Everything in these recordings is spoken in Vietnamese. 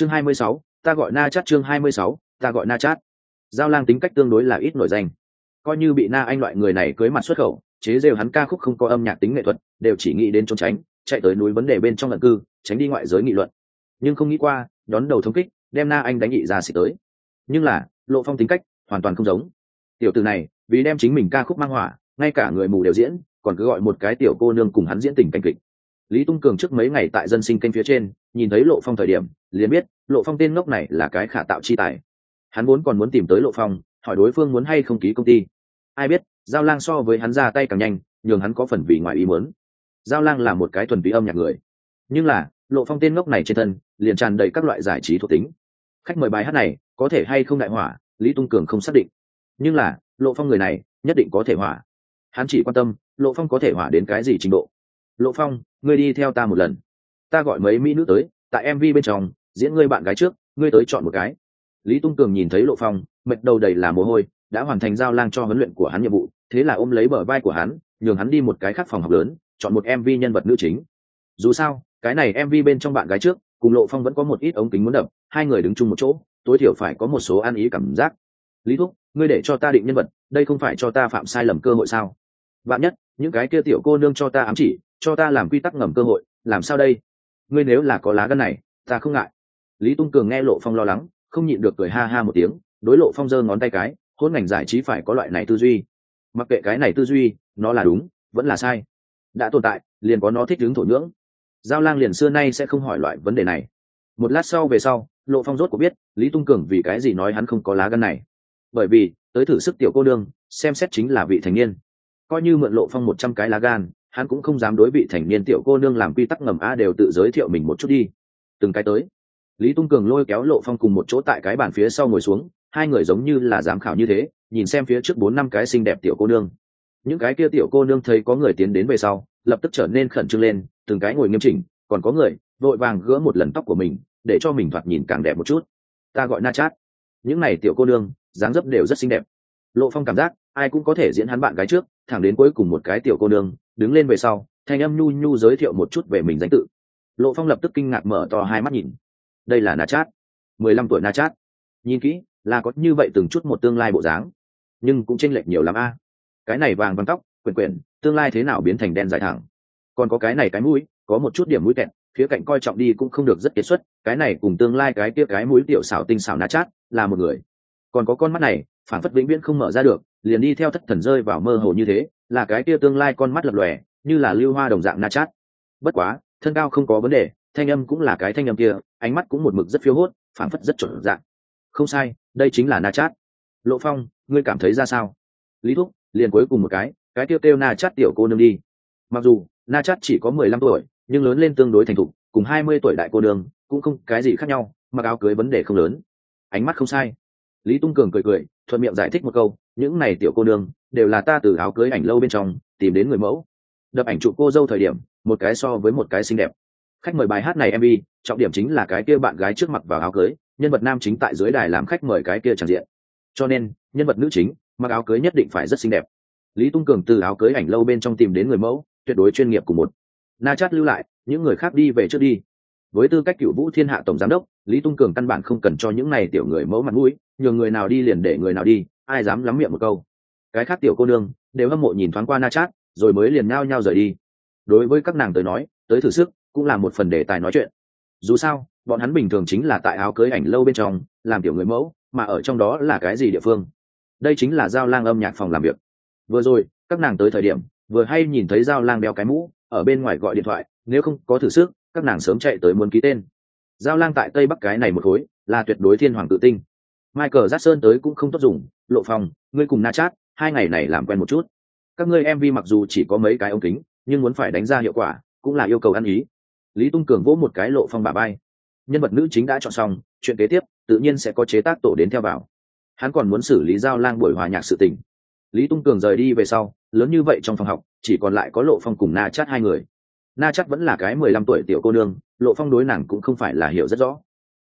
chương hai mươi sáu, ta gọi na chát chương hai mươi sáu, ta gọi na chát. Giao lang tính cách tương đối là ít nổi danh. Coi như bị na anh loại người này cưới mặt xuất khẩu, chế rêu hắn ca khúc không có âm nhạc tính nghệ thuật, đều chỉ nghĩ đến trốn tránh, chạy tới núi vấn đề bên trong lận cư, tránh đi ngoại giới nghị luận. Nhưng không nghĩ qua, đón đầu thống kích, đem na anh đánh nghị ra xịt tới. Nhưng là, lộ phong tính cách hoàn toàn không giống. Tiểu từ này, vì đem chính mình ca khúc mang hỏa ngay cả người mù đều diễn, còn cứ gọi một cái tiểu cô nương cùng hắn diễn tình canh kịch lý tung cường trước mấy ngày tại dân sinh kênh phía trên, nhìn thấy lộ phong thời điểm, liền biết, lộ phong tên ngốc này là cái khả tạo chi tài. Hắn vốn còn muốn tìm tới lộ phong, hỏi đối phương muốn hay không ký công ty. Ai biết, giao lang so với hắn ra tay càng nhanh, nhường hắn có phần vì ngoài ý muốn. Giao lang là một cái thuần túy âm nhạc người. Nhưng là, lộ phong tên ngốc này trên thân, liền tràn đầy các loại giải trí thuộc tính. Khách mời bài hát này, có thể hay không đại hỏa, lý tung cường không xác định. Nhưng là, lộ phong người này, nhất định có thể hỏa. Hắn chỉ quan tâm, lộ phong có thể hỏa đến cái gì trình độ lộ phong, ngươi đi theo ta một lần. Ta gọi mấy mỹ nữ tới, tại mv bên trong, diễn ngươi bạn gái trước, ngươi tới chọn một cái. Lý tung cường nhìn thấy lộ phong, mệt đầu đầy là mồ hôi, đã hoàn thành giao lang cho huấn luyện của hắn nhiệm vụ, thế là ôm lấy bờ vai của hắn, nhường hắn đi một cái khác phòng học lớn, chọn một mv nhân vật nữ chính. Dù sao, cái này mv bên trong bạn gái trước, cùng lộ phong vẫn có một ít ống kính muốn đập, hai người đứng chung một chỗ, tối thiểu phải có một số ăn ý cảm giác. Lý thúc, ngươi để cho ta định nhân vật, đây không phải cho ta phạm sai lầm cơ hội sao? Bạn nhất những cái kia tiểu cô nương cho ta ám chỉ, cho ta làm quy tắc ngầm cơ hội, làm sao đây? Ngươi nếu là có lá gân này, ta không ngại. Lý tung cường nghe lộ phong lo lắng, không nhịn được cười ha ha một tiếng, đối lộ phong giơ ngón tay cái, hôn ngành giải trí phải có loại này tư duy. Mặc kệ cái này tư duy, nó là đúng, vẫn là sai. Đã tồn tại, liền có nó thích đứng thổ nhưỡng. Giao lang liền xưa nay sẽ không hỏi loại vấn đề này. Một lát sau về sau, lộ phong rốt có biết, lý tung cường vì cái gì nói hắn không có lá gân này. Bởi vì, tới thử sức tiểu cô đương xem xét chính là vị thành niên coi như mượn lộ phong một trăm cái lá gan, hắn cũng không dám đối vị thành niên tiểu cô nương làm quy tắc ngầm a đều tự giới thiệu mình một chút đi. Từng cái tới, lý tung cường lôi kéo lộ phong cùng một chỗ tại cái bàn phía sau ngồi xuống, hai người giống như là giám khảo như thế, nhìn xem phía trước bốn năm cái xinh đẹp tiểu cô nương. Những cái kia tiểu cô nương thấy có người tiến đến về sau, lập tức trở nên khẩn trương lên, từng cái ngồi nghiêm chỉnh, còn có người, vội vàng gỡ một lần tóc của mình, để cho mình thoạt nhìn càng đẹp một chút. Ta gọi na chát. Những này tiểu cô nương, dáng dấp đều rất xinh đẹp. Lộ phong cảm giác ai cũng có thể diễn hắn bạn gái trước, thẳng đến cuối cùng một cái tiểu cô nương, đứng lên về sau, thanh âm nhu nhu giới thiệu một chút về mình danh tự. Lộ phong lập tức kinh ngạc mở to hai mắt nhìn. Đây là na chát. mười lăm tuổi na chát. Nhìn kỹ, là có như vậy từng chút một tương lai bộ dáng. Nhưng cũng chênh lệch nhiều lắm a. Cái này vàng vàng tóc, quyển quyển, tương lai thế nào biến thành đen dài thẳng. Còn có cái này cái mũi, có một chút điểm mũi kẹt phía cạnh coi trọng đi cũng không được rất kiệt xuất. Cái này cùng tương lai cái kia cái mũi tiểu xảo tinh xảo na chát là một người. Còn có con mắt này phản phất vĩnh viễn không mở ra được, liền đi theo thất thần rơi vào mơ hồ như thế, là cái kia tương lai con mắt lập lòe, như là lưu hoa đồng dạng na chát. Bất quá, thân cao không có vấn đề, thanh âm cũng là cái thanh âm kia, ánh mắt cũng một mực rất phiêu hốt phản phất rất chuẩn dạng. Không sai, đây chính là na chát. Lộ phong, ngươi cảm thấy ra sao? Lý thúc, liền cuối cùng một cái cái tiêu kêu na chát tiểu cô nương đi. Mặc dù, na chát chỉ có mười lăm tuổi, nhưng lớn lên tương đối thành thục, cùng hai mươi tuổi đại cô nương, cũng không cái gì khác nhau, mặc áo cưới vấn đề không lớn. Ánh mắt không sai lý tung cường cười cười, thuận miệng giải thích một câu, những này tiểu cô nương đều là ta từ áo cưới ảnh lâu bên trong tìm đến người mẫu. Đập ảnh chụp cô dâu thời điểm, một cái so với một cái xinh đẹp. Khách mời bài hát này mv trọng điểm chính là cái kia bạn gái trước mặt vào áo cưới, nhân vật nam chính tại dưới đài làm khách mời cái kia tràn diện. Cho nên, nhân vật nữ chính mặc áo cưới nhất định phải rất xinh đẹp. Lý tung cường từ áo cưới ảnh lâu bên trong tìm đến người mẫu, tuyệt đối chuyên nghiệp của một. Na chát lưu lại, những người khác đi về trước đi. Với tư cách cựu vũ thiên hạ tổng giám đốc, lý tung cường căn bản không cần cho những này tiểu người mẫu mặt mũi nhường người nào đi liền để người nào đi, ai dám lắm miệng một câu. Cái khác tiểu cô nương đều hâm mộ nhìn thoáng qua na chát, rồi mới liền nao nhau rời đi. Đối với các nàng tới nói, tới thử sức cũng là một phần đề tài nói chuyện. Dù sao, bọn hắn bình thường chính là tại áo cưới ảnh lâu bên trong, làm tiểu người mẫu, mà ở trong đó là cái gì địa phương? Đây chính là giao lang âm nhạc phòng làm việc. Vừa rồi, các nàng tới thời điểm, vừa hay nhìn thấy giao lang đeo cái mũ, ở bên ngoài gọi điện thoại, nếu không có thử sức, các nàng sớm chạy tới muốn ký tên. Giao lang tại tây bắc cái này một khối, là tuyệt đối thiên hoàng tự tinh michael giác sơn tới cũng không tốt dùng. Lộ phong, ngươi cùng na Chat, hai ngày này làm quen một chút. Các ngươi mv mặc dù chỉ có mấy cái ống kính nhưng muốn phải đánh ra hiệu quả cũng là yêu cầu ăn ý. Lý tung cường vỗ một cái lộ phong bà bay nhân vật nữ chính đã chọn xong chuyện kế tiếp tự nhiên sẽ có chế tác tổ đến theo vào. Hắn còn muốn xử lý giao lang buổi hòa nhạc sự tình. Lý tung cường rời đi về sau lớn như vậy trong phòng học chỉ còn lại có lộ phong cùng na Chat hai người. Na Chat vẫn là cái mười lăm tuổi tiểu cô nương lộ phong đối nàng cũng không phải là hiểu rất rõ.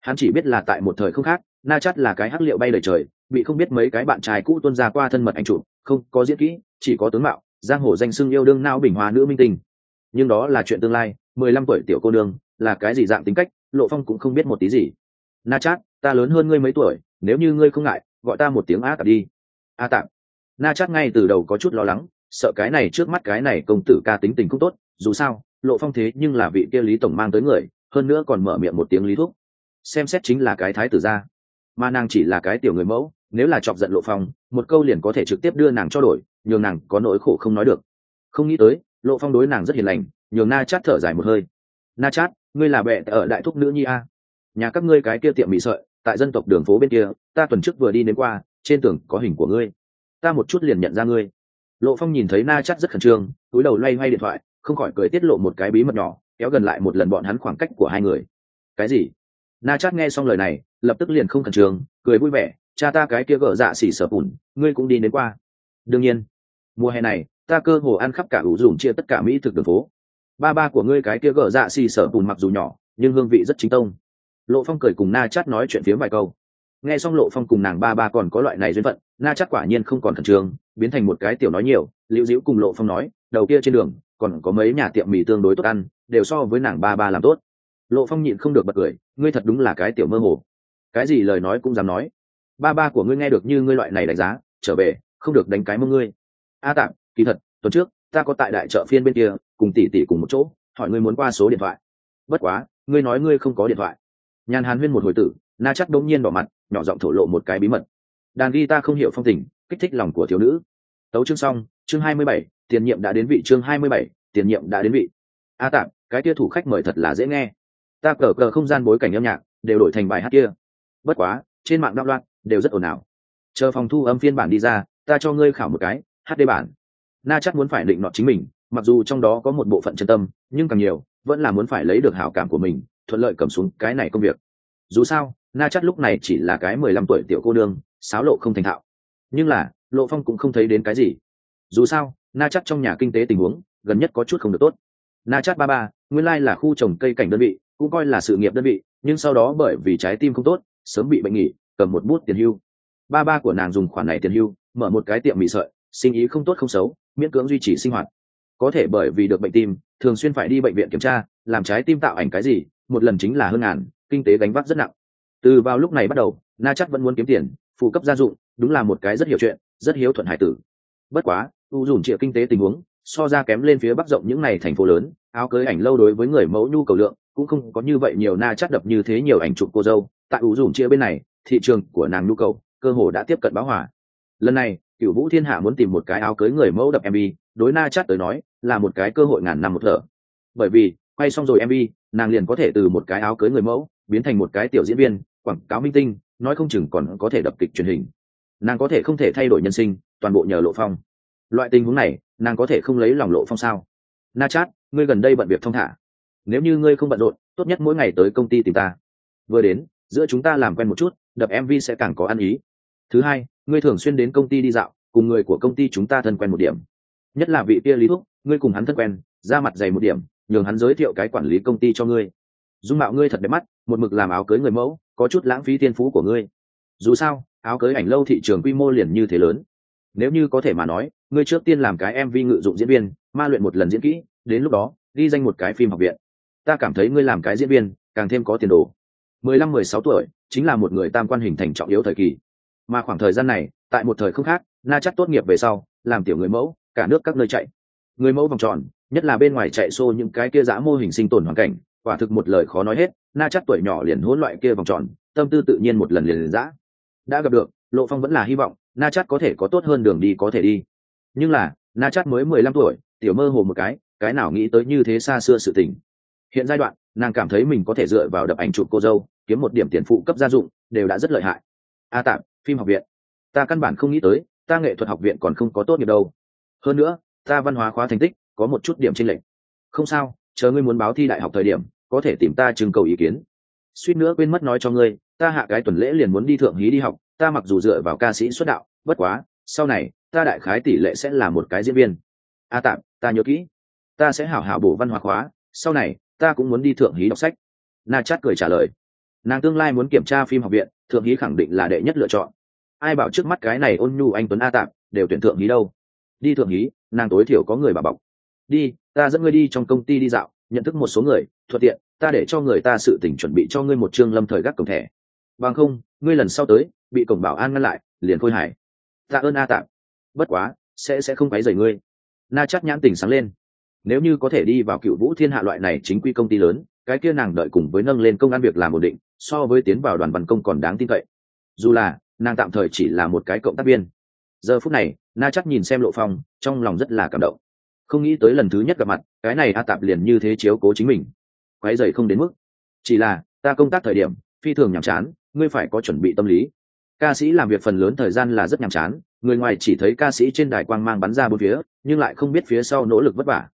Hắn chỉ biết là tại một thời không khác na chắt là cái hắc liệu bay lời trời, bị không biết mấy cái bạn trai cũ tuân ra qua thân mật anh chủ không có diễn kỹ, chỉ có tướng mạo, giang hồ danh xưng yêu đương nao bình hòa nữ minh tình nhưng đó là chuyện tương lai, mười lăm tuổi tiểu cô nương, là cái gì dạng tính cách, lộ phong cũng không biết một tí gì. Na chát, ta lớn hơn ngươi mấy tuổi, nếu như ngươi không ngại, gọi ta một tiếng a tạp đi. A tạp. Na chát ngay từ đầu có chút lo lắng, sợ cái này trước mắt cái này công tử ca tính tình cũng tốt, dù sao, lộ phong thế nhưng là vị kia lý tổng mang tới người, hơn nữa còn mở miệng một tiếng lý thuốc xem xét chính là cái thái tử gia mà nàng chỉ là cái tiểu người mẫu, nếu là chọc giận lộ phong, một câu liền có thể trực tiếp đưa nàng cho đổi, nhường nàng có nỗi khổ không nói được. Không nghĩ tới, lộ phong đối nàng rất hiền lành, nhường na chát thở dài một hơi. Na chát, ngươi là bệ ở đại thúc nữ nhi a. Nhà các ngươi cái kia tiệm mì sợi, tại dân tộc đường phố bên kia, ta tuần trước vừa đi đến qua, trên tường có hình của ngươi. Ta một chút liền nhận ra ngươi. Lộ phong nhìn thấy na chát rất khẩn trương, túi đầu loay hoay điện thoại, không khỏi cười tiết lộ một cái bí mật nhỏ, kéo gần lại một lần bọn hắn khoảng cách của hai người. Cái gì? Na chát nghe xong lời này, lập tức liền không khẩn trương, cười vui vẻ, cha ta cái kia gỡ dạ xỉ sở bùn ngươi cũng đi đến qua. Đương nhiên, mùa hè này, ta cơ hồ ăn khắp cả ủ dùng chia tất cả mỹ thực đường phố. Ba ba của ngươi cái kia gỡ dạ xỉ sở bùn mặc dù nhỏ, nhưng hương vị rất chính tông. Lộ phong cười cùng na chát nói chuyện phía vài câu. Nghe xong lộ phong cùng nàng ba ba còn có loại này duyên phận, na chắc quả nhiên không còn khẩn trương, biến thành một cái tiểu nói nhiều, liễu diễu cùng lộ phong nói, đầu kia trên đường, còn có mấy nhà tiệm mì tương đối tốt ăn, đều so với nàng ba ba làm tốt lộ phong nhịn không được bật cười, ngươi thật đúng là cái tiểu mơ hồ. Cái gì lời nói cũng dám nói. Ba ba của ngươi nghe được như ngươi loại này đánh giá, trở về, không được đánh cái mông ngươi. A tạm kỳ thật, tuần trước, ta có tại đại chợ phiên bên kia, cùng tỷ tỷ cùng một chỗ, hỏi ngươi muốn qua số điện thoại. Bất quá, ngươi nói ngươi không có điện thoại. Nhàn hàn huyên một hồi tử, na chắc đống nhiên bỏ mặt, nhỏ giọng thổ lộ một cái bí mật. Đàn ghi ta không hiểu phong tình, kích thích lòng của thiếu nữ. Tấu chương xong, chương hai mươi bảy, tiền nhiệm đã đến vị, chương hai mươi bảy, tiền nhiệm đã đến vị. A tạm cái kia thủ khách mời thật là dễ nghe ta cờ cờ không gian bối cảnh âm nhạc đều đổi thành bài hát kia. Bất quá, trên mạng đạo loạn đều rất ồn ào. Chờ phòng thu âm phiên bản đi ra, ta cho ngươi khảo một cái, hát đê bản. Na chắc muốn phải định nọ chính mình, mặc dù trong đó có một bộ phận chân tâm, nhưng càng nhiều, vẫn là muốn phải lấy được hảo cảm của mình, thuận lợi cầm xuống cái này công việc. Dù sao, na chắc lúc này chỉ là cái mười lăm tuổi tiểu cô đương sáo lộ không thành thạo. Nhưng là, lộ phong cũng không thấy đến cái gì. Dù sao, na chắc trong nhà kinh tế tình huống, gần nhất có chút không được tốt. Na chắc ba ba, nguyên lai là khu trồng cây cảnh đơn vị cũng coi là sự nghiệp đơn vị, nhưng sau đó bởi vì trái tim không tốt, sớm bị bệnh nghỉ, cầm một bút tiền hưu. Ba ba của nàng dùng khoản này tiền hưu, mở một cái tiệm mì sợi, sinh ý không tốt không xấu, miễn cưỡng duy trì sinh hoạt. Có thể bởi vì được bệnh tim, thường xuyên phải đi bệnh viện kiểm tra, làm trái tim tạo ảnh cái gì, một lần chính là hơn ngàn, kinh tế gánh vác rất nặng. Từ vào lúc này bắt đầu, na chắc vẫn muốn kiếm tiền, phụ cấp gia dụng, đúng là một cái rất hiểu chuyện, rất hiếu thuận hải tử. Bất quá, u dùng triệu kinh tế tình huống so ra kém lên phía bắc rộng những này thành phố lớn, áo cưới ảnh lâu đối với người mẫu nhu cầu lượng cũng không có như vậy nhiều na chắt đập như thế nhiều ảnh chụp cô dâu. Tại ủ dùng chia bên này, thị trường của nàng nhu cầu cơ hồ đã tiếp cận báo hỏa lần này cựu vũ thiên hạ muốn tìm một cái áo cưới người mẫu đập mv đối na chắt tới nói là một cái cơ hội ngàn năm một thở. Bởi vì, quay xong rồi mv nàng liền có thể từ một cái áo cưới người mẫu biến thành một cái tiểu diễn viên, quảng cáo minh tinh, nói không chừng còn có thể đập kịch truyền hình. Nàng có thể không thể thay đổi nhân sinh, toàn bộ nhờ lộ phong loại tình huống này, nàng có thể không lấy lòng lộ phong sao? Na chát, ngươi gần đây bận việc thong thả. Nếu như ngươi không bận rộn, tốt nhất mỗi ngày tới công ty tìm ta. Vừa đến, giữa chúng ta làm quen một chút, đập mv sẽ càng có ăn ý. Thứ hai, ngươi thường xuyên đến công ty đi dạo, cùng người của công ty chúng ta thân quen một điểm. Nhất là vị kia lý thúc, ngươi cùng hắn thân quen, ra mặt dày một điểm, nhường hắn giới thiệu cái quản lý công ty cho ngươi. Dung mạo ngươi thật đẹp mắt, một mực làm áo cưới người mẫu, có chút lãng phí tiên phú của ngươi. Dù sao, áo cưới ảnh lâu thị trường quy mô liền như thế lớn. Nếu như có thể mà nói ngươi trước tiên làm cái mv ngự dụng diễn viên, ma luyện một lần diễn kỹ, đến lúc đó, ghi danh một cái phim học viện. Ta cảm thấy ngươi làm cái diễn viên, càng thêm có tiền đồ. Mười lăm, mười sáu tuổi, chính là một người tam quan hình thành trọng yếu thời kỳ. Mà khoảng thời gian này, tại một thời không khác, na chắc tốt nghiệp về sau, làm tiểu người mẫu, cả nước các nơi chạy. Người mẫu vòng tròn, nhất là bên ngoài chạy xô những cái kia giã mô hình sinh tồn hoàn cảnh, quả thực một lời khó nói hết, na chắc tuổi nhỏ liền hỗn loại kia vòng tròn, tâm tư tự nhiên một lần liền liền giã đã gặp được, lộ phong vẫn là hy vọng, na chắc có thể có tốt hơn đường đi có thể đi nhưng là, na chát mới mười lăm tuổi, tiểu mơ hồ một cái cái nào nghĩ tới như thế xa xưa sự tình. Hiện giai đoạn, nàng cảm thấy mình có thể dựa vào đập ảnh chụp cô dâu, kiếm một điểm tiền phụ cấp gia dụng, đều đã rất lợi hại. A tạm phim học viện. Ta căn bản không nghĩ tới, ta nghệ thuật học viện còn không có tốt nghiệp đâu. Hơn nữa, ta văn hóa khóa thành tích, có một chút điểm tranh lệch. Không sao, chờ ngươi muốn báo thi đại học thời điểm, có thể tìm ta trưng cầu ý kiến. Suýt nữa quên mất nói cho ngươi, ta hạ cái tuần lễ liền muốn đi thượng hí đi học, ta mặc dù dựa vào ca sĩ xuất đạo, bất quá sau này, ta đại khái tỷ lệ sẽ là một cái diễn viên. A tạm, ta nhớ kỹ. Ta sẽ hảo hảo bổ văn hóa khóa. Sau này, ta cũng muốn đi thượng hí đọc sách. Na chát cười trả lời. Nàng tương lai muốn kiểm tra phim học viện, thượng hí khẳng định là đệ nhất lựa chọn. Ai bảo trước mắt cái này ôn nhu anh tuấn a tạm, đều tuyển thượng hí đâu. Đi thượng hí, nàng tối thiểu có người bà bọc. Đi, ta dẫn ngươi đi trong công ty đi dạo, nhận thức một số người, thuận tiện, ta để cho người ta sự tỉnh chuẩn bị cho ngươi một chương lâm thời gác cổng thẻ. Bằng không, ngươi lần sau tới, bị cổng bảo an ngăn lại, liền khôi hải tạ ơn a tạm bất quá, sẽ sẽ không quấy rầy ngươi. Na chắc nhãn tình sáng lên. Nếu như có thể đi vào cựu vũ thiên hạ loại này chính quy công ty lớn, cái kia nàng đợi cùng với nâng lên công an việc làm ổn định, so với tiến vào đoàn văn công còn đáng tin cậy. Dù là, nàng tạm thời chỉ là một cái cộng tác viên. Giờ phút này, na chắc nhìn xem lộ phong, trong lòng rất là cảm động. Không nghĩ tới lần thứ nhất gặp mặt, cái này a tạp liền như thế chiếu cố chính mình. Quái dày không đến mức. Chỉ là, ta công tác thời điểm, phi thường nhàm chán, ngươi phải có chuẩn bị tâm lý ca sĩ làm việc phần lớn thời gian là rất nhàm chán, người ngoài chỉ thấy ca sĩ trên đài quang mang bắn ra bốn phía, nhưng lại không biết phía sau nỗ lực vất vả.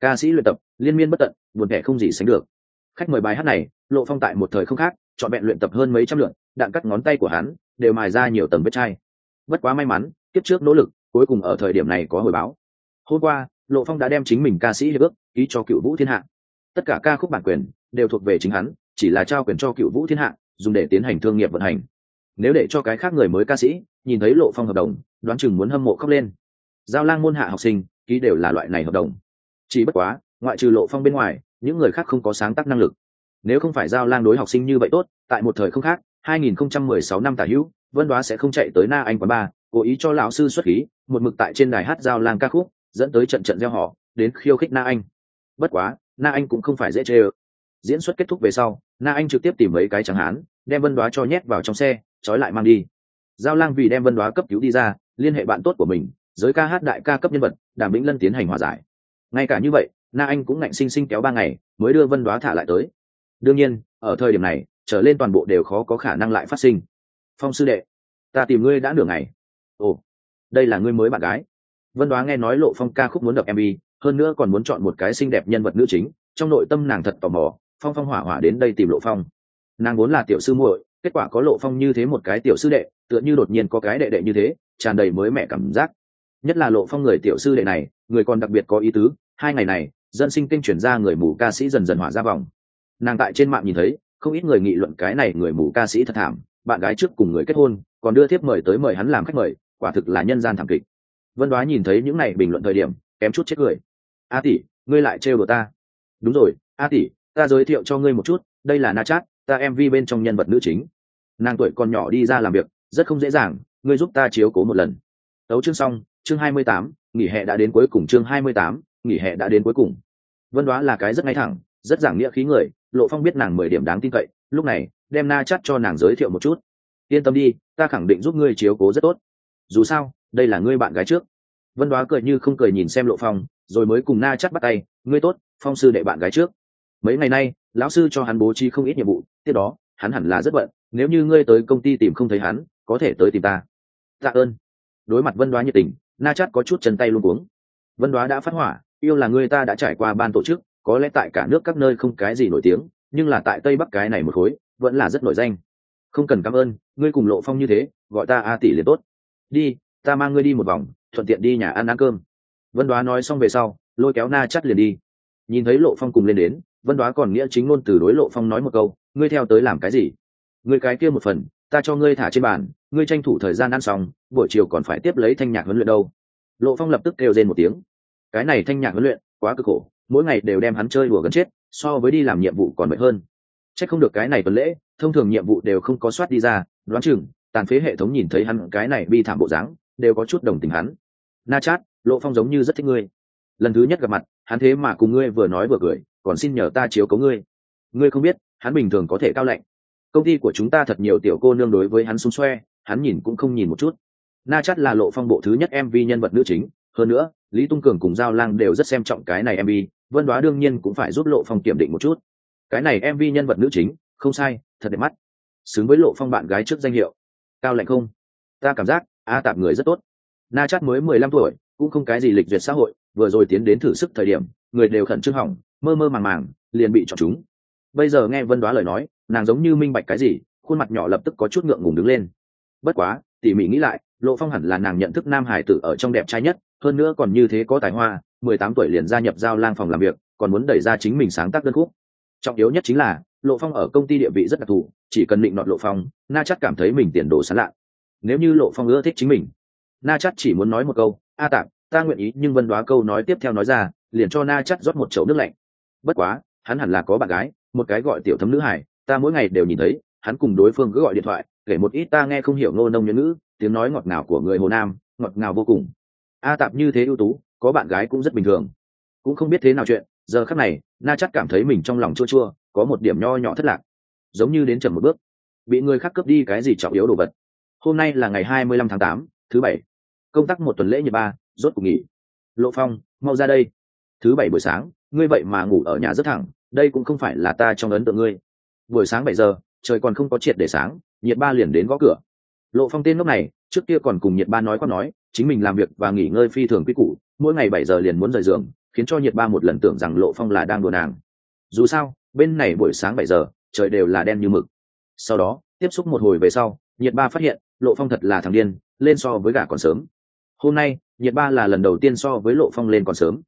Ca sĩ luyện tập, liên miên bất tận, buồn vẻ không gì sánh được. Khách mời bài hát này, lộ phong tại một thời không khác chọn vẹn luyện tập hơn mấy trăm lượt, đạn cắt ngón tay của hắn, đều mài ra nhiều tầng vết chai. Bất quá may mắn tiếp trước nỗ lực, cuối cùng ở thời điểm này có hồi báo. Hôm qua, lộ phong đã đem chính mình ca sĩ hiệp ước, ký cho cựu vũ thiên hạ. Tất cả ca khúc bản quyền, đều thuộc về chính hắn, chỉ là trao quyền cho cựu vũ thiên hạ, dùng để tiến hành thương nghiệp vận hành nếu để cho cái khác người mới ca sĩ nhìn thấy lộ phong hợp đồng, đoán chừng muốn hâm mộ khóc lên. Giao lang môn hạ học sinh, ký đều là loại này hợp đồng. Chỉ bất quá, ngoại trừ lộ phong bên ngoài, những người khác không có sáng tác năng lực. Nếu không phải giao lang đối học sinh như vậy tốt, tại một thời không khác 2016 năm tả hữu, vân đoá sẽ không chạy tới na anh quán ba cố ý cho lão sư xuất khí, một mực tại trên đài hát giao lang ca khúc, dẫn tới trận trận gieo họ, đến khiêu khích na anh. Bất quá, na anh cũng không phải dễ chê ơ. Diễn xuất kết thúc về sau, na anh trực tiếp tìm mấy cái chẳng hán đem vân đoá cho nhét vào trong xe trói lại mang đi. Giao lang vì đem vân đoá cấp cứu đi ra, liên hệ bạn tốt của mình, giới ca hát đại ca cấp nhân vật, đàm vĩnh lân tiến hành hòa giải. Ngay cả như vậy, na anh cũng ngạnh sinh sinh kéo ba ngày, mới đưa vân đoá thả lại tới. Đương nhiên, ở thời điểm này, trở lên toàn bộ đều khó có khả năng lại phát sinh. Phong sư đệ, ta tìm ngươi đã nửa ngày. Ồ, đây là ngươi mới bạn gái. Vân đoá nghe nói lộ phong ca khúc muốn đập mv hơn nữa còn muốn chọn một cái xinh đẹp nhân vật nữ chính, trong nội tâm nàng thật tò mò, phong phong hỏa hỏa đến đây tìm lộ phong. Nàng vốn là tiểu sư muội kết quả có lộ phong như thế một cái tiểu sư đệ, tựa như đột nhiên có cái đệ đệ như thế, tràn đầy mới mẹ cảm giác. Nhất là lộ phong người tiểu sư đệ này, người còn đặc biệt có ý tứ, hai ngày này, dân sinh tinh chuyển ra người mù ca sĩ dần dần hỏa ra vòng. Nàng tại trên mạng nhìn thấy, không ít người nghị luận cái này người mù ca sĩ thật thảm, bạn gái trước cùng người kết hôn, còn đưa thiếp mời tới mời hắn làm khách mời, quả thực là nhân gian thảm kịch. Vân đoá nhìn thấy những này bình luận thời điểm, kém chút chết cười. A tỷ, ngươi lại trêu đồ ta. Đúng rồi, a tỷ, ta giới thiệu cho ngươi một chút, đây là na chát ta mv bên trong nhân vật nữ chính. Nàng tuổi còn nhỏ đi ra làm việc, rất không dễ dàng, ngươi giúp ta chiếu cố một lần. Tấu chương xong, chương hai mươi tám, nghỉ hè đã đến cuối cùng, chương hai mươi tám, nghỉ hè đã đến cuối cùng. Vân đoá là cái rất ngay thẳng, rất giảng nghĩa khí người, lộ phong biết nàng mười điểm đáng tin cậy, lúc này, đem na chắt cho nàng giới thiệu một chút. Yên tâm đi, ta khẳng định giúp ngươi chiếu cố rất tốt. Dù sao, đây là ngươi bạn gái trước. Vân đoá cười như không cười nhìn xem lộ phong, rồi mới cùng na chắt bắt tay, ngươi tốt, phong sư đệ bạn gái trước. Mấy ngày nay, lão sư cho hắn bố trí không ít nhiệm vụ tiếp đó, hắn hẳn là rất bận, nếu như ngươi tới công ty tìm không thấy hắn, có thể tới tìm ta. Tạ ơn. Đối mặt vân đoá nhiệt tình, na chát có chút chân tay luôn cuống. Vân đoá đã phát hỏa, yêu là ngươi ta đã trải qua ban tổ chức, có lẽ tại cả nước các nơi không cái gì nổi tiếng, nhưng là tại tây bắc cái này một khối, vẫn là rất nổi danh. Không cần cảm ơn, ngươi cùng lộ phong như thế, gọi ta a tỷ liền tốt. Đi, ta mang ngươi đi một vòng, thuận tiện đi nhà ăn ăn cơm. Vân đoá nói xong về sau, lôi kéo na chắt liền đi. Nhìn thấy lộ phong cùng lên đến, vân đoá còn nghĩa chính ngôn từ đối lộ phong nói một câu ngươi theo tới làm cái gì? Ngươi cái kia một phần, ta cho ngươi thả trên bàn, ngươi tranh thủ thời gian ăn xong, buổi chiều còn phải tiếp lấy thanh nhạc huấn luyện đâu. Lộ phong lập tức kêu lên một tiếng. Cái này thanh nhạc huấn luyện, quá cực khổ, mỗi ngày đều đem hắn chơi đùa gần chết, so với đi làm nhiệm vụ còn mệt hơn. C h ắ c không được cái này tuần lễ, thông thường nhiệm vụ đều không có soát đi ra, đoán chừng, tàn phế hệ thống nhìn thấy hắn cái này bi thảm bộ dáng, đều có chút đồng tình hắn. Na chát, lộ phong giống như rất thích ngươi. Lần thứ nhất gặp mặt, hắn thế mà cùng ngươi vừa nói vừa cười, còn xin nhờ ta chiếu cấu ngươi. Ngươi không biết hắn bình thường có thể cao lạnh. Công ty của chúng ta thật nhiều tiểu cô nương đối với hắn xung xoe, hắn nhìn cũng không nhìn một chút. Na chắt là lộ phong bộ thứ nhất mv nhân vật nữ chính, hơn nữa, lý tung cường cùng giao lang đều rất xem trọng cái này mv vân đoá đương nhiên cũng phải giúp lộ phong kiểm định một chút. Cái này mv nhân vật nữ chính, không sai, thật đẹp mắt. Xứng với lộ phong bạn gái trước danh hiệu. Cao lạnh không? Ta cảm giác, a tạp người rất tốt. Na chắt mới mười lăm tuổi, cũng không cái gì lịch duyệt xã hội, vừa rồi tiến đến thử sức thời điểm, người đều khẩn trương hỏng, mơ mơ màng màng, liền bị chọn chúng bây giờ nghe vân đoá lời nói, nàng giống như minh bạch cái gì, khuôn mặt nhỏ lập tức có chút ngượng ngùng đứng lên. Bất quá, tỉ mỉ nghĩ lại, lộ phong hẳn là nàng nhận thức nam hải tử ở trong đẹp trai nhất, hơn nữa còn như thế có tài hoa, mười tám tuổi liền gia nhập giao lang phòng làm việc, còn muốn đẩy ra chính mình sáng tác đơn khúc. Trọng yếu nhất chính là, lộ phong ở công ty địa vị rất đặc thù, chỉ cần định nọt lộ phong, na chắc cảm thấy mình tiền đồ sán lạ nếu như lộ phong ưa thích chính mình, na chắc chỉ muốn nói một câu, a tạm ta nguyện ý, nhưng vân đoá câu nói tiếp theo nói ra, liền cho na chắc rót một chậu nước lạnh. Bất quá, hắn hẳn là có bạn gái một cái gọi tiểu thấm nữ hải ta mỗi ngày đều nhìn thấy, hắn cùng đối phương cứ gọi điện thoại, kể một ít ta nghe không hiểu ngô nông nhân ngữ, tiếng nói ngọt ngào của người hồ nam, ngọt ngào vô cùng. A tạp như thế ưu tú, có bạn gái cũng rất bình thường. Cũng không biết thế nào chuyện, giờ khắc này, na chắc cảm thấy mình trong lòng chua chua, có một điểm nho nhỏ thất lạc. Giống như đến chậm một bước, bị người khác cướp đi cái gì trọng yếu đồ vật. Hôm nay là ngày hai mươi lăm tháng tám, thứ bảy. Công tác một tuần lễ nhật ba, rốt cuộc nghỉ. Lộ phong, mau ra đây. Thứ bảy buổi sáng, ngươi vậy mà ngủ ở nhà rất thẳng đây cũng không phải là ta trong ấn tượng ngươi. Buổi sáng bảy giờ, trời còn không có triệt để sáng, nhiệt ba liền đến gõ cửa. Lộ phong tên lúc này, trước kia còn cùng nhiệt ba nói quát nói, chính mình làm việc và nghỉ ngơi phi thường quy củ, mỗi ngày bảy giờ liền muốn rời giường, khiến cho nhiệt ba một lần tưởng rằng lộ phong là đang đùa nàng. Dù sao, bên này buổi sáng bảy giờ, trời đều là đen như mực. Sau đó, tiếp xúc một hồi về sau, nhiệt ba phát hiện, lộ phong thật là thằng điên, lên so với gà còn sớm. Hôm nay, nhiệt ba là lần đầu tiên so với lộ phong lên còn sớm.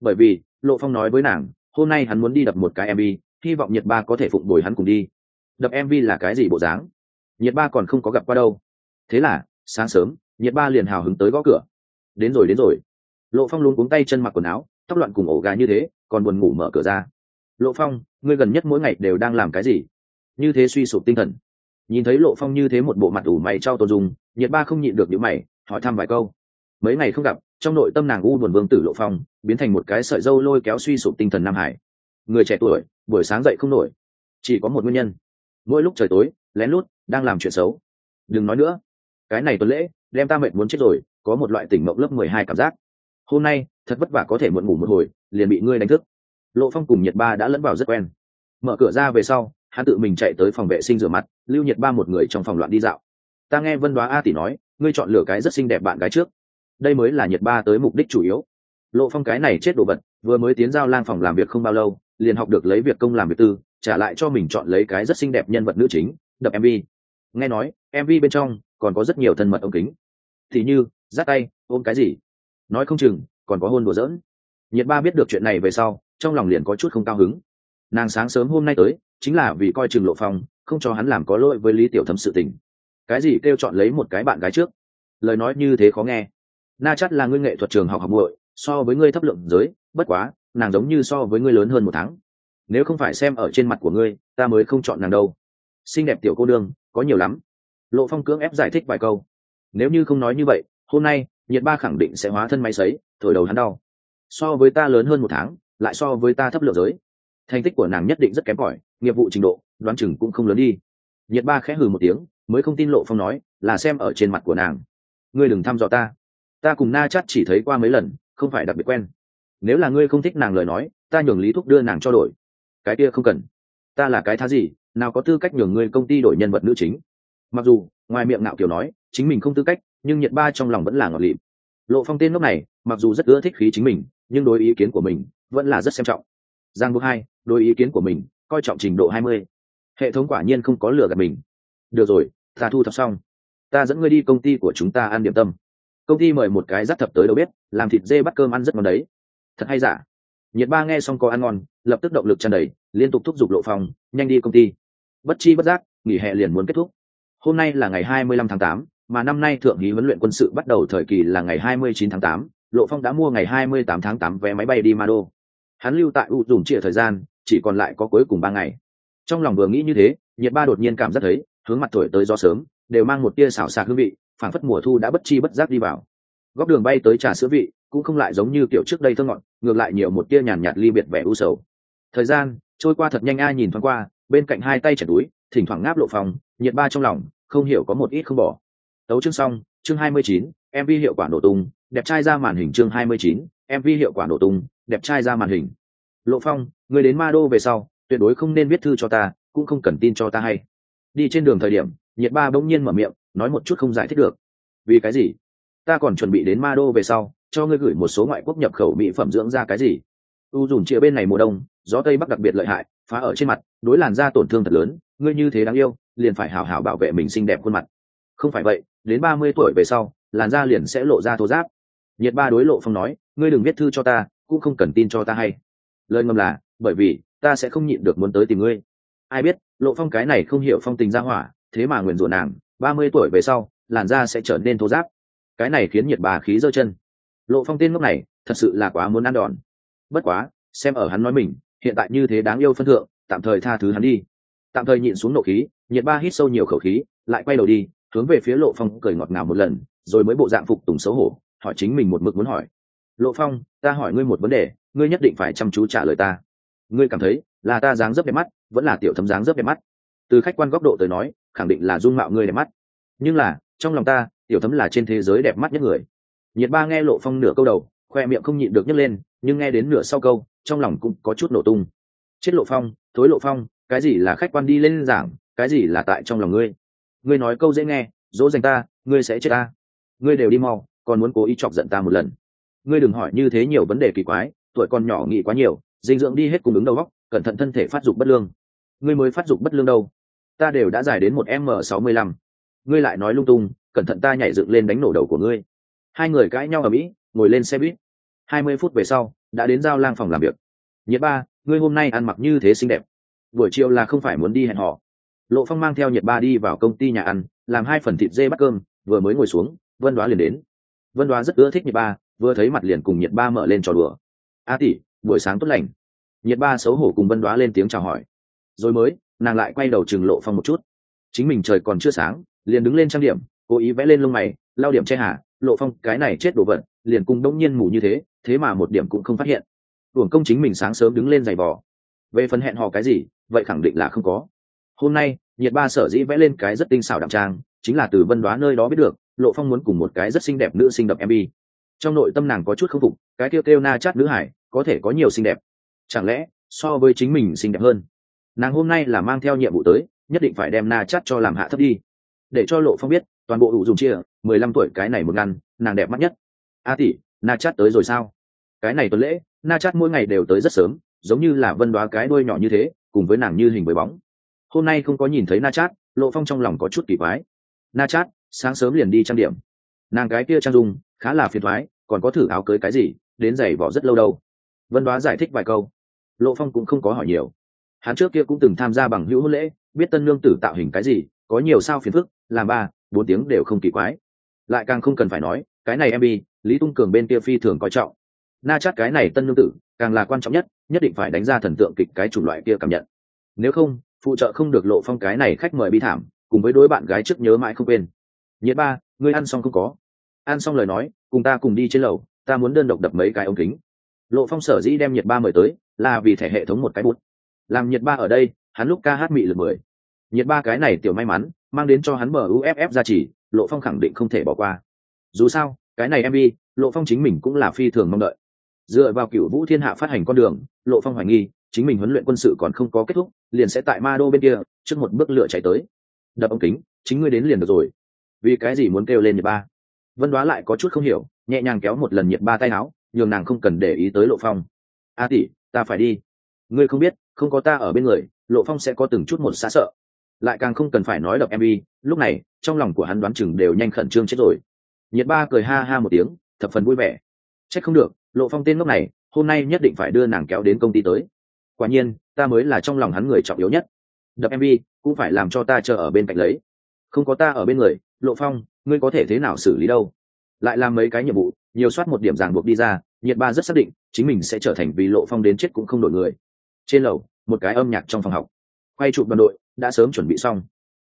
Bởi vì, lộ phong nói với nàng hôm nay hắn muốn đi đập một cái mv hy vọng nhiệt ba có thể phụng bồi hắn cùng đi. Đập mv là cái gì bộ dáng? Nhiệt ba còn không có gặp qua đâu. Thế là, sáng sớm nhiệt ba liền hào hứng tới gõ cửa. Đến rồi đến rồi. Lộ phong luôn cuống tay chân mặc quần áo, tóc loạn cùng ổ gà như thế, còn buồn ngủ mở cửa ra. Lộ phong, ngươi gần nhất mỗi ngày đều đang làm cái gì? Như thế suy sụp tinh thần. Nhìn thấy lộ phong như thế một bộ mặt ủ mày trao tổ dùng nhiệt ba không nhịn được những mày, hỏi thăm vài câu mấy ngày không gặp, trong nội tâm nàng u buồn vương tử lộ phong, biến thành một cái sợi dâu lôi kéo suy sụp tinh thần nam hải. Người trẻ tuổi, buổi sáng dậy không nổi. Chỉ có một nguyên nhân. Mỗi lúc trời tối, lén lút, đang làm chuyện xấu. Đừng nói nữa. Cái này tuần lễ, đem ta mệt muốn chết rồi, có một loại tỉnh mộng lớp mười hai cảm giác. Hôm nay, thật vất vả có thể muộn ngủ một hồi, liền bị ngươi đánh thức. Lộ phong cùng nhiệt ba đã lẫn vào rất quen. Mở cửa ra về sau, hắn tự mình chạy tới phòng vệ sinh rửa mặt, lưu nhiệt ba một người trong phòng loạn đi dạo. Ta nghe vân đoá a tỷ nói, ngươi chọn lựa cái rất xinh đẹp bạn gái trước đây mới là nhiệt ba tới mục đích chủ yếu. Lộ phong cái này chết đồ vật, vừa mới tiến giao lang phòng làm việc không bao lâu, liền học được lấy việc công làm việc tư, trả lại cho mình chọn lấy cái rất xinh đẹp nhân vật nữ chính, đập mv nghe nói mv bên trong còn có rất nhiều thân mật ống kính. Thì như dắt tay, ôm cái gì? Nói không chừng, còn có hôn đùa giỡn. Nhiệt ba biết được chuyện này về sau, trong lòng liền có chút không cao hứng. Nàng sáng sớm hôm nay tới, chính là vì coi chừng lộ phong, không cho hắn làm có lỗi với lý tiểu thấm sự tình. Cái gì kêu chọn lấy một cái bạn gái trước? Lời nói như thế khó nghe na chắt là ngươi nghệ thuật trường học học muội, so với ngươi thấp lượng giới, bất quá, nàng giống như so với ngươi lớn hơn một tháng. Nếu không phải xem ở trên mặt của ngươi, ta mới không chọn nàng đâu. Xinh đẹp tiểu cô đương có nhiều lắm. Lộ phong cưỡng ép giải thích vài câu. Nếu như không nói như vậy, hôm nay, nhiệt ba khẳng định sẽ hóa thân máy sấy, thổi đầu hắn đau. So với ta lớn hơn một tháng, lại so với ta thấp lượng giới. Thành tích của nàng nhất định rất kém cỏi, nghiệp vụ trình độ, đoán chừng cũng không lớn đi. Nhiệt ba khẽ hừ một tiếng, mới không tin lộ phong nói, là xem ở trên mặt của nàng. Ngươi đừng thăm dò ta ta cùng na chắt chỉ thấy qua mấy lần, không phải đặc biệt quen. Nếu là ngươi không thích nàng lời nói, ta nhường lý thúc đưa nàng cho đổi. Cái kia không cần. Ta là cái thá gì, nào có tư cách nhường ngươi công ty đổi nhân vật nữ chính. Mặc dù, ngoài miệng ngạo kiểu nói, chính mình không tư cách, nhưng nhiệt ba trong lòng vẫn là ngọt lịm. Lộ phong tên lúc này, mặc dù rất ưa thích khí chính mình, nhưng đối ý kiến của mình vẫn là rất xem trọng. Giang bước hai, đối ý kiến của mình, coi trọng trình độ hai mươi. Hệ thống quả nhiên không có lừa gạt mình. Được rồi, ta thu thập xong. Ta dẫn ngươi đi công ty của chúng ta ăn điểm tâm công ty mời một cái rắt thập tới đâu biết làm thịt dê bắt cơm ăn rất ngon đấy. Thật hay giả nhiệt ba nghe xong có ăn ngon lập tức động lực tràn đầy liên tục thúc giục lộ phòng nhanh đi công ty. Bất chi bất giác nghỉ hè liền muốn kết thúc. Hôm nay là ngày hai mươi lăm tháng 8, mà năm nay thượng ý huấn luyện quân sự bắt đầu thời kỳ là ngày hai mươi chín tháng 8, lộ phong đã mua ngày hai mươi tám tháng 8 vé máy bay đi mado. Hắn lưu tại u dùng chia thời gian chỉ còn lại có cuối cùng ba ngày. Trong lòng vừa nghĩ như thế nhiệt ba đột nhiên cảm giác thấy hướng mặt thổi tới do sớm đều mang một tia xảo xạc hương vị phảng phất mùa thu đã bất chi bất giác đi vào. Góc đường bay tới trà sữa vị cũng không lại giống như kiểu trước đây thơ ngọn ngược lại nhiều một tia nhàn nhạt, ly biệt vẻ u sầu. Thời gian trôi qua thật nhanh ai nhìn thoáng qua bên cạnh hai tay chảy túi thỉnh thoảng ngáp lộ phòng nhiệt ba trong lòng không hiểu có một ít không bỏ. Tấu chương xong chương hai mươi chín mv hiệu quả nổ tung đẹp trai ra màn hình chương hai mươi chín mv hiệu quả nổ tung đẹp trai ra màn hình. Lộ phong người đến ma đô về sau tuyệt đối không nên viết thư cho ta cũng không cần tin cho ta hay. Đi trên đường thời điểm nhiệt ba bỗng nhiên mở miệng, nói một chút không giải thích được. Vì cái gì? Ta còn chuẩn bị đến ma đô về sau, cho ngươi gửi một số ngoại quốc nhập khẩu mỹ phẩm dưỡng da cái gì. U dùng chia bên này mùa đông, gió tây bắc đặc biệt lợi hại, phá ở trên mặt, đối làn da tổn thương thật lớn, ngươi như thế đáng yêu, liền phải hào hào bảo vệ mình xinh đẹp khuôn mặt. Không phải vậy, đến ba mươi tuổi về sau, làn da liền sẽ lộ ra thô giáp nhiệt ba đối lộ phong nói, ngươi đừng viết thư cho ta, cũng không cần tin cho ta hay. Lời ngầm là, bởi vì, ta sẽ không nhịn được muốn tới tìm ngươi. Ai biết, lộ phong cái này không hiểu phong tình ra hỏa thế mà nguyền rủa nàng, ba mươi tuổi về sau, làn da sẽ trở nên thô giáp cái này khiến nhiệt bà khí giơ chân. Lộ phong tên ngốc này, thật sự là quá muốn ăn đòn. Bất quá, xem ở hắn nói mình, hiện tại như thế đáng yêu phân thượng, tạm thời tha thứ hắn đi. Tạm thời nhịn xuống nộ khí, nhiệt ba hít sâu nhiều khẩu khí, lại quay đầu đi, hướng về phía lộ phong cười ngọt ngào một lần, rồi mới bộ dạng phục tùng xấu hổ, hỏi chính mình một mực muốn hỏi. Lộ phong, ta hỏi ngươi một vấn đề, ngươi nhất định phải chăm chú trả lời ta. Ngươi cảm thấy là ta dáng dấp đẹp mắt, vẫn là tiểu thấm dáng dấp đẹp mắt? Từ khách quan góc độ tới nói khẳng định là dung mạo ngươi đẹp mắt. Nhưng là, trong lòng ta, tiểu thấm là trên thế giới đẹp mắt nhất người. Nhiệt ba nghe lộ phong nửa câu đầu, khoe miệng không nhịn được nhấc lên, nhưng nghe đến nửa sau câu, trong lòng cũng có chút nổ tung. Chết lộ phong, thối lộ phong, cái gì là khách quan đi lên giảng, cái gì là tại trong lòng ngươi? Ngươi nói câu dễ nghe, dỗ dành ta, ngươi sẽ chết ta. Ngươi đều đi mau, còn muốn cố ý chọc giận ta một lần. Ngươi đừng hỏi như thế nhiều vấn đề kỳ quái, tuổi còn nhỏ nghĩ quá nhiều, dinh dưỡng đi hết cùng ứng đầu góc cẩn thận thân thể phát dục bất lương. Ngươi mới phát dục bất lương đâu ta đều đã dài đến một m sáu mươi lăm. Ngươi lại nói lung tung, cẩn thận ta nhảy dựng lên đánh nổ đầu của ngươi. Hai người cãi nhau ở mỹ, ngồi lên xe buýt. Hai mươi phút về sau, đã đến giao lang phòng làm việc. Nhiệt ba, ngươi hôm nay ăn mặc như thế xinh đẹp. Buổi chiều là không phải muốn đi hẹn họ lộ phong mang theo nhiệt ba đi vào công ty nhà ăn, làm hai phần thịt dê bắt cơm, vừa mới ngồi xuống, vân đoá liền đến. Vân đoá rất ưa thích nhiệt ba, vừa thấy mặt liền cùng nhiệt ba mở lên trò đùa. A tỷ, buổi sáng tốt lành. Nhiệt ba xấu hổ cùng vân đoá lên tiếng chào hỏi. Rồi mới nàng lại quay đầu chừng lộ phong một chút. Chính mình trời còn chưa sáng, liền đứng lên trang điểm, cố ý vẽ lên lông mày lau điểm che hà, lộ phong, cái này chết đồ vật, liền cùng đông nhiên mù như thế thế mà một điểm cũng không phát hiện. Uổng công chính mình sáng sớm đứng lên giày vò. Về phần hẹn hò cái gì, vậy khẳng định là không có. Hôm nay, nhiệt ba sở dĩ vẽ lên cái rất tinh xảo đạm trang, chính là từ vân đoá nơi đó biết được, lộ phong muốn cùng một cái rất xinh đẹp nữ sinh đập mb trong nội tâm nàng có chút k phục, cái kêu kêu na chát nữ hải, có thể có nhiều xinh đẹp. Chẳng lẽ, so với chính mình xinh đẹp hơn? Nàng hôm nay là mang theo nhiệm vụ tới, nhất định phải đem na chắt cho làm hạ thấp đi. Để cho lộ phong biết, toàn bộ ủ dùng chia, mười lăm tuổi cái này một ngăn, nàng đẹp mắt nhất. A tỷ, na chắt tới rồi sao? Cái này tuần lễ, na chắt mỗi ngày đều tới rất sớm, giống như là vân đoá cái đuôi nhỏ như thế, cùng với nàng như hình với bóng. Hôm nay không có nhìn thấy na chát, lộ phong trong lòng có chút kỳ quái. Na chát, sáng sớm liền đi trang điểm. Nàng cái kia trang dung, khá là phiền thoái còn có thử áo cưới cái gì, đến giày vỏ rất lâu đâu. Vân đoá giải thích vài câu. Lộ phong cũng không có hỏi nhiều hắn trước kia cũng từng tham gia bằng hữu hôn lễ, biết tân lương tử tạo hình cái gì, có nhiều sao phiền phức, làm ba, bốn tiếng đều không kỳ quái. Lại càng không cần phải nói, cái này em bi lý tung cường bên kia phi thường coi trọng. Na chắc cái này tân lương tử, càng là quan trọng nhất nhất định phải đánh ra thần tượng kịch cái chủng loại kia cảm nhận. Nếu không, phụ trợ không được lộ phong cái này khách mời bi thảm, cùng với đối bạn gái trước nhớ mãi không quên. Nhiệt ba, ngươi ăn xong không có? Ăn xong lời nói, cùng ta cùng đi trên lầu, ta muốn đơn độc đập mấy cái ống kính. Lộ phong sở dĩ đem nhiệt ba mời tới, là vì thẻ hệ thống một cái bút làm nhiệt ba ở đây, hắn lúc ca hát mị lực mười. Nhiệt ba cái này tiểu may mắn, mang đến cho hắn mở uff ra chỉ, lộ phong khẳng định không thể bỏ qua. Dù sao, cái này mv lộ phong chính mình cũng là phi thường mong đợi. Dựa vào cựu vũ thiên hạ phát hành con đường, lộ phong hoài nghi, chính mình huấn luyện quân sự còn không có kết thúc, liền sẽ tại ma đô bên kia, trước một bước lựa chạy tới. Đập ống kính, chính ngươi đến liền được rồi. Vì cái gì muốn kêu lên nhiệt ba? Vân đoá lại có chút không hiểu, nhẹ nhàng kéo một lần nhiệt ba tay áo, nhường nàng không cần để ý tới lộ phong. A tỷ, ta phải đi. Ngươi không biết không có ta ở bên người, lộ phong sẽ có từng chút một xa sợ. Lại càng không cần phải nói đập mv lúc này, trong lòng của hắn đoán chừng đều nhanh khẩn trương chết rồi. Nhiệt ba cười ha ha một tiếng, thập phần vui vẻ. C h ắ c không được, lộ phong tên lúc này, hôm nay nhất định phải đưa nàng kéo đến công ty tới. Quả nhiên, ta mới là trong lòng hắn người trọng yếu nhất. Đập mv cũng phải làm cho ta chờ ở bên cạnh lấy. Không có ta ở bên người, lộ phong, ngươi có thể thế nào xử lý đâu? Lại làm mấy cái nhiệm vụ, nhiều soát một điểm ràng buộc đi ra, nhiệt ba rất xác định, chính mình sẽ trở thành vì lộ phong đến chết cũng không đổi người trên lầu, một cái âm nhạc trong phòng học. Quay chụp đoàn đội, đã sớm chuẩn bị xong.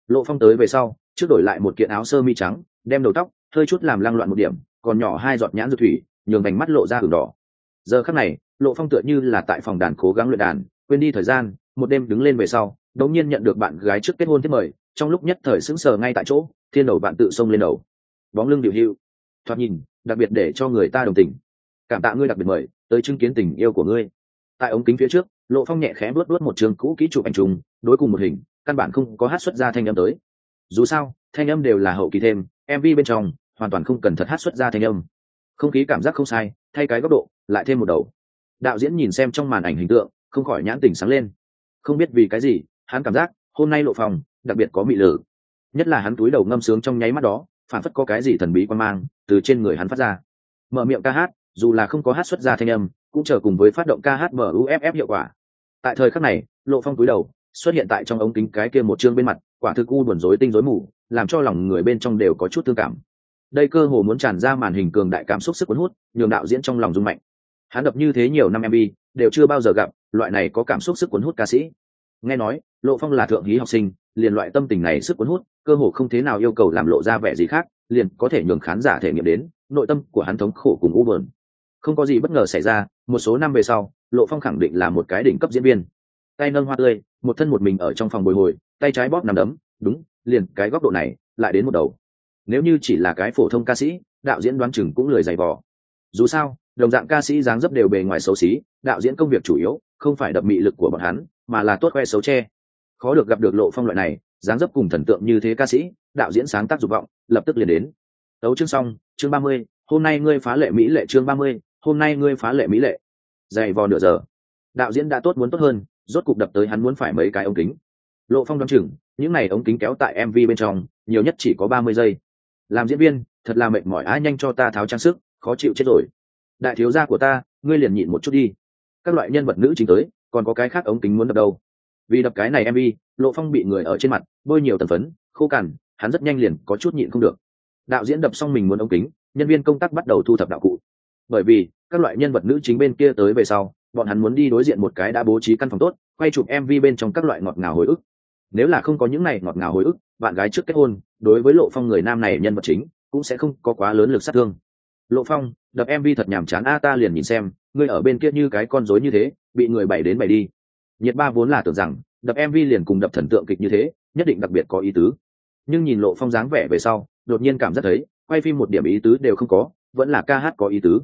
Lộ phong tới về sau, trước đổi lại một kiện áo sơ mi trắng, đem đầu tóc, hơi chút làm lăng loạn một điểm, còn nhỏ hai giọt nhãn dược thủy, nhường vành mắt lộ ra hừng đỏ. Giờ khắc này, lộ phong tựa như là tại phòng đàn cố gắng luyện đàn, quên đi thời gian, một đêm đứng lên về sau, đống nhiên nhận được bạn gái trước kết hôn thiết mời, trong lúc nhất thời sững sờ ngay tại chỗ, thiên đầu bạn tự xông lên đầu. Bóng lưng điều hưu. Thoạt nhìn, đặc biệt để cho người ta đồng tình. Cảm tạ ngươi đặc biệt mời, tới chứng kiến tình yêu của ngươi. Tại ống kính phía trước lộ phong nhẹ khẽ vớt vớt một trường cũ kỹ chụp ảnh trùng đối cùng một hình, căn bản không có hát xuất ra thanh âm tới. Dù sao, thanh âm đều là hậu kỳ thêm mv bên trong, hoàn toàn không cần thật hát xuất ra thanh âm. Không khí cảm giác không sai, thay cái góc độ, lại thêm một đầu. Đạo diễn nhìn xem trong màn ảnh hình tượng, không khỏi nhãn tình sáng lên. Không biết vì cái gì, hắn cảm giác, hôm nay lộ phòng đặc biệt có mị lử nhất là hắn túi đầu ngâm sướng trong nháy mắt đó, phản phất có cái gì thần bí quan mang, từ trên người hắn phát ra. Mở miệng ca hát, dù là không có hát xuất ra thanh âm cũng chờ cùng với phát động KHMUFF hiệu quả. Tại thời khắc này, lộ phong túi đầu, xuất hiện tại trong ống kính cái kia một chương bên mặt, quả thực u buồn rối tinh rối mù, làm cho lòng người bên trong đều có chút thương cảm. Đây cơ hồ muốn tràn ra màn hình cường đại cảm xúc sức cuốn hút, nhường đạo diễn trong lòng rung mạnh. Hắn đập như thế nhiều năm mv đều chưa bao giờ gặp, loại này có cảm xúc sức cuốn hút ca sĩ. Nghe nói, lộ phong là thượng hí học sinh, liền loại tâm tình này sức cuốn hút, cơ hồ không thế nào yêu cầu làm lộ ra vẻ gì khác, liền có thể nhường khán giả thể nghiệm đến, nội tâm của hắn thống khổ cùng u buồn không có gì bất ngờ xảy ra, một số năm về sau, lộ phong khẳng định là một cái đỉnh cấp diễn viên. Tay nâng hoa tươi, một thân một mình ở trong phòng bồi hồi, tay trái bóp nằm đấm, đúng, liền cái góc độ này, lại đến một đầu. Nếu như chỉ là cái phổ thông ca sĩ, đạo diễn đoán chừng cũng lười dày vò. Dù sao, đồng dạng ca sĩ dáng dấp đều bề ngoài xấu xí, đạo diễn công việc chủ yếu không phải đập mị lực của bọn hắn, mà là tốt khoe xấu che. Khó được gặp được lộ phong loại này, dáng dấp cùng thần tượng như thế ca sĩ, đạo diễn sáng tác dục vọng, lập tức liền đến. Tấu chương xong, chương ba mươi, hôm nay ngươi phá lệ mỹ lệ chương ba mươi hôm nay ngươi phá lệ mỹ lệ. Dày vò nửa giờ. Đạo diễn đã tốt muốn tốt hơn, rốt cục đập tới hắn muốn phải mấy cái ống kính. Lộ phong đoán chừng, những n à y ống kính kéo tại mv bên trong, nhiều nhất chỉ có ba mươi giây. Làm diễn viên, thật là mệt mỏi ai nhanh cho ta tháo trang sức, khó chịu chết rồi. Đại thiếu gia của ta, ngươi liền nhịn một chút đi. Các loại nhân vật nữ chính tới, còn có cái khác ống kính muốn đập đâu. Vì đập cái này mv lộ phong bị người ở trên mặt, bôi nhiều tần phấn, khô cằn, hắn rất nhanh liền có chút nhịn không được. Đạo diễn đập xong mình muốn ống kính, nhân viên công tác bắt đầu thu thập đạo cụ bởi vì, các loại nhân vật nữ chính bên kia tới về sau, bọn hắn muốn đi đối diện một cái đã bố trí căn phòng tốt, quay chụp mv bên trong các loại ngọt ngào hồi ức. Nếu là không có những này ngọt ngào hồi ức, bạn gái trước kết hôn, đối với lộ phong người nam này nhân vật chính, cũng sẽ không có quá lớn lực sát thương. Lộ phong, đập mv thật nhàm chán, a, ta liền nhìn xem, ngươi ở bên kia như cái con rối như thế, bị người bày đến bày đi. Nhiệt ba vốn là tưởng rằng, đập mv liền cùng đập thần tượng kịch như thế, nhất định đặc biệt có ý tứ. Nhưng nhìn lộ phong dáng vẻ về sau, đột nhiên cảm giác thấy, quay phim một điểm ý tứ đều không có, vẫn là ca hát có ý tứ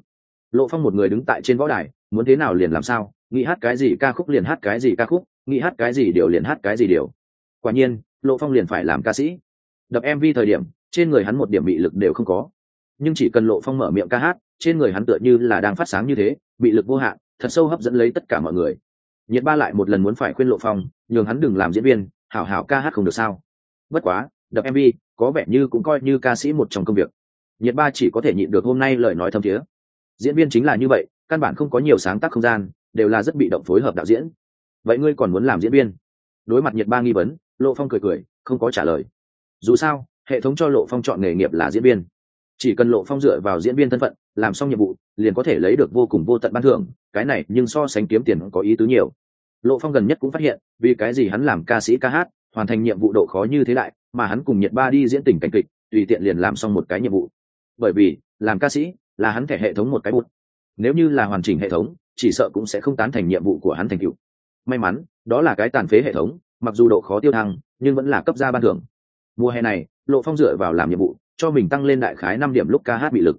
lộ phong một người đứng tại trên võ đài, muốn thế nào liền làm sao, nghĩ hát cái gì ca khúc liền hát cái gì ca khúc, nghĩ hát cái gì điều liền hát cái gì điều. Quả nhiên, lộ phong liền phải làm ca sĩ. Đập mv thời điểm, trên người hắn một điểm bị lực đều không có. Nhưng chỉ cần lộ phong mở miệng ca hát, trên người hắn tựa như là đang phát sáng như thế bị lực vô hạn, thật sâu hấp dẫn lấy tất cả mọi người. Nhiệt ba lại một lần muốn phải khuyên lộ phong, nhường hắn đừng làm diễn viên, hảo hảo ca hát không được sao. Bất quá, đập mv có vẻ như cũng coi như ca sĩ một trong công việc. Nhiệt ba chỉ có thể nhịn được hôm nay lời nói thâm thiế diễn viên chính là như vậy, căn bản không có nhiều sáng tác không gian, đều là rất bị động phối hợp đạo diễn. Vậy ngươi còn muốn làm diễn viên? Đối mặt nhiệt ba nghi vấn, lộ phong cười cười, không có trả lời. Dù sao, hệ thống cho lộ phong chọn nghề nghiệp là diễn viên. Chỉ cần lộ phong dựa vào diễn viên thân phận, làm xong nhiệm vụ, liền có thể lấy được vô cùng vô tận ban thưởng, cái này nhưng so sánh kiếm tiền có ý tứ nhiều. Lộ phong gần nhất cũng phát hiện, vì cái gì hắn làm ca sĩ ca hát, hoàn thành nhiệm vụ độ khó như thế lại, mà hắn cùng nhiệt ba đi diễn tình cảnh kịch, tùy tiện liền làm xong một cái nhiệm vụ. Bởi vì, làm ca sĩ là hắn thẻ hệ thống một cái bút. Nếu như là hoàn chỉnh hệ thống, chỉ sợ cũng sẽ không tán thành nhiệm vụ của hắn thành cựu may mắn, đó là cái tàn phế hệ thống, mặc dù độ khó tiêu thăng, nhưng vẫn là cấp ra ban thưởng. Mùa hè này, lộ phong dựa vào làm nhiệm vụ, cho mình tăng lên đại khái năm điểm lúc ca hát bị lực.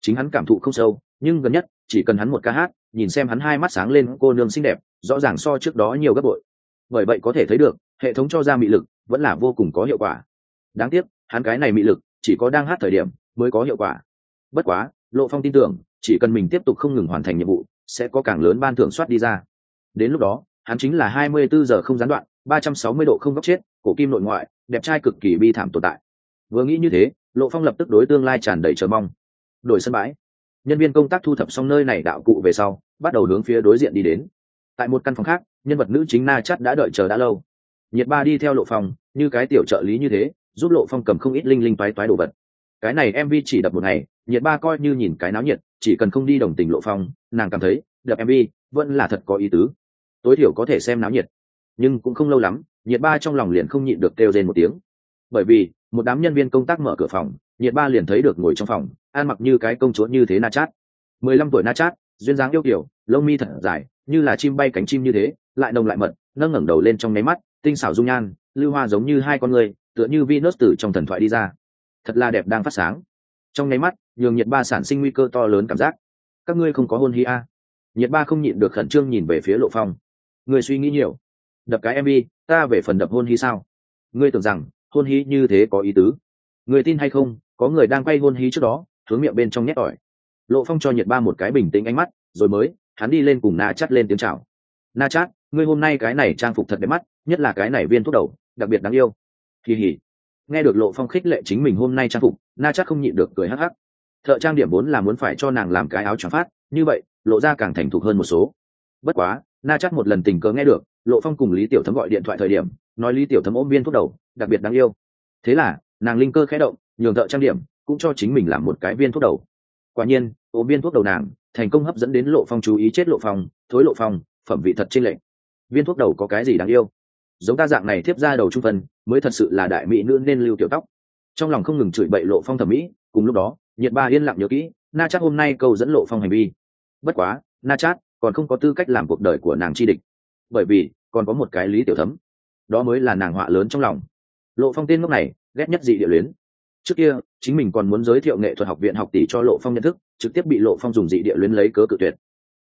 Chính hắn cảm thụ không sâu, nhưng gần nhất, chỉ cần hắn một ca hát, nhìn xem hắn hai mắt sáng lên, cô nương xinh đẹp, rõ ràng so trước đó nhiều gấp bội. Bởi vậy có thể thấy được, hệ thống cho ra mị lực, vẫn là vô cùng có hiệu quả. Đáng tiếc, hắn cái này mị lực, chỉ có đang hát thời điểm, mới có hiệu quả. Bất quá lộ phong tin tưởng, chỉ cần mình tiếp tục không ngừng hoàn thành nhiệm vụ, sẽ có càng lớn ban thưởng soát đi ra. Đến lúc đó, hắn chính là hai mươi bốn giờ không gián đoạn, ba trăm sáu mươi độ không góc chết, cổ kim nội ngoại, đẹp trai cực kỳ bi thảm tồn tại. Vừa nghĩ như thế, lộ phong lập tức đối tương lai tràn đầy chờ mong. Đổi sân bãi. Nhân viên công tác thu thập xong nơi này đạo cụ về sau, bắt đầu hướng phía đối diện đi đến. Tại một căn phòng khác, nhân vật nữ chính na chắt đã đợi chờ đã lâu. Nhiệt ba đi theo lộ phong, như cái tiểu trợ lý như thế, giúp lộ phong cầm không ít linh linh toái toái đồ vật. Cái này mv chỉ đập một ngày nhiệt ba coi như nhìn cái náo nhiệt, chỉ cần không đi đồng tình lộ phong, nàng cảm thấy, đập mv vẫn là thật có ý tứ. Tối thiểu có thể xem náo nhiệt. Nhưng cũng không lâu lắm, nhiệt ba trong lòng liền không nhịn được kêu rên một tiếng. Bởi vì, một đám nhân viên công tác mở cửa phòng, nhiệt ba liền thấy được ngồi trong phòng, ăn mặc như cái công chúa như thế na chát. Mười lăm tuổi na chát, duyên dáng yêu kiểu, lông mi thật dài, như là chim bay cánh chim như thế, lại nồng lại mật, nâng ngẩng đầu lên trong nháy mắt, tinh xảo dung nhan, lưu hoa giống như hai con người, tựa như Venus từ trong thần thoại đi ra. Thật là đẹp đang phát sáng trong nháy mắt, nhường nhiệt ba sản sinh nguy cơ to lớn cảm giác. Các ngươi không có hôn hi a. À. nhiệt ba không nhịn được khẩn trương nhìn về phía lộ phong. Người suy nghĩ nhiều. Đập cái mv ta về phần đập hôn hi sao? Ngươi tưởng rằng, hôn hi như thế có ý tứ. Người tin hay không, có người đang quay hôn hi trước đó, hướng miệng bên trong nhét ỏi lộ phong cho nhiệt ba một cái bình tĩnh ánh mắt, rồi mới, hắn đi lên cùng na chắt lên tiếng chào. Na chát, ngươi hôm nay cái này trang phục thật đẹp mắt, nhất là cái này viên thuốc đầu, đặc biệt đáng yêu. Kỳ hỉ nghe được lộ phong khích lệ chính mình hôm nay trang phục, na chắc không nhịn được cười hắc hắc. Thợ trang điểm vốn là muốn phải cho nàng làm cái áo choàng phát, như vậy, lộ ra càng thành thục hơn một số. Bất quá, na chắc một lần tình cờ nghe được, lộ phong cùng lý tiểu thấm gọi điện thoại thời điểm, nói lý tiểu thấm ôm viên thuốc đầu, đặc biệt đáng yêu. Thế là, nàng linh cơ khẽ động, nhường thợ trang điểm cũng cho chính mình làm một cái viên thuốc đầu. Quả nhiên, ôm viên thuốc đầu nàng, thành công hấp dẫn đến lộ phong chú ý chết lộ phong, thối lộ phong, phẩm vị thật trên lệnh viên thuốc đầu có cái gì đáng yêu? Giống ta dạng này tiếp ra đầu trung phân, mới thật sự là đại mỹ nữ nên lưu tiểu tóc. Trong lòng không ngừng chửi bậy lộ phong thẩm mỹ, cùng lúc đó nhiệt ba yên lặng nhớ kỹ, na chát hôm nay câu dẫn lộ phong hành vi. Bất quá, na chát còn không có tư cách làm cuộc đời của nàng chi địch, bởi vì còn có một cái lý tiểu thấm. Đó mới là nàng họa lớn trong lòng. Lộ phong tên ngốc này, ghét nhất dị địa luyến. Trước kia, chính mình còn muốn giới thiệu nghệ thuật học viện học tỷ cho lộ phong nhận thức, trực tiếp bị lộ phong dùng dị địa luyến lấy cớ cự tuyệt.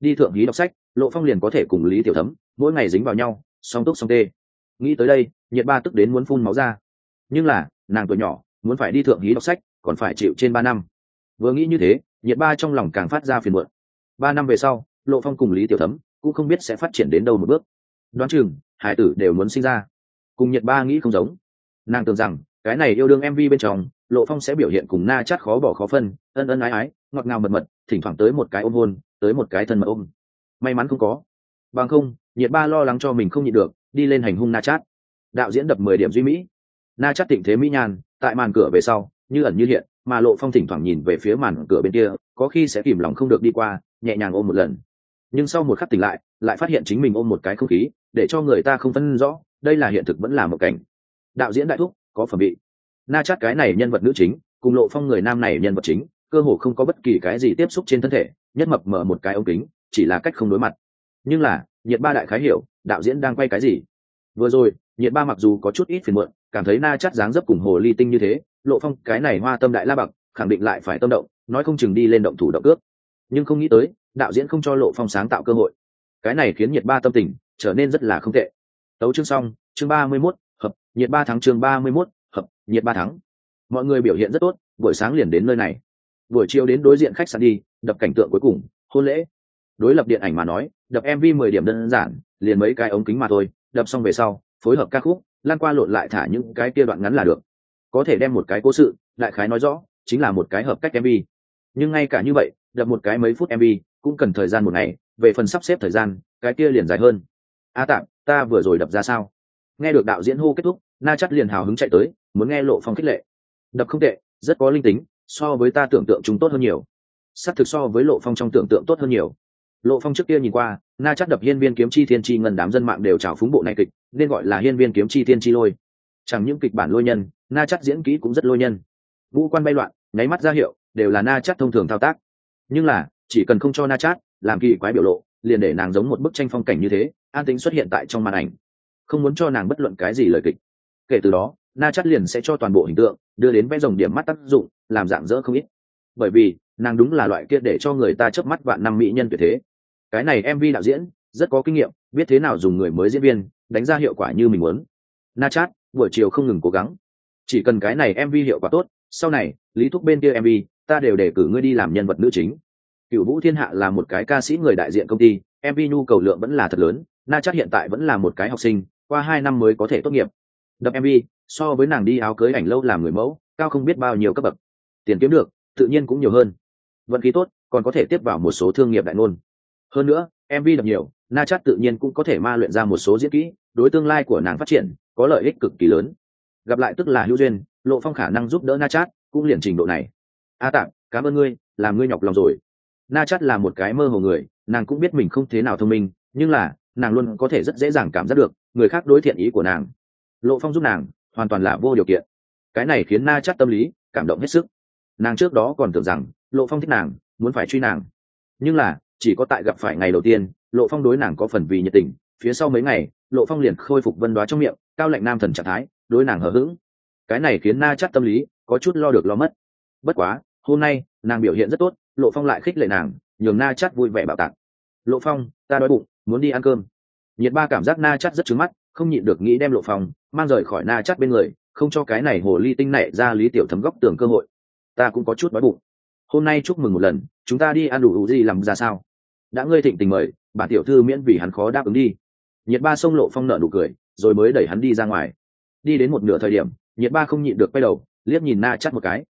Đi thượng hí đọc sách, lộ phong liền có thể cùng lý tiểu thấm, mỗi ngày dính vào nhau, song túc song tê nghĩ tới đây, nhiệt ba tức đến muốn phun máu ra. Nhưng là, nàng tuổi nhỏ, muốn phải đi thượng hí đọc sách, còn phải chịu trên ba năm. Vừa nghĩ như thế, nhiệt ba trong lòng càng phát ra phiền muộn. Ba năm về sau, lộ phong cùng lý tiểu thấm cũng không biết sẽ phát triển đến đâu một bước. Đoán chừng, hải tử đều muốn sinh ra. Cùng nhiệt ba nghĩ không giống. Nàng tưởng rằng, cái này yêu đương mv bên trong, lộ phong sẽ biểu hiện cùng na chát khó bỏ khó phân, ân ân ái ái, ngọt ngào mật mật, thỉnh thoảng tới một cái ôm hôn, tới một cái thân mật ôm. May mắn không có. Bằng không, nhiệt ba lo lắng cho mình không nhịn được đi lên hành hung na chát. Đạo diễn đập mười điểm duy mỹ. Na chát tịnh thế mỹ nhan, tại màn cửa về sau như ẩn như hiện mà lộ phong thỉnh thoảng nhìn về phía màn cửa bên kia có khi sẽ kìm lòng không được đi qua nhẹ nhàng ôm một lần. Nhưng sau một khắc tỉnh lại lại phát hiện chính mình ôm một cái không khí để cho người ta không phân rõ đây là hiện thực vẫn là một cảnh. Đạo diễn đại thúc có phẩm bị na chát cái này nhân vật nữ chính cùng lộ phong người nam này nhân vật chính cơ hồ không có bất kỳ cái gì tiếp xúc trên thân thể nhất mập mở một cái ống kính chỉ là cách không đối mặt. Nhưng là nhiệt ba đại khái hiểu, đạo diễn đang quay cái gì? Vừa rồi, nhiệt ba mặc dù có chút ít phiền muộn, cảm thấy na chắc dáng dấp cùng hồ ly tinh như thế, lộ phong, cái này hoa tâm đại la bậc khẳng định lại phải tâm động, nói không chừng đi lên động thủ động cướp nhưng không nghĩ tới, đạo diễn không cho lộ phong sáng tạo cơ hội. Cái này khiến nhiệt ba tâm tình trở nên rất là không tệ. Tấu chương xong, chương ba mươi mốt, hợp, nhiệt ba tháng chương ba mươi mốt, hợp, nhiệt ba tháng mọi người biểu hiện rất tốt, buổi sáng liền đến nơi này. Buổi chiều đến đối diện khách sạn đi, đập cảnh tượng cuối cùng, hôn lễ đối lập điện ảnh mà nói đập mv mười điểm đơn giản liền mấy cái ống kính mà thôi đập xong về sau phối hợp ca khúc lan qua lộn lại thả những cái kia đoạn ngắn là được. Có thể đem một cái cố sự đại khái nói rõ chính là một cái hợp cách mv nhưng ngay cả như vậy đập một cái mấy phút mv cũng cần thời gian một ngày về phần sắp xếp thời gian cái kia liền dài hơn. A à, tạm ta vừa rồi đập ra sao? Nghe được đạo diễn hô kết thúc na chắt liền hào hứng chạy tới muốn nghe lộ phong khích lệ. Đập không tệ rất có linh tính so với ta tưởng tượng chúng tốt hơn nhiều. S c thực so với lộ phong trong tưởng tượng tốt hơn nhiều lộ phong trước kia nhìn qua, na chắc đập hiên viên kiếm chi thiên chi ngân đám dân mạng đều trào phúng bộ này kịch, nên gọi là hiên viên kiếm chi thiên chi lôi. Chẳng những kịch bản lôi nhân, na chắc diễn kỹ cũng rất lôi nhân. Vũ quan bay loạn, nháy mắt ra hiệu, đều là na chắc thông thường thao tác. Nhưng là, chỉ cần không cho na chắc làm kỳ quái biểu lộ, liền để nàng giống một bức tranh phong cảnh như thế, an tính xuất hiện tại trong màn ảnh. Không muốn cho nàng bất luận cái gì lời kịch. Kể từ đó, na chắc liền sẽ cho toàn bộ hình tượng đưa đến vẽ dòng điểm mắt tác dụng, làm dạng dỡ không ít. Bởi vì, nàng đúng là loại kia để cho người ta chớp mắt vạn năm mỹ nhân tuyệt thế cái này mv đạo diễn, rất có kinh nghiệm, biết thế nào dùng người mới diễn viên, đánh ra hiệu quả như mình muốn. Na chát buổi chiều không ngừng cố gắng. Chỉ cần cái này mv hiệu quả tốt, sau này, lý thúc bên kia mv ta đều đề cử ngươi đi làm nhân vật nữ chính. Cựu vũ thiên hạ là một cái ca sĩ người đại diện công ty mv nhu cầu lượng vẫn là thật lớn, na chắc hiện tại vẫn là một cái học sinh, qua hai năm mới có thể tốt nghiệp. Đập mv so với nàng đi áo cưới ảnh lâu làm người mẫu, cao không biết bao nhiêu cấp bậc. Tiền kiếm được, tự nhiên cũng nhiều hơn. Vận khí tốt, còn có thể tiếp vào một số thương nghiệp đại ngôn hơn nữa mv đọc nhiều na chát tự nhiên cũng có thể ma luyện ra một số diễn kỹ đối tương lai của nàng phát triển có lợi ích cực kỳ lớn. Gặp lại tức là hữu duyên lộ phong khả năng giúp đỡ na chát cũng liền trình độ này. A à, tạm cảm ơn ngươi làm ngươi nhọc lòng rồi. Na chát là một cái mơ hồ người nàng cũng biết mình không thế nào thông minh nhưng là nàng luôn có thể rất dễ dàng cảm giác được người khác đối thiện ý của nàng. Lộ phong giúp nàng hoàn toàn là vô điều kiện. Cái này khiến na chát tâm lý cảm động hết sức. Nàng trước đó còn tưởng rằng lộ phong thích nàng muốn phải truy nàng. Nhưng là chỉ có tại gặp phải ngày đầu tiên, lộ phong đối nàng có phần vì nhiệt tình, phía sau mấy ngày, lộ phong liền khôi phục vân đoá trong miệng, cao lệnh nam thần trạng thái, đối nàng hờ hững. Cái này khiến na chát tâm lý có chút lo được lo mất. Bất quá, hôm nay, nàng biểu hiện rất tốt, lộ phong lại khích lệ nàng, nhường na chát vui vẻ bảo tạc. Lộ phong, ta đói bụng, muốn đi ăn cơm. Nhiệt ba cảm giác na chát rất trứng mắt, không nhịn được nghĩ đem lộ phong mang rời khỏi na chát bên người, không cho cái này hồ ly tinh này ra lý tiểu thấm góc tường cơ hội. Ta cũng có chút đói bụng. Hôm nay chúc mừng một lần, chúng ta đi ăn đủ đủ gì làm ra sao? Đã ngươi thịnh tình mời, bản tiểu thư miễn vì hắn khó đáp ứng đi. Nhiệt ba xông lộ phong nợ nụ cười, rồi mới đẩy hắn đi ra ngoài. Đi đến một nửa thời điểm, nhiệt ba không nhịn được quay đầu, liếc nhìn na chắt một cái.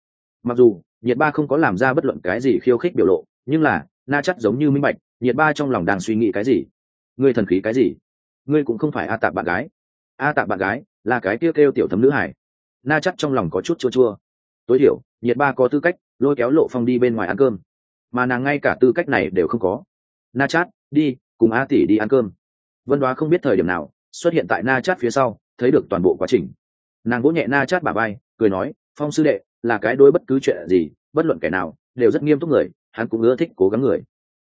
Mặc dù, nhiệt ba không có làm ra bất luận cái gì khiêu khích biểu lộ, nhưng là, na chắt giống như minh bạch, nhiệt ba trong lòng đang suy nghĩ cái gì? Ngươi thần khí cái gì? Ngươi cũng không phải a tạp bạn gái. A tạp bạn gái, là cái kêu kêu tiểu thấm nữ hải na chắt trong lòng có chút chua chua. Tối thiểu, nhiệt ba có tư cách, lôi kéo lộ phong đi bên ngoài ăn cơm. Mà nàng ngay cả tư cách này đều không có na chát, đi, cùng a tỷ đi ăn cơm. Vân đoá không biết thời điểm nào, xuất hiện tại na chát phía sau, thấy được toàn bộ quá trình. Nàng vỗ nhẹ na chát bà bay cười nói, phong sư đệ, là cái đối bất cứ chuyện gì, bất luận kẻ nào, đều rất nghiêm túc người, hắn cũng ưa thích cố gắng người.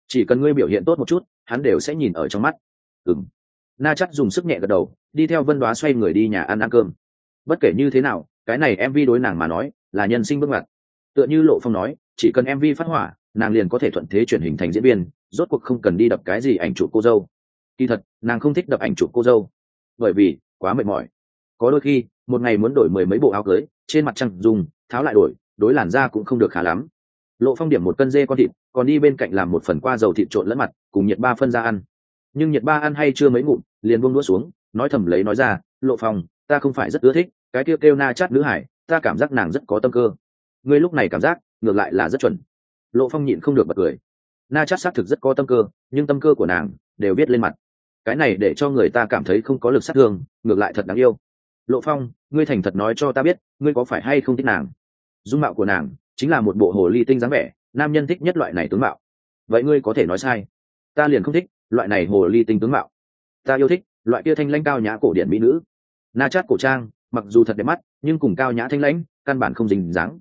Chỉ cần ngươi biểu hiện tốt một chút, hắn đều sẽ nhìn ở trong mắt. Ừng na chắc dùng sức nhẹ gật đầu, đi theo vân đoá xoay người đi nhà ăn ăn cơm. Bất kể như thế nào, cái này mv đối nàng mà nói, là nhân sinh bước ngoặt. Tựa như lộ phong nói, chỉ cần mv phát hỏa, nàng liền có thể thuận thế chuyển hình thành diễn viên rốt cuộc không cần đi đập cái gì ảnh chụp cô dâu. Kỳ thật, nàng không thích đập ảnh chụp cô dâu. Bởi vì, quá mệt mỏi. Có đôi khi, một ngày muốn đổi mười mấy bộ áo cưới, trên mặt trăng dùng, tháo lại đổi, đối làn da cũng không được khá lắm. Lộ phong điểm một cân dê con thịt, còn đi bên cạnh làm một phần qua dầu thịt trộn lẫn mặt, cùng nhiệt ba phân ra ăn. Nhưng nhiệt ba ăn hay chưa mấy ngụm, liền buông đũa xuống, nói thầm lấy nói ra, lộ phong, ta không phải rất ưa thích, cái kêu kêu na chát nữ hải, ta cảm giác nàng rất có tâm cơ. Ngươi lúc này cảm giác, ngược lại là rất chuẩn. Lộ phong nhịn không được bật cười na chắc xác thực rất có tâm cơ, nhưng tâm cơ của nàng đều biết lên mặt. Cái này để cho người ta cảm thấy không có lực sát thương, ngược lại thật đáng yêu. Lộ phong, ngươi thành thật nói cho ta biết, ngươi có phải hay không thích nàng? Dung mạo của nàng chính là một bộ hồ ly tinh dáng vẻ, nam nhân thích nhất loại này tướng mạo. Vậy ngươi có thể nói sai. Ta liền không thích loại này hồ ly tinh tướng mạo. Ta yêu thích loại kia thanh lãnh cao nhã cổ điển mỹ nữ. Na chát cổ trang, mặc dù thật đẹp mắt, nhưng cùng cao nhã thanh lãnh căn bản không dình dáng.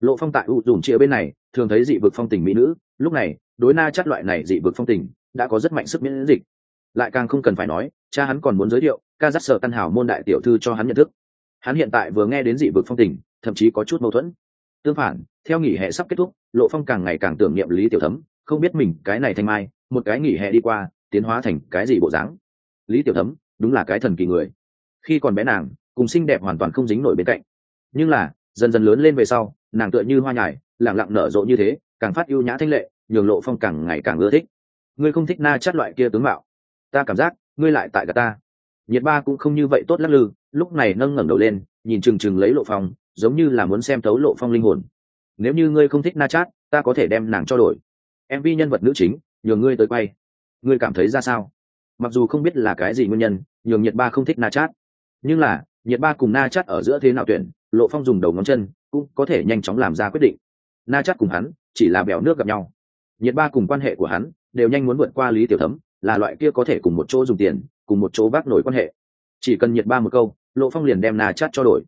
Lộ phong tại u dùng chia bên này, thường thấy dị vực phong tình mỹ nữ lúc này, đối na chắt loại này dị vực phong tình, đã có rất mạnh sức miễn dịch. Lại càng không cần phải nói, cha hắn còn muốn giới thiệu ca dắt sở căn hảo môn đại tiểu thư cho hắn nhận thức. Hắn hiện tại vừa nghe đến dị vực phong tình, thậm chí có chút mâu thuẫn. Tương phản, theo nghỉ hè sắp kết thúc, lộ phong càng ngày càng tưởng niệm lý tiểu thấm, không biết mình cái này thanh mai, một cái nghỉ hè đi qua, tiến hóa thành cái gì bộ dáng. Lý tiểu thấm, đúng là cái thần kỳ người. Khi còn bé nàng, cùng xinh đẹp hoàn toàn không dính nổi bên cạnh. Nhưng là, dần dần lớn lên về sau, nàng tựa như hoa nhài lẳng lặng nở rộ như thế, càng phát ưu nhã thanh lệ, nhường lộ phong càng ngày càng ưa thích. Ngươi không thích na chát loại kia tướng mạo. Ta cảm giác, ngươi lại tại cả ta. Nhiệt ba cũng không như vậy tốt lắc lư, lúc này nâng ngẩng đầu lên, nhìn chừng chừng lấy lộ phong, giống như là muốn xem thấu lộ phong linh hồn. Nếu như ngươi không thích na chát, ta có thể đem nàng cho đổi. Em Vi nhân vật nữ chính, nhường ngươi tới quay. Ngươi cảm thấy ra sao? Mặc dù không biết là cái gì nguyên nhân, nhường nhiệt ba không thích na chát. Nhưng là, nhiệt ba cùng na chát ở giữa thế nào tuyển, lộ phong dùng đầu ngón chân, cũng có thể nhanh chóng làm ra quyết định na chắc cùng hắn chỉ là bèo nước gặp nhau. Nhiệt ba cùng quan hệ của hắn đều nhanh muốn vượt qua lý tiểu thấm, là loại kia có thể cùng một chỗ dùng tiền, cùng một chỗ bác nổi quan hệ. Chỉ cần nhiệt ba một câu, lộ phong liền đem na chát cho đổi.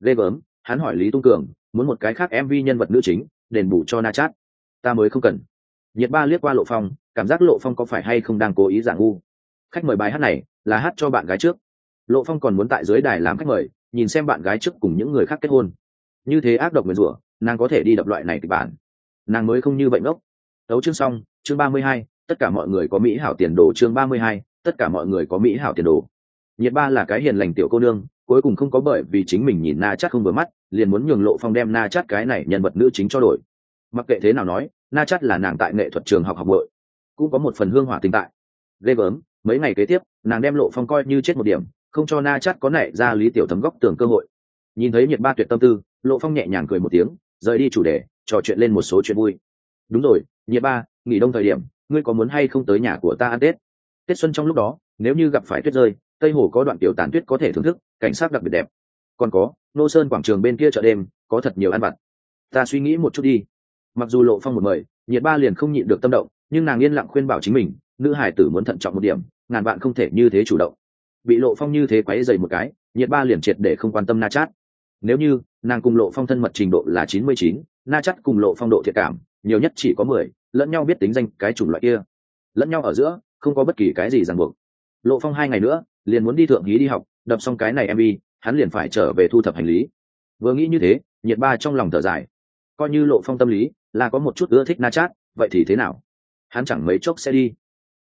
Ghê gớm, hắn hỏi lý tung cường, muốn một cái khác mv nhân vật nữ chính, đền bù cho na chát. Ta mới không cần. Nhiệt ba liếc qua lộ phong, cảm giác lộ phong có phải hay không đang cố ý giả ngu. Khách mời bài hát này là hát cho bạn gái trước. Lộ phong còn muốn tại dưới đài làm khách mời, nhìn xem bạn gái trước cùng những người khác kết hôn. Như thế ác độc người rủa nàng có thể đi đập loại này kịch bản. Nàng mới không như vậy ngốc. Đấu chương xong, chương ba mươi hai, tất cả mọi người có mỹ hảo tiền đồ, chương ba mươi hai, tất cả mọi người có mỹ hảo tiền đồ. Nhiệt ba là cái hiền lành tiểu cô nương, cuối cùng không có bởi vì chính mình nhìn na chắc không vừa mắt, liền muốn nhường lộ phong đem na chắc cái này nhân vật nữ chính cho đổi. Mặc kệ thế nào nói, na chắc là nàng tại nghệ thuật trường học học bội, cũng có một phần hương hỏa tình tại. Ghê gớm, mấy ngày kế tiếp, nàng đem lộ phong coi như chết một điểm, không cho na chắc có nảy ra lý tiểu thấm góc tường cơ hội. Nhìn thấy nhiệt ba tuyệt tâm tư, lộ phong nhẹ nhàng cười một tiếng rời đi chủ đề, trò chuyện lên một số chuyện vui. Đúng rồi nhiệt ba, nghỉ đông thời điểm, ngươi có muốn hay không tới nhà của ta ăn tết? Tết xuân trong lúc đó, nếu như gặp phải tuyết rơi, tây hồ có đoạn tiểu tán tuyết có thể thưởng thức, cảnh sát đặc biệt đẹp. Còn có, nô sơn quảng trường bên kia chợ đêm, có thật nhiều ăn vặt. Ta suy nghĩ một chút đi. Mặc dù lộ phong một mời nhiệt ba liền không nhịn được tâm động, nhưng nàng yên lặng khuyên bảo chính mình, nữ hải tử muốn thận trọng một điểm, ngàn bạn không thể như thế chủ động. Bị lộ phong như thế quấy dày một cái nhiệt ba liền triệt để không quan tâm na chát nếu như, nàng cùng lộ phong thân mật trình độ là chín mươi chín, na chắt cùng lộ phong độ thiệt cảm, nhiều nhất chỉ có mười, lẫn nhau biết tính danh cái chủng loại kia. Lẫn nhau ở giữa, không có bất kỳ cái gì ràng buộc. Lộ phong hai ngày nữa, liền muốn đi thượng hí đi học, đập xong cái này em đi hắn liền phải trở về thu thập hành lý. Vừa nghĩ như thế, nhiệt ba trong lòng thở dài. Coi như lộ phong tâm lý, là có một chút ưa thích na chát vậy thì thế nào? Hắn chẳng mấy chốc sẽ đi.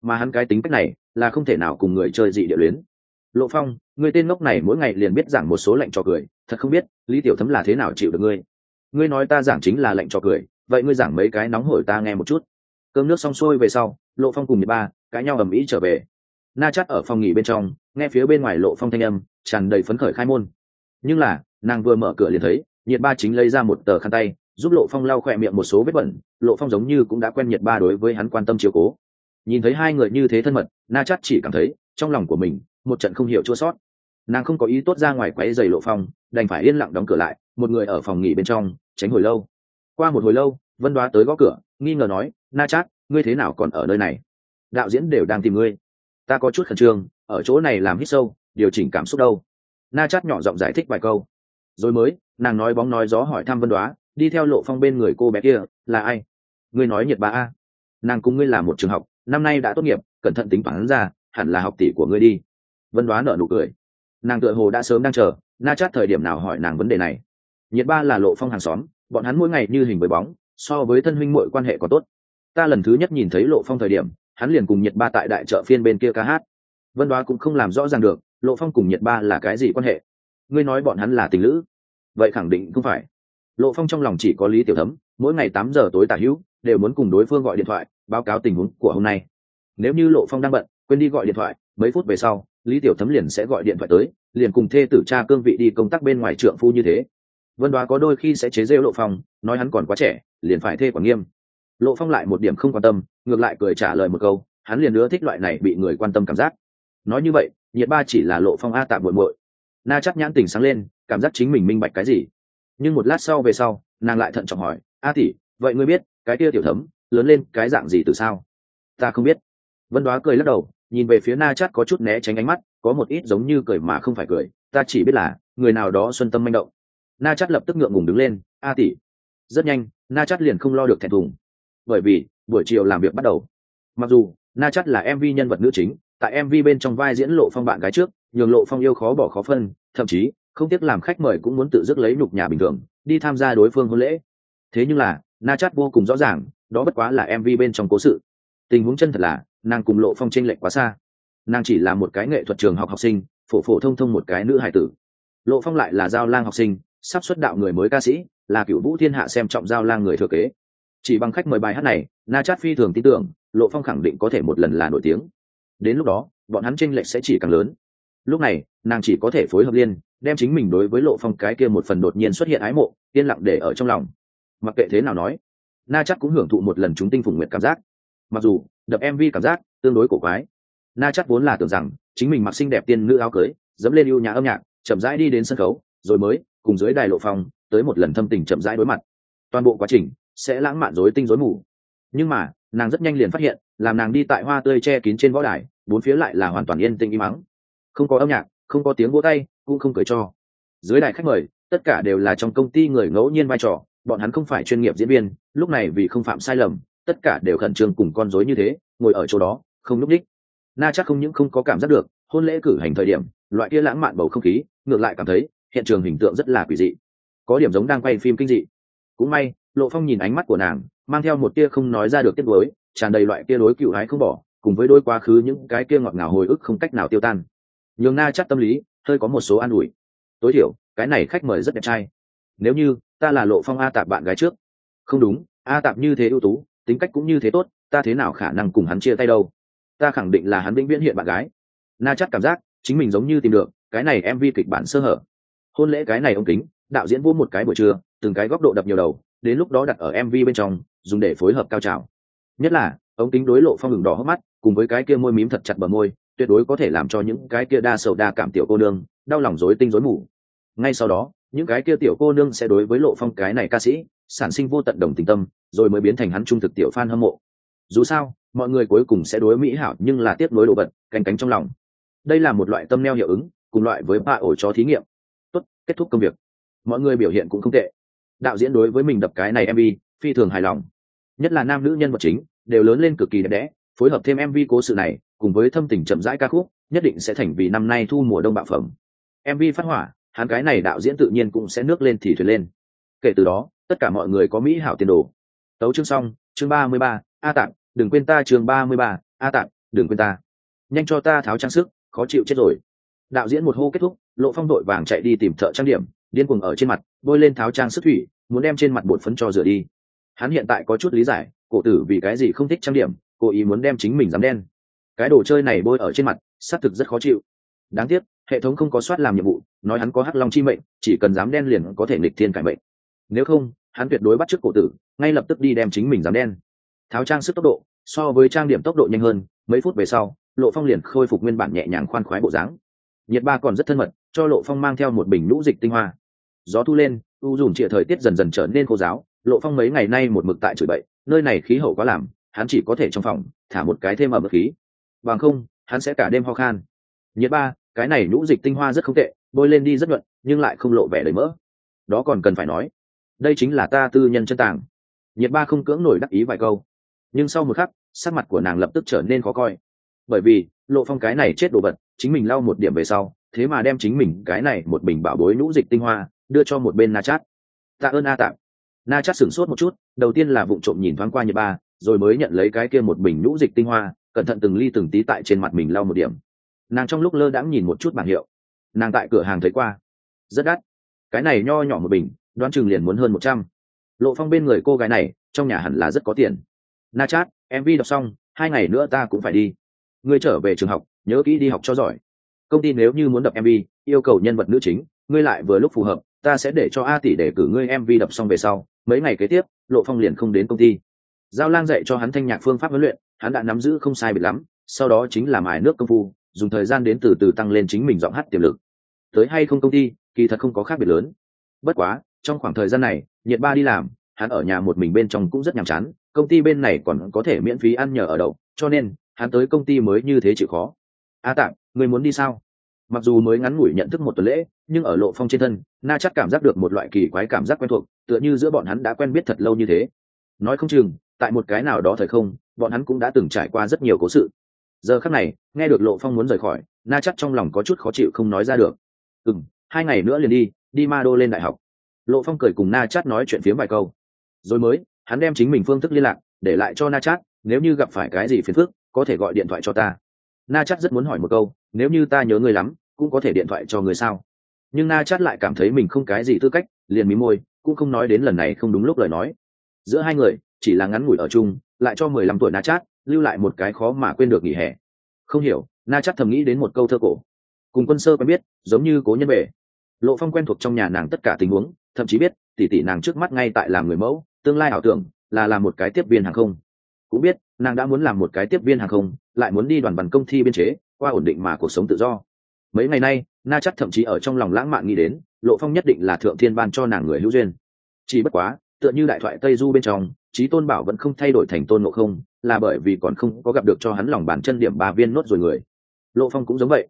Mà hắn cái tính cách này, là không thể nào cùng người chơi dị địa luyến. Lộ phong, người tên ngốc này mỗi ngày liền biết giảng một số lệnh trò cười thật không biết, lý tiểu thấm là thế nào chịu được ngươi? Ngươi nói ta giảng chính là lệnh trò cười, vậy ngươi giảng mấy cái nóng hổi ta nghe một chút. Cơm nước xong xuôi về sau, lộ phong cùng nhiệt ba cãi nhau ầm ĩ trở về. Na chắt ở phòng nghỉ bên trong, nghe phía bên ngoài lộ phong thanh âm, tràn đầy phấn khởi khai môn. Nhưng là, nàng vừa mở cửa liền thấy nhiệt ba chính lấy ra một tờ khăn tay, giúp lộ phong lau khỏe miệng một số vết bẩn. Lộ phong giống như cũng đã quen nhiệt ba đối với hắn quan tâm chiều cố. Nhìn thấy hai người như thế thân mật, na chắt chỉ cảm thấy trong lòng của mình một trận không hiểu chua sót nàng không có ý tốt ra ngoài quáy giày lộ phong, đành phải yên lặng đóng cửa lại, một người ở phòng nghỉ bên trong, tránh hồi lâu. Qua một hồi lâu, vân đoá tới gõ cửa, nghi ngờ nói, na chát, ngươi thế nào còn ở nơi này? Đạo diễn đều đang tìm ngươi. Ta có chút khẩn trương, ở chỗ này làm hít sâu, điều chỉnh cảm xúc đâu. Na chát nhỏ giọng giải thích vài câu. Rồi mới, nàng nói bóng nói gió hỏi thăm vân đoá, đi theo lộ phong bên người cô bé kia, là ai? Ngươi nói nhiệt bà a. Nàng cùng ngươi là một trường học, năm nay đã tốt nghiệp, cẩn thận tính toán ra, hẳn là học tỷ của ngươi đi. Vân đoá nở nụ cười nàng tựa hồ đã sớm đang chờ, na chát thời điểm nào hỏi nàng vấn đề này. Nhiệt ba là lộ phong hàng xóm, bọn hắn mỗi ngày như hình với bóng, so với thân huynh muội quan hệ có tốt. Ta lần thứ nhất nhìn thấy lộ phong thời điểm, hắn liền cùng nhiệt ba tại đại chợ phiên bên kia ca hát. Vân đoá cũng không làm rõ ràng được, lộ phong cùng nhiệt ba là cái gì quan hệ? Ngươi nói bọn hắn là tình lữ. Vậy khẳng định không phải. Lộ phong trong lòng chỉ có lý tiểu thấm, mỗi ngày tám giờ tối tả hữu, đều muốn cùng đối phương gọi điện thoại, báo cáo tình huống của hôm nay. Nếu như lộ phong đang bận, quên đi gọi điện thoại, mấy phút về sau lý tiểu thấm liền sẽ gọi điện thoại tới, liền cùng thê tử cha cương vị đi công tác bên ngoài trượng phu như thế. Vân đoá có đôi khi sẽ chế rêu lộ phong, nói hắn còn quá trẻ, liền phải thê quản nghiêm. Lộ phong lại một điểm không quan tâm, ngược lại cười trả lời một câu, hắn liền nữa thích loại này bị người quan tâm cảm giác. Nói như vậy, nhiệt ba chỉ là lộ phong a tạm muội muội. Na chắc nhãn tình sáng lên, cảm giác chính mình minh bạch cái gì. Nhưng một lát sau về sau, nàng lại thận trọng hỏi, a tỷ, vậy ngươi biết, cái kia tiểu thấm, lớn lên cái dạng gì từ sao? Ta không biết. Vân đoá cười lắc đầu nhìn về phía na chát có chút né tránh ánh mắt, có một ít giống như cười mà không phải cười, ta chỉ biết là, người nào đó xuân tâm manh động. Na chát lập tức ngượng ngùng đứng lên, a tỷ. Rất nhanh, na chát liền không lo được thẹn thùng. Bởi vì, buổi chiều làm việc bắt đầu. Mặc dù, na chát là mv nhân vật nữ chính, tại mv bên trong vai diễn lộ phong bạn gái trước, nhường lộ phong yêu khó bỏ khó phân, thậm chí, không tiếc làm khách mời cũng muốn tự dứt lấy nhục nhà bình thường, đi tham gia đối phương hôn lễ. Thế nhưng là, na chát vô cùng rõ ràng, đó bất quá là mv bên trong cố sự tình huống chân thật là, nàng cùng lộ phong tranh lệch quá xa. Nàng chỉ là một cái nghệ thuật trường học học sinh, phổ phổ thông thông một cái nữ hải tử. Lộ phong lại là giao lang học sinh, sắp xuất đạo người mới ca sĩ, là cựu vũ thiên hạ xem trọng giao lang người thừa kế. Chỉ bằng khách mời bài hát này, na chát phi thường tin tưởng, lộ phong khẳng định có thể một lần là nổi tiếng. Đến lúc đó, bọn hắn tranh lệch sẽ chỉ càng lớn. Lúc này, nàng chỉ có thể phối hợp liên, đem chính mình đối với lộ phong cái kia một phần đột nhiên xuất hiện ái mộ, yên lặng để ở trong lòng. Mặc kệ thế nào nói, na chắc cũng hưởng thụ một lần chúng tinh phùng nguyện cảm giác mặc dù, đập mv cảm giác tương đối cổ quái, na chắc vốn là tưởng rằng chính mình mặc xinh đẹp tiên nữ áo cưới, dẫm lên ưu nhã âm nhạc, chậm rãi đi đến sân khấu, rồi mới cùng dưới đài lộ phong tới một lần thâm tình chậm rãi đối mặt. Toàn bộ quá trình sẽ lãng mạn rối tinh rối mù. Nhưng mà, nàng rất nhanh liền phát hiện, làm nàng đi tại hoa tươi che kín trên võ đài, bốn phía lại là hoàn toàn yên tĩnh im mắng không có âm nhạc, không có tiếng vỗ tay, cũng không cười cho. Dưới đài khách mời, tất cả đều là trong công ty người ngẫu nhiên vai trò, bọn hắn không phải chuyên nghiệp diễn viên, lúc này vì không phạm sai lầm tất cả đều khẩn trương cùng con rối như thế, ngồi ở chỗ đó, không núp đích. Na chắc không những không có cảm giác được, hôn lễ cử hành thời điểm, loại kia lãng mạn bầu không khí, ngược lại cảm thấy, hiện trường hình tượng rất là quỷ dị. Có điểm giống đang quay phim kinh dị. Cũng may, lộ phong nhìn ánh mắt của nàng, mang theo một tia không nói ra được tiếc đối tràn đầy loại kia đối cựu hái không bỏ, cùng với đôi quá khứ những cái kia ngọt ngào hồi ức không cách nào tiêu tan. Nhường na chắc tâm lý, hơi có một số an ủi. Tối thiểu, cái này khách mời rất đẹp trai. Nếu như ta là lộ phong a tạp bạn gái trước. Không đúng, a tạp như thế ưu tú tính cách cũng như thế tốt, ta thế nào khả năng cùng hắn chia tay đâu? Ta khẳng định là hắn vĩnh viễn hiện bạn gái. Na chắc cảm giác, chính mình giống như tìm được, cái này mv kịch bản sơ hở. Hôn lễ cái này ông kính, đạo diễn vô một cái buổi trưa, từng cái góc độ đập nhiều đầu, đến lúc đó đặt ở mv bên trong, dùng để phối hợp cao trào. Nhất là ống kính đối lộ phong ngừng đỏ hốc mắt, cùng với cái kia môi mím thật chặt bờ môi, tuyệt đối có thể làm cho những cái kia đa sầu đa cảm tiểu cô nương, đau lòng rối tinh rối mù. Ngay sau đó những cái kia tiểu cô nương sẽ đối với lộ phong cái này ca sĩ, sản sinh vô tận đồng tình tâm, rồi mới biến thành hắn trung thực tiểu fan hâm mộ. Dù sao, mọi người cuối cùng sẽ đối mỹ hảo nhưng là tiếp nối đồ vật, canh cánh trong lòng. Đây là một loại tâm neo hiệu ứng, cùng loại với ba ổ chó thí nghiệm. Tốt, kết thúc công việc. Mọi người biểu hiện cũng không tệ. Đạo diễn đối với mình đập cái này mv phi thường hài lòng. Nhất là nam nữ nhân vật chính, đều lớn lên cực kỳ đẹp đẽ, phối hợp thêm mv cố sự này, cùng với thâm tình chậm rãi ca khúc, nhất định sẽ thành vì năm nay thu mùa đông bạo phẩm. Mv phát hỏa hắn cái này đạo diễn tự nhiên cũng sẽ nước lên thì thuyền lên. Kể từ đó, tất cả mọi người có mỹ hảo tiền đồ. Tấu chương xong, chương ba mươi ba, a tạng, đừng quên ta chương ba mươi ba, a tạng, đừng quên ta. Nhanh cho ta tháo trang sức, khó chịu chết rồi. Đạo diễn một hô kết thúc, lộ phong đội vàng chạy đi tìm thợ trang điểm, điên cuồng ở trên mặt, bôi lên tháo trang sức thủy, muốn đem trên mặt bột phấn cho rửa đi. Hắn hiện tại có chút lý giải, cổ tử vì cái gì không thích trang điểm, cố ý muốn đem chính mình dám đen. Cái đồ chơi này bôi ở trên mặt, xác thực rất khó chịu. Đáng tiếc hệ thống không có soát làm nhiệm vụ, nói hắn có hắc long chi mệnh, chỉ cần dám đen liền có thể nghịch thiên cải mệnh. Nếu không, hắn tuyệt đối bắt chước cổ tử, ngay lập tức đi đem chính mình dám đen. Tháo trang sức tốc độ, so với trang điểm tốc độ nhanh hơn, mấy phút về sau, lộ phong liền khôi phục nguyên bản nhẹ nhàng khoan khoái bộ dáng. Nhiệt ba còn rất thân mật, cho lộ phong mang theo một bình lũ dịch tinh hoa. Gió thu lên, u dùng trịa thời tiết dần dần trở nên khô giáo, lộ phong mấy ngày nay một mực tại chửi bậy, nơi này khí hậu quá làm, hắn chỉ có thể trong phòng, thả một cái thêm ở bậc khí. Bằng không, hắn sẽ cả đêm ho khan. Nhiệt ba cái này nhũ dịch tinh hoa rất không tệ, bôi lên đi rất nhuận, nhưng lại không lộ vẻ đầy mỡ. Đó còn cần phải nói, đây chính là ta tư nhân chân tàng. Nhiệt ba không cưỡng nổi đắc ý vài câu. Nhưng sau một khắc, sắc mặt của nàng lập tức trở nên khó coi. Bởi vì, lộ phong cái này chết đồ vật, chính mình lau một điểm về sau, thế mà đem chính mình cái này một bình bảo bối nhũ dịch tinh hoa, đưa cho một bên na chát. Tạ ơn a tạm na chát sửng sốt một chút, đầu tiên là vụ trộm nhìn thoáng qua nhiệt ba, rồi mới nhận lấy cái kia một bình nhũ dịch tinh hoa, cẩn thận từng ly từng tí tại trên mặt mình lau một điểm nàng trong lúc lơ đãng nhìn một chút bảng hiệu. Nàng tại cửa hàng thấy qua. Rất đắt. Cái này nho nhỏ một bình, đoán chừng liền muốn hơn một trăm. Lộ phong bên người cô gái này, trong nhà hẳn là rất có tiền. Na chát mv đọc xong, hai ngày nữa ta cũng phải đi. Ngươi trở về trường học, nhớ kỹ đi học cho giỏi. Công ty nếu như muốn đập mv yêu cầu nhân vật nữ chính, ngươi lại vừa lúc phù hợp, ta sẽ để cho a tỷ để cử ngươi mv đập xong về sau. Mấy ngày kế tiếp, lộ phong liền không đến công ty. Giao lang dạy cho hắn thanh nhạc phương pháp huấn luyện, hắn đã nắm giữ không sai biệt lắm, sau đó chính là mài nước công phu dùng thời gian đến từ từ tăng lên chính mình giọng hát tiềm lực. Tới hay không công ty kỳ thật không có khác biệt lớn. Bất quá trong khoảng thời gian này nhiệt ba đi làm hắn ở nhà một mình bên trong cũng rất nhàm chán công ty bên này còn có thể miễn phí ăn nhờ ở đậu cho nên hắn tới công ty mới như thế chịu khó. A à, tạng người muốn đi sao? Mặc dù mới ngắn ngủi nhận thức một tuần lễ nhưng ở lộ phong trên thân na chắc cảm giác được một loại kỳ quái cảm giác quen thuộc tựa như giữa bọn hắn đã quen biết thật lâu như thế. Nói không chừng tại một cái nào đó thời không bọn hắn cũng đã từng trải qua rất nhiều cố sự giờ khắc này, nghe được lộ phong muốn rời khỏi, na chắc trong lòng có chút khó chịu không nói ra được. Ừ m hai ngày nữa liền đi đi ma đô lên đại học. Lộ phong cười cùng na chát nói chuyện phiếm vài câu. Rồi mới, hắn đem chính mình phương thức liên lạc, để lại cho na chát nếu như gặp phải cái gì phiền phức, có thể gọi điện thoại cho ta. Na chát rất muốn hỏi một câu, nếu như ta nhớ người lắm, cũng có thể điện thoại cho người sao? Nhưng na chát lại cảm thấy mình không cái gì tư cách, liền mí môi, cũng không nói đến lần này không đúng lúc lời nói. Giữa hai người, chỉ là ngắn ngủi ở chung, lại cho mười lăm tuổi na chát lưu lại một cái khó mà quên được nghỉ hè. Không hiểu, na chắc thầm nghĩ đến một câu thơ cổ. Cùng quân sơ quen biết, giống như cố nhân bể. Lộ phong quen thuộc trong nhà nàng tất cả tình huống, thậm chí biết, tỷ tỷ nàng trước mắt ngay tại làm người mẫu, tương lai ảo tưởng là làm một cái tiếp viên hàng không. Cũng biết, nàng đã muốn làm một cái tiếp viên hàng không, lại muốn đi đoàn bằng công thi biên chế, qua ổn định mà cuộc sống tự do. Mấy ngày nay, na chắc thậm chí ở trong lòng lãng mạn nghĩ đến, lộ phong nhất định là thượng thiên ban cho nàng người hữu duyên. Chỉ bất quá, tựa như đại thoại tây du bên trong trí tôn bảo vẫn không thay đổi thành tôn ngộ không, là bởi vì còn không có gặp được cho hắn lòng bàn chân điểm ba viên nốt rồi người. Lộ phong cũng giống vậy.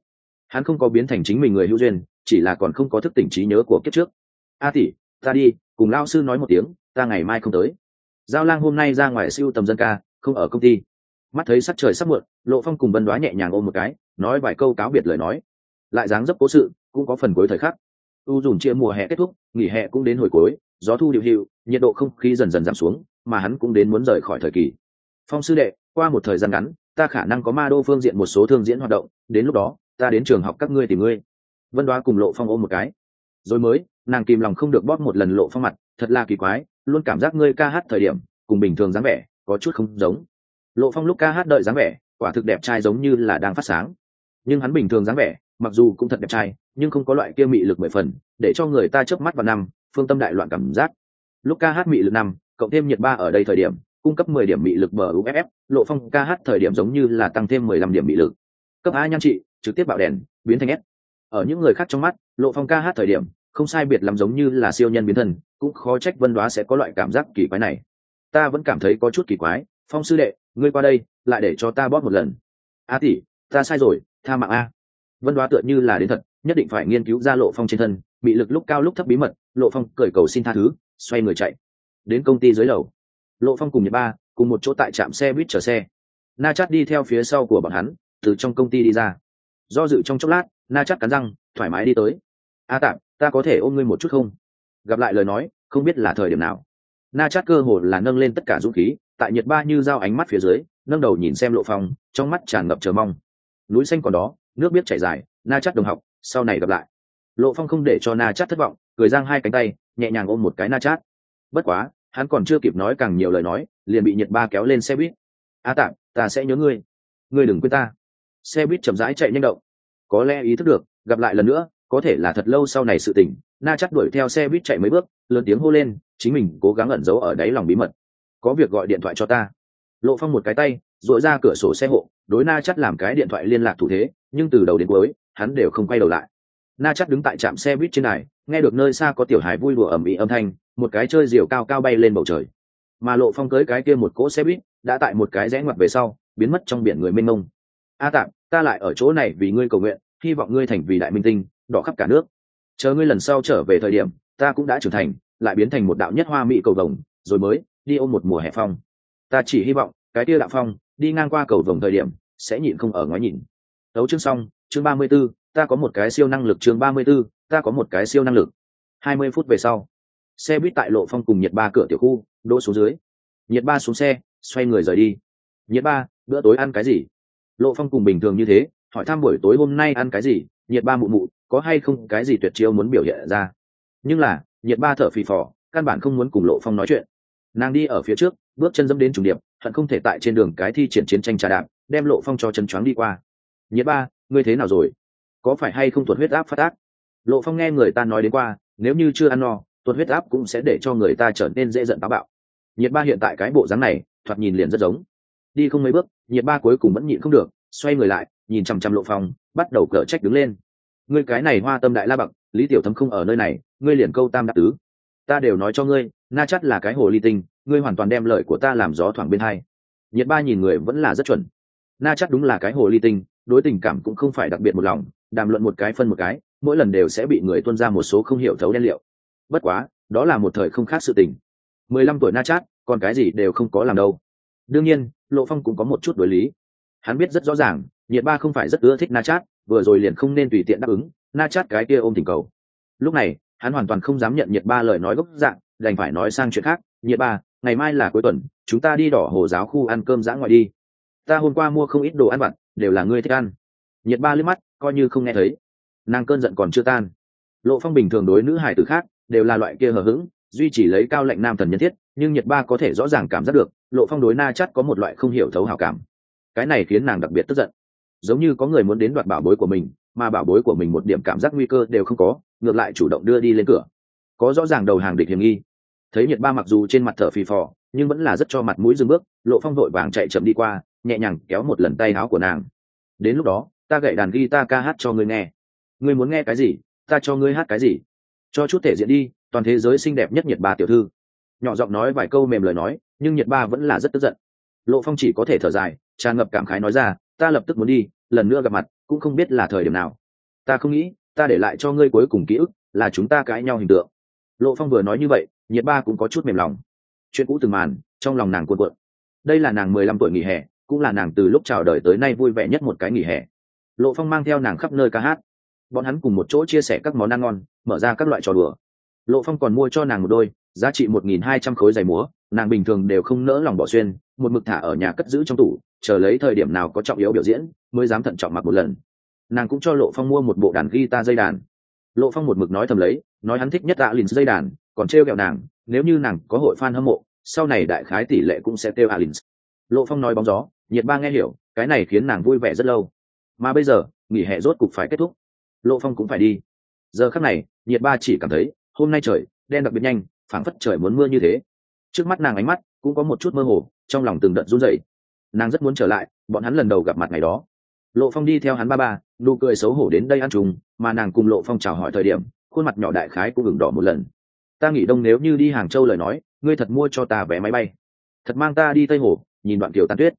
Hắn không có biến thành chính mình người hữu duyên, chỉ là còn không có thức tỉnh trí nhớ của kiếp trước. A tỷ, ta đi, cùng lao sư nói một tiếng, ta ngày mai không tới. Giao lang hôm nay ra ngoài siêu tầm dân ca, không ở công ty. Mắt thấy sắc trời sắp muộn, lộ phong cùng vân đoá nhẹ nhàng ôm một cái, nói vài câu cáo biệt lời nói. Lại dáng dấp cố sự, cũng có phần cuối thời khắc. U dùn chia mùa hè kết thúc, nghỉ hè cũng đến hồi cuối, gió thu điệu hiệu, nhiệt độ không khí dần dần giảm xuống mà hắn cũng đến muốn rời khỏi thời kỳ. Phong sư đệ, qua một thời gian ngắn, ta khả năng có ma đô phương diện một số thương diễn hoạt động, đến lúc đó, ta đến trường học các ngươi tìm ngươi. Vân đoá cùng lộ phong ôm một cái. Rồi mới, nàng kìm lòng không được bóp một lần lộ phong mặt, thật là kỳ quái, luôn cảm giác ngươi ca hát thời điểm, cùng bình thường dáng vẻ, có chút không giống. Lộ phong lúc ca hát đợi dáng vẻ, quả thực đẹp trai giống như là đang phát sáng. Nhưng hắn bình thường dáng vẻ, mặc dù cũng thật đẹp trai, nhưng không có loại kia mị lực mười phần, để cho người ta chớp mắt vào năm, phương tâm đại loạn cảm giác. Lúc ca hát mị lực năm cộng thêm nhiệt ba ở đây thời điểm, cung cấp mười điểm mị lực bờ uff lộ phong ca hát thời điểm giống như là tăng thêm mười lăm điểm mị lực. Cấp a nhan trị, trực tiếp bạo đèn, biến thành s. Ở những người khác trong mắt, lộ phong ca hát thời điểm, không sai biệt lắm giống như là siêu nhân biến thân, cũng khó trách vân đoá sẽ có loại cảm giác kỳ quái này. Ta vẫn cảm thấy có chút kỳ quái, phong sư đệ, ngươi qua đây, lại để cho ta bóp một lần. A tỷ, ta sai rồi, tha mạng a. Vân đoá tựa như là đến thật, nhất định phải nghiên cứu ra lộ phong trên thân bị lực lúc cao lúc thấp bí mật, lộ phong cởi cầu xin tha thứ, xoay người chạy đến công ty dưới lầu. Lộ phong cùng nhật ba cùng một chỗ tại trạm xe buýt chở xe. Na chát đi theo phía sau của bọn hắn, từ trong công ty đi ra. Do dự trong chốc lát, na chát cắn răng, thoải mái đi tới. A tạm ta có thể ôm ngươi một chút không? Gặp lại lời nói, không biết là thời điểm nào. Na chát cơ hồ là nâng lên tất cả dũng khí, tại nhiệt ba như dao ánh mắt phía dưới, nâng đầu nhìn xem lộ phong, trong mắt tràn ngập chờ mong. Núi xanh còn đó, nước biết chảy dài, na chát đồng học, sau này gặp lại. Lộ phong không để cho na chát thất vọng, cười giang hai cánh tay, nhẹ nhàng ôm một cái na chát. Bất quá hắn còn chưa kịp nói càng nhiều lời nói, liền bị nhiệt ba kéo lên xe buýt. A tạm ta sẽ nhớ ngươi. Ngươi đừng quên ta. Xe buýt chậm rãi chạy nhanh động. Có lẽ ý thức được, gặp lại lần nữa, có thể là thật lâu sau này sự tình, na chắc đuổi theo xe buýt chạy mấy bước, lớn tiếng hô lên, chính mình cố gắng ẩn giấu ở đáy lòng bí mật. Có việc gọi điện thoại cho ta. Lộ phong một cái tay dội ra cửa sổ xe hộ, đối na chắc làm cái điện thoại liên lạc thủ thế, nhưng từ đầu đến cuối, hắn đều không quay đầu lại. Na chắc đứng tại trạm xe buýt trên này nghe được nơi xa có tiểu hải vui đùa ẩm ĩ âm thanh một cái chơi diều cao cao bay lên bầu trời. Mà lộ phong cưới cái kia một cỗ xe buýt đã tại một cái rẽ ngoặt về sau biến mất trong biển người mênh mông. A tạm ta lại ở chỗ này vì ngươi cầu nguyện hy vọng ngươi thành vì đại minh tinh đỏ khắp cả nước. Chờ ngươi lần sau trở về thời điểm ta cũng đã trưởng thành lại biến thành một đạo nhất hoa mỹ cầu vồng rồi mới đi ôm một mùa hè phong. Ta chỉ hy vọng cái kia đạo phong đi ngang qua cầu vồng thời điểm sẽ nhịn không ở ngoái nhìn tấu chương xong chương ba mươi 34, ta có một cái siêu năng lực chương ba mươi 34, ta có một cái siêu năng lực. Hai mươi phút về sau xe buýt tại lộ phong cùng nhiệt ba cửa tiểu khu, đỗ xuống dưới. Nhiệt ba xuống xe, xoay người rời đi. Nhiệt ba, bữa tối ăn cái gì? Lộ phong cùng bình thường như thế, hỏi thăm buổi tối hôm nay ăn cái gì nhiệt ba mụ mụ, có hay không cái gì tuyệt chiêu muốn biểu hiện ra? Nhưng là nhiệt ba thở phì phò, căn bản không muốn cùng lộ phong nói chuyện. Nàng đi ở phía trước, bước chân dẫm đến trùng điệp, hận không thể tại trên đường cái thi triển chiến tranh trà đạp, đem lộ phong cho chân choáng đi qua. Nhiệt ba, ngươi thế nào rồi? Có phải hay không tuột huyết áp phát tác? Lộ phong nghe người ta nói đến qua, nếu như chưa ăn no tuột huyết áp cũng sẽ để cho người ta trở nên dễ giận táo bạo. Nhiệt ba hiện tại cái bộ dáng này, thoạt nhìn liền rất giống. Đi không mấy bước, nhiệt ba cuối cùng vẫn nhịn không được, xoay người lại, nhìn chằm chằm lộ phong bắt đầu cở trách đứng lên. Ngươi cái này hoa tâm đại la bậc, lý tiểu thấm không ở nơi này, ngươi liền câu tam đắc tứ. Ta đều nói cho ngươi, na chắc là cái hồ ly tinh, ngươi hoàn toàn đem lợi của ta làm gió thoảng bên hai. Nhiệt ba nhìn người vẫn là rất chuẩn. Na chắc đúng là cái hồ ly tinh, đối tình cảm cũng không phải đặc biệt một lòng, đàm luận một cái phân một cái, mỗi lần đều sẽ bị người tuân ra một số không hiểu thấu đen liệu bất quá, đó là một thời không khác sự tình. Mười lăm tuổi na chát, còn cái gì đều không có làm đâu. Đương nhiên, lộ phong cũng có một chút đối lý. Hắn biết rất rõ ràng, nhiệt ba không phải rất ưa thích na chát, vừa rồi liền không nên tùy tiện đáp ứng, na chát cái kia ôm tình cầu. Lúc này, hắn hoàn toàn không dám nhận nhiệt ba lời nói gốc dạng, đành phải nói sang chuyện khác. Nhiệt ba, ngày mai là cuối tuần, chúng ta đi đỏ hồ giáo khu ăn cơm dã ngoại đi. Ta hôm qua mua không ít đồ ăn vặt, đều là ngươi thích ăn. Nhiệt ba liếc mắt, coi như không nghe thấy. Nàng cơn giận còn chưa tan. Lộ phong bình thường đối nữ hải tử khác đều là loại kia hờ hững, duy chỉ lấy cao lệnh nam thần nhân thiết, nhưng nhiệt ba có thể rõ ràng cảm giác được, lộ phong đối na chắt có một loại không hiểu thấu hảo cảm. Cái này khiến nàng đặc biệt tức giận. Giống như có người muốn đến đoạt bảo bối của mình, mà bảo bối của mình một điểm cảm giác nguy cơ đều không có, ngược lại chủ động đưa đi lên cửa. Có rõ ràng đầu hàng địch hiểm nghi. Thấy nhiệt ba mặc dù trên mặt thở phì phò, nhưng vẫn là rất cho mặt mũi dừng bước, lộ phong vội vàng chạy chậm đi qua, nhẹ nhàng kéo một lần tay áo của nàng. Đến lúc đó, ta gậy đàn ghi ta ca hát cho ngươi nghe. Ngươi muốn nghe cái gì, ta cho ngươi hát cái gì? Cho chút thể diện đi, toàn thế giới xinh đẹp nhất nhiệt ba tiểu thư. Nhỏ giọng nói vài câu mềm lời nói, nhưng nhiệt ba vẫn là rất tức giận. Lộ phong chỉ có thể thở dài, tràn ngập cảm khái nói ra, ta lập tức muốn đi, lần nữa gặp mặt, cũng không biết là thời điểm nào. Ta không nghĩ, ta để lại cho ngươi cuối cùng ký ức, là chúng ta cãi nhau hình tượng. Lộ phong vừa nói như vậy nhiệt ba cũng có chút mềm lòng. Chuyện cũ từng màn, trong lòng nàng cuộn cuộn. Đây là nàng mười lăm tuổi nghỉ hè, cũng là nàng từ lúc chào đời tới nay vui vẻ nhất một cái nghỉ hè. Lộ phong mang theo nàng khắp nơi ca hát bọn hắn cùng một chỗ chia sẻ các món ăn ngon, mở ra các loại trò đùa. Lộ phong còn mua cho nàng một đôi, giá trị một nghìn hai trăm khối giày múa, nàng bình thường đều không nỡ lòng bỏ xuyên, một mực thả ở nhà cất giữ trong tủ, chờ lấy thời điểm nào có trọng yếu biểu diễn, mới dám thận trọng mặc một lần. Nàng cũng cho lộ phong mua một bộ đàn guitar dây đàn. Lộ phong một mực nói thầm lấy, nói hắn thích nhất tạ lìn dây đàn, còn trêu kẹo nàng, nếu như nàng có hội fan hâm mộ, sau này đại khái tỷ lệ cũng sẽ kêu alin lộ phong nói bóng gió, nhiệt ba nghe hiểu, cái này khiến nàng vui vẻ rất lâu. Mà bây giờ, nghỉ hè rốt cục phải kết thúc lộ phong cũng phải đi. Giờ khắc này, nhiệt ba chỉ cảm thấy, hôm nay trời, đen đặc biệt nhanh, phảng phất trời muốn mưa như thế. Trước mắt nàng ánh mắt cũng có một chút mơ hồ, trong lòng từng đợt run rẩy. Nàng rất muốn trở lại, bọn hắn lần đầu gặp mặt ngày đó. Lộ phong đi theo hắn ba ba, nụ cười xấu hổ đến đây ăn trùng mà nàng cùng lộ phong chào hỏi thời điểm, khuôn mặt nhỏ đại khái cũng ửng đỏ một lần. Ta nghĩ đông nếu như đi hàng châu lời nói, ngươi thật mua cho ta vé máy bay. Thật mang ta đi tây hồ, nhìn đoạn kiều tàn tuyết.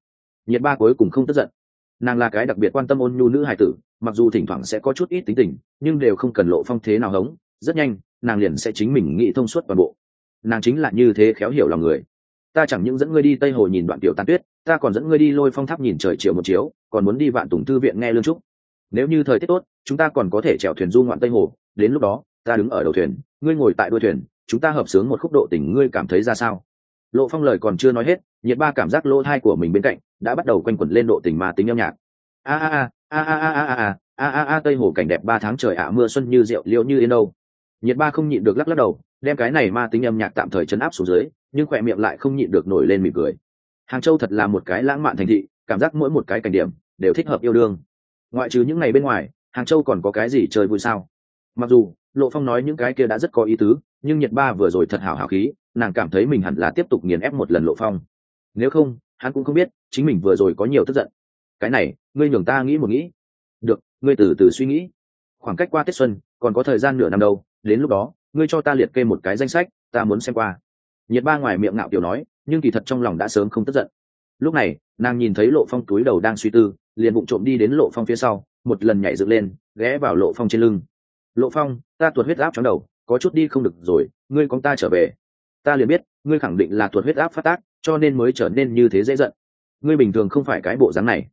Nhiệt ba cuối cùng không tức giận. Nàng là cái đặc biệt quan tâm ôn nhu nữ hài tử mặc dù thỉnh thoảng sẽ có chút ít tính tình, nhưng đều không cần lộ phong thế nào hống, rất nhanh, nàng liền sẽ chính mình nghĩ thông suốt toàn bộ. Nàng chính là như thế khéo hiểu lòng người. Ta chẳng những dẫn ngươi đi tây hồ nhìn đoạn tiểu tàn tuyết, ta còn dẫn ngươi đi lôi phong tháp nhìn trời chiều một chiếu, còn muốn đi vạn tùng thư viện nghe lương trúc nếu như thời tiết tốt, chúng ta còn có thể chèo thuyền du ngoạn tây hồ, đến lúc đó, ta đứng ở đầu thuyền, ngươi ngồi tại đuôi thuyền, chúng ta hợp sướng một khúc độ tình ngươi cảm thấy ra sao? Lộ phong lời còn chưa nói hết, nhiệt ba cảm giác lỗ thai của mình bên cạnh đã bắt đầu quanh quẩn lên độ tình ma tính âm nhạc. A a a a a a a a a a a, tây hồ cảnh đẹp ba tháng trời ạ, mưa xuân như rượu liễu như yên đâu. Nhiệt ba không nhịn được lắc lắc đầu, đem cái này ma tính âm nhạc tạm thời chấn áp xuống dưới, nhưng khỏe miệng lại không nhịn được nổi lên mỉm cười. Hàng châu thật là một cái lãng mạn thành thị, cảm giác mỗi một cái cảnh điểm đều thích hợp yêu đương. Ngoại trừ những ngày bên ngoài, hàng châu còn có cái gì chơi vui sao? Mặc dù, lộ phong nói những cái kia đã rất có ý tứ, nhưng nhiệt ba vừa rồi thật hảo hảo khí, nàng cảm thấy mình hẳn là tiếp tục nghiền ép một lần lộ phong. Nếu không, hắn cũng không biết, chính mình vừa rồi có nhiều tức giận cái này, ngươi nhường ta nghĩ một nghĩ. Được, ngươi từ từ suy nghĩ. Khoảng cách qua tết xuân, còn có thời gian nửa năm đâu, đến lúc đó, ngươi cho ta liệt kê một cái danh sách, ta muốn xem qua. Nhiệt ba ngoài miệng ngạo kiểu nói, nhưng kỳ thật trong lòng đã sớm không tức giận. Lúc này, nàng nhìn thấy lộ phong túi đầu đang suy tư, liền bụng trộm đi đến lộ phong phía sau, một lần nhảy dựng lên, ghé vào lộ phong trên lưng. Lộ phong, ta tuột huyết áp trong đầu, có chút đi không được rồi, ngươi con ta trở về. Ta liền biết, ngươi khẳng định là tuột huyết áp phát tác, cho nên mới trở nên như thế dễ giận. Ngươi bình thường không phải cái bộ dáng này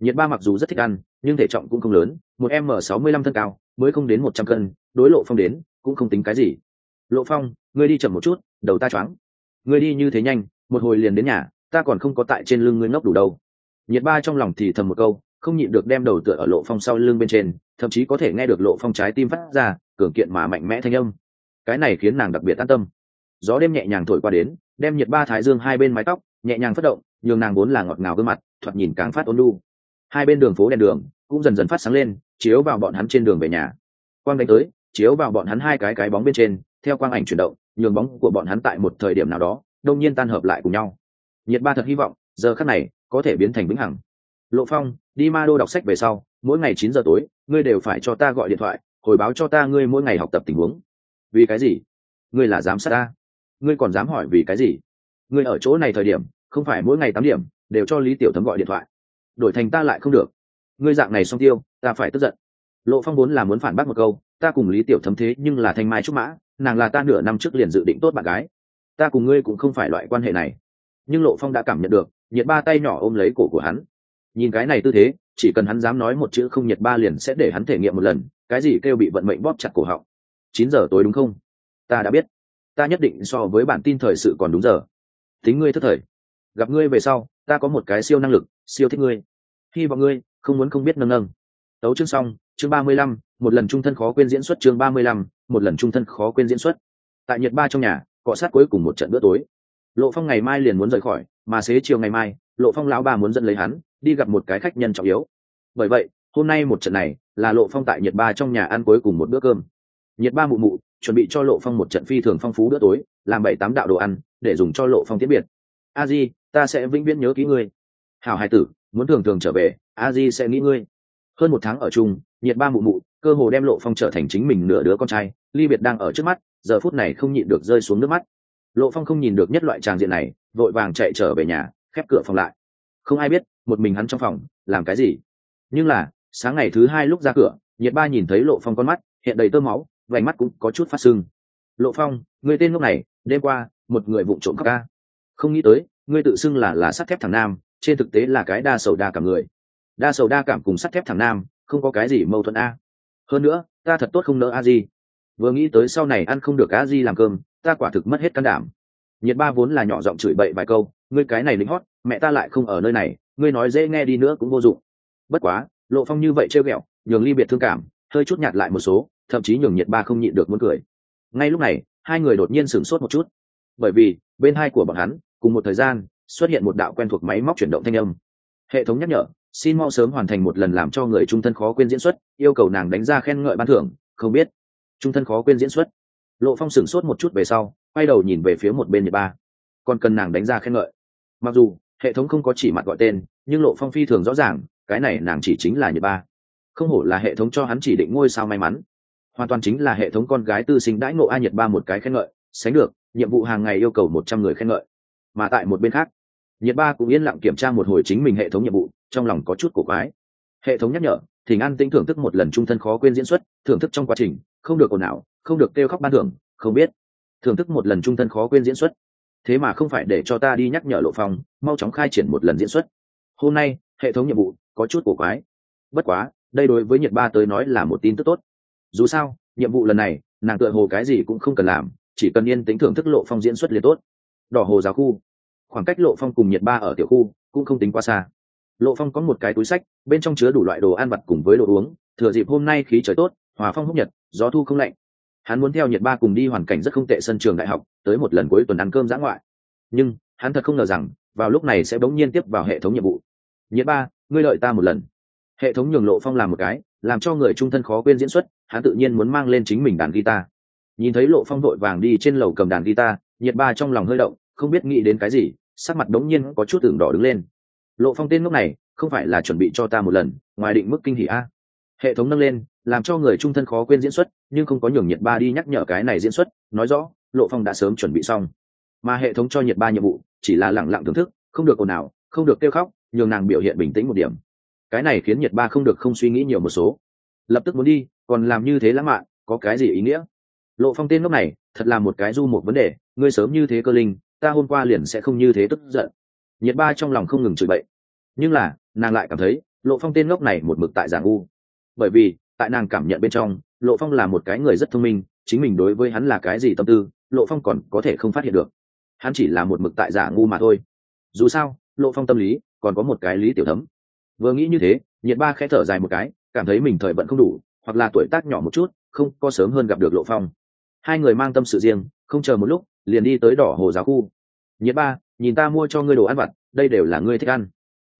nhiệt ba mặc dù rất thích ăn, nhưng thể trọng cũng không lớn, một m sáu mươi lăm thân cao, mới không đến một trăm cân, đối lộ phong đến, cũng không tính cái gì. Lộ phong, ngươi đi chậm một chút, đầu ta choáng. Ngươi đi như thế nhanh, một hồi liền đến nhà, ta còn không có tại trên lưng ngươi ngốc đủ đâu. Nhiệt ba trong lòng thì thầm một câu, không nhịn được đem đầu tựa ở lộ phong sau lưng bên trên, thậm chí có thể nghe được lộ phong trái tim phát ra, cường kiện mà mạnh mẽ thanh âm. Cái này khiến nàng đặc biệt an tâm. Gió đêm nhẹ nhàng thổi qua đến, đem nhiệt ba thái dương hai bên mái tóc, nhẹ nhàng phất động, nhường nàng vốn là ngọt ngào gương mặt, thoạt nhìn càng phát ôn lu hai bên đường phố đèn đường cũng dần dần phát sáng lên, chiếu vào bọn hắn trên đường về nhà. Quang đánh tới, chiếu vào bọn hắn hai cái cái bóng bên trên, theo quang ảnh chuyển động, nhường bóng của bọn hắn tại một thời điểm nào đó đông nhiên tan hợp lại cùng nhau. Nhiệt ba thật hy vọng, giờ khắc này, có thể biến thành vĩnh hằng. Lộ phong, đi ma đô đọc sách về sau, mỗi ngày chín giờ tối, ngươi đều phải cho ta gọi điện thoại, hồi báo cho ta ngươi mỗi ngày học tập tình huống. Vì cái gì? Ngươi là giám sát ta. Ngươi còn dám hỏi vì cái gì? Ngươi ở chỗ này thời điểm, không phải mỗi ngày tám điểm, đều cho lý tiểu thấm gọi điện thoại đổi thành ta lại không được. Ngươi dạng này xong tiêu, ta phải tức giận. Lộ phong vốn là muốn phản bác một câu, ta cùng lý tiểu thấm thế nhưng là thanh mai trúc mã, nàng là ta nửa năm trước liền dự định tốt bạn gái. Ta cùng ngươi cũng không phải loại quan hệ này. Nhưng lộ phong đã cảm nhận được, nhiệt ba tay nhỏ ôm lấy cổ của hắn. Nhìn cái này tư thế, chỉ cần hắn dám nói một chữ không nhiệt ba liền sẽ để hắn thể nghiệm một lần, cái gì kêu bị vận mệnh bóp chặt cổ họng. Chín giờ tối đúng không? Ta đã biết. Ta nhất định so với bản tin thời sự còn đúng giờ. Tính ngươi thất thời. Gặp ngươi về sau, ta có một cái siêu năng lực, siêu thích ngươi hy vọng ngươi không muốn không biết nâng nâng. Tấu chương xong, chương ba mươi lăm, một lần trung thân khó quên diễn xuất chương ba mươi lăm, một lần trung thân khó quên diễn xuất. Tại nhật ba trong nhà, cọ sát cuối cùng một trận bữa tối. Lộ phong ngày mai liền muốn rời khỏi, mà xế chiều ngày mai, lộ phong lão ba muốn dẫn lấy hắn, đi gặp một cái khách nhân trọng yếu. Bởi vậy, hôm nay một trận này là lộ phong tại nhật ba trong nhà ăn cuối cùng một bữa cơm. Nhật ba mụ mụ chuẩn bị cho lộ phong một trận phi thường phong phú bữa tối, làm bảy tám đạo đồ ăn, để dùng cho lộ phong tiễn biệt. A di, ta sẽ vĩnh viễn nhớ kỹ ngươi. Hảo hai tử muốn thường thường trở về a di sẽ nghĩ ngươi. Hơn một tháng ở chung nhiệt ba mụ mụ cơ hồ đem lộ phong trở thành chính mình nửa đứa con trai ly biệt đang ở trước mắt giờ phút này không nhịn được rơi xuống nước mắt. Lộ phong không nhìn được nhất loại tràng diện này vội vàng chạy trở về nhà khép cửa phòng lại. Không ai biết một mình hắn trong phòng làm cái gì? Nhưng là sáng ngày thứ hai lúc ra cửa nhiệt ba nhìn thấy lộ phong con mắt hiện đầy tơ máu vành mắt cũng có chút phát sưng. Lộ phong người tên lúc này đêm qua một người vụng trộm cắp, ca. Không nghĩ tới ngươi tự xưng là là sắt thép thằng nam trên thực tế là cái đa sầu đa cảm người. Đa sầu đa cảm cùng sắt thép thằng nam, không có cái gì mâu thuẫn a. Hơn nữa, ta thật tốt không nỡ a di. Vừa nghĩ tới sau này ăn không được a di làm cơm, ta quả thực mất hết can đảm. Nhiệt ba vốn là nhỏ giọng chửi bậy vài câu, ngươi cái này lính hót, mẹ ta lại không ở nơi này, ngươi nói dễ nghe đi nữa cũng vô dụng. Bất quá, lộ phong như vậy trêu ghẹo, nhường ly biệt thương cảm, hơi chút nhạt lại một số, thậm chí nhường nhiệt ba không nhịn được muốn cười. Ngay lúc này, hai người đột nhiên sửng sốt một chút. Bởi vì, bên hai của bọn hắn, cùng một thời gian xuất hiện một đạo quen thuộc máy móc chuyển động thanh âm. Hệ thống nhắc nhở, xin mau sớm hoàn thành một lần làm cho người trung thân khó quên diễn xuất, yêu cầu nàng đánh ra khen ngợi ban thưởng, không biết. Trung thân khó quên diễn xuất. Lộ phong sửng sốt một chút về sau, quay đầu nhìn về phía một bên nhật ba. Còn cần nàng đánh ra khen ngợi. Mặc dù, hệ thống không có chỉ mặt gọi tên, nhưng lộ phong phi thường rõ ràng, cái này nàng chỉ chính là nhật ba. Không hổ là hệ thống cho hắn chỉ định ngôi sao may mắn. Hoàn toàn chính là hệ thống con gái tư sinh đãi ngộ a nhật ba một cái khen ngợi, sánh được, nhiệm vụ hàng ngày yêu cầu một trăm người khen ngợi. Mà tại một bên khác nhiệt ba cũng yên lặng kiểm tra một hồi chính mình hệ thống nhiệm vụ, trong lòng có chút cổ quái. Hệ thống nhắc nhở thì an tinh thưởng thức một lần trung thân khó quên diễn xuất, thưởng thức trong quá trình, không được ồn ào, không được kêu khóc ban thưởng, không biết. Thưởng thức một lần trung thân khó quên diễn xuất. Thế mà không phải để cho ta đi nhắc nhở lộ phong, mau chóng khai triển một lần diễn xuất. Hôm nay, hệ thống nhiệm vụ có chút cổ quái. Bất quá, đây đối với nhiệt ba tới nói là một tin tức tốt. Dù sao, nhiệm vụ lần này, nàng tựa hồ cái gì cũng không cần làm, chỉ cần yên tính thưởng thức lộ phong diễn xuất liền tốt. Đỏ hồ giáo khu khoảng cách lộ phong cùng nhiệt ba ở tiểu khu cũng không tính quá xa. Lộ phong có một cái túi sách, bên trong chứa đủ loại đồ ăn vặt cùng với đồ uống. Thừa dịp hôm nay khí trời tốt, hòa phong húc nhật, gió thu không lạnh. Hắn muốn theo nhiệt ba cùng đi hoàn cảnh rất không tệ sân trường đại học, tới một lần cuối tuần ăn cơm dã ngoại. Nhưng, hắn thật không ngờ rằng, vào lúc này sẽ bỗng nhiên tiếp vào hệ thống nhiệm vụ. Nhiệt ba, ngươi lợi ta một lần. Hệ thống nhường lộ phong làm một cái, làm cho người trung thân khó quên diễn xuất, hắn tự nhiên muốn mang lên chính mình đàn guitar. Nhìn thấy lộ phong vội vàng đi trên lầu cầm đàn guitar, nhiệt ba trong lòng hơi động, không biết nghĩ đến cái gì sắc mặt đống nhiên có chút tưởng đỏ đứng lên. Lộ phong tên lúc này, không phải là chuẩn bị cho ta một lần, ngoài định mức kinh hỷ a. Hệ thống nâng lên, làm cho người trung thân khó quên diễn xuất, nhưng không có nhường nhiệt ba đi nhắc nhở cái này diễn xuất, nói rõ, lộ phong đã sớm chuẩn bị xong. Mà hệ thống cho nhiệt ba nhiệm vụ, chỉ là lẳng lặng thưởng thức, không được ồn ào, không được kêu khóc, nhường nàng biểu hiện bình tĩnh một điểm. Cái này khiến nhiệt ba không được không suy nghĩ nhiều một số. Lập tức muốn đi, còn làm như thế lãng mạn, có cái gì ý nghĩa? Lộ phong tên lúc này, thật là một cái du một vấn đề, ngươi sớm như thế cơ linh ta hôm qua liền sẽ không như thế tức giận. Nhiệt ba trong lòng không ngừng chửi bậy. Nhưng là, nàng lại cảm thấy, lộ phong tên ngốc này một mực tại giảng ngu. Bởi vì, tại nàng cảm nhận bên trong, lộ phong là một cái người rất thông minh, chính mình đối với hắn là cái gì tâm tư, lộ phong còn có thể không phát hiện được. Hắn chỉ là một mực tại giả ngu mà thôi. Dù sao, lộ phong tâm lý còn có một cái lý tiểu thấm. Vừa nghĩ như thế, nhiệt ba khẽ thở dài một cái, cảm thấy mình thời vận không đủ, hoặc là tuổi tác nhỏ một chút, không có sớm hơn gặp được lộ phong. Hai người mang tâm sự riêng, không chờ một lúc liền đi tới đỏ hồ giáo khu. Nhiệt ba, nhìn ta mua cho ngươi đồ ăn vặt, đây đều là ngươi thích ăn.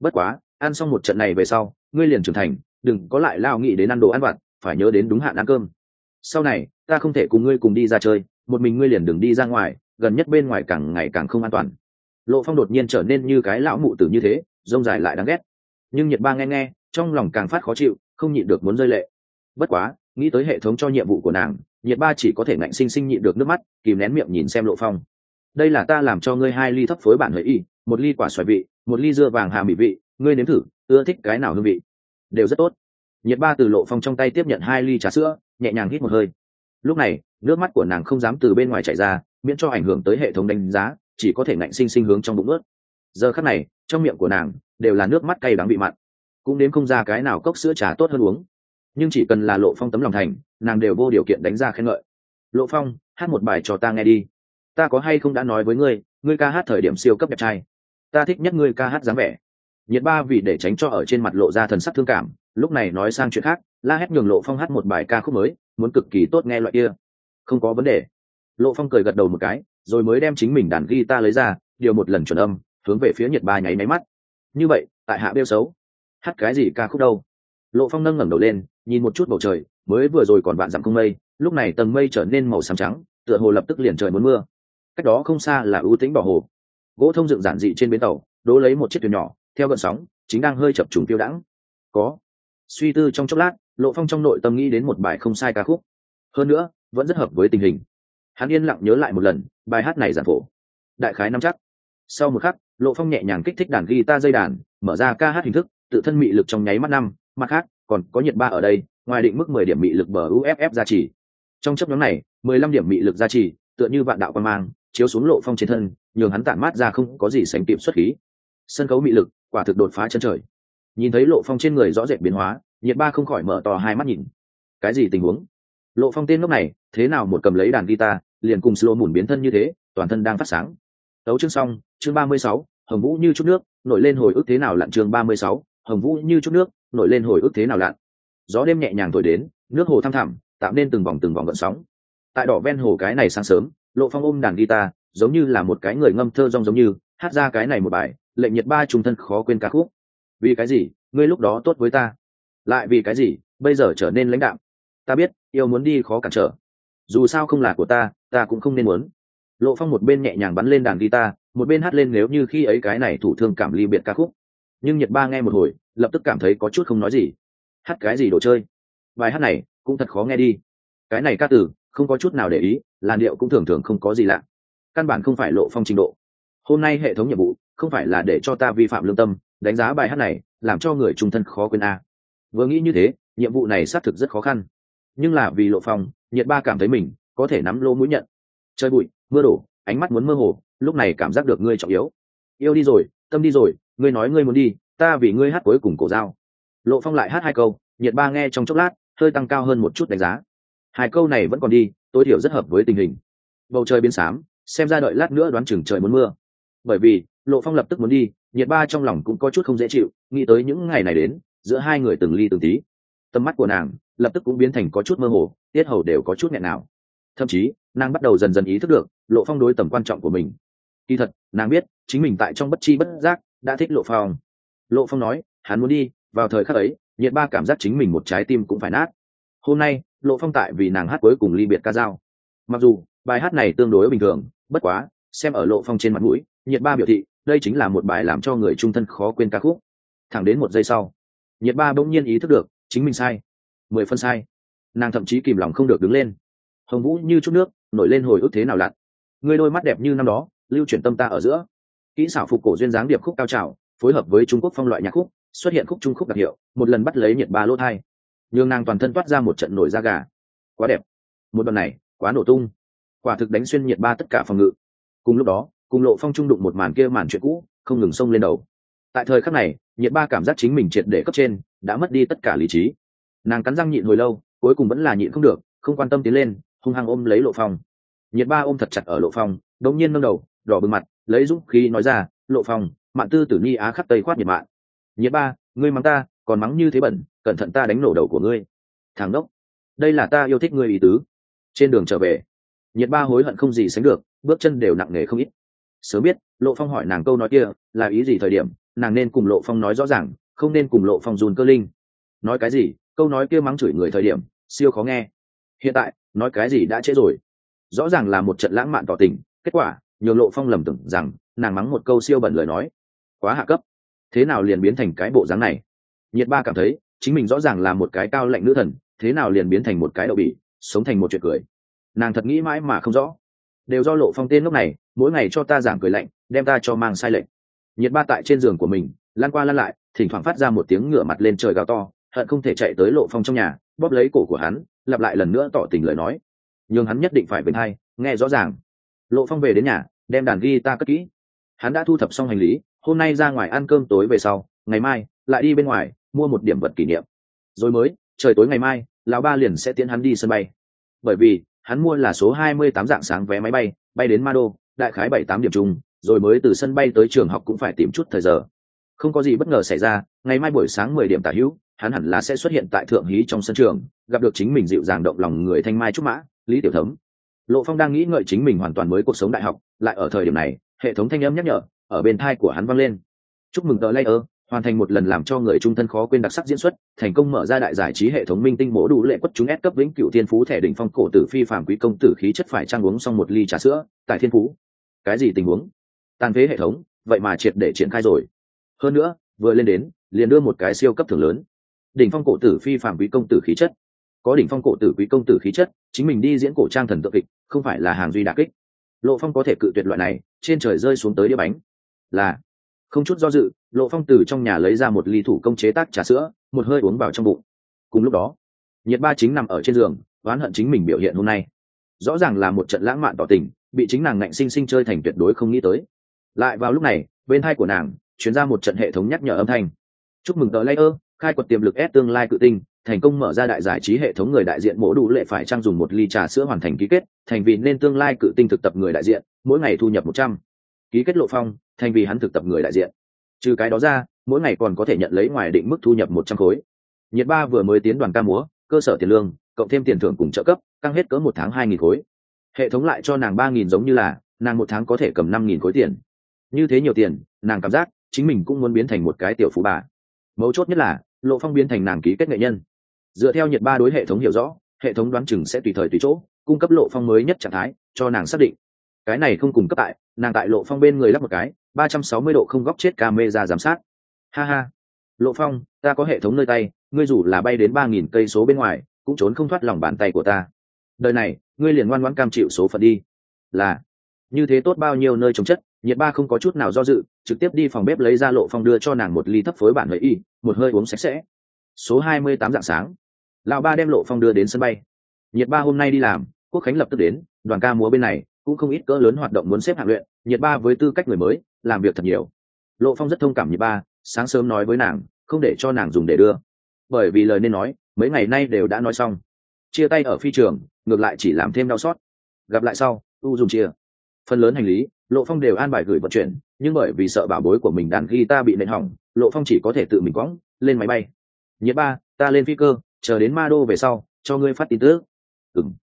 Bất quá, ăn xong một trận này về sau, ngươi liền trưởng thành, đừng có lại lao nghĩ đến ăn đồ ăn vặt, phải nhớ đến đúng hạn ăn cơm. Sau này, ta không thể cùng ngươi cùng đi ra chơi, một mình ngươi liền đừng đi ra ngoài, gần nhất bên ngoài càng ngày càng không an toàn. Lộ phong đột nhiên trở nên như cái lão mụ tử như thế, rông dài lại đáng ghét. Nhưng nhiệt ba nghe nghe, trong lòng càng phát khó chịu, không nhịn được muốn rơi lệ. Bất quá, nghĩ tới hệ thống cho nhiệm vụ của nàng nhiệt ba chỉ có thể ngạnh sinh sinh nhịn được nước mắt, kìm nén miệng nhìn xem lộ phong. Đây là ta làm cho ngươi hai ly thấp phối bản hơi y, một ly quả xoài vị, một ly dưa vàng hà mỹ vị, ngươi nếm thử, ưa thích cái nào hương vị? Đều rất tốt. Nhiệt ba từ lộ phong trong tay tiếp nhận hai ly trà sữa, nhẹ nhàng hít một hơi. Lúc này, nước mắt của nàng không dám từ bên ngoài chảy ra, miễn cho ảnh hưởng tới hệ thống đánh giá, chỉ có thể ngạnh sinh sinh hướng trong bụng ướt. Giờ khắc này, trong miệng của nàng đều là nước mắt cay đắng bị mặn. Cũng đến không ra cái nào cốc sữa trà tốt hơn uống nhưng chỉ cần là lộ phong tấm lòng thành, nàng đều vô điều kiện đánh ra khen ngợi. Lộ phong, hát một bài cho ta nghe đi. Ta có hay không đã nói với ngươi ngươi ca hát thời điểm siêu cấp đẹp trai. Ta thích nhất ngươi ca hát dáng vẻ. Nhiệt ba vì để tránh cho ở trên mặt lộ ra thần sắc thương cảm, lúc này nói sang chuyện khác, la hét nhường lộ phong hát một bài ca khúc mới, muốn cực kỳ tốt nghe loại kia. Không có vấn đề. Lộ phong cười gật đầu một cái, rồi mới đem chính mình đàn guitar lấy ra, điều một lần chuẩn âm, hướng về phía nhiệt ba nháy máy mắt. Như vậy, tại hạ bêu xấu. Hát cái gì ca khúc đâu? Lộ phong nâng ngẩng đầu lên, nhìn một chút bầu trời, mới vừa rồi còn vạn dặm không mây, lúc này tầng mây trở nên màu xám trắng, tựa hồ lập tức liền trời muốn mưa. Cách đó không xa là ưu tính bỏ hồ. Gỗ thông dựng giản dị trên bến tàu, đỗ lấy một chiếc thuyền nhỏ, theo gợn sóng, chính đang hơi chập trùng tiêu đãng. Có. Suy tư trong chốc lát, lộ phong trong nội tâm nghĩ đến một bài không sai ca khúc. Hơn nữa, vẫn rất hợp với tình hình. Hắn yên lặng nhớ lại một lần, bài hát này giản phổ. Đại khái nắm chắc. Sau một khắc, lộ phong nhẹ nhàng kích thích đàn guitar dây đàn, mở ra ca hát hình thức, tự thân mị lực trong nháy mắt năm mặt khác, còn có nhiệt ba ở đây, ngoài định mức mười điểm mị lực bờ uff gia trì. Trong chấp nhóm này, mười lăm điểm mị lực gia trì, tựa như vạn đạo quan mang, chiếu xuống lộ phong trên thân, nhường hắn tản mát ra không có gì sánh kịp xuất khí. Sân khấu mị lực, quả thực đột phá chân trời. Nhìn thấy lộ phong trên người rõ rệt biến hóa nhiệt ba không khỏi mở to hai mắt nhìn. Cái gì tình huống? Lộ phong tên lúc này, thế nào một cầm lấy đàn guitar, liền cùng slow mùn biến thân như thế, toàn thân đang phát sáng. Tấu chương xong, chương ba mươi sáu, hồng vũ như chút nước, nổi lên hồi ức thế nào lặn chương ba mươi sáu, hồng vũ như chút nước nổi lên hồi ức thế nào lặn gió đêm nhẹ nhàng thổi đến, nước hồ thăm thẳm, tạo nên từng vòng từng vòng gợn sóng. Tại đỏ ven hồ cái này sáng sớm, lộ phong ôm đàn guitar, giống như là một cái người ngâm thơ rong giống như, hát ra cái này một bài, lệnh nhiệt ba trung thân khó quên ca khúc. Vì cái gì? Ngươi lúc đó tốt với ta. Lại vì cái gì? Bây giờ trở nên lãnh đạm ta biết, yêu muốn đi khó cản trở. Dù sao không là của ta ta cũng không nên muốn. Lộ phong một bên nhẹ nhàng bắn lên đàn guitar, một bên hát lên nếu như khi ấy cái này thủ thương cảm ly biệt ca khúc nhưng nhật ba nghe một hồi, lập tức cảm thấy có chút không nói gì. Hát cái gì đồ chơi? Bài hát này cũng thật khó nghe đi. Cái này ca từ, không có chút nào để ý, làn điệu cũng thường thường không có gì lạ. Căn bản không phải lộ phong trình độ. Hôm nay hệ thống nhiệm vụ, không phải là để cho ta vi phạm lương tâm, đánh giá bài hát này, làm cho người trung thân khó quên a. Vừa nghĩ như thế, nhiệm vụ này xác thực rất khó khăn. Nhưng là vì lộ phong nhiệt ba cảm thấy mình có thể nắm lỗ mũi nhận. Chơi bụi, mưa đổ, ánh mắt muốn mơ hồ, lúc này cảm giác được ngươi trọng yếu. Yêu đi rồi, tâm đi rồi ngươi nói ngươi muốn đi, ta vì ngươi hát cuối cùng cổ dao lộ phong lại hát hai câu nhiệt ba nghe trong chốc lát, hơi tăng cao hơn một chút đánh giá. Hai câu này vẫn còn đi, tối thiểu rất hợp với tình hình. Bầu trời biến xám, xem ra đợi lát nữa đoán chừng trời muốn mưa. Bởi vì, lộ phong lập tức muốn đi nhiệt ba trong lòng cũng có chút không dễ chịu, nghĩ tới những ngày này đến, giữa hai người từng ly từng tí. Tầm mắt của nàng lập tức cũng biến thành có chút mơ hồ, tiết hầu đều có chút nghẹn nào. Thậm chí, nàng bắt đầu dần dần ý thức được, lộ phong đối tầm quan trọng của mình. Kỳ thật, nàng biết, chính mình tại trong bất chi bất giác đã thích lộ phong. Lộ phong nói, hắn muốn đi, vào thời khắc ấy, nhiệt ba cảm giác chính mình một trái tim cũng phải nát. Hôm nay, lộ phong tại vì nàng hát cuối cùng ly biệt ca dao. Mặc dù, bài hát này tương đối bình thường, bất quá, xem ở lộ phong trên mặt mũi, nhiệt ba biểu thị, đây chính là một bài làm cho người trung thân khó quên ca khúc. Thẳng đến một giây sau, nhiệt ba bỗng nhiên ý thức được, chính mình sai. Mười phân sai. Nàng thậm chí kìm lòng không được đứng lên. Hồng vũ như chút nước, nổi lên hồi ức thế nào lặn. Người đôi mắt đẹp như năm đó, lưu chuyển tâm ta ở giữa kỹ xảo phục cổ duyên dáng điệp khúc cao trào, phối hợp với trung quốc phong loại nhạc khúc, xuất hiện khúc trung khúc đặc hiệu, một lần bắt lấy nhiệt ba lỗ thai nhường nàng toàn thân toát ra một trận nổi da gà. Quá đẹp. Một đoạn này, quá nổ tung. Quả thực đánh xuyên nhiệt ba tất cả phòng ngự. Cùng lúc đó, cùng lộ phong trung đụng một màn kia màn chuyện cũ, không ngừng xông lên đầu. Tại thời khắc này, nhiệt ba cảm giác chính mình triệt để cấp trên, đã mất đi tất cả lý trí. Nàng cắn răng nhịn hồi lâu, cuối cùng vẫn là nhịn không được, không quan tâm tiến lên, hung hăng ôm lấy lộ phong. Nhiệt ba ôm thật chặt ở lộ phong đống nhiên nâng đầu, đỏ bừng mặt lấy dũng khí nói ra, lộ phong, mạn tư tử ni á khắc tây khoát nhiệt mạn. Nhiệt ba, ngươi mắng ta, còn mắng như thế bẩn, cẩn thận ta đánh nổ đầu của ngươi. Thằng đốc đây là ta yêu thích ngươi ý tứ. Trên đường trở về nhiệt ba hối hận không gì sánh được, bước chân đều nặng nề không ít. Sớm biết, lộ phong hỏi nàng câu nói kia, là ý gì thời điểm, nàng nên cùng lộ phong nói rõ ràng, không nên cùng lộ phong dùn cơ linh. Nói cái gì, câu nói kia mắng chửi người thời điểm, siêu khó nghe. Hiện tại, nói cái gì đã trễ rồi. Rõ ràng là một trận lãng mạn tỏ tình, kết quả nhường lộ phong lầm tưởng rằng nàng mắng một câu siêu bẩn lời nói. Quá hạ cấp. Thế nào liền biến thành cái bộ dáng này? Nhiệt ba cảm thấy, chính mình rõ ràng là một cái cao lạnh nữ thần, thế nào liền biến thành một cái đậu bỉ, sống thành một chuyện cười. Nàng thật nghĩ mãi mà không rõ. Đều do lộ phong tên lúc này, mỗi ngày cho ta giảng cười lạnh, đem ta cho mang sai lệnh nhiệt ba tại trên giường của mình lan qua lan lại, thỉnh thoảng phát ra một tiếng ngửa mặt lên trời gào to, hận không thể chạy tới lộ phong trong nhà, bóp lấy cổ của hắn, lặp lại lần nữa tỏ tình lời nói. Nhưng hắn nhất định phải bên hai nghe rõ ràng lộ phong về đến nhà đem đàn ghi ta cất kỹ. Hắn đã thu thập xong hành lý hôm nay ra ngoài ăn cơm tối về sau ngày mai lại đi bên ngoài mua một điểm vật kỷ niệm. Rồi mới trời tối ngày mai lão ba liền sẽ tiến hắn đi sân bay. Bởi vì hắn mua là số 28 dạng sáng vé máy bay bay đến Mado, đại khái 7-8 điểm chung rồi mới từ sân bay tới trường học cũng phải tìm chút thời giờ. Không có gì bất ngờ xảy ra ngày mai buổi sáng 10 điểm tả hữu hắn hẳn là sẽ xuất hiện tại thượng hí trong sân trường gặp được chính mình dịu dàng động lòng người thanh mai trúc mã lý tiểu thấm lộ phong đang nghĩ ngợi chính mình hoàn toàn mới cuộc sống đại học, lại ở thời điểm này, hệ thống thanh âm nhắc nhở, ở bên thai của hắn vang lên. Chúc mừng tờ layer, hoàn thành một lần làm cho người trung thân khó quên đặc sắc diễn xuất, thành công mở ra đại giải trí hệ thống minh tinh mổ đủ lệ quất chúng ép cấp vĩnh cựu thiên phú thẻ đỉnh phong cổ tử phi phạm quý công tử khí chất phải trang uống xong một ly trà sữa, tại thiên phú. Cái gì tình huống? Tàn phế hệ thống, vậy mà triệt để triển khai rồi. Hơn nữa, vừa lên đến, liền đưa một cái siêu cấp thưởng lớn. Đỉnh phong cổ tử phi phạm quý công tử khí chất có đỉnh phong cổ tử quý công tử khí chất, chính mình đi diễn cổ trang thần tượng kịch, không phải là hàng duy đà kích. Lộ phong có thể cự tuyệt loại này, trên trời rơi xuống tới đĩa bánh. Là, không chút do dự, lộ phong từ trong nhà lấy ra một ly thủ công chế tác trà sữa, một hơi uống vào trong bụng. Cùng lúc đó, nhiệt ba chính nằm ở trên giường, oán hận chính mình biểu hiện hôm nay. Rõ ràng là một trận lãng mạn tỏ tình, bị chính nàng ngạnh sinh sinh chơi thành tuyệt đối không nghĩ tới. Lại vào lúc này, bên thai của nàng chuyển ra một trận hệ thống nhắc nhở âm thanh. Chúc mừng tờ layer, khai quật tiềm lực ép tương lai cự tinh thành công mở ra đại giải trí hệ thống người đại diện mỗi đủ lệ phải trang dùng một ly trà sữa hoàn thành ký kết, thành vì nên tương lai cự tinh thực tập người đại diện, mỗi ngày thu nhập một trăm. Ký kết lộ phong, thành vì hắn thực tập người đại diện. Trừ cái đó ra, mỗi ngày còn có thể nhận lấy ngoài định mức thu nhập một trăm khối. Nhiệt ba vừa mới tiến đoàn ca múa, cơ sở tiền lương, cộng thêm tiền thưởng cùng trợ cấp, căng hết cỡ một tháng hai nghìn khối. Hệ thống lại cho nàng ba nghìn giống như là, nàng một tháng có thể cầm năm nghìn khối tiền. Như thế nhiều tiền, nàng cảm giác chính mình cũng muốn biến thành một cái tiểu phú bà. Mấu chốt nhất là, lộ phong biến thành nàng ký kết nghệ nhân dựa theo nhiệt ba đối hệ thống hiểu rõ, hệ thống đoán chừng sẽ tùy thời tùy chỗ cung cấp lộ phong mới nhất trạng thái cho nàng xác định. Cái này không cung cấp tại, nàng tại lộ phong bên người lắp một cái, ba trăm sáu mươi độ không góc chết camera giám sát. Ha ha. Lộ phong, ta có hệ thống nơi tay, ngươi dù là bay đến ba nghìn cây số bên ngoài, cũng trốn không thoát lòng bàn tay của ta. Đời này, ngươi liền ngoan ngoãn cam chịu số phận đi. Là, như thế tốt bao nhiêu nơi trồng chất nhiệt ba không có chút nào do dự, trực tiếp đi phòng bếp lấy ra lộ phong đưa cho nàng một ly thấp phối bản lợi y, một hơi uống sạch sẽ. Số hai mươi tám dạng sáng lão ba đem lộ phong đưa đến sân bay. Nhiệt ba hôm nay đi làm, quốc khánh lập tức đến, đoàn ca múa bên này, cũng không ít cỡ lớn hoạt động muốn xếp hạng luyện, nhiệt ba với tư cách người mới, làm việc thật nhiều. Lộ phong rất thông cảm nhiệt ba, sáng sớm nói với nàng, không để cho nàng dùng để đưa. Bởi vì lời nên nói, mấy ngày nay đều đã nói xong. Chia tay ở phi trường, ngược lại chỉ làm thêm đau xót. Gặp lại sau, u dùng chia. Phần lớn hành lý, lộ phong đều an bài gửi vận chuyển, nhưng bởi vì sợ bảo bối của mình đàn guitar bị nện hỏng, lộ phong chỉ có thể tự mình quõng lên máy bay. Nhiệt ba, ta lên phi cơ chờ đến ma đô về sau, cho ngươi phát tin tức. Ừng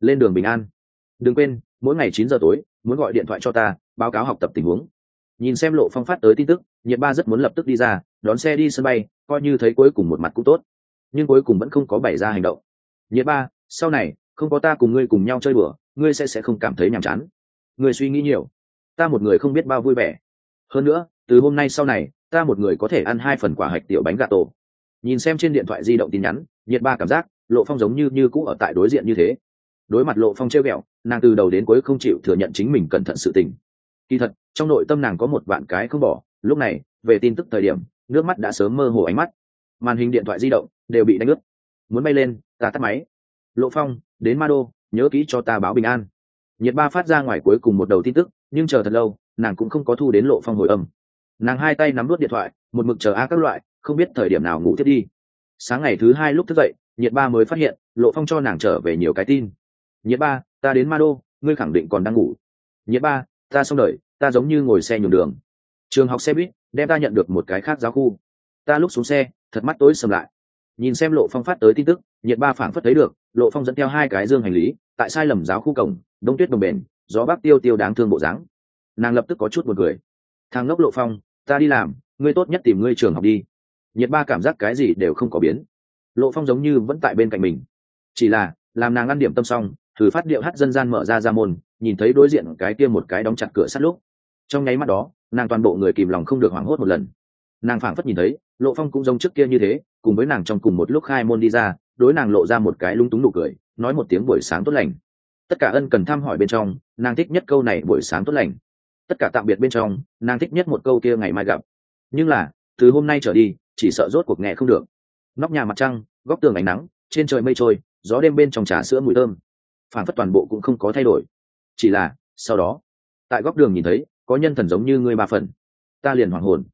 lên đường bình an. Đừng quên, mỗi ngày chín giờ tối, muốn gọi điện thoại cho ta, báo cáo học tập tình huống. Nhìn xem lộ phong phát tới tin tức nhiệt ba rất muốn lập tức đi ra, đón xe đi sân bay, coi như thấy cuối cùng một mặt cũng tốt. Nhưng cuối cùng vẫn không có bày ra hành động. Nhiệt ba, sau này, không có ta cùng ngươi cùng nhau chơi bừa ngươi sẽ sẽ không cảm thấy nhàm chán. Ngươi suy nghĩ nhiều. Ta một người không biết bao vui vẻ. Hơn nữa, từ hôm nay sau này, ta một người có thể ăn hai phần quả hạch tiểu bánh gà tổ nhìn xem trên điện thoại di động tin nhắn, nhiệt ba cảm giác, lộ phong giống như như cũ ở tại đối diện như thế. Đối mặt lộ phong treo ghẹo, nàng từ đầu đến cuối không chịu thừa nhận chính mình cẩn thận sự tình. Kỳ thật, trong nội tâm nàng có một vạn cái không bỏ, lúc này, về tin tức thời điểm, nước mắt đã sớm mơ hồ ánh mắt. Màn hình điện thoại di động đều bị đánh ướt. Muốn bay lên, ta tắt máy. Lộ phong, đến ma đô nhớ kỹ cho ta báo bình an. Nhiệt ba phát ra ngoài cuối cùng một đầu tin tức, nhưng chờ thật lâu, nàng cũng không có thu đến lộ phong hồi âm. Nàng hai tay nắm đốt điện thoại, một mực chờ a các loại không biết thời điểm nào ngủ thiết đi. Sáng ngày thứ hai lúc thức dậy, nhiệt ba mới phát hiện, lộ phong cho nàng trở về nhiều cái tin. Nhiệt ba, ta đến ma đô, ngươi khẳng định còn đang ngủ. Nhiệt ba, ta xong đợi ta giống như ngồi xe nhường đường. Trường học xe buýt, đem ta nhận được một cái khác giáo khu. Ta lúc xuống xe, thật mắt tối sầm lại. Nhìn xem lộ phong phát tới tin tức, nhiệt ba phảng phất thấy được, lộ phong dẫn theo hai cái dương hành lý, tại sai lầm giáo khu cổng, đông tuyết đồng bền, gió bắc tiêu tiêu đáng thương bộ dáng. Nàng lập tức có chút buồn cười. Thằng ngốc lộ phong, ta đi làm, ngươi tốt nhất tìm ngươi trường học đi nhiệt ba cảm giác cái gì đều không có biến. Lộ phong giống như vẫn tại bên cạnh mình. Chỉ là, làm nàng ăn điểm tâm xong, thử phát điệu hát dân gian mở ra ra môn, nhìn thấy đối diện cái kia một cái đóng chặt cửa sắt lúc. Trong nháy mắt đó, nàng toàn bộ người kìm lòng không được hoảng hốt một lần. Nàng phảng phất nhìn thấy, lộ phong cũng giống trước kia như thế, cùng với nàng trong cùng một lúc khai môn đi ra, đối nàng lộ ra một cái lung túng nụ cười, nói một tiếng buổi sáng tốt lành. Tất cả ân cần thăm hỏi bên trong, nàng thích nhất câu này buổi sáng tốt lành. Tất cả tạm biệt bên trong, nàng thích nhất một câu kia ngày mai gặp. Nhưng là từ hôm nay trở đi, chỉ sợ rốt cuộc nghe không được. Nóc nhà mặt trăng, góc tường ánh nắng, trên trời mây trôi, gió đêm bên trong trà sữa mùi thơm. Phản phất toàn bộ cũng không có thay đổi. Chỉ là, sau đó, tại góc đường nhìn thấy, có nhân thần giống như ngươi ba phần. Ta liền hoàng hồn.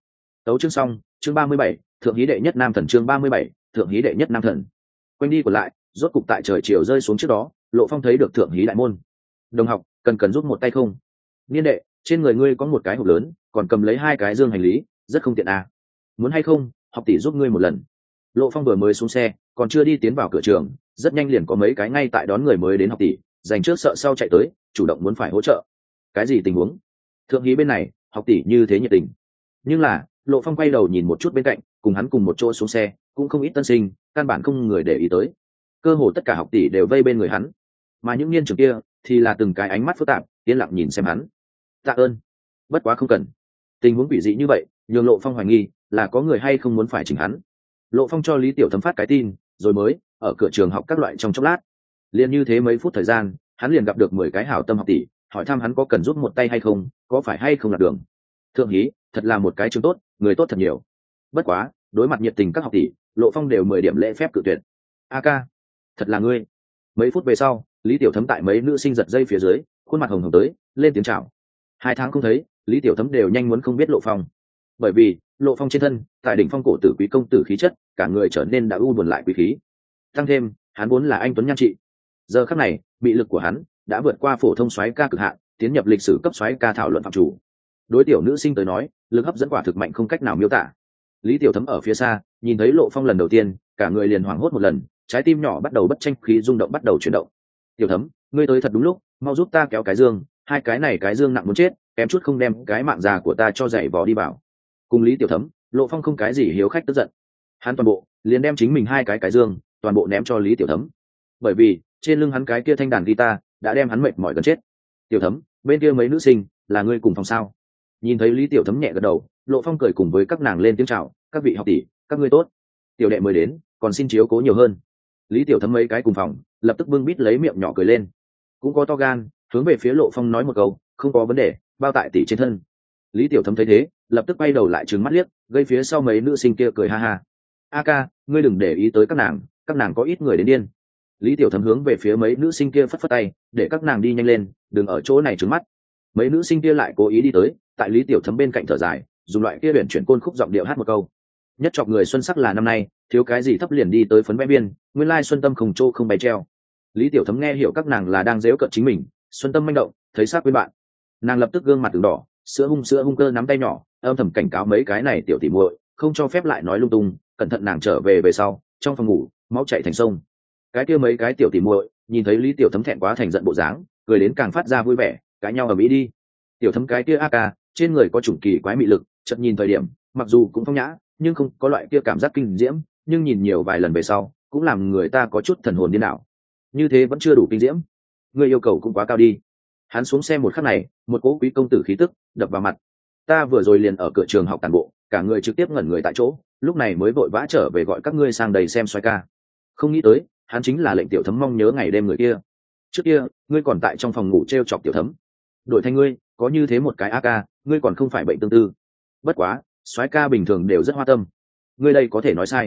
Tấu chương xong, chương ba mươi bảy, thượng hí đệ nhất nam thần chương ba mươi bảy, thượng hí đệ nhất nam thần. Quanh đi còn lại, rốt cục tại trời chiều rơi xuống trước đó, lộ phong thấy được thượng hí đại môn. Đồng học, cần cần rút một tay không? Niên đệ, trên người ngươi có một cái hộp lớn, còn cầm lấy hai cái dương hành lý, rất không tiện à muốn hay không, học tỷ giúp ngươi một lần. Lộ phong vừa mới xuống xe, còn chưa đi tiến vào cửa trường, rất nhanh liền có mấy cái ngay tại đón người mới đến học tỷ, dành trước sợ sau chạy tới, chủ động muốn phải hỗ trợ. Cái gì tình huống? Thượng hí bên này, học tỷ như thế nhiệt tình. Nhưng là, lộ phong quay đầu nhìn một chút bên cạnh, cùng hắn cùng một chỗ xuống xe, cũng không ít tân sinh, căn bản không người để ý tới. Cơ hồ tất cả học tỷ đều vây bên người hắn. Mà những niên trường kia, thì là từng cái ánh mắt phức tạp, yên lặng nhìn xem hắn. Tạ ơn. Bất quá không cần. Tình huống quỷ dị như vậy nhường lộ phong hoài nghi là có người hay không muốn phải chỉnh hắn. Lộ phong cho lý tiểu thấm phát cái tin, rồi mới ở cửa trường học các loại trong chốc lát. Liền như thế mấy phút thời gian, hắn liền gặp được mười cái hảo tâm học tỷ, hỏi thăm hắn có cần giúp một tay hay không, có phải hay không lạc đường. Thượng hí, thật là một cái trường tốt, người tốt thật nhiều. Bất quá, đối mặt nhiệt tình các học tỷ, lộ phong đều mười điểm lễ phép cự tuyệt. A ca, thật là ngươi. Mấy phút về sau, lý tiểu thấm tại mấy nữ sinh giật dây phía dưới, khuôn mặt hồng hồng tới, lên tiếng chào. Hai tháng không thấy, lý tiểu thấm đều nhanh muốn không biết lộ phong bởi vì, lộ phong trên thân, tại đỉnh phong cổ tử quý công tử khí chất, cả người trở nên đã u buồn lại quý khí. Tăng thêm, hắn vốn là anh tuấn nhan trị. Giờ khắc này, bị lực của hắn đã vượt qua phổ thông xoáy ca cực hạn, tiến nhập lịch sử cấp xoáy ca thảo luận phạm chủ. Đối tiểu nữ sinh tới nói, lực hấp dẫn quả thực mạnh không cách nào miêu tả. Lý tiểu thấm ở phía xa, nhìn thấy lộ phong lần đầu tiên, cả người liền hoảng hốt một lần, trái tim nhỏ bắt đầu bất tranh khí rung động bắt đầu chuyển động. Tiểu thấm, ngươi tới thật đúng lúc, mau giúp ta kéo cái dương, hai cái này cái dương nặng muốn chết, kém chút không đem cái mạng già của ta cho dậy vò đi vào cùng lý tiểu thấm, lộ phong không cái gì hiếu khách tức giận. Hắn toàn bộ liền đem chính mình hai cái cái dương toàn bộ ném cho lý tiểu thấm. Bởi vì, trên lưng hắn cái kia thanh đàn guitar đã đem hắn mệt mỏi gần chết. Tiểu thấm, bên kia mấy nữ sinh là ngươi cùng phòng sao? Nhìn thấy lý tiểu thấm nhẹ gật đầu, lộ phong cười cùng với các nàng lên tiếng chào, các vị học tỷ, các ngươi tốt. Tiểu đệ mới đến, còn xin chiếu cố nhiều hơn. Lý tiểu thấm mấy cái cùng phòng, lập tức bưng bít lấy miệng nhỏ cười lên. Cũng có to gan, hướng về phía lộ phong nói một câu, không có vấn đề, bao tại tỷ trên thân lý tiểu thấm thấy thế, lập tức bay đầu lại trừng mắt liếc, gây phía sau mấy nữ sinh kia cười ha ha. A ca, ngươi đừng để ý tới các nàng các nàng có ít người đến điên. Lý tiểu thấm hướng về phía mấy nữ sinh kia phất phất tay, để các nàng đi nhanh lên, đừng ở chỗ này trứng mắt. Mấy nữ sinh kia lại cố ý đi tới, tại lý tiểu thấm bên cạnh thở dài, dùng loại kia biển chuyển côn khúc giọng điệu hát một câu. Nhất chọc người xuân sắc là năm nay, thiếu cái gì thấp liền đi tới phấn vẽ biên, nguyên lai xuân tâm không trô không bay treo. Lý tiểu thấm nghe hiểu các nàng là đang dếu cận chính mình, xuân tâm manh động, thấy sát với bạn. Nàng lập tức gương mặt từng đỏ sữa hung sữa hung cơ nắm tay nhỏ, âm thầm cảnh cáo mấy cái này tiểu tỉ muội, không cho phép lại nói lung tung, cẩn thận nàng trở về về sau, trong phòng ngủ máu chạy thành sông. Cái kia mấy cái tiểu tỉ muội, nhìn thấy lý tiểu thấm thẹn quá thành giận bộ dáng, cười đến càng phát ra vui vẻ, cãi nhau ở mỹ đi. Tiểu thấm cái kia a ca trên người có chủng kỳ quái mị lực, chợt nhìn thời điểm, mặc dù cũng phong nhã, nhưng không có loại kia cảm giác kinh diễm, nhưng nhìn nhiều vài lần về sau, cũng làm người ta có chút thần hồn điên đảo. Như thế vẫn chưa đủ kinh diễm. Người yêu cầu cũng quá cao đi hắn xuống xe một khắc này, một cỗ quý công tử khí tức đập vào mặt. Ta vừa rồi liền ở cửa trường học tàn bộ, cả người trực tiếp ngẩn người tại chỗ, lúc này mới vội vã trở về gọi các ngươi sang đầy xem xoay ca. Không nghĩ tới, hắn chính là lệnh tiểu thấm mong nhớ ngày đêm người kia. Trước kia, ngươi còn tại trong phòng ngủ t r e o chọc tiểu thấm. Đổi thay ngươi, có như thế một cái a ca ngươi còn không phải bệnh tương tư. Bất quá soái ca bình thường đều rất hoa tâm. Ngươi đây có thể nói sai.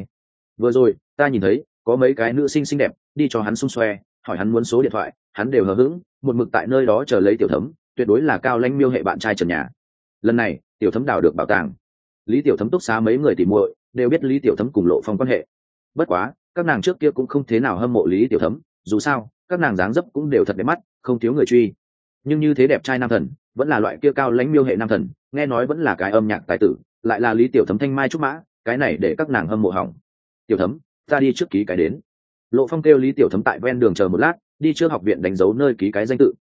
Vừa rồi, ta nhìn thấy, có mấy cái nữ sinh xinh đẹp, đi cho hắn xung xoe, hỏi hắn muốn số điện thoại hắn đều hờ hững, một mực tại nơi đó chờ lấy tiểu thấm, tuyệt đối là cao lãnh miêu hệ bạn trai trần nhà. Lần này, tiểu thấm đào được bảo tàng. Lý tiểu thấm túc xá mấy người tìm muội đều biết lý tiểu thấm cùng lộ phong quan hệ. Bất quá, các nàng trước kia cũng không thế nào hâm mộ lý tiểu thấm, dù sao, các nàng dáng dấp cũng đều thật đẹp mắt, không thiếu người truy. Nhưng như thế đẹp trai nam thần, vẫn là loại kia cao lãnh miêu hệ nam thần, nghe nói vẫn là cái âm nhạc tài tử, lại là lý tiểu thấm thanh mai trúc mã, cái này để các nàng hâm mộ hỏng. Tiểu thấm, ta đi trước ký cái đến. Lộ phong kêu lý tiểu thấm tại ven đường chờ một lát đi trước học viện đánh dấu nơi ký cái danh tự.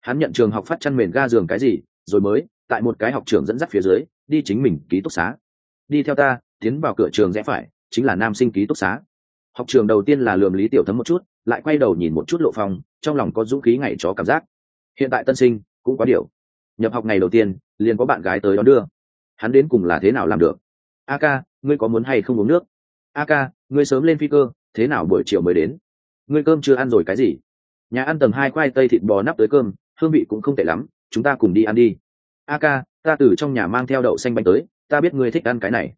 Hắn nhận trường học phát chăn mền ga giường cái gì rồi mới tại một cái học trường dẫn dắt phía dưới đi chính mình ký túc xá. Đi theo ta tiến vào cửa trường rẽ phải chính là nam sinh ký túc xá. Học trường đầu tiên là lườm lý tiểu thấm một chút lại quay đầu nhìn một chút lộ phòng, trong lòng có dũng khí ngày chó cảm giác. Hiện tại tân sinh cũng có điều. Nhập học ngày đầu tiên liền có bạn gái tới đón đưa. Hắn đến cùng là thế nào làm được? A ca ngươi có muốn hay không uống nước? A ca ngươi sớm lên phi cơ thế nào buổi chiều mới đến? Ngươi cơm chưa ăn rồi cái gì? Nhà ăn tầng hai khoai tây thịt bò nắp tới cơm, hương vị cũng không tệ lắm, chúng ta cùng đi ăn đi. A ca, ta từ trong nhà mang theo đậu xanh bánh tới, ta biết ngươi thích ăn cái này.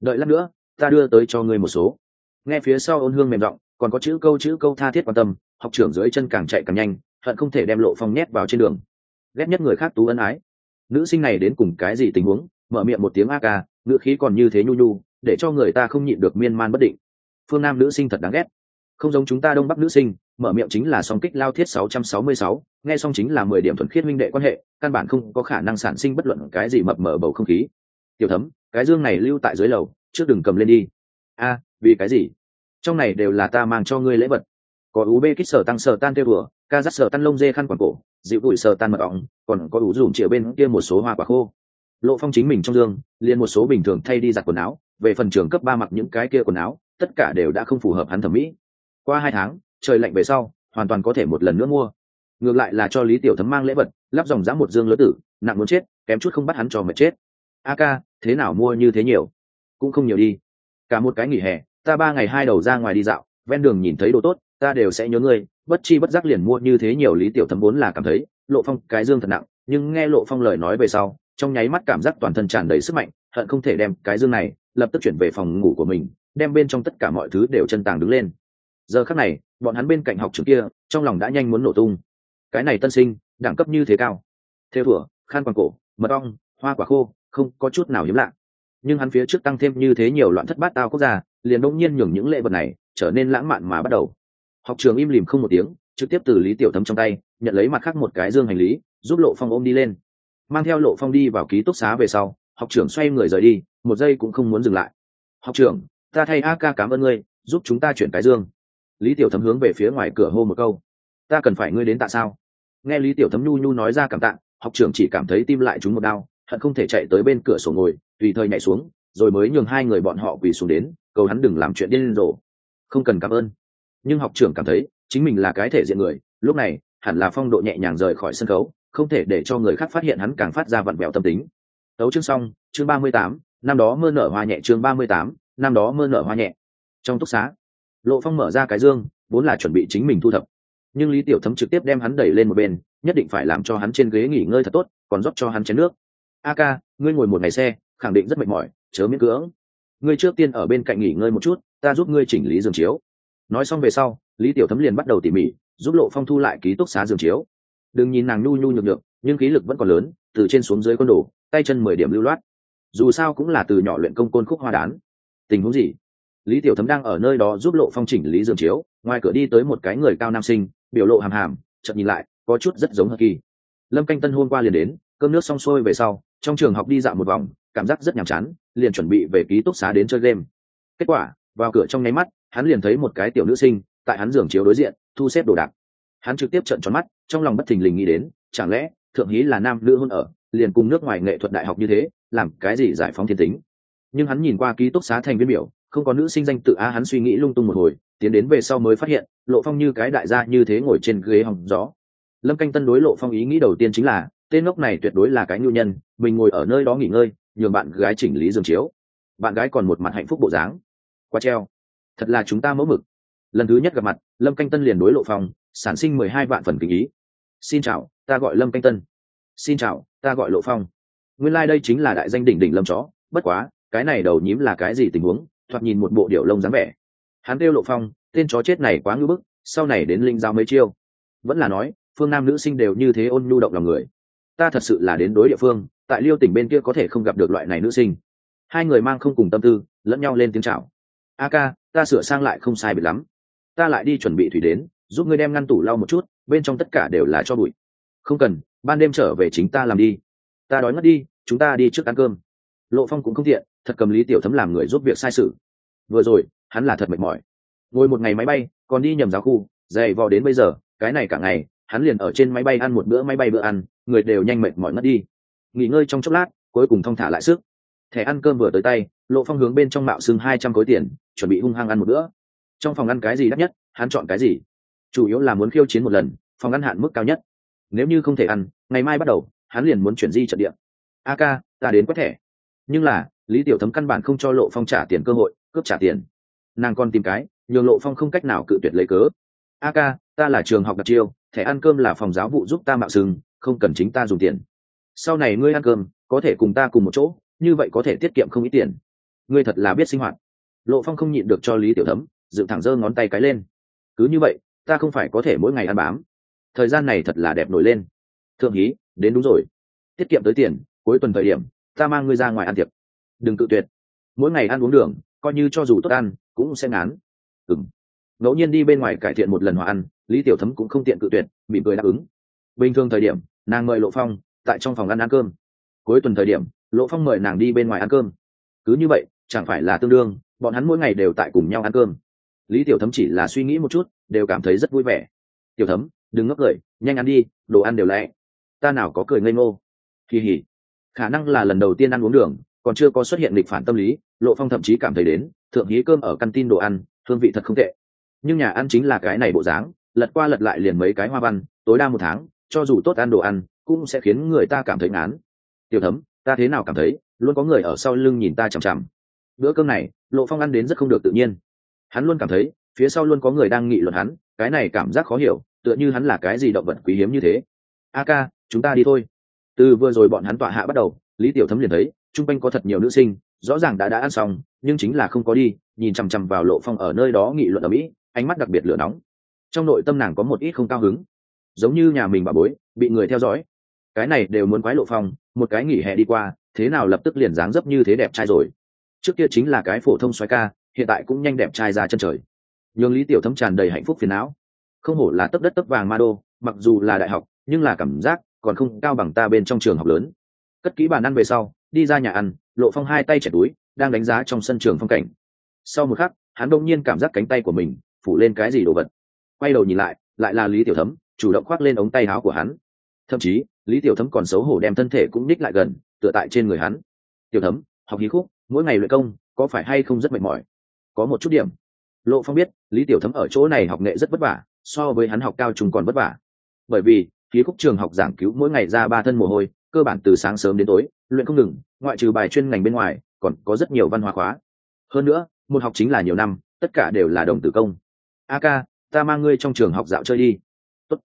Đợi lát nữa, ta đưa tới cho ngươi một số. Nghe phía sau ôn hương mềm giọng, còn có chữ câu chữ câu tha thiết quan tâm, học trưởng dưới chân càng chạy càng nhanh, hận không thể đem lộ phong nhét vào trên đường. Ghét nhất người khác tú ân ái. Nữ sinh này đến cùng cái gì tình huống, mở miệng một tiếng a ca, ngữ khí còn như thế nhu nhu, để cho người ta không nhịn được miên man bất định. Phương nam nữ sinh thật đáng ghét không giống chúng ta đông bắc nữ sinh mở miệng chính là song kích lao thiết 666, nghe xong chính là mười điểm thuần khiết minh đệ quan hệ căn bản không có khả năng sản sinh bất luận cái gì mập mờ bầu không khí. Tiểu thấm cái dương này lưu tại dưới lầu trước đừng cầm lên đi. A vì cái gì? Trong này đều là ta mang cho ngươi lễ vật. Có ú bê kích sở tăng sở tan tiêu vừa ca dắt sở tan lông dê khăn quàng cổ dịu bụi sở tan mật ong còn có ú dùng triệu bên kia một số hoa quả khô. Lộ phong chính mình trong dương liền một số bình thường thay đi giặt quần áo về phần trường cấp ba mặc những cái kia quần áo tất cả đều đã không phù hợp hắn thẩm mỹ qua hai tháng, trời lạnh về sau, hoàn toàn có thể một lần nữa mua. Ngược lại là cho lý tiểu thấm mang lễ vật, lắp dòng giá một dương lứa tử, nặng muốn chết, kém chút không bắt hắn cho mệt chết. A ca, thế nào mua như thế nhiều? Cũng không nhiều đi. Cả một cái nghỉ hè, ta ba ngày hai đầu ra ngoài đi dạo, ven đường nhìn thấy đồ tốt, ta đều sẽ nhớ ngươi. Bất chi bất giác liền mua như thế nhiều lý tiểu thấm vốn là cảm thấy, lộ phong cái dương thật nặng, nhưng nghe lộ phong lời nói về sau, trong nháy mắt cảm giác toàn thân tràn đầy sức mạnh, hận không thể đem cái dương này, lập tức chuyển về phòng ngủ của mình, đem bên trong tất cả mọi thứ đều chân tàng đứng lên giờ khắc này, bọn hắn bên cạnh học trường kia, trong lòng đã nhanh muốn nổ tung. Cái này tân sinh, đẳng cấp như thế cao. Theo thủa, khan quàng cổ, mật ong, hoa quả khô, không có chút nào hiếm lạ. Nhưng hắn phía trước tăng thêm như thế nhiều loạn thất bát tao quốc gia, liền đông nhiên nhường những lễ vật này trở nên lãng mạn mà bắt đầu. Học trường im lìm không một tiếng, trực tiếp từ lý tiểu thấm trong tay, nhận lấy mặt khác một cái dương hành lý, giúp lộ phong ôm đi lên. Mang theo lộ phong đi vào ký túc xá về sau, học trưởng xoay người rời đi, một giây cũng không muốn dừng lại. Học trưởng, ta thay a ca cảm ơn ngươi, giúp chúng ta chuyển cái dương lý tiểu thấm hướng về phía ngoài cửa hô một câu. Ta cần phải ngươi đến tạ sao? Nghe lý tiểu thấm nhu nhu nói ra cảm tạ, học trưởng chỉ cảm thấy tim lại chúng một đau, hận không thể chạy tới bên cửa sổ ngồi, tùy thời nhảy xuống, rồi mới nhường hai người bọn họ quỳ xuống đến, cầu hắn đừng làm chuyện điên rồ. Không cần cảm ơn. Nhưng học trưởng cảm thấy, chính mình là cái thể diện người, lúc này, hẳn là phong độ nhẹ nhàng rời khỏi sân khấu, không thể để cho người khác phát hiện hắn càng phát ra vặn vẹo tâm tính. Tấu chương xong, chương ba mươi tám, năm đó mưa nở hoa nhẹ, chương ba mươi tám, năm đó mưa nở hoa nhẹ. Trong túc xá lộ phong mở ra cái dương vốn là chuẩn bị chính mình thu thập. Nhưng lý tiểu thấm trực tiếp đem hắn đẩy lên một bên nhất định phải làm cho hắn trên ghế nghỉ ngơi thật tốt còn rót cho hắn chén nước. A ca ngươi ngồi một ngày xe khẳng định rất mệt mỏi chớ miễn cưỡng. Ngươi trước tiên ở bên cạnh nghỉ ngơi một chút ta giúp ngươi chỉnh lý giường chiếu. Nói xong về sau lý tiểu thấm liền bắt đầu tỉ mỉ giúp lộ phong thu lại ký túc xá giường chiếu. Đừng nhìn nàng nhu nhu nhược nhược, nhưng khí lực vẫn còn lớn từ trên xuống dưới con đồ tay chân mười điểm lưu loát. Dù sao cũng là từ nhỏ luyện công côn khúc hoa đán. Tình huống gì? Lý tiểu thấm đang ở nơi đó giúp lộ phong chỉnh lý giường chiếu, ngoài cửa đi tới một cái người cao nam sinh, biểu lộ hàm hàm, chợt nhìn lại, có chút rất giống hờ kỳ. Lâm canh tân hôm qua liền đến, cơm nước xong xuôi về sau, trong trường học đi dạo một vòng, cảm giác rất nhàm chán, liền chuẩn bị về ký túc xá đến chơi game. Kết quả, vào cửa trong nháy mắt, hắn liền thấy một cái tiểu nữ sinh, tại hắn giường chiếu đối diện, thu xếp đồ đạc. Hắn trực tiếp trận tròn mắt, trong lòng bất thình lình nghĩ đến, chẳng lẽ, thượng hí là nam nữ hôn ở, liền cùng nước ngoài nghệ thuật đại học như thế, làm cái gì giải phóng thiên tính. Nhưng hắn nhìn qua ký túc xá thành viên biểu không có nữ sinh danh tự a hắn suy nghĩ lung tung một hồi, tiến đến về sau mới phát hiện, lộ phong như cái đại gia như thế ngồi trên ghế hỏng gió. Lâm canh tân đối lộ phong ý nghĩ đầu tiên chính là, tên ngốc này tuyệt đối là cái nhu nhân, mình ngồi ở nơi đó nghỉ ngơi, nhường bạn gái chỉnh lý giường chiếu. Bạn gái còn một mặt hạnh phúc bộ dáng. Qua treo. Thật là chúng ta mẫu mực. Lần thứ nhất gặp mặt, lâm canh tân liền đối lộ phong, sản sinh mười hai vạn phần kinh ý. Xin chào, ta gọi lâm canh tân. Xin chào, ta gọi lộ phong. Nguyên lai、like、đây chính là đại danh đỉnh đỉnh lâm chó. Bất quá, cái này đầu nhím là cái gì tình huống? Thoạt nhìn một bộ điệu lông dáng vẻ. Hắn kêu lộ phong, tên chó chết này quá ngưỡng bức, sau này đến linh giao mấy chiêu. Vẫn là nói, phương nam nữ sinh đều như thế ôn nhu động lòng người. Ta thật sự là đến đối địa phương, tại liêu tỉnh bên kia có thể không gặp được loại này nữ sinh. Hai người mang không cùng tâm tư, lẫn nhau lên tiếng chào. A ca, ta sửa sang lại không sai biệt lắm. Ta lại đi chuẩn bị thủy đến, giúp ngươi đem ngăn tủ lau một chút, bên trong tất cả đều là cho bụi. Không cần, ban đêm trở về chính ta làm đi. Ta đói ngất đi, chúng ta đi trước ăn cơm lộ phong cũng không tiện, thật cầm lý tiểu thấm làm người giúp việc sai sự. Vừa rồi, hắn là thật mệt mỏi. Ngồi một ngày máy bay, còn đi nhầm giáo khu, dày vò đến bây giờ, cái này cả ngày, hắn liền ở trên máy bay ăn một bữa máy bay bữa ăn, người đều nhanh mệt mỏi ngất đi. Nghỉ ngơi trong chốc lát, cuối cùng thong thả lại sức. Thẻ ăn cơm vừa tới tay, lộ phong hướng bên trong mạo xưng hai trăm khối tiền, chuẩn bị hung hăng ăn một bữa. Trong phòng ăn cái gì đắt nhất, hắn chọn cái gì? Chủ yếu là muốn khiêu chiến một lần, phòng ăn hạn mức cao nhất. Nếu như không thể ăn, ngày mai bắt đầu, hắn liền muốn chuyển di trận địa. A ca, ta đến quét thẻ nhưng là, lý tiểu thấm căn bản không cho lộ phong trả tiền cơ hội, cướp trả tiền. Nàng còn tìm cái, nhường lộ phong không cách nào cự tuyệt lấy cớ. A ca, ta là trường học đặc chiêu, thẻ ăn cơm là phòng giáo vụ giúp ta mạo sừng, không cần chính ta dùng tiền. Sau này ngươi ăn cơm, có thể cùng ta cùng một chỗ, như vậy có thể tiết kiệm không ít tiền. Ngươi thật là biết sinh hoạt. Lộ phong không nhịn được cho lý tiểu thấm, dựng thẳng giơ ngón tay cái lên. Cứ như vậy, ta không phải có thể mỗi ngày ăn bám. Thời gian này thật là đẹp nổi lên. Thượng hí, đến đúng rồi. Tiết kiệm tới tiền, cuối tuần thời điểm ta mang ngươi ra ngoài ăn tiệc. Đừng tự tuyệt. Mỗi ngày ăn uống đường, coi như cho dù tốt ăn, cũng sẽ ngán. Ừng ngẫu nhiên đi bên ngoài cải thiện một lần hòa ăn, lý tiểu thấm cũng không tiện cự tuyệt, mỉm cười đáp ứng. Bình thường thời điểm, nàng mời lộ phong tại trong phòng ăn ăn cơm. Cuối tuần thời điểm, lộ phong mời nàng đi bên ngoài ăn cơm. Cứ như vậy, chẳng phải là tương đương, bọn hắn mỗi ngày đều tại cùng nhau ăn cơm. Lý tiểu thấm chỉ là suy nghĩ một chút, đều cảm thấy rất vui vẻ. Tiểu thấm, đừng ngốc cười, nhanh ăn đi, đồ ăn đều lẹ. Ta nào có cười ngây ngô. Kỳ hỉ khả năng là lần đầu tiên ăn uống đường, còn chưa có xuất hiện lịch phản tâm lý, lộ phong thậm chí cảm thấy đến, thượng hí cơm ở căn tin đồ ăn, hương vị thật không tệ. Nhưng nhà ăn chính là cái này bộ dáng, lật qua lật lại liền mấy cái hoa văn, tối đa một tháng, cho dù tốt ăn đồ ăn, cũng sẽ khiến người ta cảm thấy ngán. Tiểu thấm, ta thế nào cảm thấy, luôn có người ở sau lưng nhìn ta chằm chằm. Bữa cơm này, lộ phong ăn đến rất không được tự nhiên. Hắn luôn cảm thấy, phía sau luôn có người đang nghị luận hắn, cái này cảm giác khó hiểu, tựa như hắn là cái gì động vật quý hiếm như thế. A ca, chúng ta đi thôi từ vừa rồi bọn hắn tọa hạ bắt đầu, lý tiểu thấm liền thấy, chung quanh có thật nhiều nữ sinh, rõ ràng đã đã ăn xong, nhưng chính là không có đi, nhìn chằm chằm vào lộ phong ở nơi đó nghị luận ở mỹ, ánh mắt đặc biệt lửa nóng. Trong nội tâm nàng có một ít không cao hứng. Giống như nhà mình bà bối, bị người theo dõi. Cái này đều muốn quái lộ phong, một cái nghỉ hè đi qua, thế nào lập tức liền dáng dấp như thế đẹp trai rồi. Trước kia chính là cái phổ thông xoái ca, hiện tại cũng nhanh đẹp trai ra chân trời. Nhường lý tiểu thấm tràn đầy hạnh phúc phiền não. Không hổ là tấp đất tấp vàng ma đô, mặc dù là đại học, nhưng là cảm giác còn không cao bằng ta bên trong trường học lớn. Cất kỹ bàn ăn về sau, đi ra nhà ăn, lộ phong hai tay chẻ túi, đang đánh giá trong sân trường phong cảnh. Sau một khắc, hắn đông nhiên cảm giác cánh tay của mình phủ lên cái gì đồ vật. Quay đầu nhìn lại lại là lý tiểu thấm, chủ động khoác lên ống tay áo của hắn. Thậm chí, lý tiểu thấm còn xấu hổ đem thân thể cũng ních lại gần, tựa tại trên người hắn. Tiểu thấm, học hí khúc, mỗi ngày luyện công, có phải hay không rất mệt mỏi? Có một chút điểm. Lộ phong biết, lý tiểu thấm ở chỗ này học nghệ rất vất vả, so với hắn học cao trung còn vất vả. Bởi vì khí khúc trường học giảng cứu mỗi ngày ra ba thân mồ hôi, cơ bản từ sáng sớm đến tối, luyện không ngừng, ngoại trừ bài chuyên ngành bên ngoài, còn có rất nhiều văn hóa khóa. Hơn nữa, một học chính là nhiều năm, tất cả đều là đồng tử công. A ca, ta mang ngươi trong trường học dạo chơi đi. Tốt.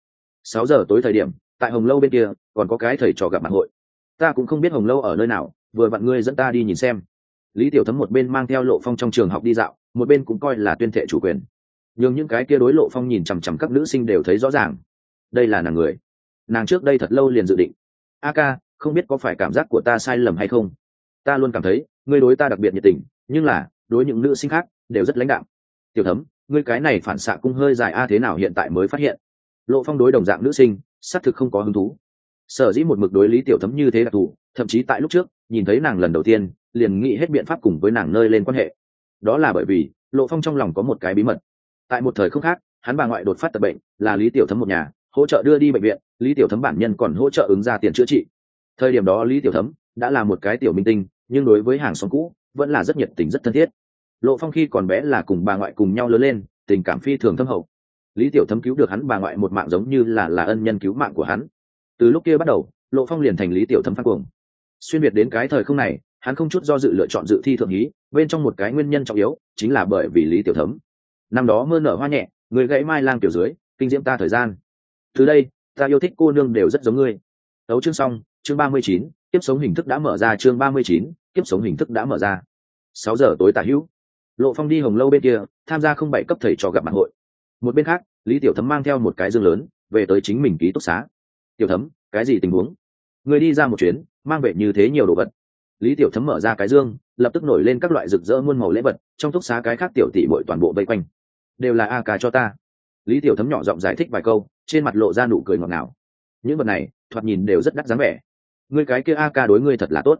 sáu giờ tối thời điểm, tại hồng lâu bên kia, còn có cái thầy trò gặp mặt hội. Ta cũng không biết hồng lâu ở nơi nào, vừa vặn ngươi dẫn ta đi nhìn xem. Lý tiểu thấm một bên mang theo lộ phong trong trường học đi dạo, một bên cũng coi là tuyên thệ chủ quyền. Nhưng những cái kia đối lộ phong nhìn chằm chằm các nữ sinh đều thấy rõ ràng. Đây là nàng người nàng trước đây thật lâu liền dự định. A ca, không biết có phải cảm giác của ta sai lầm hay không? Ta luôn cảm thấy, ngươi đối ta đặc biệt nhiệt tình, nhưng là, đối những nữ sinh khác, đều rất lãnh đạm. Tiểu thấm, ngươi cái này phản xạ cung hơi dài a, thế nào hiện tại mới phát hiện? Lộ phong đối đồng dạng nữ sinh, xác thực không có hứng thú. Sở dĩ một mực đối lý tiểu thấm như thế đặc thù, thậm chí tại lúc trước, nhìn thấy nàng lần đầu tiên, liền nghĩ hết biện pháp cùng với nàng nơi lên quan hệ. Đó là bởi vì, lộ phong trong lòng có một cái bí mật. Tại một thời không khác, hắn bà ngoại đột phát tập bệnh, là lý tiểu thấm một nhà hỗ trợ đưa đi bệnh viện, lý tiểu thấm bản nhân còn hỗ trợ ứng ra tiền chữa trị. Thời điểm đó lý tiểu thấm đã là một cái tiểu minh tinh, nhưng đối với hàng xóm cũ vẫn là rất nhiệt tình, rất thân thiết. Lộ phong khi còn bé là cùng bà ngoại cùng nhau lớn lên, tình cảm phi thường thâm hậu. Lý tiểu thấm cứu được hắn, bà ngoại một mạng giống như là là ân nhân cứu mạng của hắn. Từ lúc kia bắt đầu, lộ phong liền thành lý tiểu thấm phát cuồng. Xuyên biệt đến cái thời không này, hắn không chút do dự lựa chọn dự thi thượng ý bên trong một cái nguyên nhân trọng yếu chính là bởi vì lý tiểu thấm. Năm đó mưa nở hoa nhẹ, người gãy mai lang tiểu dưới, kinh diễm ta thời gian từ đây, ta yêu thích cô nương đều rất giống ngươi. Đấu chương xong, chương ba mươi chín tiếp sống hình thức đã mở ra, chương ba mươi chín tiếp sống hình thức đã mở ra. Sáu giờ tối tả hữu. Lộ phong đi hồng lâu bên kia, tham gia không bảy cấp thầy trò gặp mặt hội. Một bên khác, lý tiểu thấm mang theo một cái dương lớn, về tới chính mình ký túc xá. Tiểu thấm, cái gì tình huống? Người đi ra một chuyến, mang về như thế nhiều đồ vật. Lý tiểu thấm mở ra cái dương, lập tức nổi lên các loại rực rỡ muôn màu lễ vật, trong túc xá cái khác tiểu tỷ bội toàn bộ vây quanh. Đều là a ca cho ta. Lý tiểu thấm nhỏ giọng giải thích vài câu trên mặt lộ ra nụ cười ngọt ngào. Những vật này, thoạt nhìn đều rất đắt dáng vẻ. Ngươi cái kia a ca đối ngươi thật là tốt.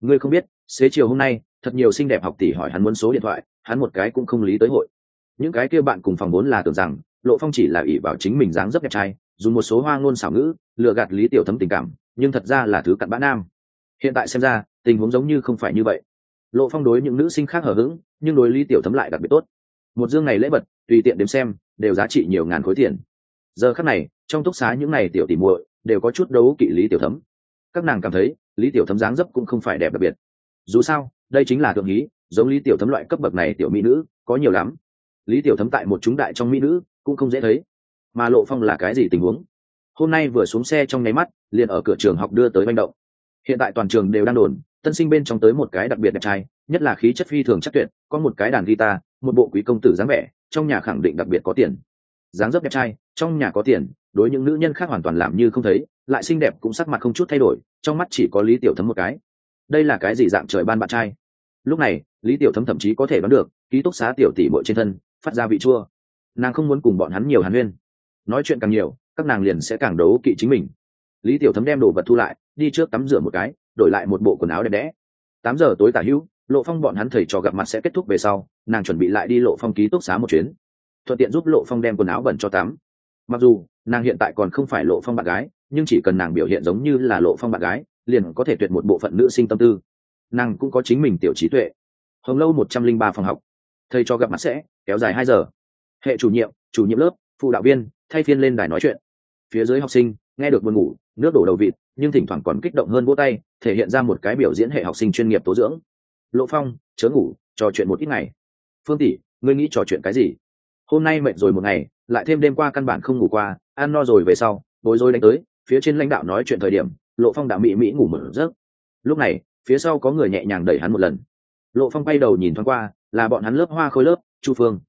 Ngươi không biết, xế chiều hôm nay, thật nhiều xinh đẹp học tỷ hỏi hắn muốn số điện thoại, hắn một cái cũng không lý tới hội. Những cái kia bạn cùng phòng vốn là tưởng rằng, lộ phong chỉ là ỷ vào chính mình dáng dấp đẹp trai, dùng một số hoa ngôn xảo ngữ, lừa gạt lý tiểu thấm tình cảm, nhưng thật ra là thứ cặn bã nam. Hiện tại xem ra, tình huống giống như không phải như vậy. Lộ phong đối những nữ sinh khác hở h ữ g nhưng đối lý tiểu thấm lại đặc biệt tốt. Một dương này lễ vật, tùy tiện đếm xem, đều giá trị nhiều ngàn khối tiền giờ khắc này, trong túc xá những n à y tiểu tỉ muội đều có chút đấu kỵ lý tiểu thấm. Các nàng cảm thấy, lý tiểu thấm dáng dấp cũng không phải đẹp đặc biệt. Dù sao, đây chính là thượng hí, giống lý tiểu thấm loại cấp bậc này tiểu mỹ nữ, có nhiều lắm. Lý tiểu thấm tại một chúng đại trong mỹ nữ cũng không dễ thấy. Mà lộ phong là cái gì tình huống? Hôm nay vừa xuống xe trong nháy mắt, liền ở cửa trường học đưa tới manh động. Hiện tại toàn trường đều đang đồn, tân sinh bên trong tới một cái đặc biệt đẹp trai, nhất là khí chất phi thường chắc tuyệt, có một cái đàn guitar, một bộ quý công tử dáng vẻ, trong nhà khẳng định đặc biệt có tiền dáng dấp đẹp trai, trong nhà có tiền, đối những nữ nhân khác hoàn toàn làm như không thấy, lại xinh đẹp cũng sắc mặt không chút thay đổi, trong mắt chỉ có lý tiểu thấm một cái. Đây là cái gì dạng trời ban bạn trai? Lúc này, lý tiểu thấm thậm chí có thể đoán được, ký túc xá tiểu tỷ bội trên thân, phát ra vị chua. Nàng không muốn cùng bọn hắn nhiều hàn huyên. Nói chuyện càng nhiều, các nàng liền sẽ càng đấu kỵ chính mình. Lý tiểu thấm đem đồ vật thu lại, đi trước tắm rửa một cái, đổi lại một bộ quần áo đẹp đẽ. Tám giờ tối tả hữu, lộ phong bọn hắn thầy trò gặp mặt sẽ kết thúc về sau, nàng chuẩn bị lại đi lộ phong ký túc xá một chuyến thuận tiện giúp lộ phong đem quần áo bẩn cho tắm. Mặc dù, nàng hiện tại còn không phải lộ phong bạn gái, nhưng chỉ cần nàng biểu hiện giống như là lộ phong bạn gái, liền có thể tuyệt một bộ phận nữ sinh tâm tư. Nàng cũng có chính mình tiểu trí tuệ. Hồng lâu một trăm linh ba phòng học. Thầy cho gặp mặt sẽ, kéo dài hai giờ. Hệ chủ nhiệm chủ nhiệm lớp, phụ đạo viên, thay phiên lên đài nói chuyện. Phía dưới học sinh, nghe được buồn ngủ, nước đổ đầu vịt, nhưng thỉnh thoảng còn kích động hơn vỗ tay, thể hiện ra một cái biểu diễn hệ học sinh chuyên nghiệp tố dưỡng. Lộ phong, chớ ngủ, trò chuyện một ít ngày. Phương tỷ, ngươi nghĩ trò chuyện cái gì? Hôm nay mệt rồi một ngày, lại thêm đêm qua căn bản không ngủ qua, ăn no rồi về sau, bối rối đánh tới, phía trên lãnh đạo nói chuyện thời điểm, lộ phong đã mỹ mỹ ngủ một giấc. Lúc này, phía sau có người nhẹ nhàng đẩy hắn một lần. Lộ phong bay đầu nhìn thoáng qua, là bọn hắn lớp hoa khôi lớp, chu phương.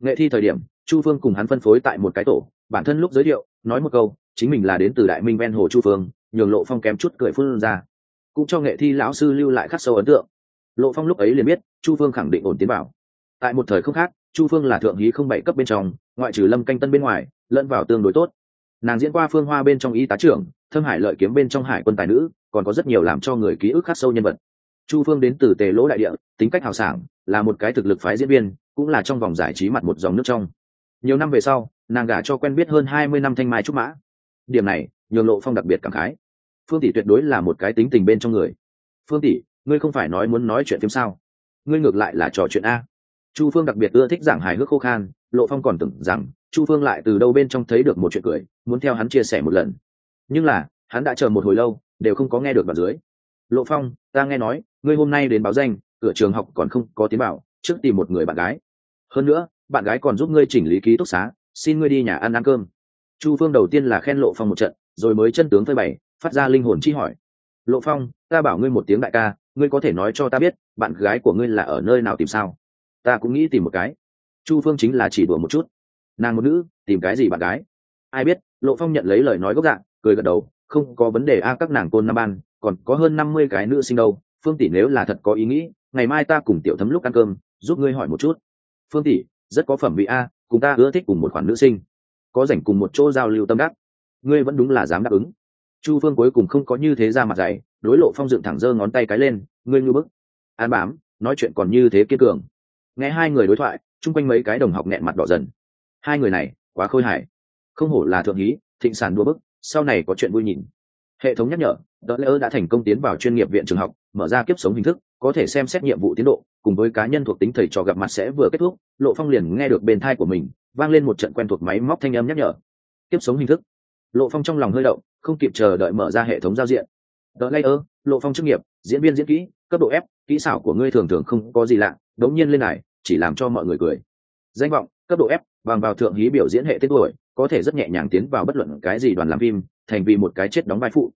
Nghệ thi thời điểm, chu phương cùng hắn phân phối tại một cái tổ, bản thân lúc giới thiệu, nói một câu, chính mình là đến từ đại minh ven hồ chu phương, nhường lộ phong kém chút cười phun ra. Cũng cho nghệ thi lão sư lưu lại khắc sâu ấn tượng. Lộ phong lúc ấy liền biết, chu phương khẳng định ổn tiến bảo tại một thời không khác chu phương là thượng hí không bảy cấp bên trong, ngoại trừ lâm canh tân bên ngoài, lẫn vào tương đối tốt. Nàng diễn qua phương hoa bên trong y tá trưởng, thâm hải lợi kiếm bên trong hải quân tài nữ, còn có rất nhiều làm cho người ký ức khắc sâu nhân vật. Chu phương đến từ tề lỗ đại địa, tính cách hào sảng, là một cái thực lực phái diễn viên, cũng là trong vòng giải trí mặt một dòng nước trong. Nhiều năm về sau, nàng gả cho quen biết hơn hai mươi năm thanh mai trúc mã. Điểm này, nhường lộ phong đặc biệt cảm khái. Phương tỷ tuyệt đối là một cái tính tình bên trong người. Phương tỷ, ngươi không phải nói muốn nói chuyện phim sao? Ngươi ngược lại là trò chuyện a chu phương đặc biệt ưa thích giảng hài hước khô khan, lộ phong còn tưởng rằng chu phương lại từ đâu bên trong thấy được một chuyện cười, muốn theo hắn chia sẻ một lần. Nhưng là, hắn đã chờ một hồi lâu, đều không có nghe được vào dưới. Lộ phong, ta nghe nói, ngươi hôm nay đến báo danh, cửa trường học còn không có tiến bảo, trước tìm một người bạn gái. Hơn nữa, bạn gái còn giúp ngươi chỉnh lý ký túc xá, xin ngươi đi nhà ăn ăn cơm. Chu phương đầu tiên là khen lộ phong một trận, rồi mới chân tướng phơi bày, phát ra linh hồn chi hỏi. Lộ phong, ta bảo ngươi một tiếng đại ca, ngươi có thể nói cho ta biết, bạn gái của ngươi là ở nơi nào tìm sao? Ta cũng nghĩ tìm một cái. Chu phương chính là chỉ đùa một chút. Nàng một nữ, tìm cái gì bạn gái? Ai biết, lộ phong nhận lấy lời nói gốc dạng, cười gật đầu, không có vấn đề a, các nàng côn Nam ban, còn có hơn năm mươi cái nữ sinh đâu. Phương tỷ nếu là thật có ý nghĩ, ngày mai ta cùng tiểu thấm lúc ăn cơm, giúp ngươi hỏi một chút. Phương tỷ, rất có phẩm vị a, cùng ta ưa thích cùng một khoản nữ sinh. Có rảnh cùng một chỗ giao lưu tâm đắc. Ngươi vẫn đúng là dám đáp ứng. Chu phương cuối cùng không có như thế ra mặt dạy, đối lộ phong dựng thẳng giơ ngón tay cái lên, ngươi ngư bức. An bám, nói chuyện còn như thế kiên cường nghe hai người đối thoại, chung quanh mấy cái đồng học nghẹn mặt đỏ dần. Hai người này, quá khôi hài. Không hổ là thượng hí, thịnh sản đua bức, sau này có chuyện vui nhìn. Hệ thống nhắc nhở đỡ lỡ đã thành công tiến vào chuyên nghiệp viện trường học, mở ra kiếp sống hình thức, có thể xem xét nhiệm vụ tiến độ, cùng với cá nhân thuộc tính thầy trò gặp mặt sẽ vừa kết thúc, lộ phong liền nghe được bên thai của mình, vang lên một trận quen thuộc máy móc thanh âm nhắc nhở. Kiếp sống hình thức. Lộ phong trong lòng hơi động, không kịp chờ đợi mở ra hệ thống giao diện. Đỡ lây ơ lộ phong chức nghiệp, diễn viên diễn kỹ, cấp độ f, kỹ xảo của ngươi thường thường không có gì lạ, đống nhiên lên này chỉ làm cho mọi người cười. Danh vọng, cấp độ f, bằng vào thượng hí biểu diễn hệ tên tuổi, có thể rất nhẹ nhàng tiến vào bất luận cái gì đoàn làm phim, thành vì một cái chết đóng vai phụ.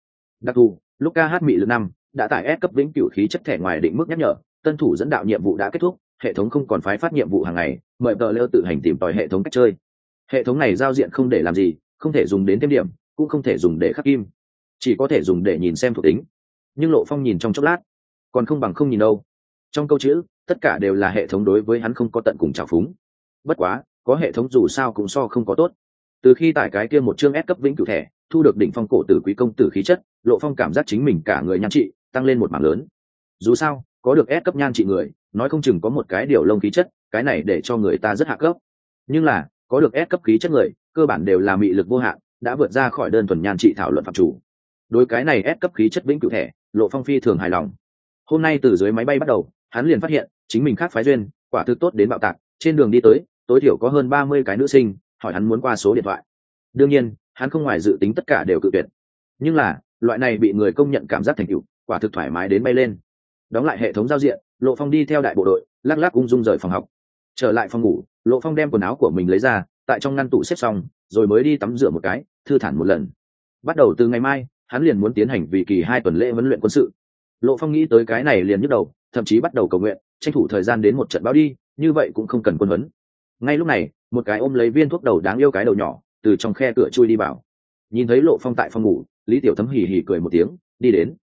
Đặc thù, lúc ca hát mỹ lực năm, đã tải S cấp vĩnh cửu khí chất thẻ ngoài định mức nhắc nhở, tân thủ dẫn đạo nhiệm vụ đã kết thúc, hệ thống không còn phái phát nhiệm vụ hàng ngày, mời tờ lỡ tự hành tìm tòi hệ thống cách chơi. Hệ thống này giao diện không để làm gì, không thể dùng đến thêm điểm, cũng không thể dùng để khắc kim. Chỉ có thể dùng để nhìn xem thuộc tính. Nhưng lộ phong nhìn trong chốc lát, còn không bằng không nhìn đâu trong câu chữ, tất cả đều là hệ thống đối với hắn không có tận cùng trào phúng. Bất quá, có hệ thống dù sao cũng so không có tốt. Từ khi tại cái kia một chương ép cấp vĩnh cửu thẻ, thu được đỉnh phong cổ tử quý công tử khí chất, lộ phong cảm giác chính mình cả người nhan trị tăng lên một mảng lớn. Dù sao, có được ép cấp nhan trị người, nói không chừng có một cái điều lông khí chất, cái này để cho người ta rất hạ cấp. Nhưng là, có được ép cấp khí chất người, cơ bản đều là mị lực vô hạn, đã vượt ra khỏi đơn thuần nhan trị thảo luận phạm chủ. Đối cái này ép cấp khí chất vĩnh cửu thẻ, lộ phong phi thường hài lòng. Hôm nay từ dưới máy bay bắt đầu hắn liền phát hiện, chính mình khác phái duyên, quả thực tốt đến bạo tạc. Trên đường đi tới, tối thiểu có hơn ba mươi cái nữ sinh, hỏi hắn muốn qua số điện thoại. Đương nhiên, hắn không ngoài dự tính tất cả đều cự tuyệt. Nhưng là, loại này bị người công nhận cảm giác thành tựu, quả thực thoải mái đến bay lên. Đóng lại hệ thống giao diện, lộ phong đi theo đại bộ đội, lắc lắc ung dung rời phòng học. Trở lại phòng ngủ, lộ phong đem quần áo của mình lấy ra, tại trong ngăn tủ xếp xong, rồi mới đi tắm rửa một cái, thư thản một lần. Bắt đầu từ ngày mai, hắn liền muốn tiến hành vì kỳ hai tuần lễ huấn luyện quân sự. Lộ phong nghĩ tới cái này liền nhức đầu thậm chí bắt đầu cầu nguyện, tranh thủ thời gian đến một trận báo đi, như vậy cũng không cần quân huấn. Ngay lúc này, một cái ôm lấy viên thuốc đầu đáng yêu cái đầu nhỏ, từ trong khe cửa chui đi vào. Nhìn thấy lộ phong tại phòng ngủ, lý tiểu thấm hì hì cười một tiếng, đi đến.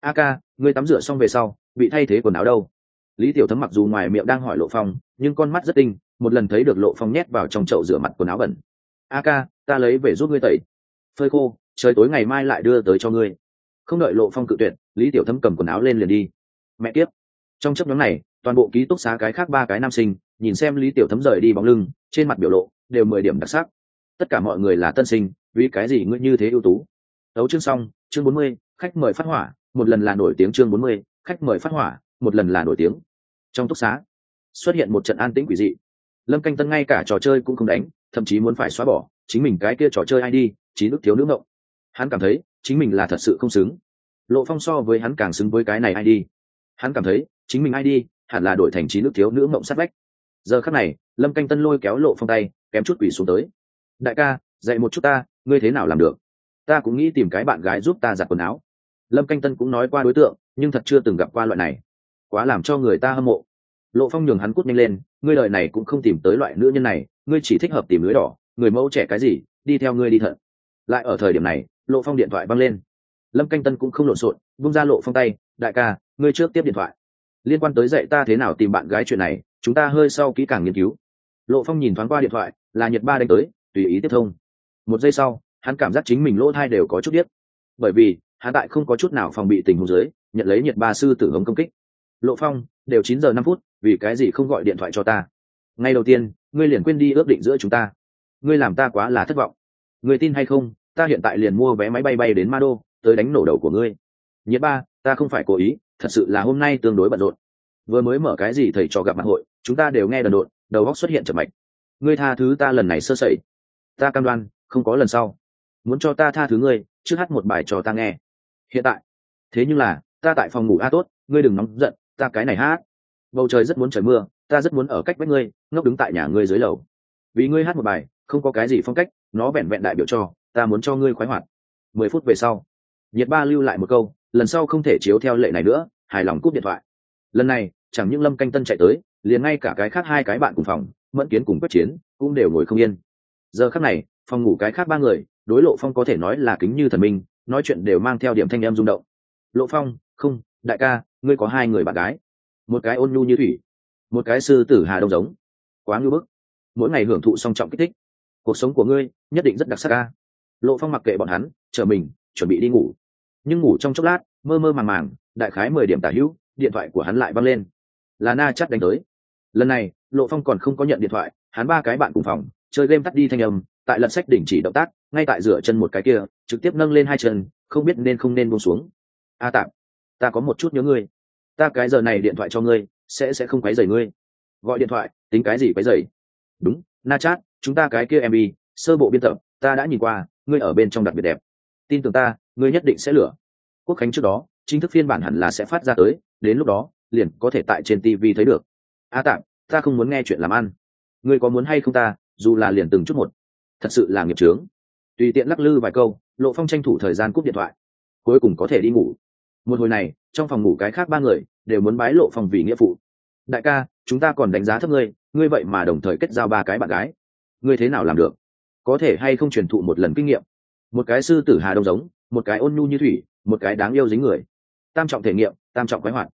A ca, ngươi tắm rửa xong về sau, bị thay thế quần áo đâu? Lý tiểu thấm mặc dù ngoài miệng đang hỏi lộ phong, nhưng con mắt rất tinh, một lần thấy được lộ phong nhét vào trong chậu rửa mặt quần áo bẩn. A ca, ta lấy về giúp ngươi tẩy. Phơi khô, trời tối ngày mai lại đưa tới cho ngươi. Không đợi lộ phong cự tuyệt, lý tiểu thấm cầm quần áo lên liền đi. Mẹ tiếp trong chấp nhóm này, toàn bộ ký túc xá cái khác ba cái nam sinh, nhìn xem lý tiểu thấm rời đi bóng lưng, trên mặt biểu lộ đều mười điểm đặc sắc. Tất cả mọi người là tân sinh, vì cái gì ngươi như thế ưu tú? Đấu chương xong, chương bốn mươi, khách mời phát hỏa, một lần là nổi tiếng chương bốn mươi, khách mời phát hỏa, một lần là nổi tiếng. Trong túc xá, xuất hiện một trận an tĩnh quỷ dị. Lâm canh tân ngay cả trò chơi cũng không đánh, thậm chí muốn phải xóa bỏ, chính mình cái kia trò chơi ai đi, trí nước thiếu nữ ngộng. Hắn cảm thấy, chính mình là thật sự không xứng. Lộ phong so với hắn càng xứng với cái này ai đi. Hắn cảm thấy chính mình ai đi, hẳn là đổi thành trí nước thiếu nữ mộng sát vách. Giờ khắc này, lâm canh tân lôi kéo lộ phong tay, kém chút quỷ xuống tới. Đại ca, dạy một chút ta, ngươi thế nào làm được? Ta cũng nghĩ tìm cái bạn gái giúp ta giặt quần áo. Lâm canh tân cũng nói qua đối tượng, nhưng thật chưa từng gặp qua loại này. Quá làm cho người ta hâm mộ. Lộ phong nhường hắn cút nhanh lên, ngươi lời này cũng không tìm tới loại nữ nhân này, ngươi chỉ thích hợp tìm lưới đỏ, người mẫu trẻ cái gì, đi theo ngươi đi thận lại ở thời điểm này, lộ phong điện thoại băng lên. Lâm canh tân cũng không lộn xộn bung ra lộ phong tay, đại ca, ngươi trước tiếp điện thoại liên quan tới dạy ta thế nào tìm bạn gái chuyện này, chúng ta hơi sau kỹ càng nghiên cứu. Lộ phong nhìn thoáng qua điện thoại, là nhật ba đánh tới, tùy ý tiếp thông. Một giây sau, hắn cảm giác chính mình lỗ thai đều có chút biết bởi vì, hắn tại không có chút nào phòng bị tình huống dưới, nhận lấy nhật ba sư tử hống công kích. Lộ phong, đều chín giờ năm phút, vì cái gì không gọi điện thoại cho ta? Ngay đầu tiên, ngươi liền quên đi ước định giữa chúng ta. Ngươi làm ta quá là thất vọng. Ngươi tin hay không, ta hiện tại liền mua vé máy bay bay đến ma đô tới đánh nổ đầu của ngươi. Nhiệt ba, ta không phải cố ý thật sự là hôm nay tương đối bận rộn. Vừa mới mở cái gì thầy trò gặp mặt hội, chúng ta đều nghe đần độn, đầu góc xuất hiện chậm mạch. Ngươi tha thứ ta lần này sơ sẩy. Ta cam đoan, không có lần sau. Muốn cho ta tha thứ ngươi, trước hát một bài cho ta nghe. Hiện tại. Thế nhưng là, ta tại phòng ngủ a tốt, ngươi đừng nóng giận, ta cái này hát. Bầu trời rất muốn trời mưa, ta rất muốn ở cách với ngươi, ngốc đứng tại nhà ngươi dưới lầu. Vì ngươi hát một bài, không có cái gì phong cách, nó vẹn vẹn đại biểu cho, ta muốn cho ngươi khoái hoạt. Mười phút về sau, nhiệt ba lưu lại một câu, lần sau không thể chiếu theo lệ này nữa hài lòng cúp điện thoại. Lần này, chẳng những lâm canh tân chạy tới, liền ngay cả cái khác hai cái bạn cùng phòng, mẫn kiến cùng quyết chiến, cũng đều ngồi không yên. Giờ khác này, phòng ngủ cái khác ba người, đối lộ phong có thể nói là kính như thần minh, nói chuyện đều mang theo điểm thanh em rung động. Lộ phong, không, đại ca, ngươi có hai người bạn gái. Một cái ôn nhu như thủy, một cái sư tử hà đông giống. Quá ngư bức. Mỗi ngày hưởng thụ song trọng kích thích. Cuộc sống của ngươi nhất định rất đặc sắc ca lộ phong mặc kệ bọn hắn, chờ mình, chuẩn bị đi ngủ. Nhưng ngủ trong chốc lát, mơ mơ màng màng đại khái mười điểm tả hữu điện thoại của hắn lại văng lên. Là na chắt đánh tới. Lần này lộ phong còn không có nhận điện thoại hắn ba cái bạn cùng phòng chơi game tắt đi thanh âm tại lật sách đỉnh chỉ động tác ngay tại rửa chân một cái kia trực tiếp nâng lên hai chân không biết nên không nên buông xuống. A à, tạm ta có một chút nhớ ngươi. Ta cái giờ này điện thoại cho ngươi sẽ sẽ không quấy rầy ngươi. Gọi điện thoại tính cái gì quấy rầy? Đúng na chat chúng ta cái kia mb sơ bộ biên tập ta đã nhìn qua ngươi ở bên trong đặc biệt đẹp. Tin tưởng ta ngươi nhất định sẽ lửa quốc khánh trước đó chính thức phiên bản hẳn là sẽ phát ra tới đến lúc đó liền có thể tại trên tv thấy được. A à, tạm ta không muốn nghe chuyện làm ăn. Ngươi có muốn hay không ta dù là liền từng chút một. Thật sự là nghiệp trướng tùy tiện lắc lư vài câu lộ phong tranh thủ thời gian cúp điện thoại. Cuối cùng có thể đi ngủ. Một hồi này trong phòng ngủ cái khác ba người đều muốn bái lộ phong vì nghĩa phụ. Đại ca chúng ta còn đánh giá thấp ngươi ngươi vậy mà đồng thời kết giao ba cái bạn gái. Ngươi thế nào làm được? Có thể hay không truyền thụ một lần kinh nghiệm? Một cái sư tử hà đông giống một cái ôn nhu như thủy một cái đáng yêu dính người tam trọng thể nghiệm, tam trọng quái hoạt.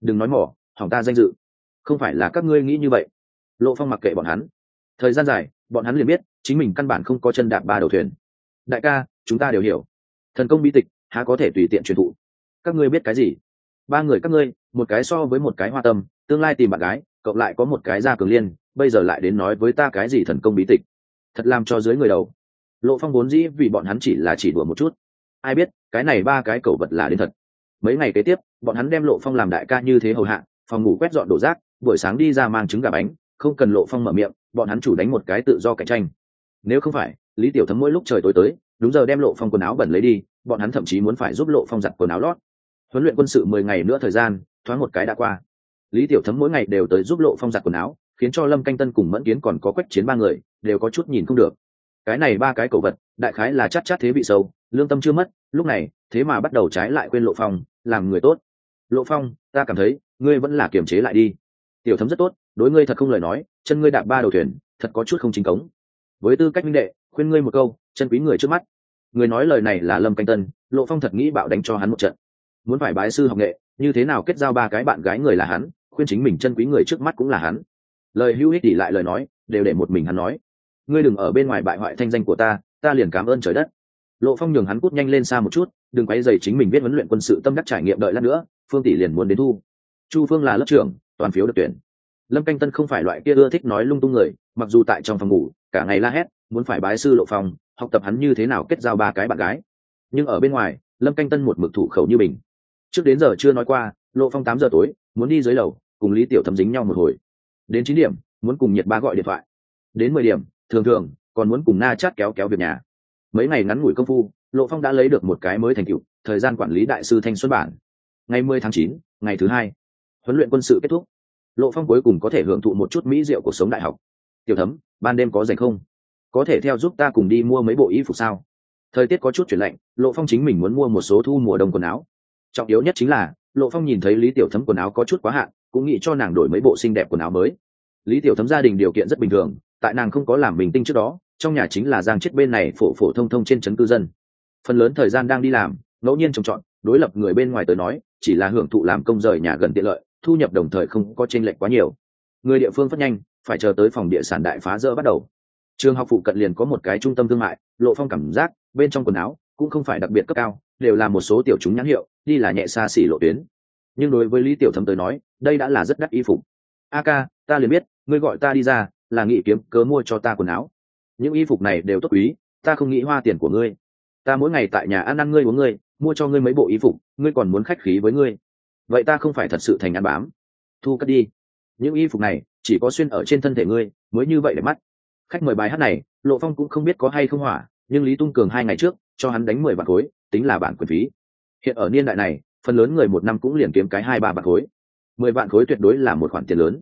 Đừng nói mỏ, hỏng ta danh dự. Không phải là các ngươi nghĩ như vậy. Lộ phong mặc kệ bọn hắn. Thời gian dài, bọn hắn liền biết, chính mình căn bản không có chân đạp ba đầu thuyền. Đại ca, chúng ta đều hiểu. Thần công bi tịch, há có thể tùy tiện truyền thụ. Các ngươi biết cái gì? Ba người các ngươi, một cái so với một cái hoa tâm, tương lai tìm bạn gái, cộng lại có một cái gia cường liên, bây giờ lại đến nói với ta cái gì thần công bí tịch. Thật làm cho dưới người đầu. Lộ phong vốn dĩ vì bọn hắn chỉ là chỉ đùa một chút. Ai biết, cái này ba cái cầu vật là đến thật mấy ngày kế tiếp, bọn hắn đem lộ phong làm đại ca như thế hầu hạ, phòng ngủ quét dọn đổ rác, buổi sáng đi ra mang trứng gà bánh, không cần lộ phong mở miệng, bọn hắn chủ đánh một cái tự do cạnh tranh. Nếu không phải, lý tiểu thấm mỗi lúc trời tối tới, đúng giờ đem lộ phong quần áo bẩn lấy đi, bọn hắn thậm chí muốn phải giúp lộ phong giặt quần áo lót. Huấn luyện quân sự mười ngày nữa thời gian, thoáng một cái đã qua. Lý tiểu thấm mỗi ngày đều tới giúp lộ phong giặt quần áo, khiến cho lâm canh tân cùng mẫn kiến còn có quách chiến ba người, đều có chút nhìn không được. Cái này ba cái cổ vật, đại khái là chắc chắc thế bị sâu, lương tâm chưa mất, lúc này, thế mà bắt đầu trái lại quên lộ phong làm người tốt. Lộ phong, ta cảm thấy, ngươi vẫn là kiềm chế lại đi. Tiểu thấm rất tốt, đối ngươi thật không lời nói, chân ngươi đạp ba đầu thuyền, thật có chút không chính cống. Với tư cách minh đệ, khuyên ngươi một câu, chân quý người trước mắt. Người nói lời này là lâm canh tân, lộ phong thật nghĩ bạo đánh cho hắn một trận. Muốn phải bái sư học nghệ, như thế nào kết giao ba cái bạn gái người là hắn, khuyên chính mình chân quý người trước mắt cũng là hắn. Lời hữu ích ỉ lại lời nói, đều để một mình hắn nói. Ngươi đừng ở bên ngoài bại hoại thanh danh của ta ta liền cảm ơn trời đất lộ phong nhường hắn cút nhanh lên xa một chút, đừng quay dày chính mình biết huấn luyện quân sự tâm đắc trải nghiệm đợi lát nữa, phương tỷ liền muốn đến thu. Chu phương là lớp trưởng, toàn phiếu được tuyển. Lâm canh tân không phải loại kia ưa thích nói lung tung người, mặc dù tại trong phòng ngủ, cả ngày la hét, muốn phải bái sư lộ phong, học tập hắn như thế nào kết giao ba cái bạn gái. Nhưng ở bên ngoài, lâm canh tân một mực thủ khẩu như bình trước đến giờ chưa nói qua, lộ phong tám giờ tối, muốn đi dưới lầu, cùng lý tiểu thấm dính nhau một hồi. Đến chín điểm, muốn cùng nhiệt ba gọi điện thoại. Đến mười điểm, thường thường, còn muốn cùng na chát kéo kéo việc nhà mấy ngày ngắn ngủi công phu, lộ phong đã lấy được một cái mới thành tựu, thời gian quản lý đại sư thanh xuất bản. Ngày mười tháng chín, ngày thứ hai, huấn luyện quân sự kết thúc. Lộ phong cuối cùng có thể hưởng thụ một chút mỹ diệu cuộc sống đại học. Tiểu thấm, ban đêm có dành không? Có thể theo giúp ta cùng đi mua mấy bộ y phục sao? Thời tiết có chút chuyển lạnh, lộ phong chính mình muốn mua một số thu mùa đông quần áo. Trọng yếu nhất chính là, lộ phong nhìn thấy lý tiểu thấm quần áo có chút quá hạn, cũng nghĩ cho nàng đổi mấy bộ xinh đẹp quần áo mới. Lý tiểu thấm gia đình điều kiện rất bình thường, tại nàng không có làm bình tinh trước đó trong nhà chính là giang chết bên này phổ phổ thông thông trên trấn cư dân. Phần lớn thời gian đang đi làm, ngẫu nhiên trồng trọt, đối lập người bên ngoài tới nói, chỉ là hưởng thụ làm công rời nhà gần tiện lợi, thu nhập đồng thời không có chênh lệch quá nhiều. Người địa phương phát nhanh, phải chờ tới phòng địa sản đại phá rỡ bắt đầu. Trường học phụ cận liền có một cái trung tâm thương mại, lộ phong cảm giác, bên trong quần áo cũng không phải đặc biệt cấp cao, đều là một số tiểu chúng nhãn hiệu, đi là nhẹ xa xỉ lộ tuyến. Nhưng đối với lý tiểu thấm tới nói, đây đã là rất đắt y phục. A ca, ta liền biết, ngươi gọi ta đi ra, là nghị kiếm cớ mua cho ta quần áo những y phục này đều tốt quý, ta không nghĩ hoa tiền của ngươi. Ta mỗi ngày tại nhà ăn ăn ngươi uống ngươi, mua cho ngươi mấy bộ y phục, ngươi còn muốn khách khí với ngươi. Vậy ta không phải thật sự thành ăn bám. Thu cất đi. Những y phục này, chỉ có xuyên ở trên thân thể ngươi, mới như vậy để mắt. Khách mời bài hát này, lộ phong cũng không biết có hay không hỏa, nhưng lý tung cường hai ngày trước, cho hắn đánh mười bạc khối, tính là bản quyền phí. Hiện ở niên đại này, phần lớn người một năm cũng liền kiếm cái hai ba bạc khối. Mười vạn khối tuyệt đối là một khoản tiền lớn.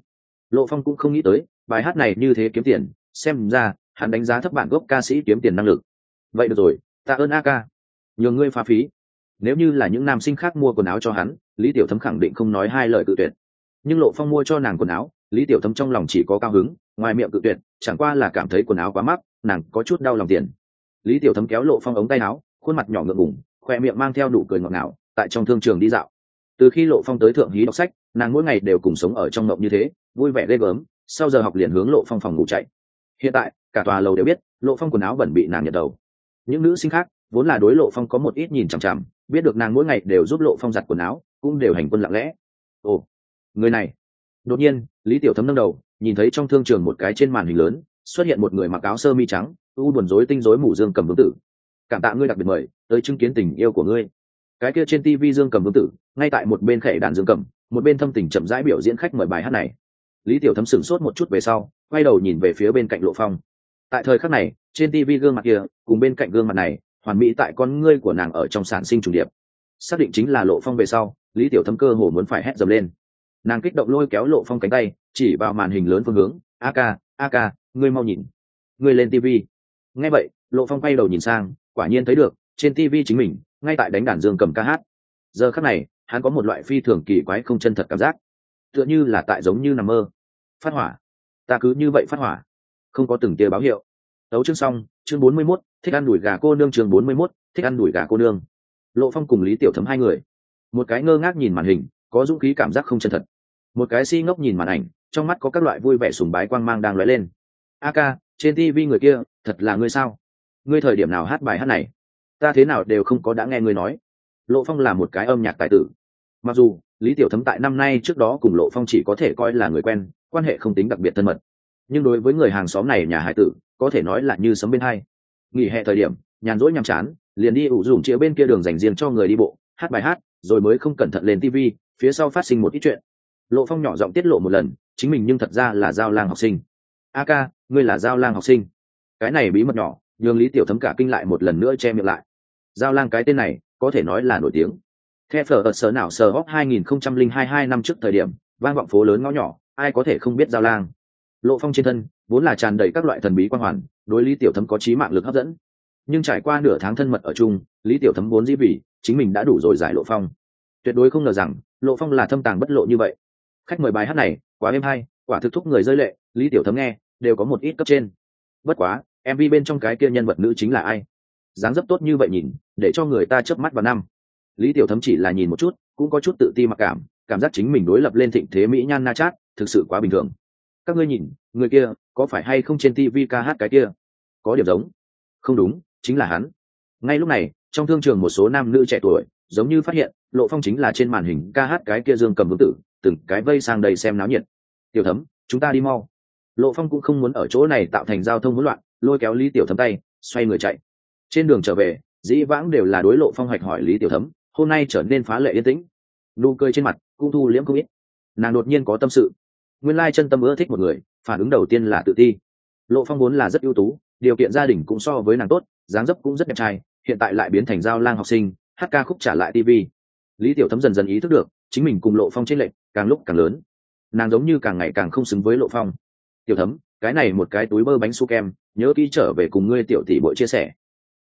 Lộ phong cũng không nghĩ tới, bài hát này như thế kiếm tiền, xem ra hắn đánh giá thấp bản gốc ca sĩ kiếm tiền năng lực. Vậy được rồi, tạ ơn a ca nhường ngươi phá phí. Nếu như là những nam sinh khác mua quần áo cho hắn, lý tiểu thấm khẳng định không nói hai lời cự tuyệt. Nhưng lộ phong mua cho nàng quần áo, lý tiểu thấm trong lòng chỉ có cao hứng, ngoài miệng cự tuyệt, chẳng qua là cảm thấy quần áo quá mắc, nàng có chút đau lòng tiền. Lý tiểu thấm kéo lộ phong ống tay áo, khuôn mặt nhỏ ngượng ngùng, khoe miệng mang theo nụ cười ngọt ngào, tại trong thương trường đi dạo. Từ khi lộ phong tới thượng hí đọc sách, nàng mỗi ngày đều cùng sống ở trong mộng như thế, vui vẻ ghê gớm, sau giờ học liền hướng lộ phong phòng ngủ chạy hiện tại, cả tòa lầu đều biết, lộ phong quần áo bẩn bị nàng nhận đầu. Những nữ sinh khác, vốn là đối lộ phong có một ít nhìn chằm chằm, biết được nàng mỗi ngày đều giúp lộ phong giặt quần áo, cũng đều hành quân lặng lẽ. Ồ, người này. Đột nhiên, lý tiểu thấm nâng đầu, nhìn thấy trong thương trường một cái trên màn hình lớn, xuất hiện một người mặc áo sơ mi trắng, u buồn rối tinh rối mù dương cầm vương tử. Cảm tạ ngươi đặc biệt mời, tới chứng kiến tình yêu của ngươi. Cái kia trên tv dương cầm vương tử, ngay tại một bên khệ đàn dương cầm, một bên thâm tình chậm rãi biểu diễn khách mời bài hát này lý tiểu thấm sửng sốt một chút về sau, quay đầu nhìn về phía bên cạnh lộ phong. Tại thời khắc này, trên tv gương mặt kia, cùng bên cạnh gương mặt này, hoàn mỹ tại con ngươi của nàng ở trong sản sinh trùng điệp. Xác định chính là lộ phong về sau, lý tiểu thấm cơ hồ muốn phải hét dầm lên. Nàng kích động lôi kéo lộ phong cánh tay, chỉ vào màn hình lớn phương hướng, a ca a ca, ngươi mau nhìn. Ngươi lên tv nghe vậy, lộ phong quay đầu nhìn sang, quả nhiên thấy được, trên tv chính mình, ngay tại đánh đàn dương cầm ca hát. Giờ khắc này, hắn có một loại phi thường kỳ quái không chân thật cảm giác tựa như là tại giống như nằm mơ. Phát hỏa. Ta cứ như vậy phát hỏa. Không có từng tia báo hiệu. Đấu chương xong chương bốn mươi 41, thích ăn đùi gà cô nương chương bốn mươi 41, thích ăn đùi gà cô nương. Lộ phong cùng lý tiểu thấm hai người. Một cái ngơ ngác nhìn màn hình có dũng khí cảm giác không chân thật. Một cái si ngốc nhìn màn ảnh trong mắt có các loại vui vẻ sùng bái quang mang đang lóe lên. A ca trên tv người kia thật là ngươi sao? Ngươi thời điểm nào hát bài hát này? Ta thế nào đều không có đã nghe ngươi nói. Lộ phong là một cái âm nhạc tài tử. Mặc dù lý tiểu thấm tại năm nay trước đó cùng lộ phong chỉ có thể coi là người quen, quan hệ không tính đặc biệt thân mật. Nhưng đối với người hàng xóm này nhà hải tử, có thể nói là như sấm bên hai. Nghỉ hè thời điểm, nhàn rỗi nhàm chán, liền đi ủ dùng chĩa bên kia đường dành riêng cho người đi bộ, hát bài hát, rồi mới không cẩn thận lên tv phía sau phát sinh một ít chuyện. Lộ phong nhỏ giọng tiết lộ một lần, chính mình nhưng thật ra là giao lang học sinh. A ca, ngươi là giao lang học sinh. Cái này bí mật nhỏ, nhường lý tiểu thấm cả kinh lại một lần nữa che miệng lại. Giao lang cái tên này, có thể nói là nổi tiếng theo phở ở sở nào sở hóc 2022 năm trước thời điểm, vang vọng phố lớn ngõ nhỏ, ai có thể không biết giao lang. Lộ phong trên thân, vốn là tràn đầy các loại thần bí quan hoàn, đối lý tiểu thấm có trí mạng lực hấp dẫn. Nhưng trải qua nửa tháng thân mật ở chung, lý tiểu thấm vốn dĩ vì chính mình đã đủ rồi giải lộ phong. Tuyệt đối không ngờ rằng, lộ phong là thâm tàng bất lộ như vậy. Khách mời bài hát này, quá êm hay, quả thực thúc người rơi lệ, lý tiểu thấm nghe, đều có một ít cấp trên. Bất quá mv bên trong cái kia nhân vật nữ chính là ai? Dáng dấp tốt như vậy nhìn, để cho người ta chớp mắt vào năm lý tiểu thấm chỉ là nhìn một chút, cũng có chút tự ti mặc cảm cảm giác chính mình đối lập lên thịnh thế mỹ nhan na chát, thực sự quá bình thường. Các ngươi nhìn, người kia, có phải hay không trên tv ca hát cái kia? Có điểm giống. Không đúng, chính là hắn. Ngay lúc này, trong thương trường một số nam nữ trẻ tuổi, giống như phát hiện, lộ phong chính là trên màn hình ca hát cái kia dương cầm vương tử, từng cái vây sang đây xem náo nhiệt. Tiểu thấm, chúng ta đi mau. Lộ phong cũng không muốn ở chỗ này tạo thành giao thông hỗn loạn, lôi kéo lý tiểu thấm tay, xoay người chạy. Trên đường trở về, dĩ vãng đều là đối lộ phong hoạch hỏi lý tiểu thấm hôm nay trở nên phá lệ yên tĩnh. Nụ cười trên mặt cũng thu liễm không ít. Nàng đột nhiên có tâm sự. Nguyên lai chân tâm ưa thích một người, phản ứng đầu tiên là tự ti. Lộ phong vốn là rất ưu tú, điều kiện gia đình cũng so với nàng tốt, dáng dấp cũng rất đẹp trai, hiện tại lại biến thành giao lang học sinh, hát ca khúc trả lại tv lý tiểu thấm dần dần ý thức được, chính mình cùng lộ phong trên lệnh càng lúc càng lớn. Nàng giống như càng ngày càng không xứng với lộ phong. Tiểu thấm, cái này một cái túi bơ bánh su kem, nhớ kỹ trở về cùng ngươi tiểu tỷ bội chia sẻ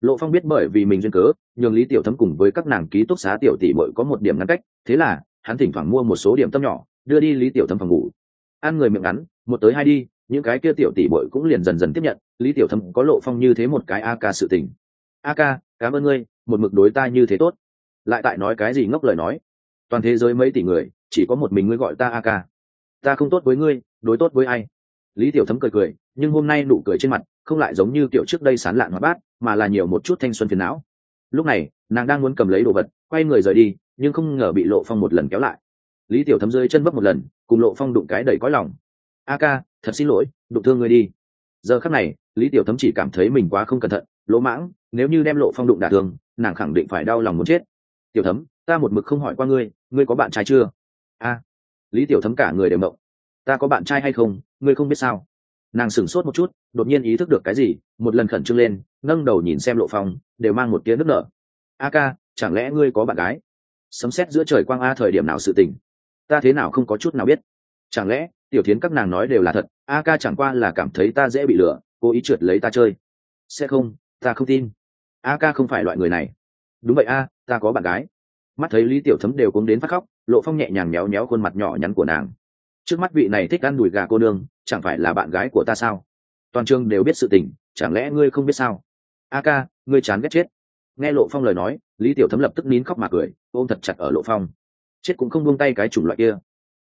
lộ phong biết bởi vì mình duyên cớ, nhường lý tiểu thấm cùng với các nàng ký túc xá tiểu tỷ bội có một điểm ngăn cách, thế là, hắn thỉnh thoảng mua một số điểm tâm nhỏ, đưa đi lý tiểu thấm phòng ngủ. Ăn người miệng ngắn, một tới hai đi, những cái kia tiểu tỷ bội cũng liền dần dần tiếp nhận, lý tiểu thấm có lộ phong như thế một cái a ca sự tình. A ca, cảm ơn ngươi, một mực đối ta như thế tốt. Lại tại nói cái gì ngốc lời nói. Toàn thế giới mấy tỷ người, chỉ có một mình ngươi gọi ta a ca. Ta không tốt với ngươi, đối tốt với ai? Lý tiểu thấm cười cười, nhưng hôm nay nụ cười trên mặt không lại giống như kiểu trước đây sán lạn hoa bát, mà là nhiều một chút thanh xuân phiền não. Lúc này, nàng đang muốn cầm lấy đồ vật, quay người rời đi, nhưng không ngờ bị lộ phong một lần kéo lại. Lý tiểu thấm rơi chân vấp một lần, cùng lộ phong đụng cái đầy cõi lòng. A ca, thật xin lỗi, đụng thương người đi. Giờ khắc này, lý tiểu thấm chỉ cảm thấy mình quá không cẩn thận, lỗ mãng, nếu như đem lộ phong đụng đả thương, nàng khẳng định phải đau lòng muốn chết. Tiểu thấm, ta một mực không hỏi qua ngươi ngươi có bạn trai chưa? A. Lý tiểu thấm cả người đều mộng ta có bạn trai hay không, ngươi không biết sao? Nàng sửng sốt một chút, đột nhiên ý thức được cái gì, một lần khẩn trương lên nâng đầu nhìn xem lộ phong, đều mang một tiếng nước nở. A ca, chẳng lẽ ngươi có bạn gái? Sấm xét giữa trời quang a thời điểm nào sự tình? Ta thế nào không có chút nào biết. Chẳng lẽ, tiểu thiến các nàng nói đều là thật, a ca chẳng qua là cảm thấy ta dễ bị lừa, cố ý trượt lấy ta chơi. Sẽ không, ta không tin. A ca không phải loại người này. Đúng vậy a, ta có bạn gái. Mắt thấy lý tiểu thấm đều cũng đến phát khóc, lộ phong nhẹ nhàng méo méo khuôn mặt nhỏ nhắn của nàng trước mắt vị này thích ăn đùi gà cô nương, chẳng phải là bạn gái của ta sao? Toàn trường đều biết sự tình, chẳng lẽ ngươi không biết sao? A ca, ngươi chán ghét chết. Nghe lộ phong lời nói, lý tiểu thấm lập tức nín khóc mà cười, ôm thật chặt ở lộ phong. Chết cũng không buông tay cái chủng loại kia.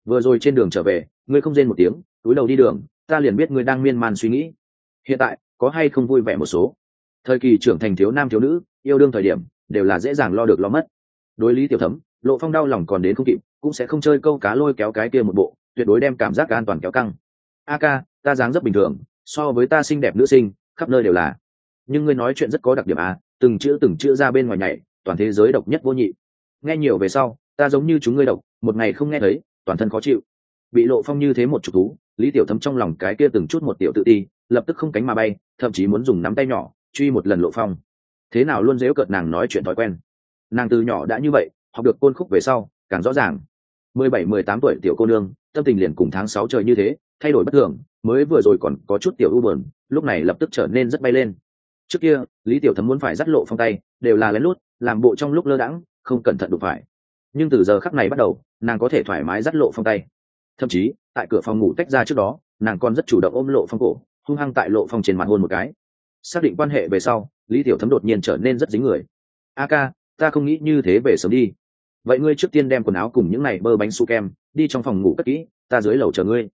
Vừa rồi trên đường trở về, ngươi không rên một tiếng, túi đầu đi đường, ta liền biết ngươi đang miên man suy nghĩ. Hiện tại, có hay không vui vẻ một số? Thời kỳ trưởng thành thiếu nam thiếu nữ, yêu đương thời điểm, đều là dễ dàng lo được lo mất. Đối lý tiểu thấm, lộ phong đau lòng còn đến không kịp, cũng sẽ không chơi câu cá lôi kéo cái kia một bộ tuyệt đối đem cảm giác an toàn kéo căng. A ca, ta dáng rất bình thường, so với ta xinh đẹp nữ sinh, khắp nơi đều là. Nhưng ngươi nói chuyện rất có đặc điểm à từng chữ từng chữ ra bên ngoài nhảy, toàn thế giới độc nhất vô nhị. Nghe nhiều về sau, ta giống như chúng ngươi độc, một ngày không nghe thấy, toàn thân khó chịu. Bị lộ phong như thế một chục thú, lý tiểu thấm trong lòng cái kia từng chút một tiểu tự ti, lập tức không cánh mà bay, thậm chí muốn dùng nắm tay nhỏ, truy một lần lộ phong. Thế nào luôn dễu cợt nàng nói chuyện thói quen. Nàng từ nhỏ đã như vậy, học được côn khúc về sau, càng rõ ràng mười bảy, mười tám tuổi tiểu cô nương, tâm tình liền cùng tháng sáu trời như thế, thay đổi bất thường, mới vừa rồi còn có chút tiểu u buồn, lúc này lập tức trở nên rất bay lên. Trước kia, lý tiểu thấm muốn phải dắt lộ phong tay, đều là lén lút, làm bộ trong lúc lơ đãng, không cẩn thận đụng phải. Nhưng từ giờ khắc này bắt đầu, nàng có thể thoải mái dắt lộ phong tay. Thậm chí, tại cửa phòng ngủ tách ra trước đó, nàng còn rất chủ động ôm lộ phong cổ, hung hăng tại lộ phong trên mặt hôn một cái. Xác định quan hệ về sau, lý tiểu thấm đột nhiên trở nên rất dính người. A ca, ta không nghĩ như thế về sớm đi vậy ngươi trước tiên đem quần áo cùng những này bơ bánh su kem, đi trong phòng ngủ cất kỹ, ta dưới lầu chờ ngươi.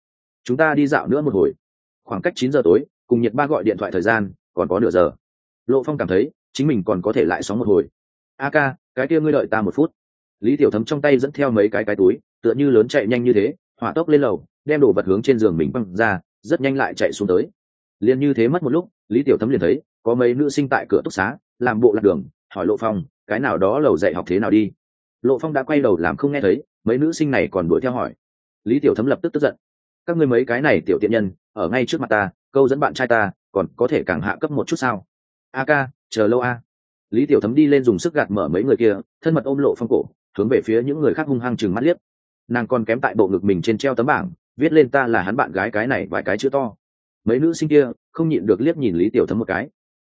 Chúng ta đi dạo nữa một hồi. Khoảng cách chín giờ tối, cùng nhiệt ba gọi điện thoại thời gian, còn có nửa giờ. Lộ phong cảm thấy, chính mình còn có thể lại sóng một hồi. A ca, cái kia ngươi đợi ta một phút. Lý tiểu thấm trong tay dẫn theo mấy cái cái túi, tựa như lớn chạy nhanh như thế, hỏa tốc lên lầu, đem đồ vật hướng trên giường mình băng ra, rất nhanh lại chạy xuống tới. Liền như thế mất một lúc, lý tiểu thấm liền thấy, có mấy nữ sinh tại cửa túc xá, làm bộ lạc đường, hỏi lộ phong, cái nào đó lầu dạy học thế nào đi? Lộ phong đã quay đầu làm không nghe thấy, mấy nữ sinh này còn đuổi theo hỏi. Lý tiểu thấm lập tức tức giận. Các ngươi mấy cái này tiểu tiện nhân, ở ngay trước mặt ta, câu dẫn bạn trai ta, còn có thể càng hạ cấp một chút sao? A ca, chờ lâu a. Lý tiểu thấm đi lên dùng sức gạt mở mấy người kia, thân mật ôm lộ phong cổ, hướng về phía những người khác hung hăng chừng mắt liếc. Nàng còn kém tại bộ ngực mình trên treo tấm bảng, viết lên ta là hắn bạn gái cái này vài cái chữ to. Mấy nữ sinh kia, không nhịn được liếc nhìn lý tiểu thấm một cái.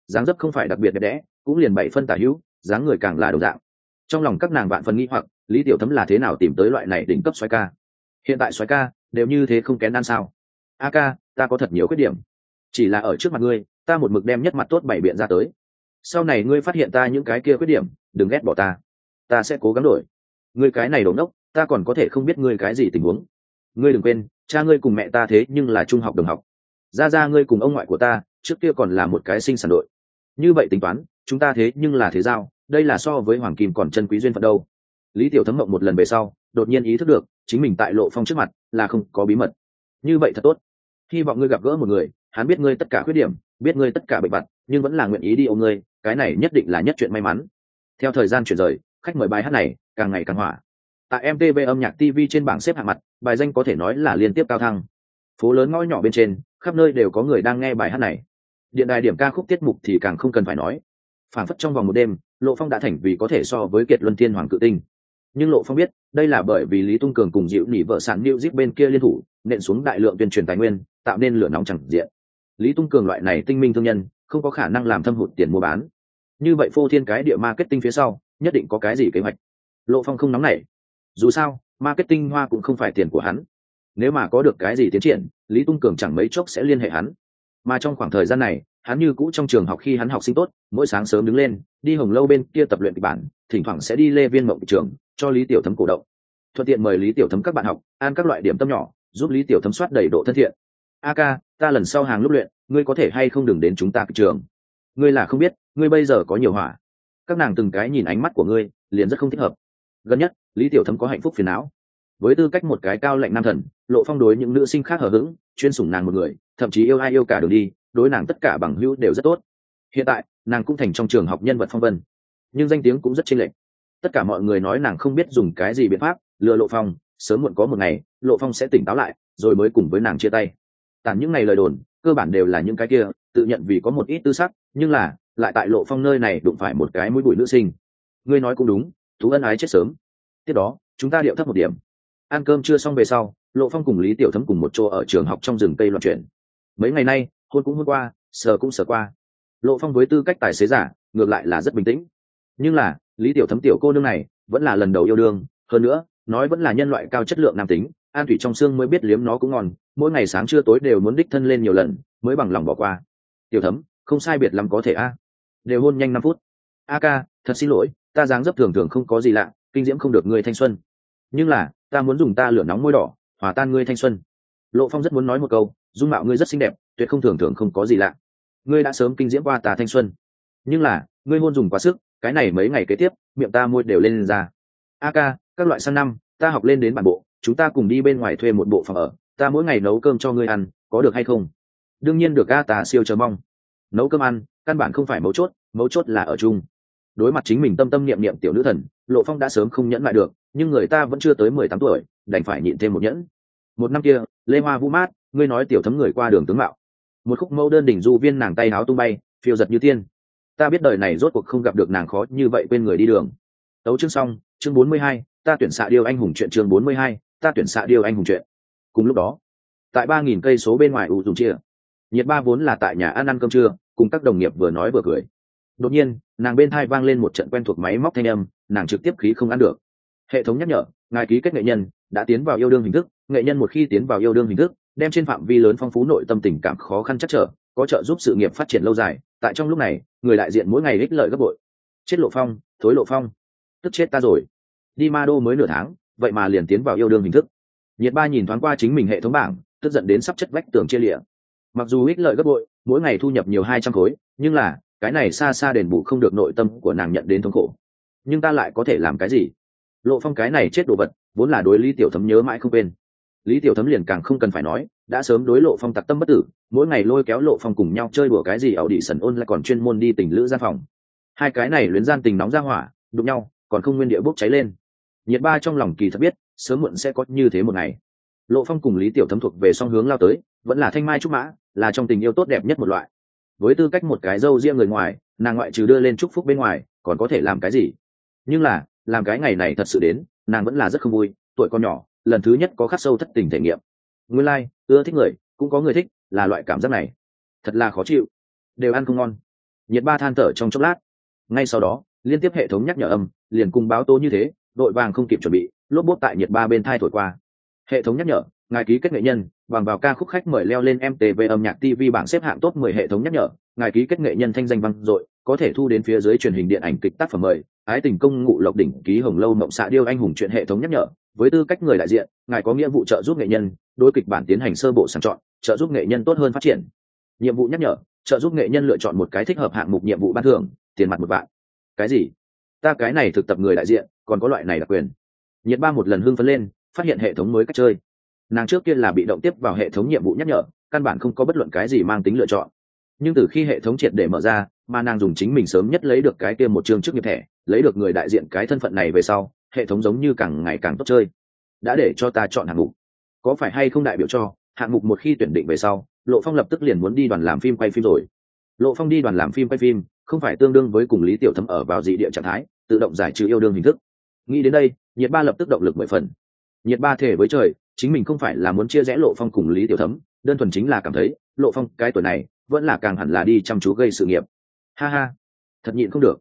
Dáng dấp không phải đặc biệt đẹp đẽ, cũng liền bảy phân tả hữu, dáng người càng là đồng dạng trong lòng các nàng bạn phần nghi hoặc, lý tiểu thấm là thế nào tìm tới loại này đỉnh cấp xoáy ca? Hiện tại xoáy ca đều như thế không kén ăn sao? A ca, ta có thật nhiều khuyết điểm. Chỉ là ở trước mặt ngươi, ta một mực đem nhất mặt tốt bảy biện ra tới. Sau này ngươi phát hiện ta những cái kia khuyết điểm, đừng ghét bỏ ta. Ta sẽ cố gắng đổi. Ngươi cái này đổ ngốc, ta còn có thể không biết ngươi cái gì tình huống. Ngươi đừng quên, cha ngươi cùng mẹ ta thế nhưng là trung học đồng học. Ra ra ngươi cùng ông ngoại của ta, trước kia còn là một cái sinh sản đội. Như vậy tính toán, chúng ta thế nhưng là thế giao đây là so với hoàng kim còn chân quý duyên phận đâu. Lý tiểu thấm mộng một lần về sau, đột nhiên ý thức được, chính mình tại lộ phong trước mặt là không có bí mật. Như vậy thật tốt. Hy vọng ngươi gặp gỡ một người, hắn biết ngươi tất cả khuyết điểm, biết ngươi tất cả bệnh vặt, nhưng vẫn là nguyện ý đi ôm ngươi, cái này nhất định là nhất chuyện may mắn. Theo thời gian chuyển rời, khách mời bài hát này càng ngày càng hỏa. Tại mtv âm nhạc tv trên bảng xếp hạng mặt, bài danh có thể nói là liên tiếp cao thăng. Phố lớn ngõ nhỏ bên trên, khắp nơi đều có người đang nghe bài hát này. Điện đài điểm ca khúc tiết mục thì càng không cần phải nói. Phản phất trong vòng một đêm lộ phong đã thành vì có thể so với kiệt luân thiên hoàng cự tinh. Nhưng lộ phong biết, đây là bởi vì lý tung cường cùng dịu nỉ vợ sản new zip bên kia liên thủ, nện xuống đại lượng tuyên truyền tài nguyên, tạo nên lửa nóng chẳng diện. Lý tung cường loại này tinh minh thương nhân, không có khả năng làm thâm hụt tiền mua bán. Như vậy phô thiên cái địa marketing phía sau, nhất định có cái gì kế hoạch. Lộ phong không nóng nảy. Dù sao, marketing hoa cũng không phải tiền của hắn. Nếu mà có được cái gì tiến triển, lý tung cường chẳng mấy chốc sẽ liên hệ hắn. Mà trong khoảng thời gian này hắn như cũ trong trường học khi hắn học sinh tốt, mỗi sáng sớm đứng lên, đi hồng lâu bên kia tập luyện kịch bản, thỉnh thoảng sẽ đi lê viên mộng trường, cho lý tiểu thấm cổ động. Thuận tiện mời lý tiểu thấm các bạn học, ăn các loại điểm tâm nhỏ, giúp lý tiểu thấm soát đầy độ thân thiện. A ca, ta lần sau hàng lúc luyện, ngươi có thể hay không đừng đến chúng ta kịch trường? Ngươi là không biết, ngươi bây giờ có nhiều hỏa. Các nàng từng cái nhìn ánh mắt của ngươi, liền rất không thích hợp. Gần nhất, lý tiểu thấm có hạnh phúc phiền não. Với tư cách một cái cao lạnh nam thần, lộ phong đối những nữ sinh khác hờ hững, chuyên sủng nàng một người, thậm chí yêu ai yêu cả đường đi đối nàng tất cả bằng hữu đều rất tốt. Hiện tại, nàng cũng thành trong trường học nhân vật phong vân. Nhưng danh tiếng cũng rất chênh lệch. Tất cả mọi người nói nàng không biết dùng cái gì biện pháp, lừa lộ phong, sớm muộn có một ngày, lộ phong sẽ tỉnh táo lại, rồi mới cùng với nàng chia tay. Tàn những ngày lời đồn, cơ bản đều là những cái kia, tự nhận vì có một ít tư sắc, nhưng là, lại tại lộ phong nơi này đụng phải một cái mũi bụi nữ sinh. Ngươi nói cũng đúng, thú ân ái chết sớm. Tiếp đó, chúng ta điệu thấp một điểm. Ăn cơm chưa xong về sau, lộ phong cùng lý tiểu thấm cùng một chỗ ở trường học trong rừng cây loạn chuyển. Mấy ngày nay hôn cũng hôn qua, sờ cũng sờ qua. Lộ phong với tư cách tài xế giả, ngược lại là rất bình tĩnh. Nhưng là, lý tiểu thấm tiểu cô nương này, vẫn là lần đầu yêu đương. Hơn nữa, nói vẫn là nhân loại cao chất lượng nam tính, an thủy trong xương mới biết liếm nó cũng ngon, mỗi ngày sáng trưa tối đều muốn đích thân lên nhiều lần, mới bằng lòng bỏ qua. Tiểu thấm, không sai biệt lắm có thể a. Đều hôn nhanh năm phút. A ca, thật xin lỗi, ta dáng dấp thường thường không có gì lạ, kinh diễm không được ngươi thanh xuân. Nhưng là, ta muốn dùng ta lửa nóng môi đỏ, hòa tan ngươi thanh xuân. Lộ phong rất muốn nói một câu, dung mạo ngươi rất xinh đẹp tuyệt không thường thường không có gì lạ. Ngươi đã sớm kinh diễm qua ta thanh xuân. Nhưng là ngươi hôn dùng quá sức cái này mấy ngày kế tiếp miệng ta môi đều lên, lên ra. A ca các loại sang năm ta học lên đến bản bộ chúng ta cùng đi bên ngoài thuê một bộ phòng ở ta mỗi ngày nấu cơm cho ngươi ăn có được hay không? Đương nhiên được a ta siêu chờ mong. Nấu cơm ăn căn bản không phải mấu chốt mấu chốt là ở chung. Đối mặt chính mình tâm tâm niệm niệm tiểu nữ thần lộ phong đã sớm không nhẫn lại được nhưng người ta vẫn chưa tới mười tám tuổi đành phải nhịn thêm một nhẫn. Một năm kia lê hoa vũ mát ngươi nói tiểu thấm người qua đường tướng mạo một khúc mẫu đơn đỉnh du viên nàng tay háo tung bay, phiêu giật như tiên. Ta biết đời này rốt cuộc không gặp được nàng khó như vậy bên người đi đường. Tấu chương xong, chương bốn mươi hai, ta tuyển xạ điêu anh hùng chuyện chương bốn mươi hai, ta tuyển xạ điêu anh hùng chuyện. Cùng lúc đó, tại ba nghìn cây số bên ngoài u dùng chia. Nhiệt ba vốn là tại nhà ăn ăn cơm trưa, cùng các đồng nghiệp vừa nói vừa cười. Đột nhiên, nàng bên thai vang lên một trận quen thuộc máy móc thanh âm, nàng trực tiếp khí không ăn được. Hệ thống nhắc nhở, ngài ký kết nghệ nhân, đã tiến vào yêu đương hình thức, nghệ nhân một khi tiến vào yêu đương hình thức đem trên phạm vi lớn phong phú nội tâm tình cảm khó khăn chắc trở, có trợ giúp sự nghiệp phát triển lâu dài. Tại trong lúc này, người đại diện mỗi ngày ích lợi gấp bội. Chết lộ phong, thối lộ phong. Tức chết ta rồi. Đi ma đô mới nửa tháng, vậy mà liền tiến vào yêu đương hình thức. Nhiệt ba nhìn thoáng qua chính mình hệ thống bảng, tức giận đến sắp chất vách tường chia lịa. Mặc dù ích lợi gấp bội, mỗi ngày thu nhập nhiều hai trăm khối, nhưng là, cái này xa xa đền bù không được nội tâm của nàng nhận đến thống khổ. Nhưng ta lại có thể làm cái gì? Lộ phong cái này chết đồ vật, vốn là đối lý tiểu thấm nhớ mãi không quên lý tiểu thấm liền càng không cần phải nói, đã sớm đối lộ phong tặc tâm bất tử, mỗi ngày lôi kéo lộ phong cùng nhau chơi đùa cái gì ảo đi sần ôn lại còn chuyên môn đi tình lữ gian phòng. Hai cái này luyến gian tình nóng ra hỏa, đụng nhau, còn không nguyên địa bốc cháy lên. Nhiệt ba trong lòng kỳ thật biết, sớm muộn sẽ có như thế một ngày. Lộ phong cùng lý tiểu thấm thuộc về song hướng lao tới, vẫn là thanh mai trúc mã, là trong tình yêu tốt đẹp nhất một loại. Với tư cách một cái dâu riêng người ngoài, nàng ngoại trừ đưa lên chúc phúc bên ngoài, còn có thể làm cái gì? Nhưng là, làm cái ngày này thật sự đến, nàng vẫn là rất không vui, tuổi con nhỏ lần thứ nhất có khắc sâu thất tình thể nghiệm. Nguyên lai、like, ưa thích người cũng có người thích là loại cảm giác này. Thật là khó chịu. Đều ăn không ngon. Nhiệt ba than thở trong chốc lát. Ngay sau đó liên tiếp hệ thống nhắc nhở âm liền cùng báo tố như thế đội vàng không kịp chuẩn bị lốp bốt tại nhiệt ba bên thai thổi qua. Hệ thống nhắc nhở ngài ký kết nghệ nhân bằng vào ca khúc khách mời leo lên mtv âm nhạc tv bảng xếp hạng top 10 hệ thống nhắc nhở ngài ký kết nghệ nhân thanh danh vang dội có thể thu đến phía dưới truyền hình điện ảnh kịch tác phẩm mời ái tình công ngụ lộc đỉnh ký hồng lâu mộng xạ điêu anh hùng chuyện hệ thống nhắc nhở với tư cách người đại diện, ngài có nghĩa vụ trợ giúp nghệ nhân, đối kịch bản tiến hành sơ bộ sàng chọn, trợ giúp nghệ nhân tốt hơn phát triển. Nhiệm vụ nhắc nhở, trợ giúp nghệ nhân lựa chọn một cái thích hợp hạng mục nhiệm vụ ban thưởng, tiền mặt một vạn. Cái gì? Ta cái này thực tập người đại diện, còn có loại này đặc quyền. Nhiệt ba một lần hưng phấn lên, phát hiện hệ thống mới cách chơi. Nàng trước kia là bị động tiếp vào hệ thống nhiệm vụ nhắc nhở, căn bản không có bất luận cái gì mang tính lựa chọn. Nhưng từ khi hệ thống triệt để mở ra, mà nàng dùng chính mình sớm nhất lấy được cái kia một chương chức nghiệp thẻ, lấy được người đại diện cái thân phận này về sau hệ thống giống như càng ngày càng tốt chơi. Đã để cho ta chọn hạng mục. Có phải hay không đại biểu cho, hạng mục một khi tuyển định về sau, lộ phong lập tức liền muốn đi đoàn làm phim quay phim rồi. Lộ phong đi đoàn làm phim quay phim, không phải tương đương với cùng lý tiểu thấm ở vào dị địa trạng thái, tự động giải trừ yêu đương hình thức. Nghĩ đến đây, nhiệt ba lập tức động lực mười phần. Nhiệt ba thể với trời, chính mình không phải là muốn chia rẽ lộ phong cùng lý tiểu thấm, đơn thuần chính là cảm thấy, lộ phong cái tuổi này, vẫn là càng hẳn là đi chăm chú gây sự nghiệp. Ha ha, thật nhịn không được.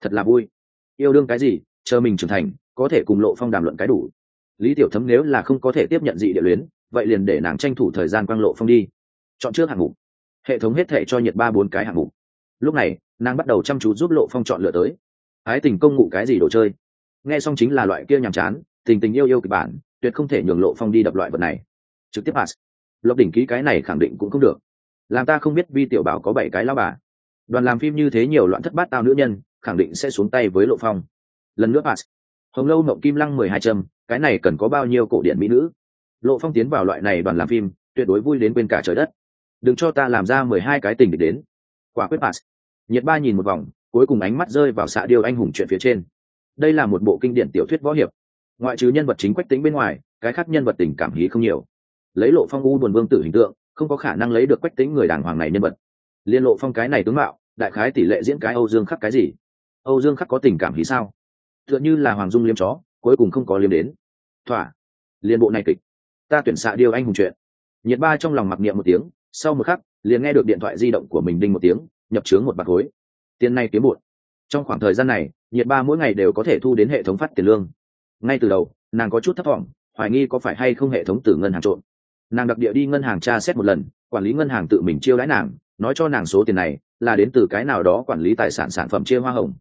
Thật là vui. Yêu đương cái gì, chờ mình trưởng thành có thể cùng lộ phong đàm luận cái đủ. Lý tiểu thấm nếu là không có thể tiếp nhận dị địa luyến, vậy liền để nàng tranh thủ thời gian quang lộ phong đi. Chọn trước hạng mục. Hệ thống hết thể cho nhiệt ba bốn cái hạng mục. Lúc này, nàng bắt đầu chăm chú giúp lộ phong chọn lựa tới. Ái tình công ngụ cái gì đồ chơi? Nghe xong chính là loại kia nhàm chán, tình tình yêu yêu kịch bản, tuyệt không thể nhường lộ phong đi đập loại vật này. Trực tiếp pass. Lộc đỉnh ký cái này khẳng định cũng không được. Làm ta không biết vi tiểu bảo có bảy cái lao bà. Đoàn làm phim như thế nhiều loạn thất bát tao nữ nhân, khẳng định sẽ xuống tay với lộ phong. Lần nữa pass hồng lâu mộng kim lăng mười hai trâm cái này cần có bao nhiêu cổ điện mỹ nữ? Lộ phong tiến vào loại này đoàn làm phim, tuyệt đối vui đến quên cả trời đất. Đừng cho ta làm ra mười hai cái tình địch đến. Quả quyết pass nhiệt ba nhìn một vòng, cuối cùng ánh mắt rơi vào xạ điêu anh hùng chuyện phía trên. Đây là một bộ kinh điển tiểu thuyết võ hiệp. Ngoại trừ nhân vật chính quách tính bên ngoài, cái khác nhân vật tình cảm hí không nhiều. Lấy lộ phong u buồn vương tử hình tượng, không có khả năng lấy được quách tính người đàng hoàng này nhân vật. Liên lộ phong cái này tướng mạo, đại khái tỷ lệ diễn cái âu dương khắc cái gì? Âu dương khắc có tình cảm hí sao? Tựa như là hoàng dung liêm chó, cuối cùng không có liêm đến. Thỏa. Liên bộ này kịch. Ta tuyển xạ điêu anh hùng chuyện. Nhiệt ba trong lòng mặc niệm một tiếng, sau một khắc, liền nghe được điện thoại di động của mình đinh một tiếng, nhập chướng một bạc khối. Tiền này kiếm bụt. Trong khoảng thời gian này, nhiệt ba mỗi ngày đều có thể thu đến hệ thống phát tiền lương. Ngay từ đầu, nàng có chút thất vọng, hoài nghi có phải hay không hệ thống từ ngân hàng trộm. Nàng đặc địa đi ngân hàng tra xét một lần, quản lý ngân hàng tự mình chiêu đãi nàng, nói cho nàng số tiền này là đến từ cái nào đó quản lý tài sản sản phẩm chia hoa hồng.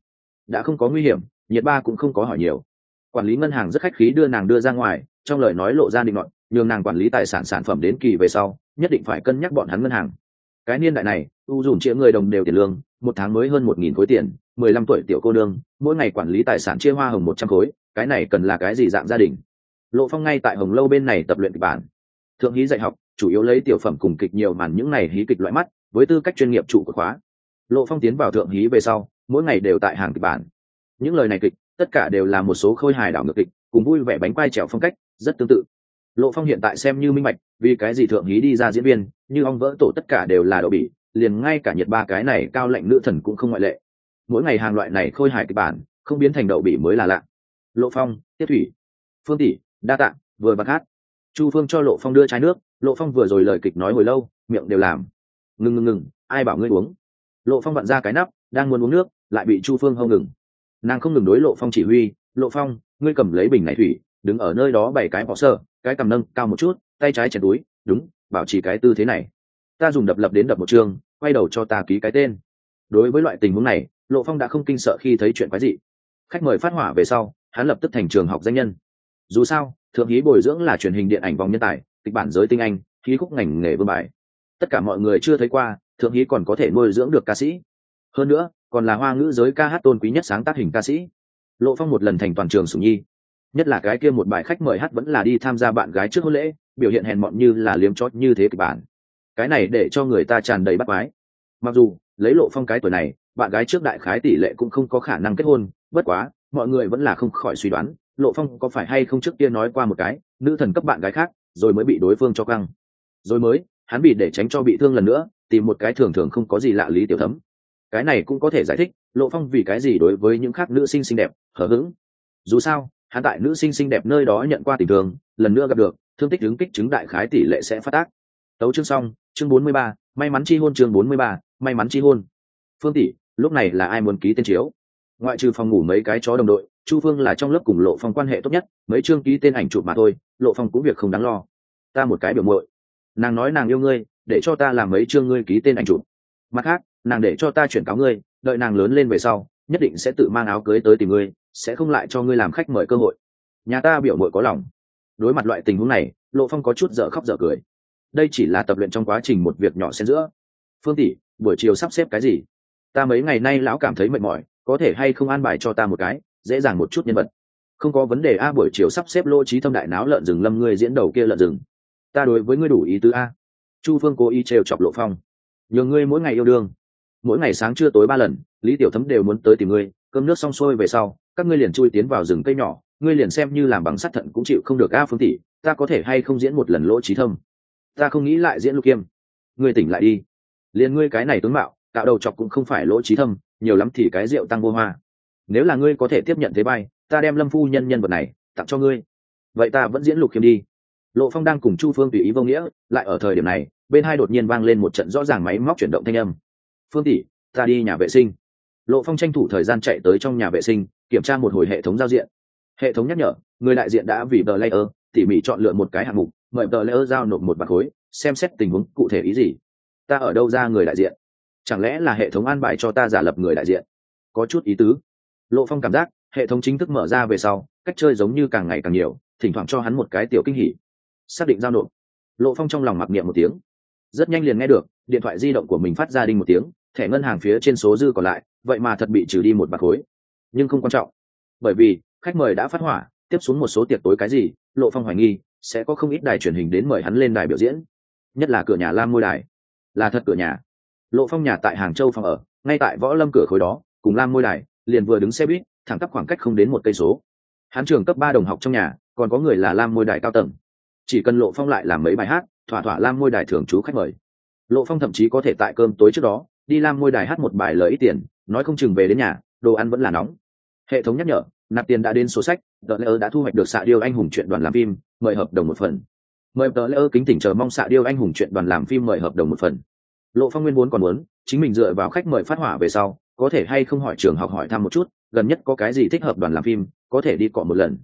Đã không có nguy hiểm nhiệt ba cũng không có hỏi nhiều. Quản lý ngân hàng rất khách khí đưa nàng đưa ra ngoài, trong lời nói lộ ra định luận nhường nàng quản lý tài sản sản phẩm đến kỳ về sau, nhất định phải cân nhắc bọn hắn ngân hàng. Cái niên đại này, u dùng chia người đồng đều tiền lương, một tháng mới hơn một nghìn khối tiền, mười lăm tuổi tiểu cô đương mỗi ngày quản lý tài sản chia hoa hồng một trăm khối, cái này cần là cái gì dạng gia đình? Lộ phong ngay tại hồng lâu bên này tập luyện kịch bản. Thượng hí dạy học, chủ yếu lấy tiểu phẩm cùng kịch nhiều màn những này hí kịch loại mắt, với tư cách chuyên nghiệp chủ của khóa. Lộ phong tiến vào thượng hí về sau, mỗi ngày đều tại hàng kịch bản những lời này kịch, tất cả đều là một số khôi hài đảo ngược kịch, cùng vui vẻ bánh quai trèo phong cách, rất tương tự. Lộ phong hiện tại xem như minh bạch, vì cái gì thượng hí đi ra diễn viên, như ong vỡ tổ tất cả đều là đậu bỉ, liền ngay cả nhiệt ba cái này cao lạnh nữ thần cũng không ngoại lệ. Mỗi ngày hàng loại này khôi hài kịch bản, không biến thành đậu bỉ mới là lạ. Lộ phong, tiết thủy, phương tỷ, đa tạ, vừa bạc hát. Chu phương cho lộ phong đưa chai nước, lộ phong vừa rồi lời kịch nói hồi lâu, miệng đều làm. Ngừng ngừng ngừng, ai bảo ngươi uống? Lộ phong vặn ra cái nắp, đang muốn uống nước, lại bị chu phương hông ngừng nàng không ngừng đối lộ phong chỉ huy, lộ phong, ngươi cầm lấy bình này thủy, đứng ở nơi đó bảy cái bỏ sơ, cái cầm nâng, cao một chút, tay trái chèn túi, đúng, bảo trì cái tư thế này. Ta dùng đập lập đến đập một chương quay đầu cho ta ký cái tên. Đối với loại tình huống này, lộ phong đã không kinh sợ khi thấy chuyện quái dị. Khách mời phát hỏa về sau, hắn lập tức thành trường học danh nhân. Dù sao, thượng hí bồi dưỡng là truyền hình điện ảnh vòng nhân tài, kịch bản giới tinh anh khí khúc ngành nghề vương bài. Tất cả mọi người chưa thấy qua, thượng hí còn có thể nuôi dưỡng được ca sĩ. Hơn nữa còn là hoa ngữ giới ca hát tôn quý nhất sáng tác hình ca sĩ. Lộ phong một lần thành toàn trường sùng nhi. Nhất là cái kia một bài khách mời hát vẫn là đi tham gia bạn gái trước hôn lễ, biểu hiện hèn mọn như là liếm chót như thế kịch bản. Cái này để cho người ta tràn đầy bắt mái mặc dù, lấy lộ phong cái tuổi này, bạn gái trước đại khái tỷ lệ cũng không có khả năng kết hôn, bất quá, mọi người vẫn là không khỏi suy đoán, lộ phong có phải hay không trước kia nói qua một cái, nữ thần cấp bạn gái khác, rồi mới bị đối phương cho căng. Rồi mới, hắn bị để tránh cho bị thương lần nữa, tìm một cái thường thường không có gì lạ lý tiểu thấm cái này cũng có thể giải thích, lộ phong vì cái gì đối với những khác nữ sinh xinh đẹp hở hững. Dù sao, hắn tại nữ sinh xinh đẹp nơi đó nhận qua tình thường lần nữa gặp được, thương tích ứng kích chứng đại khái tỷ lệ sẽ phát tác. Tấu chương xong, chương bốn mươi ba, may mắn chi hôn chương bốn mươi ba, may mắn chi hôn. Phương tỷ, lúc này là ai muốn ký tên chiếu? Ngoại trừ phòng ngủ mấy cái chó đồng đội, chu phương là trong lớp cùng lộ phong quan hệ tốt nhất, mấy chương ký tên ảnh chụp mà thôi, lộ phong cũng việc không đáng lo. Ta một cái biểu mội nàng nói nàng yêu ngươi, để cho ta làm mấy chương ngươi ký tên ảnh chụp. Mặt khác nàng để cho ta chuyển cáo ngươi, đợi nàng lớn lên về sau, nhất định sẽ tự mang áo cưới tới tìm ngươi, sẽ không lại cho ngươi làm khách mời cơ hội. Nhà ta biểu muội có lòng. Đối mặt loại tình huống này, lộ phong có chút dở khóc dở cười. Đây chỉ là tập luyện trong quá trình một việc nhỏ xen giữa. Phương tỷ, buổi chiều sắp xếp cái gì? Ta mấy ngày nay lão cảm thấy mệt mỏi, có thể hay không an bài cho ta một cái, dễ dàng một chút nhân vật. Không có vấn đề a, buổi chiều sắp xếp lô trí thâm đại náo lợn rừng lâm ngươi diễn đầu kia lợn rừng. Ta đối với ngươi đủ ý tứ a. Chu phương cố ý trêu chọc lộ phong. Nhờ ngươi mỗi ngày yêu đương mỗi ngày sáng trưa tối ba lần, lý tiểu thấm đều muốn tới tìm ngươi, cơm nước xong xuôi về sau, các ngươi liền chui tiến vào rừng cây nhỏ, ngươi liền xem như làm bằng sắt thận cũng chịu không được a phương tỷ, ta có thể hay không diễn một lần lỗ trí thâm? Ta không nghĩ lại diễn lục kiêm. Ngươi tỉnh lại đi. Liền ngươi cái này tướng mạo tạo đầu chọc cũng không phải lỗ trí thâm, nhiều lắm thì cái rượu tăng vô hoa. Nếu là ngươi có thể tiếp nhận thế bay, ta đem lâm phu nhân nhân vật này tặng cho ngươi. Vậy ta vẫn diễn lục khiêm đi. Lộ phong đang cùng chu phương tùy ý vô nghĩa, lại ở thời điểm này, bên hai đột nhiên vang lên một trận rõ ràng máy móc chuyển động thanh âm phương tỷ, ta đi nhà vệ sinh. Lộ phong tranh thủ thời gian chạy tới trong nhà vệ sinh, kiểm tra một hồi hệ thống giao diện. Hệ thống nhắc nhở, người đại diện đã vì tờ layer, tỉ mỉ chọn lựa một cái hạng mục, mời tờ layer giao nộp một bạc khối, xem xét tình huống cụ thể ý gì. Ta ở đâu ra người đại diện? Chẳng lẽ là hệ thống an bài cho ta giả lập người đại diện? Có chút ý tứ. Lộ phong cảm giác, hệ thống chính thức mở ra về sau, cách chơi giống như càng ngày càng nhiều, thỉnh thoảng cho hắn một cái tiểu kinh hỉ. Xác định giao nộp. Lộ phong trong lòng mặc niệm một tiếng rất nhanh liền nghe được, điện thoại di động của mình phát ra đinh một tiếng, thẻ ngân hàng phía trên số dư còn lại, vậy mà thật bị trừ đi một bạc khối. Nhưng không quan trọng, bởi vì, khách mời đã phát hỏa, tiếp xuống một số tiệc tối cái gì, lộ phong hoài nghi, sẽ có không ít đài truyền hình đến mời hắn lên đài biểu diễn. Nhất là cửa nhà lam ngôi đài. Là thật cửa nhà. Lộ phong nhà tại hàng châu phòng ở, ngay tại võ lâm cửa khối đó, cùng lam ngôi đài, liền vừa đứng xe buýt, thẳng tắp khoảng cách không đến một cây số. Hắn trường cấp ba đồng học trong nhà, còn có người là lam ngôi đài cao tầng. Chỉ cần lộ phong lại làm mấy bài hát thỏa thỏa lam ngôi đài thường trú khách mời. Lộ phong thậm chí có thể tại cơm tối trước đó, đi lam ngôi đài hát một bài lời ít tiền, nói không chừng về đến nhà, đồ ăn vẫn là nóng. Hệ thống nhắc nhở, nạp tiền đã đến số sách tờ lễ đã thu hoạch được xạ điêu anh hùng chuyện đoàn làm phim, mời hợp đồng một phần. Mời tờ lễ kính tỉnh chờ mong xạ điêu anh hùng chuyện đoàn làm phim mời hợp đồng một phần. Lộ phong nguyên muốn còn muốn, chính mình dựa vào khách mời phát hỏa về sau, có thể hay không hỏi trường học hỏi thăm một chút, gần nhất có cái gì thích hợp đoàn làm phim, có thể đi cọ một lần.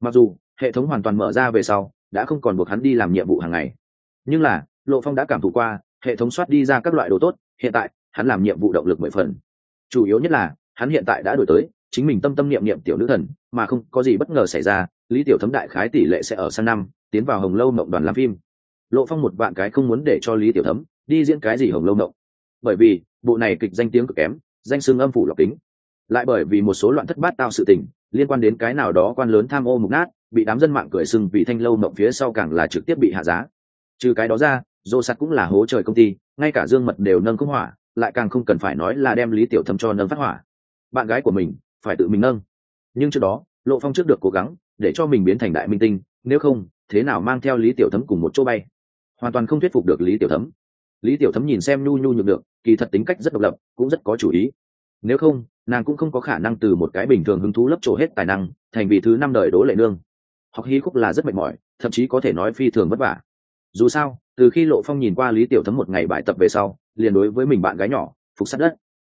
Mặc dù, hệ thống hoàn toàn mở ra về sau, đã không còn buộc hắn đi làm nhiệm vụ hàng ngày nhưng là, lộ phong đã cảm thụ qua, hệ thống soát đi ra các loại đồ tốt, hiện tại, hắn làm nhiệm vụ động lực mười phần. Chủ yếu nhất là, hắn hiện tại đã đổi tới, chính mình tâm tâm niệm niệm tiểu nữ thần, mà không có gì bất ngờ xảy ra, lý tiểu thấm đại khái tỷ lệ sẽ ở sang năm, tiến vào hồng lâu mộng đoàn làm phim. Lộ phong một vạn cái không muốn để cho lý tiểu thấm đi diễn cái gì hồng lâu mộng. Bởi vì, bộ này kịch danh tiếng cực kém, danh xương âm phủ lọc tính lại bởi vì một số loạn thất bát tao sự tình, liên quan đến cái nào đó quan lớn tham ô mục nát, bị đám dân mạng cười sưng vì thanh lâu mộng phía sau càng là trực tiếp bị hạ giá trừ cái đó ra, dô sắt cũng là hố trời công ty, ngay cả dương mật đều nâng không hỏa, lại càng không cần phải nói là đem lý tiểu thâm cho nâng phát hỏa. Bạn gái của mình, phải tự mình nâng. Nhưng trước đó, lộ phong trước được cố gắng, để cho mình biến thành đại minh tinh, nếu không, thế nào mang theo lý tiểu thấm cùng một chỗ bay? Hoàn toàn không thuyết phục được lý tiểu thấm. Lý tiểu thấm nhìn xem nhu nhu nhược được kỳ thật tính cách rất độc lập, cũng rất có chủ ý. Nếu không, nàng cũng không có khả năng từ một cái bình thường hứng thú lấp trổ hết tài năng, thành vị thứ năm đời đỗ lệ nương. Học hí khúc là rất mệt mỏi, thậm chí có thể nói phi thường vất vả dù sao, từ khi lộ phong nhìn qua lý tiểu thấm một ngày bài tập về sau, liền đối với mình bạn gái nhỏ, phục sát đất.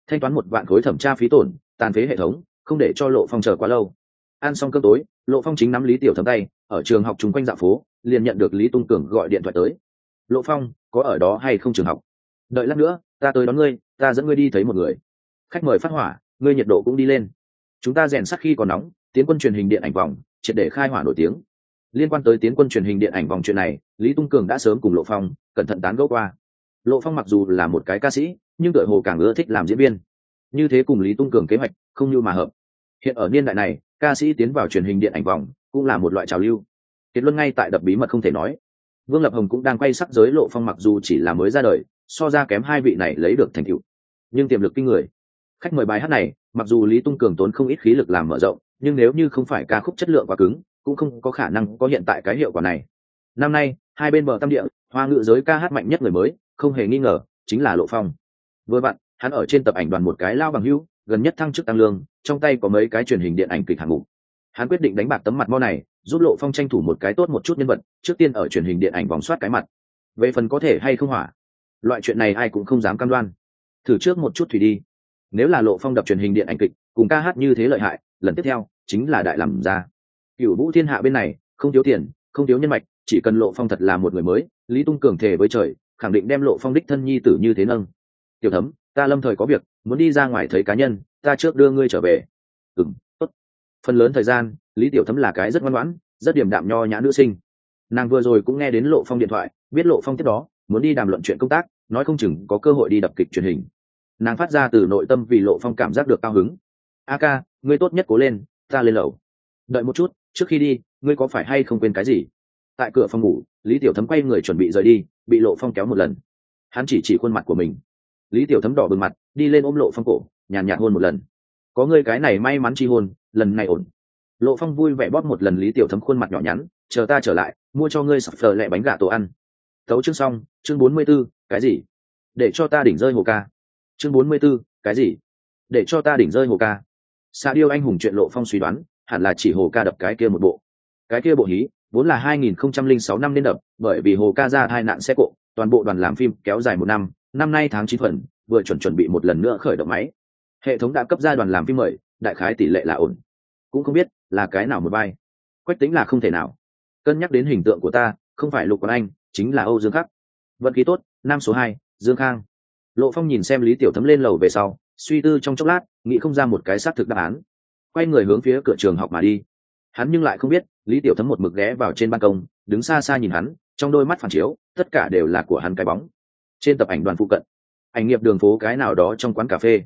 Thanh toán một vạn khối thẩm tra phí tổn, tàn phế hệ thống, không để cho lộ phong chờ quá lâu. Ăn xong cơm tối, lộ phong chính nắm lý tiểu thấm tay, ở trường học chung quanh dạo phố, liền nhận được lý tung cường gọi điện thoại tới. Lộ phong, có ở đó hay không trường học? Đợi lát nữa, ta tới đón ngươi, ta dẫn ngươi đi thấy một người. Khách mời phát hỏa, ngươi nhiệt độ cũng đi lên. Chúng ta rèn sắc khi còn nóng, tiến quân truyền hình điện ảnh vòng, triệt để khai hỏa nổi tiếng liên quan tới tiến quân truyền hình điện ảnh vòng chuyện này, lý tung cường đã sớm cùng lộ phong cẩn thận tán gẫu qua. Lộ phong mặc dù là một cái ca sĩ, nhưng đội hồ càng ưa thích làm diễn viên. Như thế cùng lý tung cường kế hoạch không như mà hợp. Hiện ở niên đại này, ca sĩ tiến vào truyền hình điện ảnh vòng cũng là một loại trào lưu. Kết luận ngay tại đập bí mật không thể nói. Vương lập hồng cũng đang quay sắc giới lộ phong mặc dù chỉ là mới ra đời, so ra kém hai vị này lấy được thành tựu. Nhưng tiềm lực kinh người. Khách mời bài hát này, mặc dù lý tung cường tốn không ít khí lực làm mở rộng, nhưng nếu như không phải ca khúc chất lượng quá cứng cũng không có khả năng có hiện tại cái hiệu quả này. Năm nay, hai bên bờ tam địa, hoa ngữ giới ca hát mạnh nhất người mới, không hề nghi ngờ, chính là lộ phong. Vừa vặn, hắn ở trên tập ảnh đoàn một cái lao bằng hưu gần nhất thăng chức tăng lương, trong tay có mấy cái truyền hình điện ảnh kịch hạng mục. Hắn quyết định đánh bạc tấm mặt mo này, giúp lộ phong tranh thủ một cái tốt một chút nhân vật, trước tiên ở truyền hình điện ảnh vòng soát cái mặt. Về phần có thể hay không hỏa, loại chuyện này ai cũng không dám cam đoan. Thử trước một chút thủy đi. Nếu là lộ phong đập truyền hình điện ảnh kịch, cùng ca hát như thế lợi hại, lần tiếp theo chính là đại làm ra cựu vũ thiên hạ bên này, không thiếu tiền, không thiếu nhân mạch, chỉ cần lộ phong thật là một người mới, lý tung cường thề với trời, khẳng định đem lộ phong đích thân nhi tử như thế nâng. Tiểu thấm, ta lâm thời có việc, muốn đi ra ngoài thấy cá nhân, ta trước đưa ngươi trở về. Ừ tốt. Phần lớn thời gian, lý tiểu thấm là cái rất ngoan ngoãn, rất điểm đạm nho nhã nữ sinh. Nàng vừa rồi cũng nghe đến lộ phong điện thoại, biết lộ phong tiếp đó, muốn đi đàm luận chuyện công tác, nói không chừng có cơ hội đi đập kịch truyền hình. Nàng phát ra từ nội tâm vì lộ phong cảm giác được cao hứng. A ca, ngươi tốt nhất cố lên, ta lên lầu. Đợi một chút trước khi đi ngươi có phải hay không quên cái gì? Tại cửa phòng ngủ lý tiểu thấm quay người chuẩn bị rời đi bị lộ phong kéo một lần. Hắn chỉ chỉ khuôn mặt của mình. Lý tiểu thấm đỏ bừng mặt đi lên ôm lộ phong cổ nhàn nhạt hôn một lần. Có ngươi cái này may mắn chi hôn lần này ổn. Lộ phong vui vẻ bóp một lần lý tiểu thấm khuôn mặt nhỏ nhắn chờ ta trở lại mua cho ngươi sập phờ lẹ bánh gà tổ ăn. Tấu chương xong chương bốn mươi 44, cái gì? Để cho ta đỉnh rơi hồ ca. Chương bốn mươi 44, cái gì? Để cho ta đỉnh rơi hồ ca. Xa điêu anh hùng chuyện lộ phong suy đoán hẳn là chỉ hồ ca đập cái kia một bộ. Cái kia bộ hí, vốn là 2006 năm nên đập, bởi vì hồ ca ra tai nạn xe cộ, toàn bộ đoàn làm phim kéo dài một năm năm nay tháng chín phần vừa chuẩn chuẩn bị một lần nữa khởi động máy. Hệ thống đã cấp ra đoàn làm phim mời, đại khái tỷ lệ là ổn. Cũng không biết là cái nào một vai. Quách tính là không thể nào. Cân nhắc đến hình tượng của ta, không phải lục quán anh, chính là âu dương khắc. Vận khí tốt, nam số hai, dương khang. Lộ phong nhìn xem lý tiểu thấm lên lầu về sau, suy tư trong chốc lát, nghĩ không ra một cái xác thực đáp án quay người hướng phía cửa trường học mà đi. Hắn nhưng lại không biết, lý tiểu thấm một mực ghé vào trên ban công, đứng xa xa nhìn hắn, trong đôi mắt phản chiếu, tất cả đều là của hắn cái bóng. Trên tập ảnh đoàn phụ cận, ảnh nghiệp đường phố cái nào đó trong quán cà phê.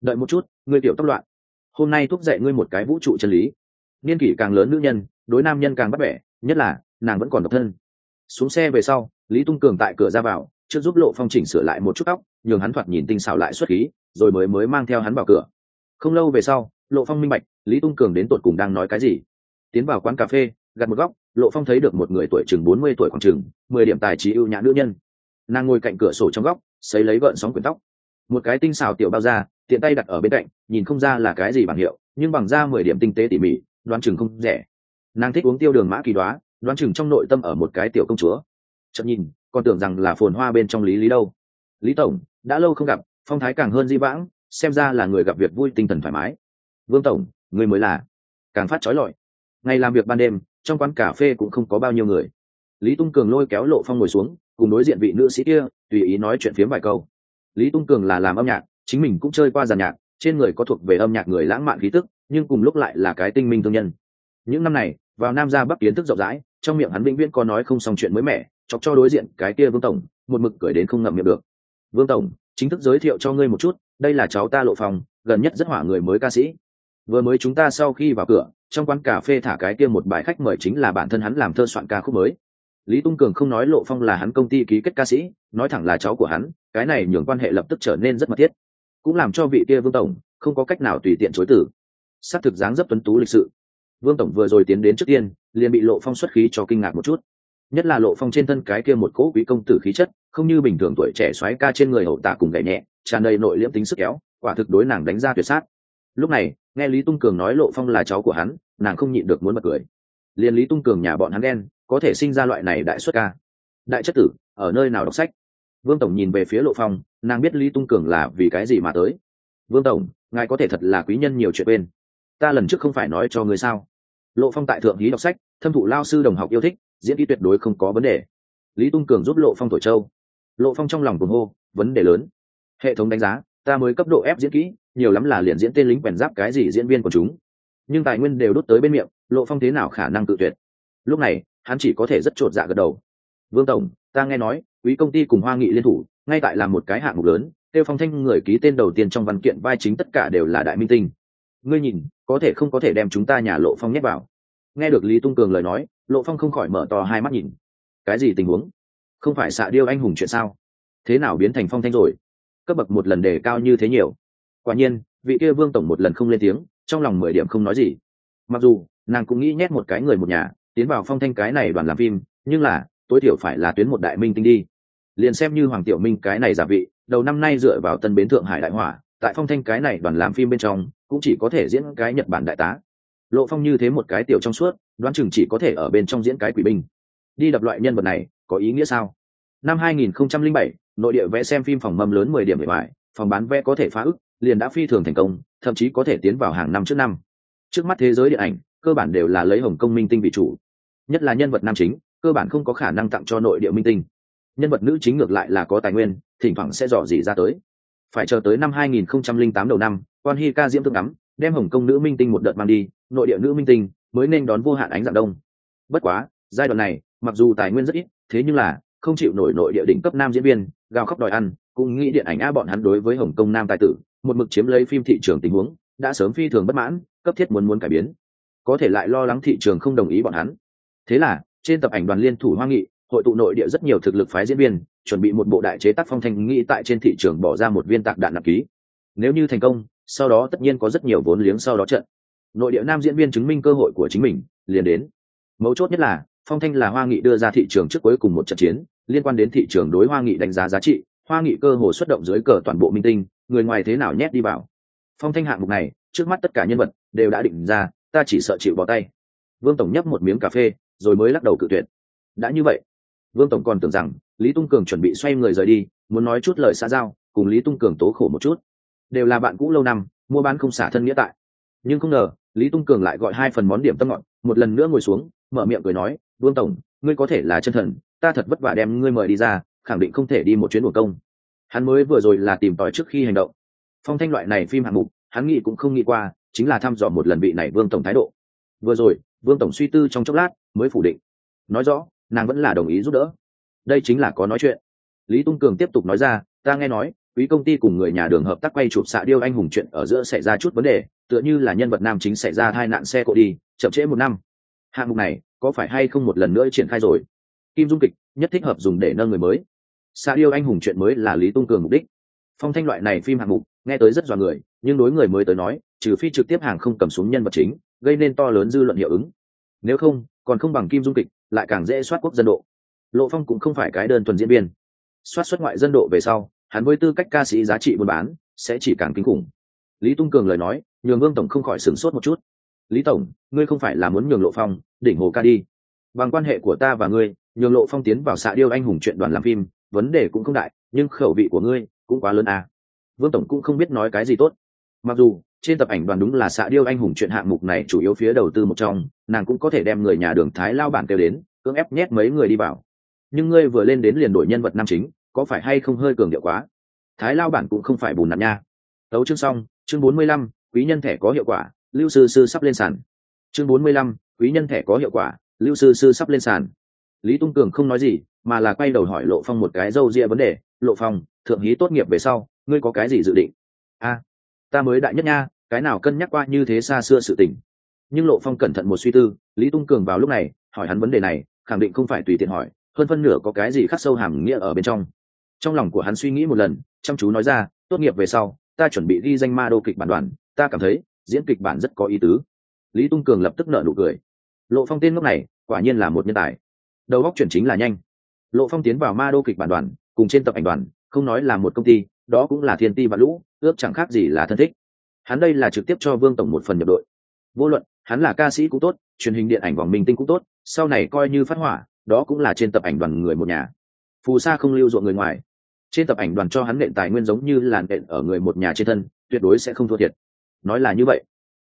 Đợi một chút, ngươi tiểu tóc loạn. Hôm nay thúc dạy ngươi một cái vũ trụ chân lý. Niên kỷ càng lớn nữ nhân, đối nam nhân càng bắt bẻ, nhất là, nàng vẫn còn độc thân. Xuống xe về sau, lý tung cường tại cửa ra vào, trước giúp lộ phong chỉnh sửa lại một chút tóc, nhường hắn thoạt nhìn tinh xảo lại xuất khí, rồi mới mới mang theo hắn vào cửa. Không lâu về sau lộ phong minh bạch, lý tung cường đến tột cùng đang nói cái gì? Tiến vào quán cà phê gặt một góc, lộ phong thấy được một người tuổi chừng bốn mươi tuổi khoảng chừng, mười điểm tài trí ưu nhã nữ nhân. Nàng ngồi cạnh cửa sổ trong góc xấy lấy gợn sóng quyển tóc. Một cái tinh xào tiểu bao da, tiện tay đặt ở bên cạnh, nhìn không ra là cái gì bảng hiệu, nhưng bằng da mười điểm tinh tế tỉ mỉ, đoán chừng không rẻ. Nàng thích uống tiêu đường mã kỳ đoá, đoán chừng trong nội tâm ở một cái tiểu công chúa. Chậm nhìn, còn tưởng rằng là phồn hoa bên trong lý lý đâu. Lý tổng, đã lâu không gặp, phong thái càng hơn di vãng, xem ra là người gặp việc vui tinh thần thoải mái vương tổng người mới là. Càng phát trói lọi. Ngày làm việc ban đêm, trong quán cà phê cũng không có bao nhiêu người. Lý tung cường lôi kéo lộ phong ngồi xuống, cùng đối diện vị nữ sĩ kia, tùy ý nói chuyện phiếm vài câu. Lý tung cường là làm âm nhạc, chính mình cũng chơi qua giàn nhạc, trên người có thuộc về âm nhạc người lãng mạn khí tức, nhưng cùng lúc lại là cái tinh minh thương nhân. Những năm này, vào nam ra bắc kiến thức rộng rãi, trong miệng hắn vĩnh viễn có nói không xong chuyện mới mẻ, chọc cho đối diện cái kia vương tổng, một mực cười đến không ngậm miệng được. Vương tổng, chính thức giới thiệu cho ngươi một chút, đây là cháu ta lộ phòng gần nhất rất hỏa người mới ca sĩ vừa mới chúng ta sau khi vào cửa, trong quán cà phê thả cái kia một bài khách mời chính là bản thân hắn làm thơ soạn ca khúc mới. Lý tung cường không nói lộ phong là hắn công ty ký kết ca sĩ, nói thẳng là cháu của hắn, cái này nhường quan hệ lập tức trở nên rất mật thiết. Cũng làm cho vị kia vương tổng, không có cách nào tùy tiện chối tử s á c thực dáng dấp tuấn tú lịch sự. Vương tổng vừa rồi tiến đến trước tiên, liền bị lộ phong xuất khí cho kinh ngạc một chút. Nhất là lộ phong trên thân cái kia một cỗ quý công tử khí chất, không như bình thường tuổi trẻ xoáy ca trên người hậu tạ cùng gậy nhẹ, tràn đầy nội liễm tính sức kéo, quả thực đối nàng đánh ra tuyệt sát lúc này, nghe lý tung cường nói lộ phong là cháu của hắn, nàng không nhịn được muốn bật cười. Liền lý tung cường nhà bọn hắn đen, có thể sinh ra loại này đại xuất ca. Đại chất tử, ở nơi nào đọc sách? Vương tổng nhìn về phía lộ phong, nàng biết lý tung cường là vì cái gì mà tới. Vương tổng, ngài có thể thật là quý nhân nhiều chuyện bên ta lần trước không phải nói cho người sao? Lộ phong tại thượng hí đọc sách, thâm thụ lao sư đồng học yêu thích, diễn kỹ tuyệt đối không có vấn đề. Lý tung cường giúp lộ phong thổi châu lộ phong trong lòng cùng hô, vấn đề lớn. Hệ thống đánh giá ta mới cấp độ ép diễn kỹ, nhiều lắm là liền diễn tên lính quèn giáp cái gì diễn viên của chúng. Nhưng tài nguyên đều đốt tới bên miệng, lộ phong thế nào khả năng tự tuyệt? Lúc này, hắn chỉ có thể rất trột dạ gật đầu. Vương tổng, ta nghe nói, quý công ty cùng hoa nghị liên thủ, ngay tại là một cái hạng mục lớn, tiêu phong thanh người ký tên đầu tiên trong văn kiện vai chính tất cả đều là đại minh tinh. Ngươi nhìn, có thể không có thể đem chúng ta nhà lộ phong nhét vào? Nghe được lý tung cường lời nói, lộ phong không khỏi mở to hai mắt nhìn. Cái gì tình huống? Không phải xạ điêu anh hùng chuyện sao? Thế nào biến thành phong thanh rồi? Cấp bậc một lần đề cao như thế nhiều. Quả nhiên vị kia vương tổng một lần không lên tiếng trong lòng mười điểm không nói gì. Mặc dù nàng cũng nghĩ nhét một cái người một nhà tiến vào phong thanh cái này đoàn làm phim nhưng là tối thiểu phải là tuyến một đại minh tinh đi. Liền xem như hoàng tiểu minh cái này giả vị đầu năm nay dựa vào tân bến thượng hải đại hỏa tại phong thanh cái này đoàn làm phim bên trong cũng chỉ có thể diễn cái nhật bản đại tá. Lộ phong như thế một cái tiểu trong suốt đoán chừng chỉ có thể ở bên trong diễn cái quỷ binh. Đi đập loại nhân vật này có ý nghĩa sao? Năm 2007, nội địa vẽ xem phim phòng mâm lớn 10 điểm bề ngoài, phòng bán vé có thể phá ức, liền đã phi thường thành công, thậm chí có thể tiến vào hàng năm trước năm. Trước mắt thế giới điện ảnh, cơ bản đều là lấy hồng công minh tinh vị chủ. Nhất là nhân vật nam chính, cơ bản không có khả năng tặng cho nội địa minh tinh. Nhân vật nữ chính ngược lại là có tài nguyên, thỉnh thoảng sẽ dò dỉ ra tới. Phải chờ tới năm 2008 đầu năm, quan hi ca diễm tương ngắm đem hồng công nữ minh tinh một đợt mang đi, nội địa nữ minh tinh mới nên đón vô hạn ánh dạng đông. Bất quá, giai đoạn này, mặc dù tài nguyên rất ít, thế nhưng là không chịu nổi nội địa đỉnh cấp nam diễn viên gào khóc đòi ăn, cũng nghĩ điện ảnh a bọn hắn đối với hồng kông nam tài tử, một mực chiếm lấy phim thị trường tình huống, đã sớm phi thường bất mãn, cấp thiết muốn muốn cải biến. Có thể lại lo lắng thị trường không đồng ý bọn hắn. Thế là, trên tập ảnh đoàn liên thủ hoa nghị, hội tụ nội địa rất nhiều thực lực phái diễn viên, chuẩn bị một bộ đại chế tác phong thanh nghĩ tại trên thị trường bỏ ra một viên tạc đạn nặng ký. Nếu như thành công, sau đó tất nhiên có rất nhiều vốn liếng sau đó trận. Nội địa nam diễn viên chứng minh cơ hội của chính mình, liền đến. Mấu chốt nhất là, phong thanh là hoa nghị đưa ra thị trường trước cuối cùng một trận chiến liên quan đến thị trường đối hoa nghị đánh giá giá trị, hoa nghị cơ hồ xuất động dưới cờ toàn bộ minh tinh, người ngoài thế nào nhét đi vào. Phong thanh hạng mục này, trước mắt tất cả nhân vật đều đã định ra, ta chỉ sợ chịu bỏ tay. Vương tổng nhấp một miếng cà phê, rồi mới lắc đầu cự tuyệt. Đã như vậy, vương tổng còn tưởng rằng lý tung cường chuẩn bị xoay người rời đi, muốn nói chút lời xa giao, cùng lý tung cường tố khổ một chút. Đều là bạn cũ lâu năm, mua bán không xả thân nghĩa tại. Nhưng không ngờ, lý tung cường lại gọi hai phần món điểm tâm ngọt, một lần nữa ngồi xuống, mở miệng cười nói, vương tổng ngươi có thể là chân thần, ta thật vất vả đem ngươi mời đi ra, khẳng định không thể đi một chuyến của công. Hắn mới vừa rồi là tìm tòi trước khi hành động. Phong thanh loại này phim hạng mục, hắn nghĩ cũng không nghĩ qua, chính là thăm dò một lần vị này vương tổng thái độ. Vừa rồi, vương tổng suy tư trong chốc lát, mới phủ định. Nói rõ, nàng vẫn là đồng ý giúp đỡ. Đây chính là có nói chuyện. Lý tung cường tiếp tục nói ra, ta nghe nói, quý công ty cùng người nhà đường hợp tác quay chụp xạ điêu anh hùng chuyện ở giữa xảy ra chút vấn đề, tựa như là nhân vật nam chính xảy ra hai nạn xe cộ đi, chậm trễ một năm. Hạng mục này có phải hay không một lần nữa triển khai rồi? Kim dung kịch nhất thích hợp dùng để nâng người mới. Xa điêu anh hùng chuyện mới là lý tung cường mục đích. Phong thanh loại này phim hạng mục, nghe tới rất dọa người, nhưng đối người mới tới nói, trừ phi trực tiếp hàng không cầm xuống nhân vật chính, gây nên to lớn dư luận hiệu ứng. Nếu không, còn không bằng kim dung kịch, lại càng dễ soát quốc dân độ. Lộ phong cũng không phải cái đơn thuần diễn viên. Soát xuất ngoại dân độ về sau, hắn với tư cách ca sĩ giá trị buôn bán, sẽ chỉ càng kinh khủng. Lý tung cường lời nói, nhường vương tổng không khỏi sửng sốt một chút lý tổng, ngươi không phải là muốn nhường lộ phong, đỉnh hồ ca đi. Bằng quan hệ của ta và ngươi, nhường lộ phong tiến vào xạ điêu anh hùng chuyện đoàn làm phim, vấn đề cũng không đại, nhưng khẩu vị của ngươi cũng quá lớn à. vương tổng cũng không biết nói cái gì tốt. Mặc dù, trên tập ảnh đoàn đúng là xạ điêu anh hùng chuyện hạng mục này chủ yếu phía đầu tư một trong, nàng cũng có thể đem người nhà đường thái lao bản kêu đến, cưỡng ép nhét mấy người đi vào. Nhưng ngươi vừa lên đến liền đổi nhân vật nam chính, có phải hay không hơi cường điệu quá? Thái lao bản cũng không phải bùn nặn nha. Tấu chương xong, chương bốn mươi lăm, quý nhân thẻ có hiệu quả lưu sư sư sắp lên sàn. Chương bốn mươi lăm, quý nhân thẻ có hiệu quả, lưu sư sư sắp lên sàn. Lý tung cường không nói gì, mà là quay đầu hỏi lộ phong một cái râu ria vấn đề. Lộ phong, thượng hí tốt nghiệp về sau, ngươi có cái gì dự định? A, ta mới đại nhất nha, cái nào cân nhắc qua như thế xa xưa sự tình? Nhưng lộ phong cẩn thận một suy tư, lý tung cường vào lúc này, hỏi hắn vấn đề này, khẳng định không phải tùy tiện hỏi, hơn phân nửa có cái gì khắc sâu hàm nghĩa ở bên trong. Trong lòng của hắn suy nghĩ một lần, chăm chú nói ra, tốt nghiệp về sau, ta chuẩn bị ghi danh ma đô kịch bản đoàn, ta cảm thấy diễn kịch bản rất có ý tứ. Lý tung cường lập tức nợ nụ cười. Lộ phong tên lúc này, quả nhiên là một nhân tài. Đầu góc chuyển chính là nhanh. Lộ phong tiến vào ma đô kịch bản đoàn, cùng trên tập ảnh đoàn, không nói là một công ty, đó cũng là thiên ti và lũ, ước chẳng khác gì là thân thích. Hắn đây là trực tiếp cho vương tổng một phần nhập đội. Vô luận, hắn là ca sĩ cũng tốt, truyền hình điện ảnh vòng minh tinh cũng tốt, sau này coi như phát hỏa, đó cũng là trên tập ảnh đoàn người một nhà. Phù sa không lưu ruộng người ngoài. Trên tập ảnh đoàn cho hắn nện tài nguyên giống như làn nện ở người một nhà trên thân, tuyệt đối sẽ không thua thiệt nói là như vậy.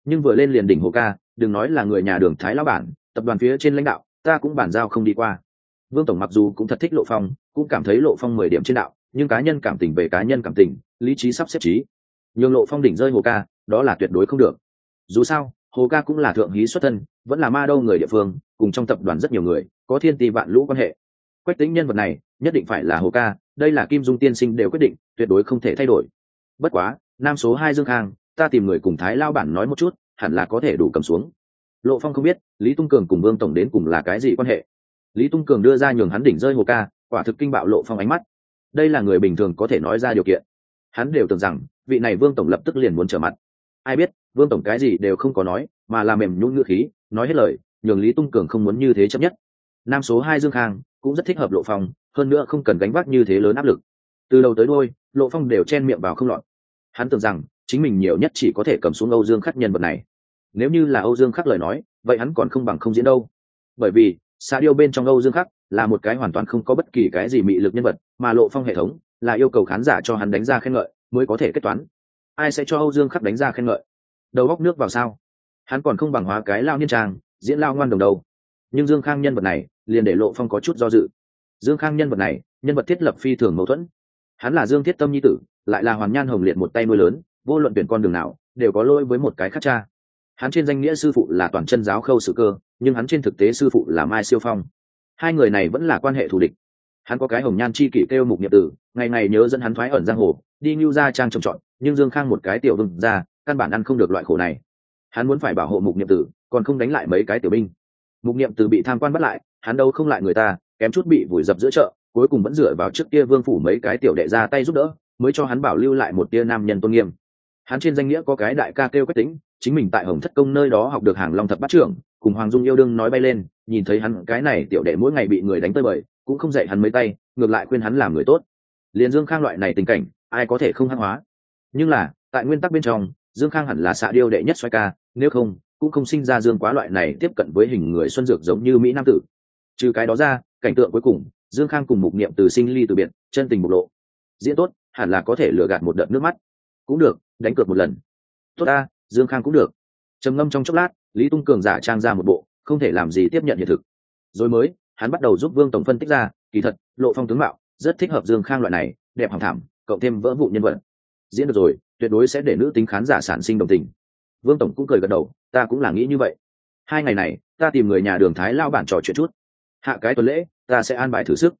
Nhưng vừa lên liền đỉnh hồ ca, đừng nói là người nhà đường thái lao bản, tập đoàn phía trên lãnh đạo, ta cũng bản giao không đi qua. Vương tổng mặc dù cũng thật thích lộ phong, cũng cảm thấy lộ phong mười điểm trên đạo, nhưng cá nhân cảm tình về cá nhân cảm tình, lý trí sắp xếp trí. Nhường lộ phong đỉnh rơi hồ ca, đó là tuyệt đối không được. Dù sao, hồ ca cũng là thượng hí xuất thân, vẫn là ma đâu người địa phương, cùng trong tập đoàn rất nhiều người, có thiên tỷ vạn lũ quan hệ. Quách tính nhân vật này, nhất định phải là hồ ca, đây là kim dung tiên sinh đều quyết định, tuyệt đối không thể thay đổi. Bất quá, nam số hai dương khang ta tìm người cùng thái lao bản nói một chút, hẳn là có thể đủ cầm xuống. Lộ phong không biết, lý tung cường cùng vương tổng đến cùng là cái gì quan hệ? Lý tung cường đưa ra nhường hắn đỉnh rơi hồ ca, quả thực kinh bạo lộ phong ánh mắt. Đây là người bình thường có thể nói ra điều kiện. Hắn đều tưởng rằng, vị này vương tổng lập tức liền muốn trở mặt. Ai biết, vương tổng cái gì đều không có nói, mà là mềm nhũng ngữ khí, nói hết lời, nhường lý tung cường không muốn như thế chấp nhất. Nam số hai dương khang, cũng rất thích hợp lộ phong, hơn nữa không cần gánh vác như thế lớn áp lực. Từ đầu tới đôi lộ phong đều chen miệng vào không lọt. Hắn tưởng rằng chính mình nhiều nhất chỉ có thể cầm xuống âu dương khắc nhân vật này. Nếu như là âu dương khắc lời nói, vậy hắn còn không bằng không diễn đâu. Bởi vì xa điêu bên trong âu dương khắc là một cái hoàn toàn không có bất kỳ cái gì mị lực nhân vật, mà lộ phong hệ thống là yêu cầu khán giả cho hắn đánh ra khen ngợi mới có thể kết toán. Ai sẽ cho âu dương khắc đánh ra khen ngợi? Đầu góc nước vào sao? Hắn còn không bằng hóa cái lao niên trang, diễn lao ngoan đồng đầu nhưng dương khang nhân vật này liền để lộ phong có chút do dự. Dương khang nhân vật này, nhân vật thiết lập phi thường mâu thuẫn. Hắn là dương thiết tâm nhi tử, lại là hoàn nhan hồng liệt một tay nuôi lớn vô luận tuyển con đường nào, đều có lỗi với một cái khác cha. Hắn trên danh nghĩa sư phụ là toàn chân giáo khâu sự cơ, nhưng hắn trên thực tế sư phụ là mai siêu phong. Hai người này vẫn là quan hệ thù địch. Hắn có cái hồng nhan chi kỷ kêu mục nhập tử, ngày ngày nhớ dẫn hắn thoái ẩn giang hồ, đi ngưu ra trang trồng trọt, nhưng dương khang một cái tiểu vừng ra căn bản ăn không được loại khổ này. Hắn muốn phải bảo hộ mục niệm tử, còn không đánh lại mấy cái tiểu binh. Mục niệm tử bị tham quan bắt lại, hắn đâu không lại người ta, kém chút bị vùi dập giữa chợ, cuối cùng vẫn dựa vào trước kia vương phủ mấy cái tiểu đệ ra tay giúp đỡ, mới cho hắn bảo lưu lại một tia nam nhân tôn nghiêm hắn trên danh nghĩa có cái đại ca kêu quách tính chính mình tại hồng thất công nơi đó học được hàng long thập bát trưởng, cùng hoàng dung yêu đương nói bay lên, nhìn thấy hắn, cái này tiểu đệ mỗi ngày bị người đánh tơi bời, cũng không dạy hắn mấy tay, ngược lại khuyên hắn làm người tốt. Liền dương khang loại này tình cảnh, ai có thể không hăng hóa? Nhưng là, tại nguyên tắc bên trong, dương khang hẳn là xạ điêu đệ nhất xoay ca, nếu không, cũng không sinh ra dương quá loại này tiếp cận với hình người xuân dược giống như mỹ nam tử. Trừ cái đó ra, cảnh tượng cuối cùng, dương khang cùng mục niệm từ sinh ly từ biệt, chân tình bộc lộ. Diễn tốt, hẳn là có thể lừa gạt một đợt nước mắt. Cũng được đánh cược một lần. Tốt ta, dương khang cũng được. Trầm ngâm trong chốc lát, lý tung cường giả trang ra một bộ, không thể làm gì tiếp nhận hiện thực. Rồi mới, hắn bắt đầu giúp vương tổng phân tích ra, kỳ thật, lộ phong tướng mạo, rất thích hợp dương khang loại này, đẹp hỏng thảm, cộng thêm vỡ vụ nhân vật. Diễn được rồi, tuyệt đối sẽ để nữ tính khán giả sản sinh đồng tình. Vương tổng cũng cười gật đầu, ta cũng là nghĩ như vậy. Hai ngày này, ta tìm người nhà đường thái lao bản trò chuyện chút. Hạ cái tuần lễ, ta sẽ an bài thử sức.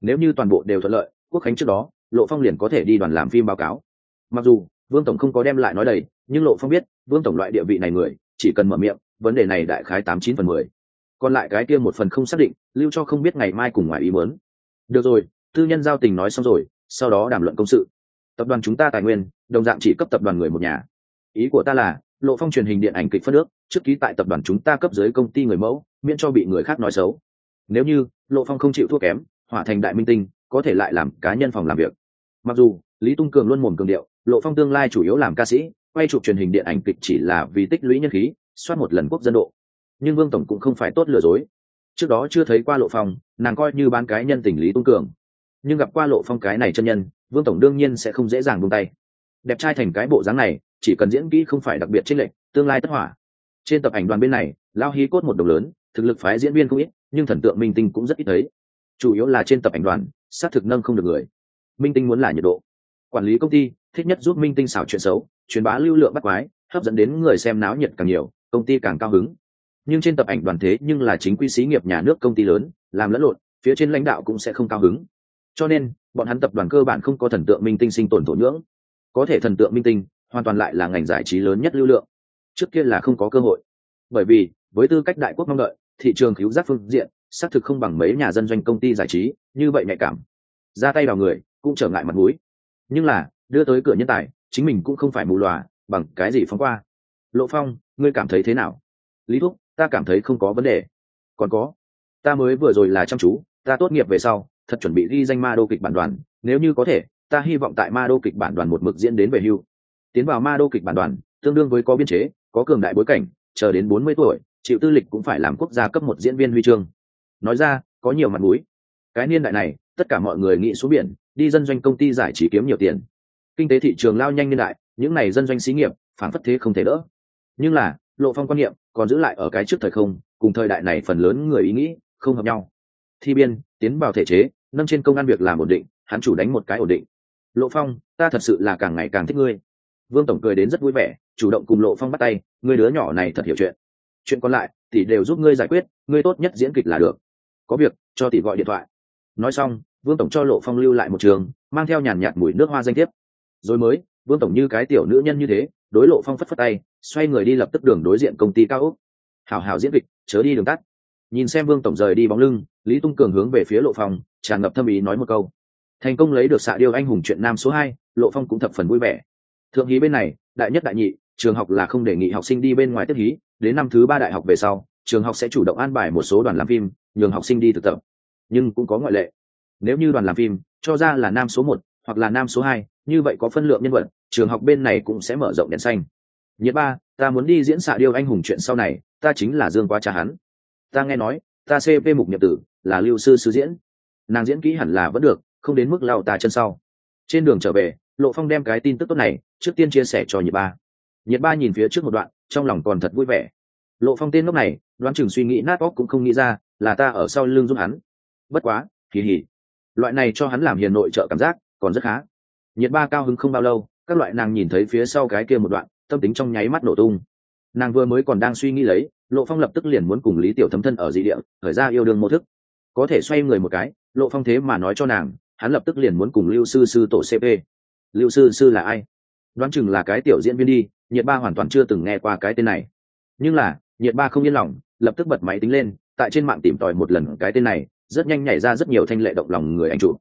Nếu như toàn bộ đều thuận lợi, quốc khánh trước đó, lộ phong liền có thể đi đoàn làm phim báo cáo. Mặc dù vương tổng không có đem lại nói đầy, nhưng lộ phong biết, vương tổng loại địa vị này người, chỉ cần mở miệng, vấn đề này đại khái tám chín phần mười. Còn lại cái kia một phần không xác định, lưu cho không biết ngày mai cùng ngoài ý muốn. Được rồi, tư nhân giao tình nói xong rồi, sau đó đàm luận công sự. Tập đoàn chúng ta tài nguyên, đồng dạng chỉ cấp tập đoàn người một nhà. Ý của ta là, lộ phong truyền hình điện ảnh kịch phân nước trước ký tại tập đoàn chúng ta cấp dưới công ty người mẫu, miễn cho bị người khác nói xấu. Nếu như, lộ phong không chịu thua kém, hỏa thành đại minh tinh, có thể lại làm cá nhân phòng làm việc. Mặc dù, lý tung cường luôn mồm cường điệu lộ phong tương lai chủ yếu làm ca sĩ, quay chụp truyền hình điện ảnh kịch chỉ là vì tích lũy nhân khí, soát một lần quốc dân độ. Nhưng vương tổng cũng không phải tốt lừa dối. Trước đó chưa thấy qua lộ phong, nàng coi như bán cái nhân tình lý tung cường. Nhưng gặp qua lộ phong cái này chân nhân, vương tổng đương nhiên sẽ không dễ dàng buông tay. Đẹp trai thành cái bộ dáng này, chỉ cần diễn kỹ không phải đặc biệt trên lệnh tương lai tất hỏa. Trên tập ảnh đoàn bên này, lao hí cốt một đồng lớn, thực lực phái diễn viên không ít, nhưng thần tượng minh tinh cũng rất ít thấy. Chủ yếu là trên tập ảnh đoàn, xác thực nâng không được người. Minh tinh muốn là nhiệt độ. Quản lý công ty thích nhất giúp minh tinh xảo chuyện xấu, truyền bá lưu lượng bắt quái, hấp dẫn đến người xem náo nhiệt càng nhiều, công ty càng cao hứng. Nhưng trên tập ảnh đoàn thế nhưng là chính quy xí nghiệp nhà nước công ty lớn, làm lẫn lộn, phía trên lãnh đạo cũng sẽ không cao hứng. Cho nên, bọn hắn tập đoàn cơ bản không có thần tượng minh tinh sinh tồn thổ nhưỡng. Có thể thần tượng minh tinh, hoàn toàn lại là ngành giải trí lớn nhất lưu lượng. Trước kia là không có cơ hội. Bởi vì, với tư cách đại quốc mong đợi, thị trường cứu giác phương diện, xác thực không bằng mấy nhà dân doanh công ty giải trí, như vậy nhạy cảm. Ra tay vào người, cũng trở ngại mặt mũi. Nhưng là đưa tới cửa nhân tài, chính mình cũng không phải mù lòa, bằng cái gì phóng qua. Lộ phong, ngươi cảm thấy thế nào? Lý thúc, ta cảm thấy không có vấn đề. Còn có, ta mới vừa rồi là chăm chú, ta tốt nghiệp về sau, thật chuẩn bị ghi danh ma đô kịch bản đoàn, nếu như có thể, ta hy vọng tại ma đô kịch bản đoàn một mực diễn đến về hưu. Tiến vào ma đô kịch bản đoàn, tương đương với có biên chế, có cường đại bối cảnh, chờ đến bốn mươi tuổi, chịu tư lịch cũng phải làm quốc gia cấp một diễn viên huy chương. Nói ra, có nhiều mặt mũi. Cái niên đại này, tất cả mọi người nghĩ xuống biển, đi dân doanh công ty giải trí kiếm nhiều tiền kinh tế thị trường lao nhanh niên đại, những này dân doanh xí nghiệp, phản phất thế không thể đỡ. Nhưng là, lộ phong quan niệm, còn giữ lại ở cái trước thời không, cùng thời đại này phần lớn người ý nghĩ, không hợp nhau. Thi biên, tiến vào thể chế, nâng trên công an việc làm ổn định, hắn chủ đánh một cái ổn định. Lộ phong, ta thật sự là càng ngày càng thích ngươi. Vương tổng cười đến rất vui vẻ, chủ động cùng lộ phong bắt tay, ngươi đứa nhỏ này thật hiểu chuyện. Chuyện còn lại, tỷ đều giúp ngươi giải quyết, ngươi tốt nhất diễn kịch là được. Có việc, cho tỷ gọi điện thoại. Nói xong, vương tổng cho lộ phong lưu lại một trường, mang theo nhàn nhạt mùi nước hoa danh thiếp rồi mới, vương tổng như cái tiểu nữ nhân như thế, đối lộ phong phất phất tay, xoay người đi lập tức đường đối diện công ty cao úc hảo hảo diễn kịch, chớ đi đường tắt. Nhìn xem vương tổng rời đi bóng lưng, lý tung cường hướng về phía lộ phong, tràn ngập thâm ý nói một câu. Thành công lấy được xạ điêu anh hùng chuyện nam số hai, lộ phong cũng thập phần vui vẻ. Thượng hí bên này, đại nhất đại nhị, trường học là không đề nghị học sinh đi bên ngoài tiếp hí, đến năm thứ ba đại học về sau, trường học sẽ chủ động an bài một số đoàn làm phim, nhường học sinh đi thực tập. Nhưng cũng có ngoại lệ. Nếu như đoàn làm phim, cho ra là nam số một hoặc là nam số hai, như vậy có phân lượng nhân vật, trường học bên này cũng sẽ mở rộng đèn xanh. Nhiệt ba, ta muốn đi diễn xạ điêu anh hùng chuyện sau này, ta chính là dương quá cha hắn. Ta nghe nói, ta cp mục nhập tử, là lưu sư sư diễn. Nàng diễn kỹ hẳn là vẫn được, không đến mức lao ta chân sau. Trên đường trở về, lộ phong đem cái tin tức tốt này, trước tiên chia sẻ cho nhiệt ba. Nhiệt ba nhìn phía trước một đoạn, trong lòng còn thật vui vẻ. Lộ phong tên lúc này, đoán chừng suy nghĩ nát óc cũng không nghĩ ra, là ta ở sau lưng giúp hắn. Bất quá, kỳ hỉ. Loại này cho hắn làm hiền nội trợ cảm giác còn rất khá. Nhiệt ba cao hứng không bao lâu, các loại nàng nhìn thấy phía sau cái kia một đoạn, tâm tính trong nháy mắt nổ tung. Nàng vừa mới còn đang suy nghĩ lấy, lộ phong lập tức liền muốn cùng lý tiểu thấm thân ở dị địa, khởi ra yêu đương mô thức. Có thể xoay người một cái, lộ phong thế mà nói cho nàng, hắn lập tức liền muốn cùng lưu sư sư tổ cp lưu sư sư là ai? Đoán chừng là cái tiểu diễn viên đi, nhiệt ba hoàn toàn chưa từng nghe qua cái tên này. Nhưng là, nhiệt ba không yên lòng, lập tức bật máy tính lên, tại trên mạng tìm tòi một lần cái tên này, rất nhanh nhảy ra rất nhiều thanh lệ động lòng người anh chủ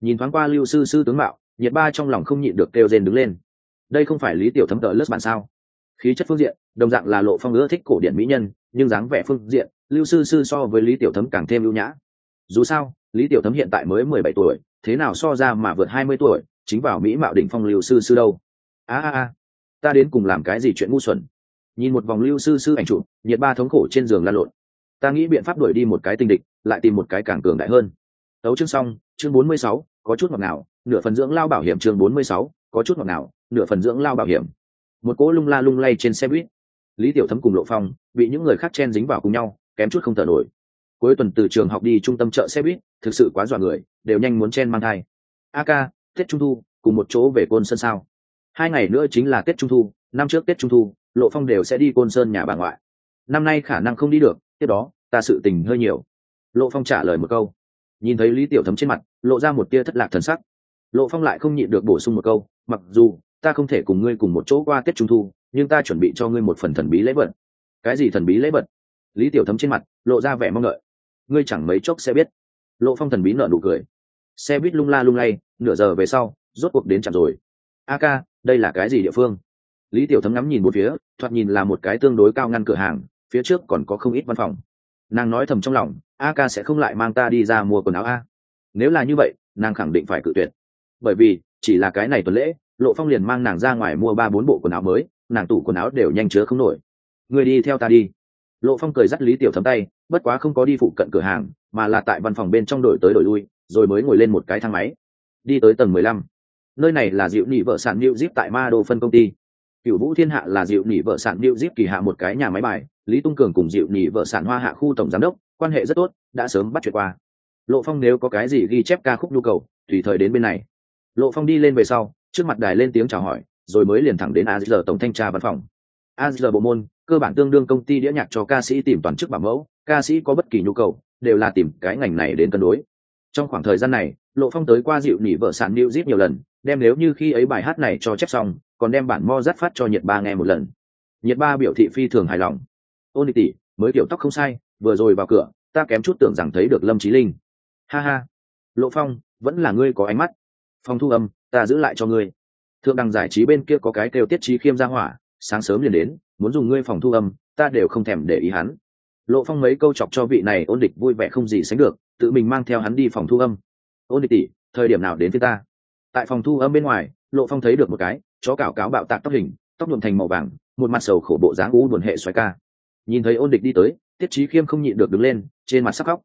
nhìn thoáng qua lưu sư sư tướng mạo, nhiệt ba trong lòng không nhịn được kêu rên đứng lên. Đây không phải lý tiểu thấm tợ lớp bản sao? Khí chất phương diện, đồng dạng là lộ phong ưa thích cổ điển mỹ nhân, nhưng dáng vẻ phương diện, lưu sư sư so với lý tiểu thấm càng thêm ưu nhã. Dù sao, lý tiểu thấm hiện tại mới mười bảy tuổi, thế nào so ra mà vượt hai mươi tuổi, chính vào mỹ mạo đỉnh phong lưu sư sư đâu. A a a, ta đến cùng làm cái gì chuyện ngu xuẩn? Nhìn một vòng lưu sư sư ảnh chụp, nhiệt ba thống khổ trên giường lan lộn. Ta nghĩ biện pháp đuổi đi một cái tinh địch, lại tìm một cái càng cường đại hơn. Tấu chương xong, chương bốn mươi sáu có chút ngọt nào nửa phần dưỡng lao bảo hiểm chương bốn mươi sáu, có chút ngọt nào nửa phần dưỡng lao bảo hiểm. Một cỗ lung la lung lay trên xe buýt. Lý tiểu thấm cùng lộ phong bị những người khác chen dính vào cùng nhau, kém chút không thở nổi. Cuối tuần từ trường học đi trung tâm chợ xe buýt, thực sự quá dọa người, đều nhanh muốn chen mang thai. A ca, tết trung thu, cùng một chỗ về côn sơn sao? Hai ngày nữa chính là tết trung thu, năm trước tết trung thu, lộ phong đều sẽ đi côn sơn nhà bà ngoại. Năm nay khả năng không đi được, tiếp đó, ta sự tình hơi nhiều. Lộ phong trả lời một câu. Nhìn thấy lý tiểu thấm trên mặt lộ ra một tia thất lạc thần sắc. Lộ phong lại không nhịn được bổ sung một câu, mặc dù ta không thể cùng ngươi cùng một chỗ qua tết trung thu, nhưng ta chuẩn bị cho ngươi một phần thần bí lễ vật. Cái gì thần bí lễ vật? Lý tiểu thấm trên mặt lộ ra vẻ mong đợi. Ngươi chẳng mấy chốc sẽ biết. Lộ phong thần bí nở nụ cười. Xe buýt lung la lung lay, nửa giờ về sau, rốt cuộc đến chạm rồi. A ca, đây là cái gì địa phương? Lý tiểu thấm ngắm nhìn một phía, thoạt nhìn là một cái tương đối cao ngăn cửa hàng, phía trước còn có không ít văn phòng. Nàng nói thầm trong lòng, a ca sẽ không lại mang ta đi ra mua quần áo a nếu là như vậy, nàng khẳng định phải cự tuyệt. Bởi vì, chỉ là cái này tuần lễ, lộ phong liền mang nàng ra ngoài mua ba bốn bộ quần áo mới, nàng tủ quần áo đều nhanh chứa không nổi. Người đi theo ta đi. Lộ phong cười dắt lý tiểu thấm tay, bất quá không có đi phụ cận cửa hàng, mà là tại văn phòng bên trong đổi tới đổi lui, rồi mới ngồi lên một cái thang máy. Đi tới tầng mười lăm. Nơi này là dịu nỉ vợ sản new zip tại ma đô phân công ty. Cựu vũ thiên hạ là dịu nỉ vợ sản new zip kỳ hạ một cái nhà máy bài, lý tung cường cùng dịu nỉ vợ sản hoa hạ khu tổng giám đốc, quan hệ rất tốt, đã sớm bắt chuyện qua lộ phong nếu có cái gì ghi chép ca khúc nhu cầu, tùy thời đến bên này. Lộ phong đi lên về sau, trước mặt đài lên tiếng chào hỏi, rồi mới liền thẳng đến azr tổng thanh tra văn phòng. Azr bộ môn, cơ bản tương đương công ty đĩa nhạc cho ca sĩ tìm toàn chức bảo mẫu, ca sĩ có bất kỳ nhu cầu, đều là tìm cái ngành này đến cân đối. Trong khoảng thời gian này, lộ phong tới qua dịu nỉ vợ sản new zip nhiều lần, đem nếu như khi ấy bài hát này cho chép xong, còn đem bản mo dắt phát cho nhiệt ba nghe một lần. Nhiệt ba biểu thị phi thường hài lòng. Ôn tỷ mới kiểu tóc không sai, vừa rồi vào cửa, ta kém chút tưởng rằng thấy được lâm trí linh ha ha. Lộ phong, vẫn là ngươi có ánh mắt. Phong thu âm, ta giữ lại cho ngươi. Thượng đằng giải trí bên kia có cái kêu tiết trí khiêm ra hỏa, sáng sớm liền đến, muốn dùng ngươi phòng thu âm, ta đều không thèm để ý hắn. Lộ phong mấy câu chọc cho vị này ôn địch vui vẻ không gì sánh được, tự mình mang theo hắn đi phòng thu âm. Ôn địch tỉ thời điểm nào đến với ta? Tại phòng thu âm bên ngoài, lộ phong thấy được một cái, chó cào cáo bạo tạc tóc hình, tóc nhuộm thành màu vàng, một mặt sầu khổ bộ dáng u buồn hệ xoài ca. Nhìn thấy ôn địch đi tới, tiết trí khiêm không nhịn được đứng lên, trên mặt sắc khóc.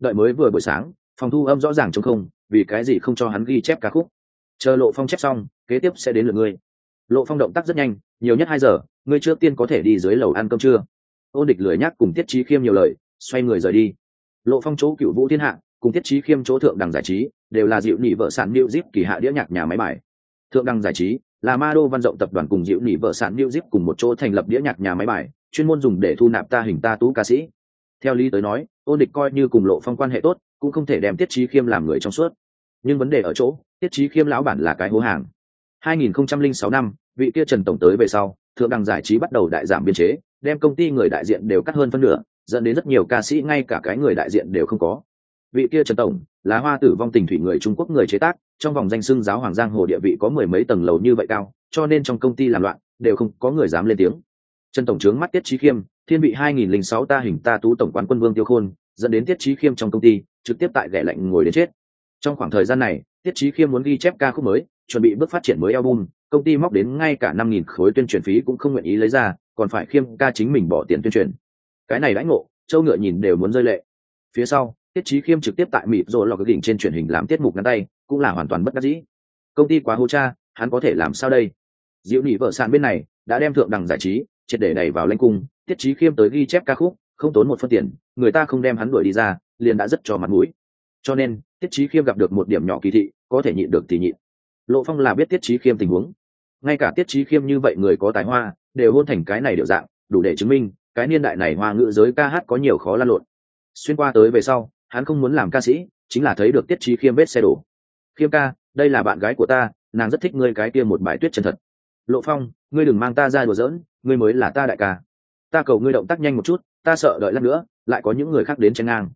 Đợi mới vừa buổi sáng phòng thu âm rõ ràng trong không, vì cái gì không cho hắn ghi chép ca khúc. Chờ lộ phong chép xong, kế tiếp sẽ đến lượt ngươi. Lộ phong động tác rất nhanh, nhiều nhất hai giờ, ngươi trước tiên có thể đi dưới lầu ăn cơm trưa. Ôn địch lười nhắc cùng tiết trí khiêm nhiều lời, xoay người rời đi. Lộ phong chỗ cựu vũ thiên hạ, cùng tiết trí khiêm chỗ thượng đẳng giải trí, đều là dịu nỉ vợ sản new zip kỳ hạ đĩa nhạc nhà máy bài. Thượng đẳng giải trí là ma đô văn rộng tập đoàn cùng dịu nỉ vợ sản new zip cùng một chỗ thành lập đĩa nhạc nhà máy bài, chuyên môn dùng để thu nạp ta hình ta tú ca sĩ. Theo lý tới nói ôn địch coi như cùng lộ phong quan hệ tốt cũng không thể đem tiết trí khiêm làm người trong suốt. Nhưng vấn đề ở chỗ, tiết trí khiêm lão bản là cái hố hàng. 2006 năm, vị kia trần tổng tới về sau, thượng đẳng giải trí bắt đầu đại giảm biên chế, đem công ty người đại diện đều cắt hơn phân nửa, dẫn đến rất nhiều ca sĩ, ngay cả cái người đại diện đều không có. Vị kia trần tổng, là hoa tử vong tình thủy người trung quốc người chế tác, trong vòng danh xưng giáo hoàng giang hồ địa vị có mười mấy tầng lầu như vậy cao, cho nên trong công ty làm loạn, đều không có người dám lên tiếng. Trần tổng trướng mắt tiết trí khiêm, thiên vị 2006 ta hình ta tú tổng quán quân vương tiêu khôn, dẫn đến tiết trí khiêm trong công ty trực tiếp tại ghẻ lạnh ngồi đến chết. Trong khoảng thời gian này, tiết trí khiêm muốn ghi chép ca khúc mới, chuẩn bị bước phát triển mới album, công ty móc đến ngay cả năm nghìn khối tuyên truyền phí cũng không nguyện ý lấy ra, còn phải khiêm ca chính mình bỏ tiền tuyên truyền. Cái này lãnh ngộ, châu ngựa nhìn đều muốn rơi lệ. Phía sau, tiết trí khiêm trực tiếp tại mịp rồi lọc đỉnh trên truyền hình làm tiết mục ngắn tay, cũng là hoàn toàn bất đắc dĩ. Công ty quá hô cha, hắn có thể làm sao đây? Diệu nỉ vợ sàn bên này, đã đem thượng đẳng giải trí, triệt để đẩy vào lãnh cung, tiết trí khiêm tới ghi chép ca khúc không tốn một phân tiền, người ta không đem hắn đuổi đi ra, liền đã rất cho mặt mũi. Cho nên, tiết trí khiêm gặp được một điểm nhỏ kỳ thị, có thể nhịn được thì nhịn. Lộ phong là biết tiết trí khiêm tình huống. Ngay cả tiết trí khiêm như vậy người có tài hoa, đều hôn thành cái này điệu dạng, đủ để chứng minh, cái niên đại này hoa ngữ giới ca hát có nhiều khó lan lộn. Xuyên qua tới về sau, hắn không muốn làm ca sĩ, chính là thấy được tiết trí khiêm vết xe đổ. Khiêm ca, đây là bạn gái của ta, nàng rất thích ngươi cái kia một bài tuyết chân thật. Lộ phong, ngươi đừng mang ta ra đùa giỡn, ngươi mới là ta đại ca. Ta cầu ngươi động tác nhanh một chút ta sợ đợi lát nữa, lại có những người khác đến chen ngang.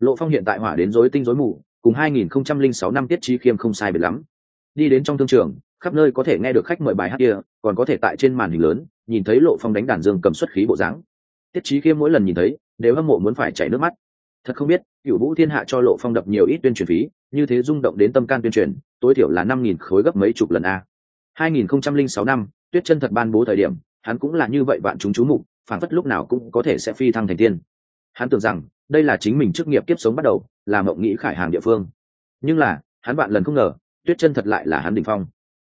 Lộ phong hiện tại hỏa đến rối tinh rối mù, cùng 2006 năm tiết trí khiêm không sai biệt lắm. Đi đến trong thương trường, khắp nơi có thể nghe được khách mời bài hát kia, còn có thể tại trên màn hình lớn, nhìn thấy lộ phong đánh đàn dương cầm xuất khí bộ dáng. Tiết trí khiêm mỗi lần nhìn thấy, đều hâm mộ muốn phải chảy nước mắt. Thật không biết cựu vũ thiên hạ cho lộ phong đập nhiều ít tuyên truyền phí, như thế rung động đến tâm can tuyên truyền, tối thiểu là năm nghìn khối gấp mấy chục lần a. 2006 năm, tuyết chân thật ban bố thời điểm, hắn cũng là như vậy bạn chúng chú mục phản phất lúc nào cũng có thể sẽ phi thăng thành tiên. Hắn tưởng rằng, đây là chính mình trước nghiệp kiếp sống bắt đầu, là mộng nghĩ khải hàng địa phương. Nhưng là, hắn bạn lần không ngờ, tuyết chân thật lại là hắn đỉnh phong.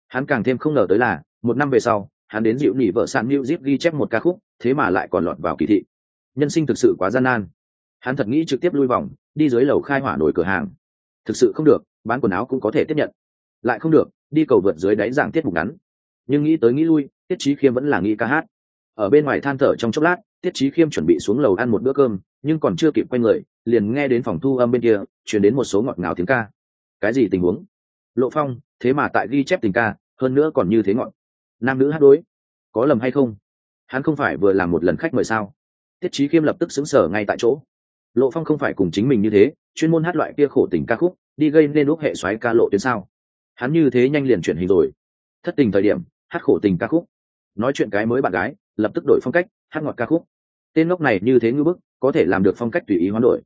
Hắn càng thêm không ngờ tới là, một năm về sau, hắn đến dịu nỉ vợ sạn new zip ghi chép một ca khúc, thế mà lại còn lọt vào kỳ thị. Nhân sinh thực sự quá gian nan. Hắn thật nghĩ trực tiếp lui vòng, đi dưới lầu khai hỏa nổi cửa hàng. Thực sự không được, bán quần áo cũng có thể tiếp nhận. Lại không được, đi cầu vượt dưới đáy dạng tiết mục ngắn. Nhưng nghĩ tới nghĩ lui, tiết trí khiêm vẫn là nghĩ ca hát ở bên ngoài than thở trong chốc lát, tiết trí khiêm chuẩn bị xuống lầu ăn một bữa cơm, nhưng còn chưa kịp quay người, liền nghe đến phòng thu âm bên kia chuyển đến một số ngọt ngào tiếng ca. Cái gì tình huống? Lộ phong, thế mà tại ghi chép tình ca, hơn nữa còn như thế ngọn nam nữ hát đối, có lầm hay không? Hắn không phải vừa làm một lần khách mời sao? Tiết trí khiêm lập tức xứng sở ngay tại chỗ. Lộ phong không phải cùng chính mình như thế, chuyên môn hát loại kia khổ tình ca khúc, đi gây nên lúc hệ xoáy ca lộ tuyến sao? Hắn như thế nhanh liền chuyển hình rồi. Thất tình thời điểm, hát khổ tình ca khúc nói chuyện cái mới bạn gái, lập tức đổi phong cách, hát ngọt ca khúc. Tên ngốc này như thế ngư bức, có thể làm được phong cách tùy ý hoán đổi.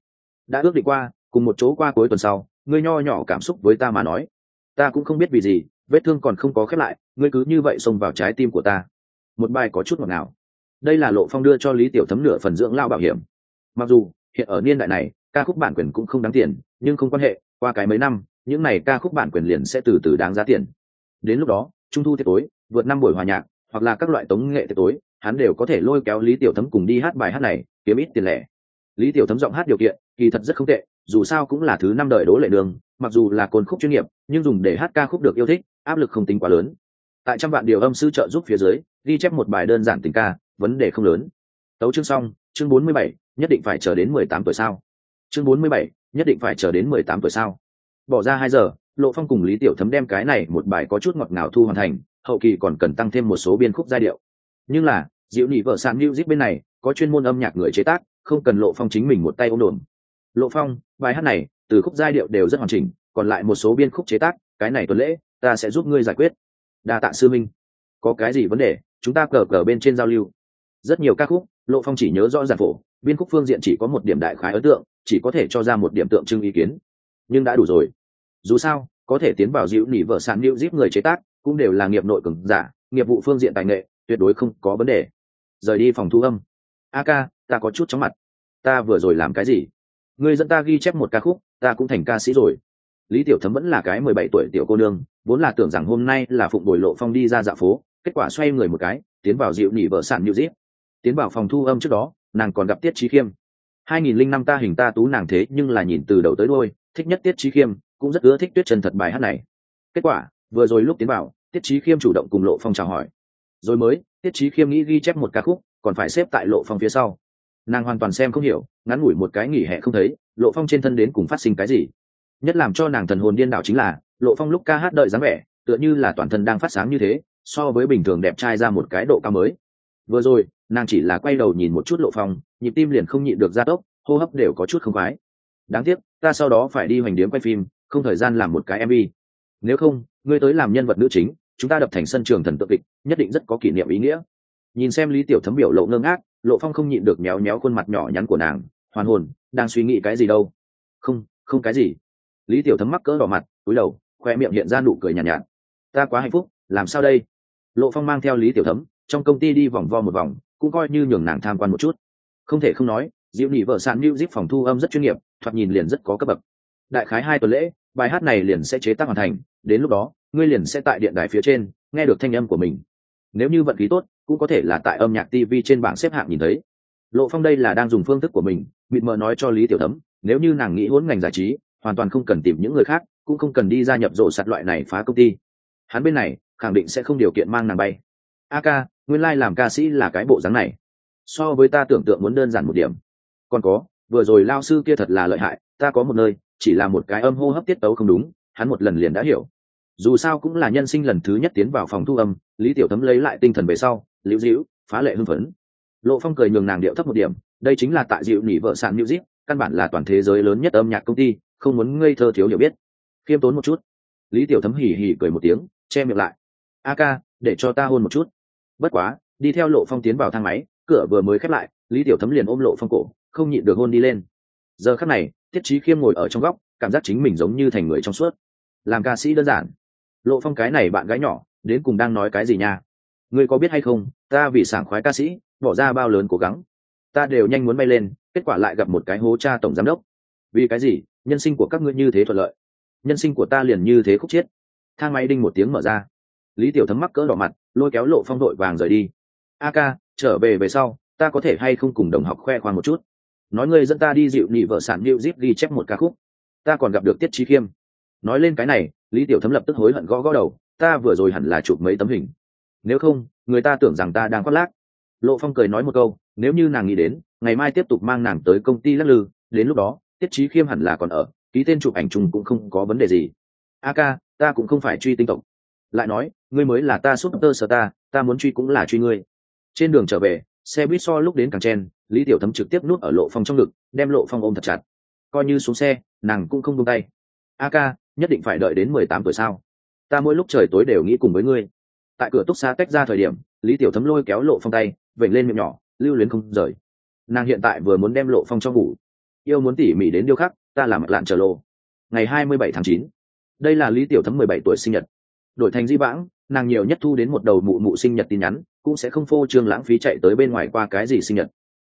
Đã ước định qua, cùng một chỗ qua cuối tuần sau, ngươi nho nhỏ cảm xúc với ta mà nói. Ta cũng không biết vì gì, vết thương còn không có khép lại, ngươi cứ như vậy xông vào trái tim của ta. Một bài có chút ngọt ngào. Đây là lộ phong đưa cho lý tiểu thấm nửa phần dưỡng lao bảo hiểm. Mặc dù, hiện ở niên đại này, ca khúc bản quyền cũng không đáng tiền, nhưng không quan hệ, qua cái mấy năm, những này ca khúc bản quyền liền sẽ từ từ đáng giá tiền. Đến lúc đó, trung thu tiệc tối, vượt năm buổi hòa nhạc hoặc là các loại tống nghệ tiệc tối, hắn đều có thể lôi kéo lý tiểu thấm cùng đi hát bài hát này, kiếm ít tiền lẻ. Lý tiểu thấm giọng hát điều kiện, kỳ thật rất không tệ, dù sao cũng là thứ năm đời đố lệ đường, mặc dù là cồn khúc chuyên nghiệp, nhưng dùng để hát ca khúc được yêu thích, áp lực không tính quá lớn. Tại trăm vạn điều âm sư trợ giúp phía dưới, ghi chép một bài đơn giản tình ca, vấn đề không lớn. Tấu chương xong, chương bốn mươi bảy, nhất định phải chờ đến mười tám tuổi sao? Chương bốn mươi bảy, nhất định phải chờ đến mười tám tuổi sao? Bỏ ra hai giờ, lộ phong cùng lý tiểu thấm đem cái này một bài có chút ngọt ngào thu hoàn thành hậu kỳ còn cần tăng thêm một số biên khúc giai điệu. Nhưng là, diệu nhị vợ sàn music bên này, có chuyên môn âm nhạc người chế tác, không cần lộ phong chính mình một tay ôm đồn lộ phong, bài hát này, từ khúc giai điệu đều rất hoàn chỉnh, còn lại một số biên khúc chế tác, cái này tuần lễ, ta sẽ giúp ngươi giải quyết. Đa tạ sư minh. Có cái gì vấn đề, chúng ta cờ cờ bên trên giao lưu. Rất nhiều ca khúc, lộ phong chỉ nhớ rõ giản phổ, biên khúc phương diện chỉ có một điểm đại khái ấn tượng, chỉ có thể cho ra một điểm tượng trưng ý kiến. Nhưng đã đủ rồi. Dù sao, có thể tiến vào dịu nỉ vợ sàn lưu zip người chế tác cũng đều là nghiệp nội cường giả, nghiệp vụ phương diện tài nghệ, tuyệt đối không có vấn đề. Rời đi phòng thu âm. A ca, ta có chút chóng mặt. Ta vừa rồi làm cái gì? Người dẫn ta ghi chép một ca khúc, ta cũng thành ca sĩ rồi. Lý tiểu thấm vẫn là cái mười bảy tuổi tiểu cô nương, vốn là tưởng rằng hôm nay là phụng bồi lộ phong đi ra dạ phố, kết quả xoay người một cái, tiến vào dịu nỉ vợ sản new zip tiến vào phòng thu âm trước đó, nàng còn gặp tiết trí khiêm. hai nghìn linh năm ta hình ta tú nàng thế nhưng là nhìn từ đầu tới đôi thích nhất tiết trí khiêm, cũng rất ưa thích tuyết chân thật bài hát này. Kết quả vừa rồi lúc tiến vào, tiết trí khiêm chủ động cùng lộ phong chào hỏi. Rồi mới, tiết trí khiêm nghĩ ghi chép một ca khúc, còn phải xếp tại lộ phong phía sau. Nàng hoàn toàn xem không hiểu, ngắn ngủi một cái nghỉ hè không thấy, lộ phong trên thân đến cùng phát sinh cái gì. Nhất làm cho nàng thần hồn điên đảo chính là, lộ phong lúc ca hát đợi dáng vẻ, tựa như là toàn thân đang phát sáng như thế, so với bình thường đẹp trai ra một cái độ cao mới. Vừa rồi, nàng chỉ là quay đầu nhìn một chút lộ phong, nhịp tim liền không nhịn được gia tốc, hô hấp đều có chút không khoái. Đáng tiếc, ta sau đó phải đi hoành điếm quay phim, không thời gian làm một cái mv nếu không ngươi tới làm nhân vật nữ chính chúng ta đập thành sân trường thần tượng kịch nhất định rất có kỷ niệm ý nghĩa. Nhìn xem lý tiểu thấm biểu lộ ngơ ngác lộ phong không nhịn được méo méo khuôn mặt nhỏ nhắn của nàng hoàn hồn đang suy nghĩ cái gì đâu? Không không cái gì. Lý tiểu thấm mắc cỡ đỏ mặt cúi đầu khoe miệng hiện ra nụ cười nhàn nhạt, nhạt. Ta quá hạnh phúc làm sao đây? Lộ phong mang theo lý tiểu thấm trong công ty đi vòng vo một vòng cũng coi như nhường nàng tham quan một chút. Không thể không nói diệu nhị vợ sạn new zip phòng thu âm rất chuyên nghiệp thoạt nhìn liền rất có cấp bậc. Đại khái hai tuần lễ bài hát này liền sẽ chế tác hoàn thành đến lúc đó, ngươi liền sẽ tại điện đài phía trên, nghe được thanh âm của mình. Nếu như vận khí tốt, cũng có thể là tại âm nhạc tv trên bảng xếp hạng nhìn thấy. Lộ phong đây là đang dùng phương thức của mình, mịt mờ nói cho lý tiểu thấm, nếu như nàng nghĩ hỗn ngành giải trí, hoàn toàn không cần tìm những người khác, cũng không cần đi gia nhập rổ sạt loại này phá công ty. Hắn bên này, khẳng định sẽ không điều kiện mang nàng bay. A ca, nguyên lai、like、làm ca sĩ là cái bộ dáng này. So với ta tưởng tượng muốn đơn giản một điểm. Còn có, vừa rồi lao sư kia thật là lợi hại, ta có một nơi, chỉ là một cái âm hô hấp tiết tấu không đúng, hắn một lần liền đã hiểu dù sao cũng là nhân sinh lần thứ nhất tiến vào phòng thu âm, lý tiểu thấm lấy lại tinh thần về sau, liễu dĩu phá lệ hưng phấn. Lộ phong cười nhường nàng điệu thấp một điểm, đây chính là tại dịu nỉ vợ sàn music, căn bản là toàn thế giới lớn nhất âm nhạc công ty, không muốn ngây thơ thiếu hiểu biết. Khiêm tốn một chút. Lý tiểu thấm hỉ hỉ cười một tiếng, che miệng lại. A ca, để cho ta hôn một chút. Bất quá, đi theo lộ phong tiến vào thang máy, cửa vừa mới khép lại, lý tiểu thấm liền ôm lộ phong cổ, không nhịn được hôn đi lên. Giờ khắc này, tiết trí khiêm ngồi ở trong góc, cảm giác chính mình giống như thành người trong suốt. Làm ca sĩ đơn giản lộ phong cái này bạn gái nhỏ, đến cùng đang nói cái gì nha? Ngươi có biết hay không, ta vì sảng khoái ca sĩ, bỏ ra bao lớn cố gắng. Ta đều nhanh muốn bay lên, kết quả lại gặp một cái hố cha tổng giám đốc. Vì cái gì, nhân sinh của các ngươi như thế thuận lợi. Nhân sinh của ta liền như thế khúc chết. thang máy đinh một tiếng mở ra. Lý tiểu thấm mắc cỡ đỏ mặt, lôi kéo lộ phong đội vàng rời đi. A ca, trở về về sau, ta có thể hay không cùng đồng học khoe khoang một chút? Nói ngươi dẫn ta đi dịu nị vợ sản new zip ghi chép một ca khúc. Ta còn gặp được tiết trí khiêm nói lên cái này, lý tiểu thấm lập tức hối hận gõ gõ đầu, ta vừa rồi hẳn là chụp mấy tấm hình. Nếu không, người ta tưởng rằng ta đang khoác lác. Lộ phong cười nói một câu, nếu như nàng nghĩ đến, ngày mai tiếp tục mang nàng tới công ty lắc lư, đến lúc đó, tiết trí khiêm hẳn là còn ở, ký tên chụp ảnh chung cũng không có vấn đề gì. A ca, ta cũng không phải truy tinh tộc. Lại nói, ngươi mới là ta súp tơ sơ ta ta muốn truy cũng là truy ngươi. Trên đường trở về, xe buýt so lúc đến càng chen, lý tiểu thấm trực tiếp nuốt ở lộ phong trong ngực, đem lộ phong ôm thật chặt. Coi như xuống xe, nàng cũng không buông tay. A ca nhất định phải đợi đến mười tám tuổi sao? Ta mỗi lúc trời tối đều nghĩ cùng với ngươi. Tại cửa túc xá tách ra thời điểm, lý tiểu thấm lôi kéo lộ phong tay, vểnh lên miệng nhỏ, lưu luyến không rời. Nàng hiện tại vừa muốn đem lộ phong cho ngủ. Yêu muốn tỉ mỉ đến điêu khắc, ta làm mặt lạn chờ lộ. Ngày hai mươi bảy tháng chín, đây là lý tiểu thấm mười bảy tuổi sinh nhật. Đổi thành di vãng, nàng nhiều nhất thu đến một đầu mụ mụ sinh nhật tin nhắn, cũng sẽ không phô trương lãng phí chạy tới bên ngoài qua cái gì sinh nhật.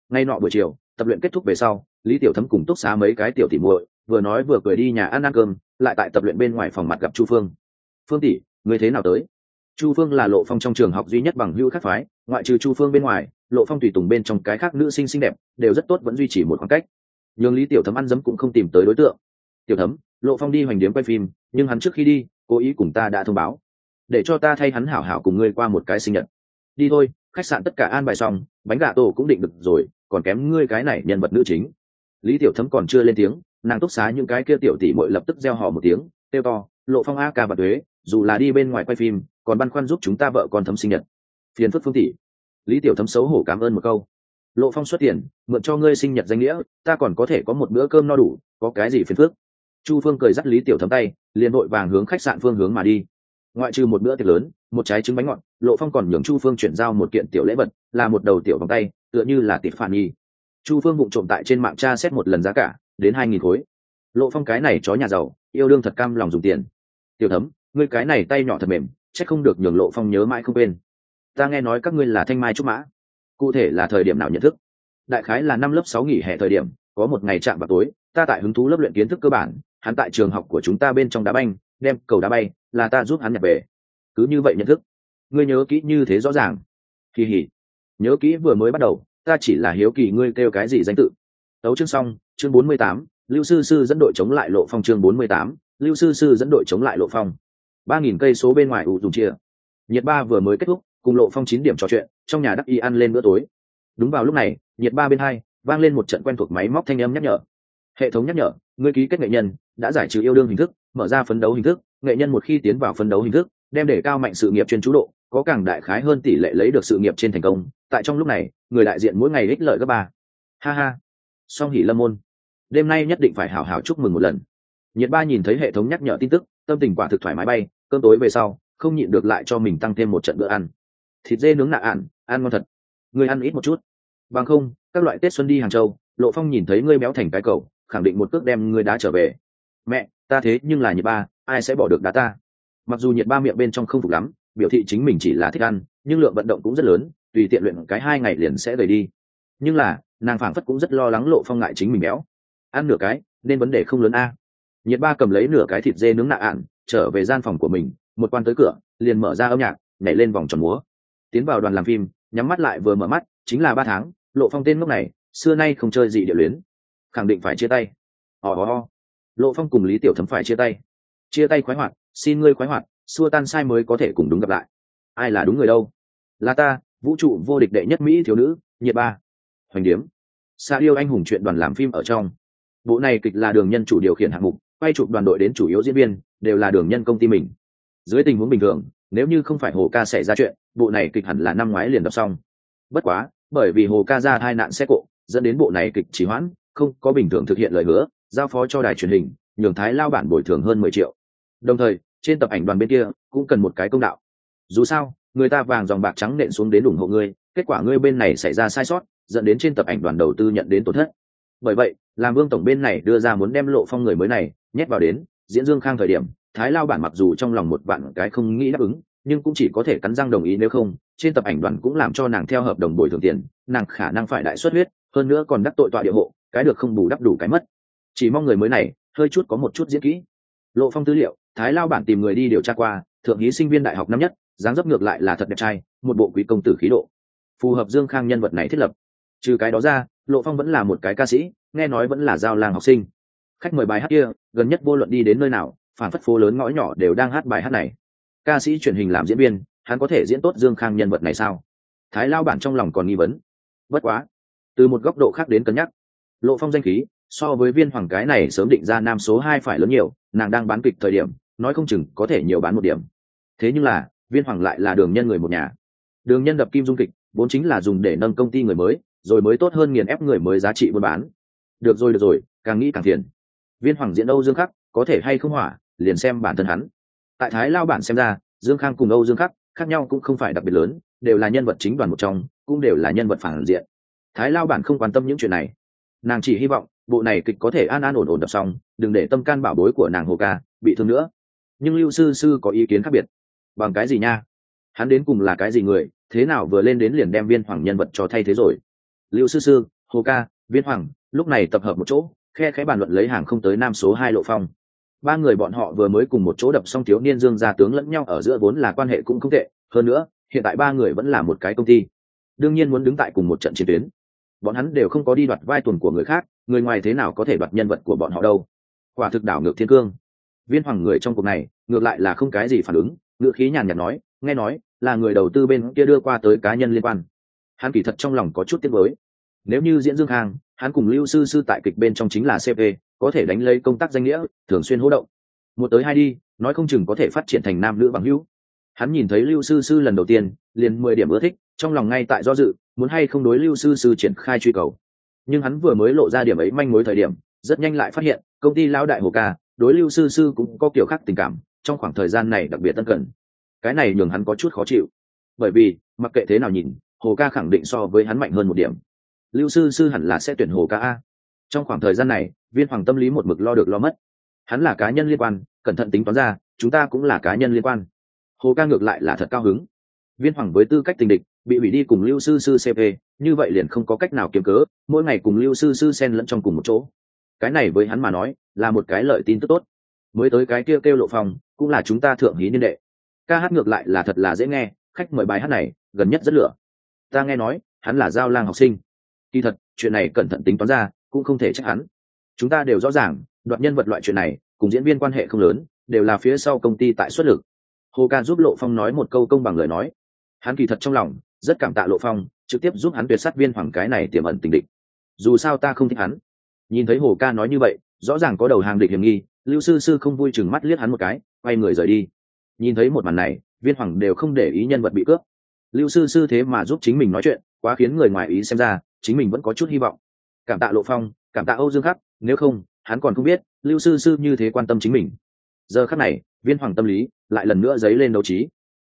Ngay nọ buổi chiều, tập luyện kết thúc về sau, lý tiểu thấm cùng túc xá mấy cái tiểu tỉ muội vừa nói vừa cười đi nhà ăn ăn cơm, lại tại tập luyện bên ngoài phòng mặt gặp chu phương. Phương tỷ người thế nào tới? Chu phương là lộ phong trong trường học duy nhất bằng hữu khác phái, ngoại trừ chu phương bên ngoài, lộ phong tùy tùng bên trong cái khác nữ sinh xinh đẹp, đều rất tốt vẫn duy trì một khoảng cách. Nhường lý tiểu thấm ăn dấm cũng không tìm tới đối tượng. Tiểu thấm, lộ phong đi hoành điếm quay phim, nhưng hắn trước khi đi, cố ý cùng ta đã thông báo. Để cho ta thay hắn hảo hảo cùng ngươi qua một cái sinh nhật. Đi thôi, khách sạn tất cả an bài xong, bánh gà tổ cũng định được rồi, còn kém ngươi cái này nhân vật nữ chính. Lý tiểu thấm còn chưa lên tiếng nàng túc xá những cái kia tiểu tỷ muội lập tức gieo họ một tiếng, kêu to, lộ phong a ca và thuế dù là đi bên ngoài quay phim, còn băn khoăn giúp chúng ta vợ con thấm sinh nhật. Phiền phức phương tỷ. Lý tiểu thấm xấu hổ cảm ơn một câu. Lộ phong xuất tiền, mượn cho ngươi sinh nhật danh nghĩa, ta còn có thể có một bữa cơm no đủ, có cái gì phiền phức? Chu phương cười dắt lý tiểu thấm tay, liền vội vàng hướng khách sạn phương hướng mà đi. Ngoại trừ một bữa tiệc lớn, một trái trứng bánh ngọt, lộ phong còn nhường chu phương chuyển giao một kiện tiểu lễ vật, là một đầu tiểu vòng tay, tựa như là tịp phản nhi chu phương bụng trộm tại trên mạng tra xét một lần giá cả đến hai nghìn khối. Lộ phong cái này chó nhà giàu, yêu đương thật cam lòng dùng tiền. Tiểu thấm, ngươi cái này tay nhỏ thật mềm, chắc không được nhường lộ phong nhớ mãi không quên. Ta nghe nói các ngươi là thanh mai trúc mã. Cụ thể là thời điểm nào nhận thức? Đại khái là năm lớp sáu nghỉ hè thời điểm, có một ngày chạm vào tối, ta tại hứng thú lớp luyện kiến thức cơ bản, hắn tại trường học của chúng ta bên trong đá banh, đem cầu đá bay, là ta giúp hắn nhặt về. Cứ như vậy nhận thức. Ngươi nhớ kỹ như thế rõ ràng. Kỳ hỉ. Nhớ kỹ vừa mới bắt đầu, ta chỉ là hiếu kỳ ngươi kêu cái gì danh tự tấu chương xong, chương bốn mươi tám, lưu sư sư dẫn đội chống lại lộ phong chương bốn mươi tám, lưu sư sư dẫn đội chống lại lộ phong. ba nghìn cây số bên ngoài ủ dùng chia. Nhiệt ba vừa mới kết thúc, cùng lộ phong chín điểm trò chuyện, trong nhà đắc y ăn lên bữa tối. Đúng vào lúc này, nhiệt ba bên hai, vang lên một trận quen thuộc máy móc thanh âm nhắc nhở. Hệ thống nhắc nhở người ký kết nghệ nhân, đã giải trừ yêu đương hình thức, mở ra phấn đấu hình thức, nghệ nhân một khi tiến vào phấn đấu hình thức, đem để cao mạnh sự nghiệp chuyên chú độ, có càng đại khái hơn tỷ lệ lấy được sự nghiệp trên thành công. Tại trong lúc này, người đại diện mỗi ngày ích lợi gấp ba. Ha ha song hỉ lâm môn. Đêm nay nhất định phải hào hào chúc mừng một lần. Nhiệt ba nhìn thấy hệ thống nhắc nhở tin tức, tâm tình quả thực thoải mái bay, cơm tối về sau, không nhịn được lại cho mình tăng thêm một trận bữa ăn. Thịt dê nướng nạ ạn ăn ngon thật. Người ăn ít một chút. Bằng không, các loại tết xuân đi hàng châu, lộ phong nhìn thấy ngươi béo thành cái cầu, khẳng định một cước đem ngươi đá trở về. Mẹ, ta thế nhưng là nhiệt ba, ai sẽ bỏ được đá ta? Mặc dù nhiệt ba miệng bên trong không phục lắm, biểu thị chính mình chỉ là thích ăn, nhưng lượng vận động cũng rất lớn, tùy tiện luyện cái hai ngày liền sẽ rời đi nhưng là, nàng phảng phất cũng rất lo lắng lộ phong ngại chính mình béo. Ăn nửa cái, nên vấn đề không lớn a. Nhiệt ba cầm lấy nửa cái thịt dê nướng nạ ạn, trở về gian phòng của mình, một quan tới cửa, liền mở ra âm nhạc, nhảy lên vòng tròn múa. Tiến vào đoàn làm phim, nhắm mắt lại vừa mở mắt, chính là ba tháng, lộ phong tên lúc này, xưa nay không chơi gì địa luyến. Khẳng định phải chia tay. Ò ò ò lộ phong cùng lý tiểu thấm phải chia tay. Chia tay khoái hoạt, xin ngươi khoái hoạt, xua tan sai mới có thể cùng đúng gặp lại. Ai là đúng người đâu? Là ta, vũ trụ vô địch đệ nhất mỹ thiếu nữ, nhiệt ba hoành điếm. Xa yêu anh hùng chuyện đoàn làm phim ở trong. Bộ này kịch là đường nhân chủ điều khiển hạng mục, quay chụp đoàn đội đến chủ yếu diễn viên, đều là đường nhân công ty mình. Dưới tình huống bình thường, nếu như không phải hồ ca xảy ra chuyện, bộ này kịch hẳn là năm ngoái liền đọc xong. Bất quá, bởi vì hồ ca ra hai nạn xe cộ, dẫn đến bộ này kịch trì hoãn, không có bình thường thực hiện lời hứa, giao phó cho đài truyền hình, nhường thái lao bản bồi thường hơn mười triệu. Đồng thời, trên tập ảnh đoàn bên kia cũng cần một cái công đạo. Dù sao, người ta vàng dòng bạc trắng nện xuống đến ủng hộ ngươi, kết quả ngươi bên này xảy ra sai sót dẫn đến trên tập ảnh đoàn đầu tư nhận đến tổn thất. Bởi vậy, làm vương tổng bên này đưa ra muốn đem lộ phong người mới này nhét vào đến, diễn dương khang thời điểm, thái lao bản mặc dù trong lòng một bạn cái không nghĩ đáp ứng, nhưng cũng chỉ có thể cắn răng đồng ý nếu không, trên tập ảnh đoàn cũng làm cho nàng theo hợp đồng bồi thường tiền, nàng khả năng phải đại xuất huyết, hơn nữa còn đắc tội tọa địa hộ, cái được không bù đắp đủ cái mất. Chỉ mong người mới này hơi chút có một chút diễn kỹ. Lộ phong tư liệu, thái lao bản tìm người đi điều tra qua, thượng hí sinh viên đại học năm nhất, dáng dấp ngược lại là thật đẹp trai, một bộ quý công tử khí độ. Phù hợp dương khang nhân vật này thiết lập trừ cái đó ra, lộ phong vẫn là một cái ca sĩ, nghe nói vẫn là giao làng học sinh. Khách mời bài hát kia, gần nhất vô luận đi đến nơi nào, phản phất phố lớn ngõ nhỏ đều đang hát bài hát này. Ca sĩ truyền hình làm diễn viên, hắn có thể diễn tốt dương khang nhân vật này sao? Thái lao bản trong lòng còn nghi vấn. Bất quá, từ một góc độ khác đến cân nhắc, lộ phong danh khí, so với viên hoàng cái này sớm định ra nam số hai phải lớn nhiều, nàng đang bán kịch thời điểm, nói không chừng có thể nhiều bán một điểm. Thế nhưng là, viên hoàng lại là đường nhân người một nhà. Đường nhân đập kim dung kịch, vốn chính là dùng để nâng công ty người mới rồi mới tốt hơn nghiền ép người mới giá trị buôn bán. Được rồi được rồi, càng nghĩ càng phiền. Viên hoàng diễn âu dương khắc, có thể hay không hỏa, liền xem bản thân hắn. Tại thái lao bản xem ra, dương khang cùng âu dương khắc khác nhau cũng không phải đặc biệt lớn, đều là nhân vật chính đoàn một trong, cũng đều là nhân vật phản diện. Thái lao bản không quan tâm những chuyện này. Nàng chỉ hy vọng, bộ này kịch có thể an an ổn ổn đọc xong, đừng để tâm can bảo bối của nàng hồ ca bị thương nữa. Nhưng lưu sư sư có ý kiến khác biệt. Bằng cái gì nha? Hắn đến cùng là cái gì người, thế nào vừa lên đến liền đem viên hoàng nhân vật cho thay thế rồi? Lưu sư sư, hồ ca viên hoàng, lúc này tập hợp một chỗ, khe khẽ bàn luận lấy hàng không tới nam số hai lộ phong. Ba người bọn họ vừa mới cùng một chỗ đập xong thiếu niên dương gia tướng lẫn nhau ở giữa vốn là quan hệ cũng không tệ, hơn nữa, hiện tại ba người vẫn là một cái công ty. Đương nhiên muốn đứng tại cùng một trận chiến tuyến. Bọn hắn đều không có đi đoạt vai tuần của người khác, người ngoài thế nào có thể đoạt nhân vật của bọn họ đâu. Quả thực đảo ngược thiên cương. Viên hoàng người trong cuộc này, ngược lại là không cái gì phản ứng ngựa khí nhàn nhạt nói, nghe nói là người đầu tư bên kia đưa qua tới cá nhân liên quan hắn kỳ thật trong lòng có chút tiếc với nếu như diễn dương khang, hắn cùng lưu sư sư tại kịch bên trong chính là cp có thể đánh lấy công tác danh nghĩa, thường xuyên hỗ động. Một tới hai đi, nói không chừng có thể phát triển thành nam nữ bằng hữu. Hắn nhìn thấy lưu sư sư lần đầu tiên, liền mười điểm ưa thích, trong lòng ngay tại do dự, muốn hay không đối lưu sư sư triển khai truy cầu. Nhưng hắn vừa mới lộ ra điểm ấy manh mối thời điểm, rất nhanh lại phát hiện, công ty lão đại hồ ca, đối lưu sư sư cũng có kiểu khác tình cảm, trong khoảng thời gian này đặc biệt tân cần. Cái này nhường hắn có chút khó chịu. Bởi vì, mặc kệ thế nào nhìn hồ ca khẳng định so với hắn mạnh hơn một điểm. Lưu sư sư hẳn là sẽ tuyển hồ ca a. Trong khoảng thời gian này viên hoàng tâm lý một mực lo được lo mất. Hắn là cá nhân liên quan cẩn thận tính toán ra chúng ta cũng là cá nhân liên quan. Hồ ca ngược lại là thật cao hứng. Viên hoàng với tư cách tình địch bị hủy đi cùng lưu sư sư cp như vậy liền không có cách nào kiếm cớ mỗi ngày cùng lưu sư sư xen lẫn trong cùng một chỗ. Cái này với hắn mà nói là một cái lợi tin tức tốt. Mới tới cái kia kêu, kêu lộ phòng cũng là chúng ta thượng hí niên đệ. Ca hát ngược lại là thật là dễ nghe khách mời bài hát này gần nhất rất lửa ta nghe nói, hắn là giao lang học sinh. Kỳ thật, chuyện này cẩn thận tính toán ra, cũng không thể trách hắn. Chúng ta đều rõ ràng, đoạt nhân vật loại chuyện này, cùng diễn viên quan hệ không lớn, đều là phía sau công ty tại xuất lực. Hồ ca giúp lộ phong nói một câu công bằng lời nói. Hắn kỳ thật trong lòng, rất cảm tạ lộ phong, trực tiếp giúp hắn tuyệt sát viên hoàng cái này tiềm ẩn tình địch. Dù sao ta không thích hắn. Nhìn thấy hồ ca nói như vậy, rõ ràng có đầu hàng địch hiểm nghi, lưu sư sư không vui chừng mắt liếc hắn một cái, quay người rời đi. Nhìn thấy một màn này, viên hoàng đều không để ý nhân vật bị cướp lưu sư sư thế mà giúp chính mình nói chuyện, quá khiến người ngoài ý xem ra, chính mình vẫn có chút hy vọng. Cảm tạ lộ phong, cảm tạ âu dương khắc, nếu không, hắn còn không biết, lưu sư sư như thế quan tâm chính mình. Giờ khắc này, viên hoàng tâm lý lại lần nữa dấy lên đấu trí.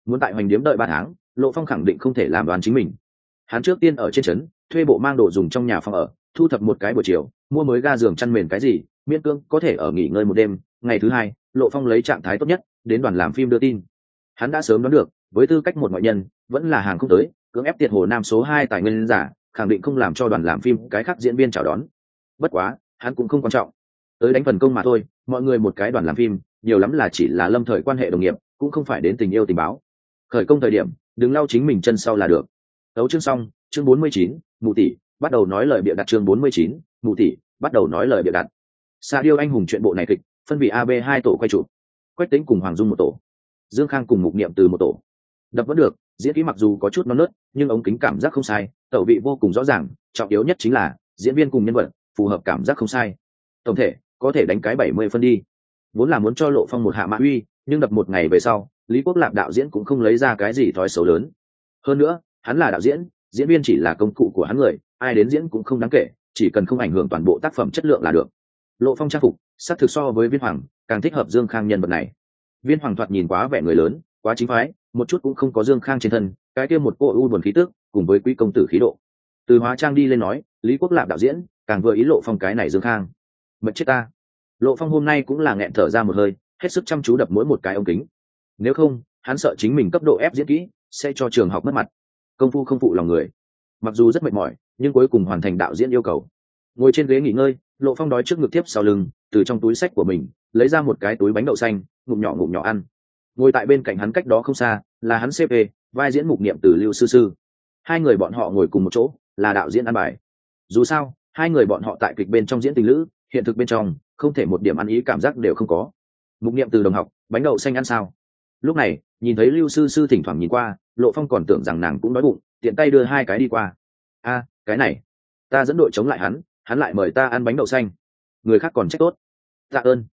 Muốn tại hoành điếm đợi ba tháng, lộ phong khẳng định không thể làm đoán chính mình. Hắn trước tiên ở trên trấn, thuê bộ mang đồ dùng trong nhà phòng ở, thu thập một cái buổi chiều, mua mới ga giường chăn mền cái gì, miễn cưỡng có thể ở nghỉ ngơi một đêm. Ngày thứ hai, lộ phong lấy trạng thái tốt nhất, đến đoàn làm phim đưa tin. Hắn đã sớm đoán được với tư cách một ngoại nhân, vẫn là hàng không tới, cưỡng ép tiệt hồ nam số hai tài nguyên giả, khẳng định không làm cho đoàn làm phim cái khác diễn viên chào đón. Bất quá, hắn cũng không quan trọng. Tới đánh phần công mà thôi, mọi người một cái đoàn làm phim, nhiều lắm là chỉ là lâm thời quan hệ đồng nghiệp, cũng không phải đến tình yêu tình báo. Khởi công thời điểm, đừng lau chính mình chân sau là được. Đấu chương xong, chương bốn mươi chín, mụ tỷ bắt đầu nói lời bịa đặt chương bốn mươi chín, mụ tỷ bắt đầu nói lời bịa đặt. Sa điêu anh hùng chuyện bộ này kịch, phân vị ab hai tổ quay chụp. Quách tính cùng hoàng dung một tổ. Dương khang cùng mục niệm từ một tổ đập vẫn được, diễn kỹ mặc dù có chút non nớt, nhưng ống kính cảm giác không sai, tẩu vị vô cùng rõ ràng, trọng yếu nhất chính là, diễn viên cùng nhân vật, phù hợp cảm giác không sai. Tổng thể, có thể đánh cái bảy mươi phân đi. Vốn là muốn cho lộ phong một hạ mã uy, nhưng đập một ngày về sau, lý quốc lạp đạo diễn cũng không lấy ra cái gì thói xấu lớn. Hơn nữa, hắn là đạo diễn diễn viên chỉ là công cụ của hắn người, ai đến diễn cũng không đáng kể, chỉ cần không ảnh hưởng toàn bộ tác phẩm chất lượng là được. Lộ phong trang phục sắc thực so với viên hoàng, càng thích hợp dương khang nhân vật này. Viên hoàng thoạt nhìn quá vẻ người lớn, quá chính phái một chút cũng không có dương khang trên thân, cái kia một cô u buồn khí tức, cùng với quý công tử khí độ. Từ hóa trang đi lên nói, lý quốc lạp đạo diễn, càng vừa ý lộ phong cái này dương khang. Mật chết ta. Lộ phong hôm nay cũng là nghẹn thở ra một hơi, hết sức chăm chú đập mỗi một cái ống kính. Nếu không, hắn sợ chính mình cấp độ ép diễn kỹ, sẽ cho trường học mất mặt. Công phu không phụ lòng người. Mặc dù rất mệt mỏi, nhưng cuối cùng hoàn thành đạo diễn yêu cầu. Ngồi trên ghế nghỉ ngơi, lộ phong đói trước ngực tiếp sau lưng, từ trong túi sách của mình, lấy ra một cái túi bánh đậu xanh, ngụm nhỏ ngụm nhỏ ăn ngồi tại bên cạnh hắn cách đó không xa, là hắn cp vai diễn mục niệm từ lưu sư sư. Hai người bọn họ ngồi cùng một chỗ, là đạo diễn ăn bài. Dù sao, hai người bọn họ tại kịch bên trong diễn tình lữ, hiện thực bên trong, không thể một điểm ăn ý cảm giác đều không có. Mục niệm từ đồng học, bánh đậu xanh ăn sao? Lúc này, nhìn thấy lưu sư sư thỉnh thoảng nhìn qua, lộ phong còn tưởng rằng nàng cũng đói bụng, tiện tay đưa hai cái đi qua. A, cái này, ta dẫn đội chống lại hắn hắn lại mời ta ăn bánh đậu xanh. Người khác còn trách tốt. Tạ ơn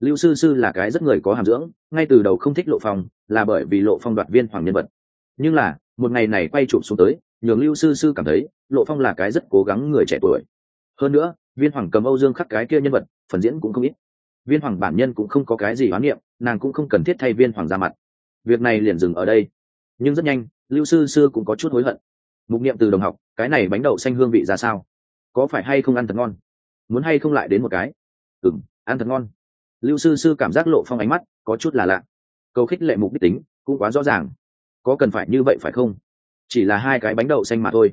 lưu sư sư là cái rất người có hàm dưỡng, ngay từ đầu không thích lộ phong, là bởi vì lộ phong đoạt viên hoàng nhân vật. Nhưng là, một ngày này quay chụp xuống tới, nhường lưu sư sư cảm thấy, lộ phong là cái rất cố gắng người trẻ tuổi. Hơn nữa, viên hoàng cầm âu dương khắc cái kia nhân vật, phần diễn cũng không ít. Viên hoàng bản nhân cũng không có cái gì oán niệm, nàng cũng không cần thiết thay viên hoàng ra mặt. Việc này liền dừng ở đây. Nhưng rất nhanh, lưu sư sư cũng có chút hối hận. Mục niệm từ đồng học, cái này bánh đậu xanh hương vị ra sao? Có phải hay không ăn thật ngon? Muốn hay không lại đến một cái? Ừ m ăn thật ngon lưu sư sư cảm giác lộ phong ánh mắt có chút là lạ. Câu khích lệ mục đích tính cũng quá rõ ràng. Có cần phải như vậy phải không? Chỉ là hai cái bánh đậu xanh mà thôi.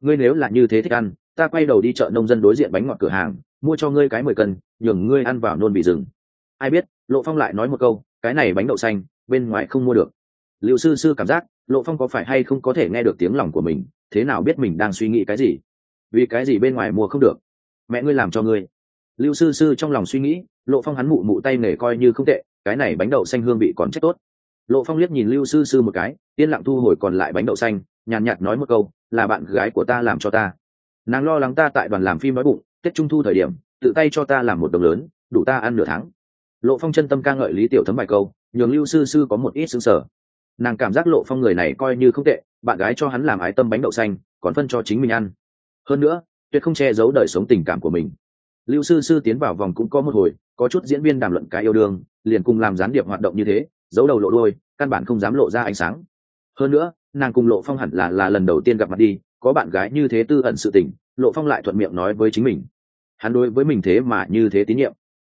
Ngươi nếu là như thế thích ăn, ta quay đầu đi chợ nông dân đối diện bánh ngọt cửa hàng, mua cho ngươi cái mười cân, nhường ngươi ăn vào nôn bị rừng. Ai biết, lộ phong lại nói một câu, cái này bánh đậu xanh, bên ngoài không mua được. Liệu sư sư cảm giác, lộ phong có phải hay không có thể nghe được tiếng lòng của mình, thế nào biết mình đang suy nghĩ cái gì? Vì cái gì bên ngoài mua không được? Mẹ ngươi làm cho ngươi lưu sư sư trong lòng suy nghĩ, lộ phong hắn mụ mụ tay nghề coi như không tệ, cái này bánh đậu xanh hương vị còn chết tốt. Lộ phong liếc nhìn lưu sư sư một cái, yên lặng thu hồi còn lại bánh đậu xanh, nhàn nhạt nói một câu, là bạn gái của ta làm cho ta. Nàng lo lắng ta tại đoàn làm phim nói bụng, tết trung thu thời điểm, tự tay cho ta làm một đồng lớn, đủ ta ăn nửa tháng. Lộ phong chân tâm ca ngợi lý tiểu thấm bài câu, nhường lưu sư sư có một ít xứng sở nàng cảm giác lộ phong người này coi như không tệ, bạn gái cho hắn làm ái tâm bánh đậu xanh, còn phân cho chính mình ăn. Hơn nữa, tuyệt không che giấu đời sống tình cảm của mình lưu sư sư tiến vào vòng cũng có một hồi, có chút diễn viên đàm luận cái yêu đương, liền cùng làm gián điệp hoạt động như thế, giấu đầu lộ đôi căn bản không dám lộ ra ánh sáng. Hơn nữa, nàng cùng lộ phong hẳn là là lần đầu tiên gặp mặt đi, có bạn gái như thế tư ẩn sự tình, lộ phong lại thuận miệng nói với chính mình. Hắn đối với mình thế mà như thế tín nhiệm.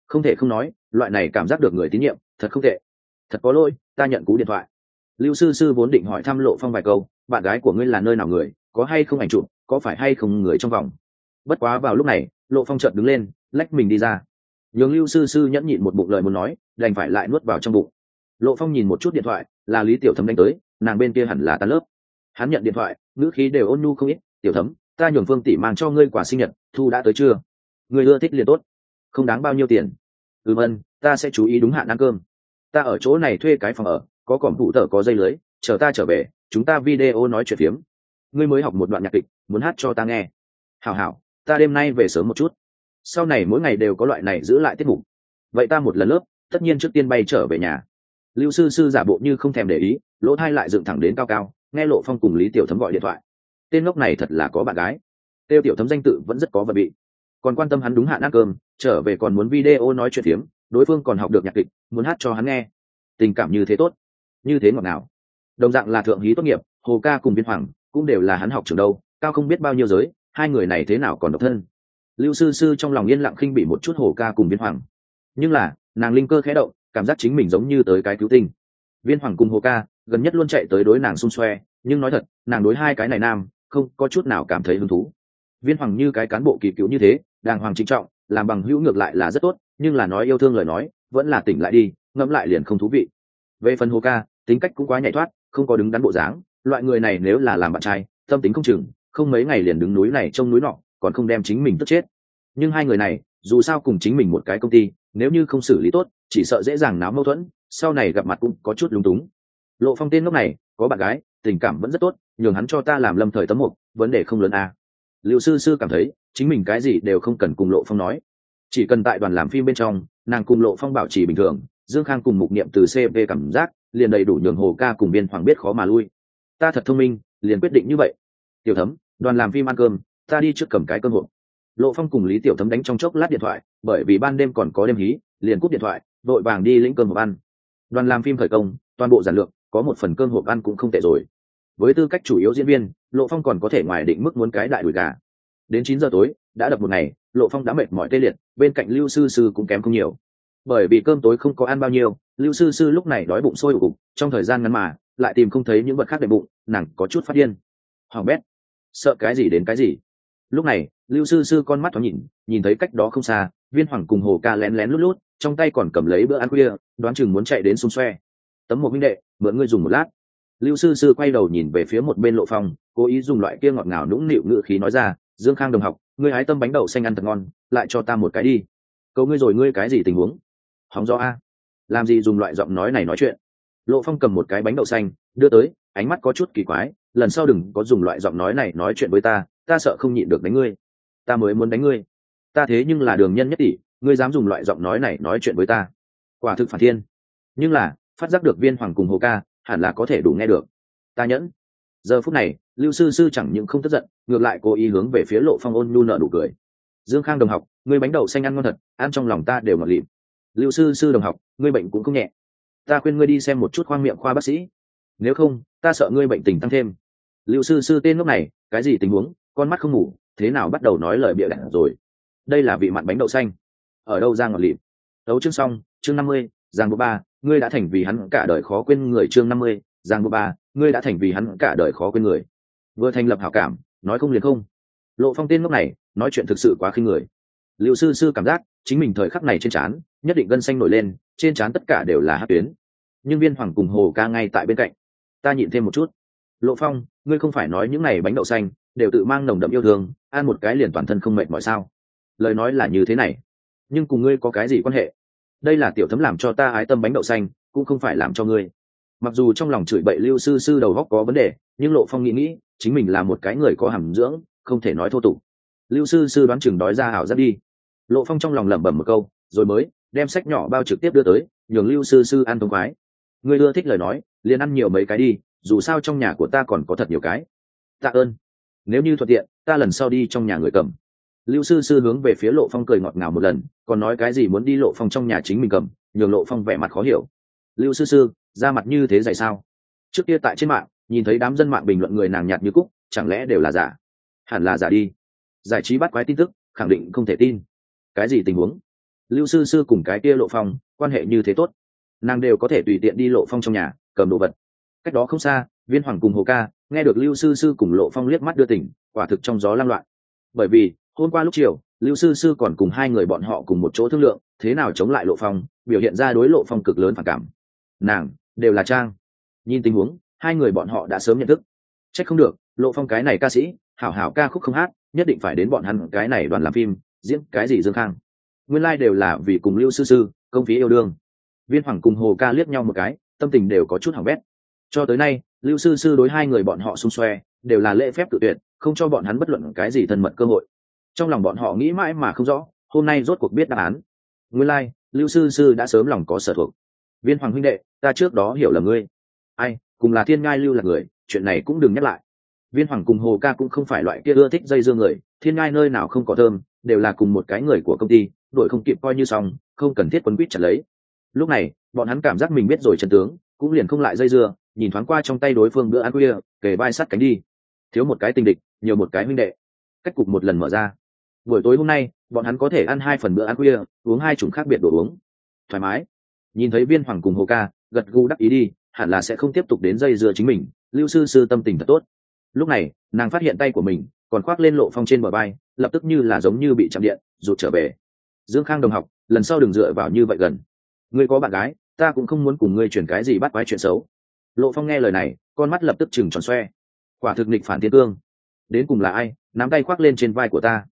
Không thể không nói, loại này cảm giác được người tín nhiệm, thật không tệ. Thật có lỗi, ta nhận cú điện thoại. Lưu sư sư vốn định hỏi thăm lộ phong vài câu, bạn gái của ngươi là nơi nào người, có hay không ảnh chụp, có phải hay không người trong vòng? Bất quá vào lúc này lộ phong chợt đứng lên, lách mình đi ra. Nhường lưu sư sư nhẫn nhịn một bụng lời muốn nói, đành phải lại nuốt vào trong bụng. Lộ phong nhìn một chút điện thoại, là lý tiểu thấm đánh tới, nàng bên kia hẳn là tan lớp. Hắn nhận điện thoại, ngữ khí đều ôn nhu không ít, tiểu thấm, ta nhường phương tỷ mang cho ngươi quả sinh nhật, thu đã tới chưa? Người ưa thích liền tốt. Không đáng bao nhiêu tiền. Ừ vân ta sẽ chú ý đúng hạn ăn cơm. Ta ở chỗ này thuê cái phòng ở, có cỏm thủ tờ, có dây lưới, chờ ta trở về, chúng ta video nói chuyện phiếm. Ngươi mới học một đoạn nhạc kịch, muốn hát cho ta nghe. Hảo hảo ta đêm nay về sớm một chút. Sau này mỗi ngày đều có loại này giữ lại tiết mục. Vậy ta một lần lớp, tất nhiên trước tiên bay trở về nhà. Lưu sư sư giả bộ như không thèm để ý, lỗ thai lại dựng thẳng đến cao cao, nghe lộ phong cùng lý tiểu thấm gọi điện thoại. Tên ngốc này thật là có bạn gái. Tiêu tiểu thấm danh tự vẫn rất có vật bị. Còn quan tâm hắn đúng hạn ăn cơm, trở về còn muốn video nói chuyện phiếm, đối phương còn học được nhạc kịch, muốn hát cho hắn nghe. Tình cảm như thế tốt. Như thế ngọt ngào. Đồng dạng là thượng hí tốt nghiệp, hồ ca cùng biên hoàng cũng đều là hắn học trường đâu, cao không biết bao nhiêu giới hai người này thế nào còn độc thân? Lưu sư sư trong lòng yên lặng khinh bị một chút hồ ca cùng viên hoàng. Nhưng là, nàng linh cơ khẽ động, cảm giác chính mình giống như tới cái cứu tinh. Viên hoàng cùng hồ ca gần nhất luôn chạy tới đối nàng xung xoe, nhưng nói thật, nàng đối hai cái này nam, không có chút nào cảm thấy hứng thú. Viên hoàng như cái cán bộ kỳ cứu như thế, đàng hoàng trinh trọng, làm bằng hữu ngược lại là rất tốt, nhưng là nói yêu thương lời nói, vẫn là tỉnh lại đi, ngẫm lại liền không thú vị. Về phần hồ ca, tính cách cũng quá nhạy thoát, không có đứng đắn bộ dáng, loại người này nếu là làm bạn trai, tâm tính không chừng không mấy ngày liền đứng núi này trông núi nọ, còn không đem chính mình tức chết. Nhưng hai người này, dù sao cùng chính mình một cái công ty, nếu như không xử lý tốt, chỉ sợ dễ dàng náo mâu thuẫn, sau này gặp mặt cũng có chút lúng túng. Lộ phong tên lúc này, có bạn gái, tình cảm vẫn rất tốt, nhường hắn cho ta làm lâm thời tấm mục, vấn đề không lớn à. liệu sư sư cảm thấy, chính mình cái gì đều không cần cùng lộ phong nói. Chỉ cần tại đoàn làm phim bên trong, nàng cùng lộ phong bảo trì bình thường, dương khang cùng mục niệm từ cv cảm giác, liền đầy đủ nhường hồ ca cùng biên hoàng biết khó mà lui. Ta thật thông minh, liền quyết định như vậy tiểu thấm, đoàn làm phim ăn cơm, ta đi trước cầm cái cơm hộp. Lộ phong cùng lý tiểu thấm đánh trong chốc lát điện thoại, bởi vì ban đêm còn có đêm hí, liền cúp điện thoại, vội vàng đi lĩnh cơm hộp ăn. Đoàn làm phim khởi công, toàn bộ giản lượng có một phần cơm hộp ăn cũng không tệ rồi. Với tư cách chủ yếu diễn viên, lộ phong còn có thể ngoài định mức muốn cái đại đùi gà. Đến chín giờ tối, đã đập một ngày, lộ phong đã mệt mỏi tê liệt, bên cạnh lưu sư sư cũng kém không nhiều. Bởi vì cơm tối không có ăn bao nhiêu, lưu sư sư lúc này đói bụng sôi ủ cục trong thời gian ngắn mà, lại tìm không thấy những vật khác để bụng, nàng có chút phát điên hoàng bét. Sợ cái gì đến cái gì? Lúc này, lưu sư sư con mắt thoáng nhìn nhìn thấy cách đó không xa, viên hoàng cùng hồ ca lén lén lút lút, trong tay còn cầm lấy bữa ăn khuya, đoán chừng muốn chạy đến xung xoe. Tấm một minh đệ, mượn ngươi dùng một lát. Lưu sư sư quay đầu nhìn về phía một bên lộ phong cố ý dùng loại kia ngọt ngào nũng nịu ngự khí nói ra, dương khang đồng học, ngươi hái tâm bánh đậu xanh ăn thật ngon, lại cho ta một cái đi. Cầu ngươi rồi ngươi cái gì tình huống? Hóng gió a. Làm gì dùng loại giọng nói này nói chuyện? Lộ phong cầm một cái bánh đậu xanh, đưa tới, ánh mắt có chút kỳ quái lần sau đừng có dùng loại giọng nói này nói chuyện với ta ta sợ không nhịn được đánh ngươi. Ta mới muốn đánh ngươi. Ta thế nhưng là đường nhân nhất tỷ, ngươi dám dùng loại giọng nói này nói chuyện với ta. Quả thực phản thiên. Nhưng là, phát giác được viên hoàng cùng hồ ca, hẳn là có thể đủ nghe được. Ta nhẫn. Giờ phút này, lưu sư sư chẳng những không tức giận, ngược lại cố ý hướng về phía lộ phong ôn nhu nợ đủ cười. Dương khang đồng học, ngươi bánh đậu xanh ăn ngon thật, ăn trong lòng ta đều ngọt lịm. Lưu sư sư đồng học, ngươi bệnh cũng không nhẹ. Ta khuyên ngươi đi xem một chút khoang miệng khoa bác sĩ nếu không, ta sợ ngươi bệnh tình tăng thêm. Liệu sư sư tên lúc này, cái gì tình huống? Con mắt không ngủ, thế nào bắt đầu nói lời bịa đặt rồi? Đây là vị mặn bánh đậu xanh. Ở đâu ra ngọt lịm? Đấu chương xong, chương năm mươi, giang bộ ba, ngươi đã thành vì hắn cả đời khó quên người chương năm mươi, giang bộ ba, ngươi đã thành vì hắn cả đời khó quên người. Vừa thành lập hảo cảm, nói không liền không. Lộ phong tên lúc này, nói chuyện thực sự quá khinh người. Liệu sư sư cảm giác, chính mình thời khắc này trên trán, nhất định gân xanh nổi lên, trên trán tất cả đều là hát tuyến. Nhưng viên hoàng cùng hồ ca ngay tại bên cạnh ta nhịn thêm một chút. Lộ phong, ngươi không phải nói những n à y bánh đậu xanh đều tự mang nồng đậm yêu thương, ăn một cái liền toàn thân không mệt mỏi sao? Lời nói là như thế này. Nhưng cùng ngươi có cái gì quan hệ? Đây là tiểu thấm làm cho ta ái tâm bánh đậu xanh, cũng không phải làm cho ngươi. Mặc dù trong lòng chửi bậy lưu sư sư đầu góc có vấn đề, nhưng lộ phong nghĩ nghĩ, chính mình là một cái người có hàm dưỡng, không thể nói thô tục. Lưu sư sư đoán chừng đói ra hảo rất đi. Lộ phong trong lòng lẩm bẩm một câu, rồi mới đem sách nhỏ bao trực tiếp đưa tới, nhường lưu sư sư ăn thông khoái ngươi ưa thích lời nói, liền ăn nhiều mấy cái đi, dù sao trong nhà của ta còn có thật nhiều cái. Tạ ơn. Nếu như thuận tiện, ta lần sau đi trong nhà người cầm. Lưu sư sư hướng về phía lộ phong cười ngọt ngào một lần, còn nói cái gì muốn đi lộ phong trong nhà chính mình cầm, nhường lộ phong vẻ mặt khó hiểu. Lưu sư sư, ra mặt như thế dạy sao? Trước kia tại trên mạng, nhìn thấy đám dân mạng bình luận người nàng nhạt như cúc, chẳng lẽ đều là giả? Hẳn là giả đi. Giải trí bắt quái tin tức, khẳng định không thể tin. Cái gì tình huống? Lưu sư sư cùng cái kia lộ phong, quan hệ như thế tốt nàng đều có thể tùy tiện đi lộ phong trong nhà, cầm đồ vật. Cách đó không xa, viên hoàng cùng hồ ca, nghe được lưu sư sư cùng lộ phong liếc mắt đưa tỉnh, quả thực trong gió lang loạn. Bởi vì, hôm qua lúc chiều, lưu sư sư còn cùng hai người bọn họ cùng một chỗ thương lượng, thế nào chống lại lộ phong, biểu hiện ra đối lộ phong cực lớn phản cảm. Nàng, đều là trang. Nhìn tình huống, hai người bọn họ đã sớm nhận thức. Trách không được, lộ phong cái này ca sĩ, hảo hảo ca khúc không hát, nhất định phải đến bọn hắn cái này đoàn làm phim, diễn cái gì dương khang. Nguyên lai、like、đều là vì cùng lưu sư sư, công phí yêu đương viên hoàng cùng hồ ca liếc nhau một cái tâm tình đều có chút hỏng bét. Cho tới nay lưu sư sư đối hai người bọn họ xung xoe đều là lễ phép tự tuyệt không cho bọn hắn bất luận cái gì thân mật cơ hội. Trong lòng bọn họ nghĩ mãi mà không rõ hôm nay rốt cuộc biết đáp án. Nguyên lai、like, lưu sư sư đã sớm lòng có sở thuộc. Viên hoàng huynh đệ ta trước đó hiểu là ngươi. Ai cùng là thiên ngai lưu là người chuyện này cũng đừng nhắc lại. Viên hoàng cùng hồ ca cũng không phải loại kia ưa thích dây dưa người thiên ngai nơi nào không có thơm đều là cùng một cái người của công ty đội không kịp coi như xong không cần thiết quấn quýt chặt lấy lúc này, bọn hắn cảm giác mình biết rồi trần tướng, cũng liền không lại dây dưa, nhìn thoáng qua trong tay đối phương bữa ăn khuya kề vai sát cánh đi. Thiếu một cái tình địch, nhiều một cái huynh đệ. Cách cục một lần mở ra. Buổi tối hôm nay, bọn hắn có thể ăn hai phần bữa ăn khuya uống hai chủng khác biệt đồ uống. Thoải mái. Nhìn thấy viên hoàng cùng hồ ca, gật gù đắc ý đi, hẳn là sẽ không tiếp tục đến dây dưa chính mình, lưu sư sư tâm tình thật tốt. Lúc này, nàng phát hiện tay của mình, còn khoác lên lộ phong trên bờ bay lập tức như là giống như bị chạm điện, rụt trở về. Dương khang đồng học, lần sau đừng dựa vào như vậy gần ngươi có bạn gái, ta cũng không muốn cùng ngươi chuyển cái gì bắt quái chuyện xấu. Lộ phong nghe lời này, con mắt lập tức chừng tròn xoe. Quả thực nịch phản thiên cương. Đến cùng là ai, nắm tay khoác lên trên vai của ta?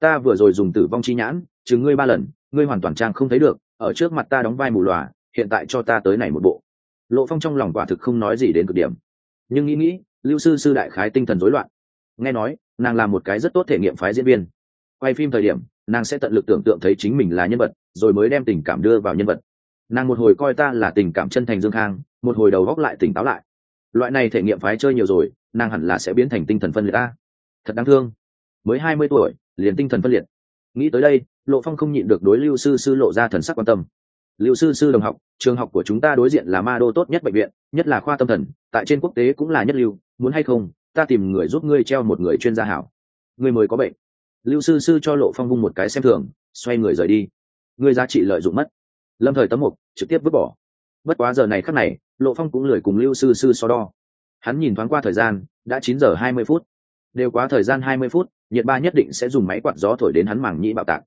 Ta vừa rồi dùng tử vong chi nhãn chứng ngươi ba lần, ngươi hoàn toàn trang không thấy được, ở trước mặt ta đóng vai mù lòa, hiện tại cho ta tới này một bộ. Lộ phong trong lòng quả thực không nói gì đến cực điểm. Nhưng nghĩ nghĩ, lưu sư sư đại khái tinh thần rối loạn. Nghe nói, nàng là một cái rất tốt thể nghiệm phái diễn viên. Quay phim thời điểm, nàng sẽ tận lực tưởng tượng thấy chính mình là nhân vật, rồi mới đem tình cảm đưa vào nhân vật nàng một hồi coi ta là tình cảm chân thành dương khang, một hồi đầu góc lại tỉnh táo lại. Loại này thể nghiệm phái chơi nhiều rồi, nàng hẳn là sẽ biến thành tinh thần phân liệt ta thật đáng thương. Mới hai mươi tuổi, liền tinh thần phân liệt. Nghĩ tới đây, lộ phong không nhịn được đối lưu sư sư lộ ra thần sắc quan tâm. Lưu sư sư đồng học, trường học của chúng ta đối diện là ma đô tốt nhất bệnh viện, nhất là khoa tâm thần, tại trên quốc tế cũng là nhất lưu, muốn hay không, ta tìm người giúp ngươi treo một người chuyên gia hảo. Ngươi mới có bệnh. Lưu sư sư cho lộ phong vung một cái xem thường, xoay người rời đi. Ngươi giá trị lợi dụng mất lâm thời tấm mục, trực tiếp vứt bỏ. Bất quá giờ này khắc này, lộ phong cũng lười cùng lưu sư sư so đo. Hắn nhìn thoáng qua thời gian, đã chín giờ hai mươi phút. Đều quá thời gian hai mươi phút, nhiệt ba nhất định sẽ dùng máy quạt gió thổi đến hắn mảng nhĩ bạo tạc.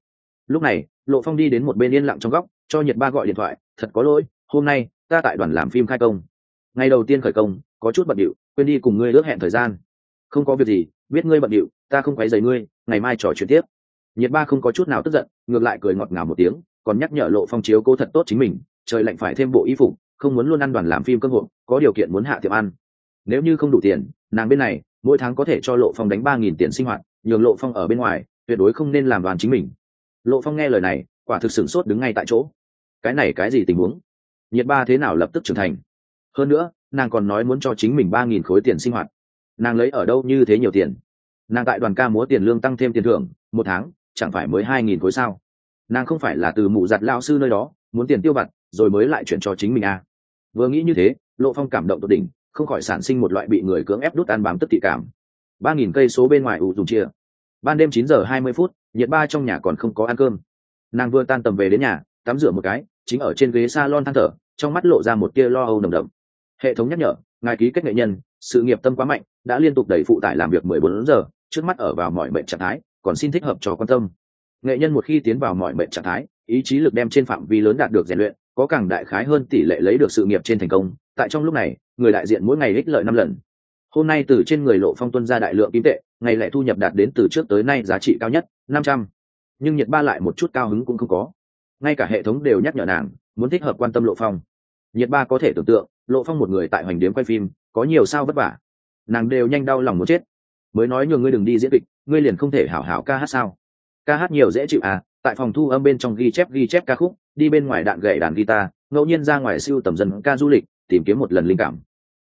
Lúc này, lộ phong đi đến một bên yên lặng trong góc, cho nhiệt ba gọi điện thoại, thật có lỗi, hôm nay, ta tại đoàn làm phim khai công. Ngày đầu tiên khởi công, có chút bận điệu, quên đi cùng ngươi ước hẹn thời gian. Không có việc gì, biết ngươi bận điệu, ta không quấy rầy ngươi, ngày mai trò chuyện tiếp. Nhiệt ba không có chút nào tức giận, ngược lại cười ngọt ngào một tiếng còn nhắc nhở lộ phong chiếu cô thật tốt chính mình, trời lạnh phải thêm bộ y phục, không muốn luôn ăn đoàn làm phim cơ hội, có điều kiện muốn hạ tiệm ăn. Nếu như không đủ tiền, nàng bên này, mỗi tháng có thể cho lộ phong đánh ba nghìn tiền sinh hoạt, nhường lộ phong ở bên ngoài, tuyệt đối không nên làm đoàn chính mình. Lộ phong nghe lời này, quả thực sửng sốt đứng ngay tại chỗ. Cái này cái gì tình huống? Nhiệt ba thế nào lập tức trưởng thành? Hơn nữa, nàng còn nói muốn cho chính mình ba nghìn khối tiền sinh hoạt. Nàng lấy ở đâu như thế nhiều tiền? Nàng tại đoàn ca múa tiền lương tăng thêm tiền thưởng, một tháng, chẳng phải mới hai nghìn khối sao? Nàng không phải là từ mụ giặt lao sư nơi đó, muốn tiền tiêu vặt, rồi mới lại chuyển cho chính mình à. vừa nghĩ như thế, lộ phong cảm động tột đỉnh, không khỏi sản sinh một loại bị người cưỡng ép đút ăn bám tất thị cảm. Ba nghìn cây số bên ngoài ủ dùng chia. Ban đêm chín giờ hai mươi phút, nhiệt ba trong nhà còn không có ăn cơm. Nàng vừa tan tầm về đến nhà, tắm rửa một cái, chính ở trên ghế s a lon than thở, trong mắt lộ ra một tia lo âu nồng đậm. Hệ thống nhắc nhở, ngài ký kết nghệ nhân, sự nghiệp tâm quá mạnh, đã liên tục đẩy phụ tải làm việc mười bốn giờ, trước mắt ở vào mọi mệnh trạng thái, còn xin thích hợp cho quan tâm nghệ nhân một khi tiến vào mọi mệnh trạng thái, ý chí lực đem trên phạm vi lớn đạt được rèn luyện, có càng đại khái hơn tỷ lệ lấy được sự nghiệp trên thành công. Tại trong lúc này, người đại diện mỗi ngày ích lợi năm lần. Hôm nay từ trên người lộ phong tuân ra đại lượng kim tệ, ngày lệ thu nhập đạt đến từ trước tới nay giá trị cao nhất, năm trăm. Nhưng nhiệt ba lại một chút cao hứng cũng không có. Ngay cả hệ thống đều nhắc nhở nàng, muốn thích hợp quan tâm lộ phong. Nhiệt ba có thể tưởng tượng, lộ phong một người tại hoành điếm quay phim, có nhiều sao vất vả. Nàng đều nhanh đau lòng muốn chết. Mới nói nhường ngươi đừng đi diễn kịch, ngươi liền không thể hảo hảo ca hát sao? Ca hát nhiều dễ chịu à tại phòng thu âm bên trong ghi chép ghi chép ca khúc, đi bên ngoài đạn gậy đàn guitar, ngẫu nhiên ra ngoài siêu tầm dân ca du lịch, tìm kiếm một lần linh cảm.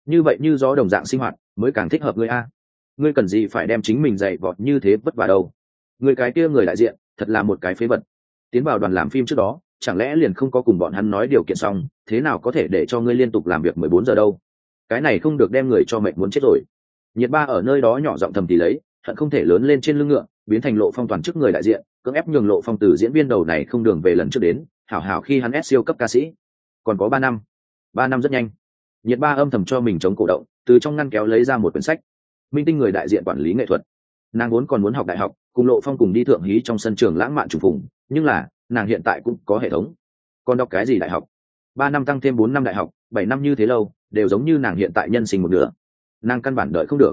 Như vậy như gió đồng dạng sinh hoạt, mới càng thích hợp ngươi a. Ngươi cần gì phải đem chính mình dạy vọt như thế vất vả đâu. Người cái kia người đại diện, thật là một cái phế vật. Tiến vào đoàn làm phim trước đó, chẳng lẽ liền không có cùng bọn hắn nói điều kiện xong, thế nào có thể để cho ngươi liên tục làm việc mười bốn giờ đâu? Cái này không được đem người cho mệnh muốn chết rồi. Nhiệt ba ở nơi đó nhỏ giọng thầm thì lấy, hận không thể lớn lên trên lưng ngựa biến thành lộ phong toàn chức người đại diện, cưỡng ép nhường lộ phong từ diễn viên đầu này không đường về lần trước đến, hảo hảo khi hắn ép siêu cấp ca sĩ. Còn có ba năm. Ba năm rất nhanh. Nhiệt ba âm thầm cho mình chống cổ động, từ trong ngăn kéo lấy ra một quyển sách. Minh tinh người đại diện quản lý nghệ thuật. Nàng vốn còn muốn học đại học, cùng lộ phong cùng đi thượng hí trong sân trường lãng mạn trùng phùng, nhưng là, nàng hiện tại cũng có hệ thống. Còn đọc cái gì đại học? Ba năm tăng thêm bốn năm đại học, bảy năm như thế lâu, đều giống như nàng hiện tại nhân sinh một nửa. Nàng căn bản đợi không được.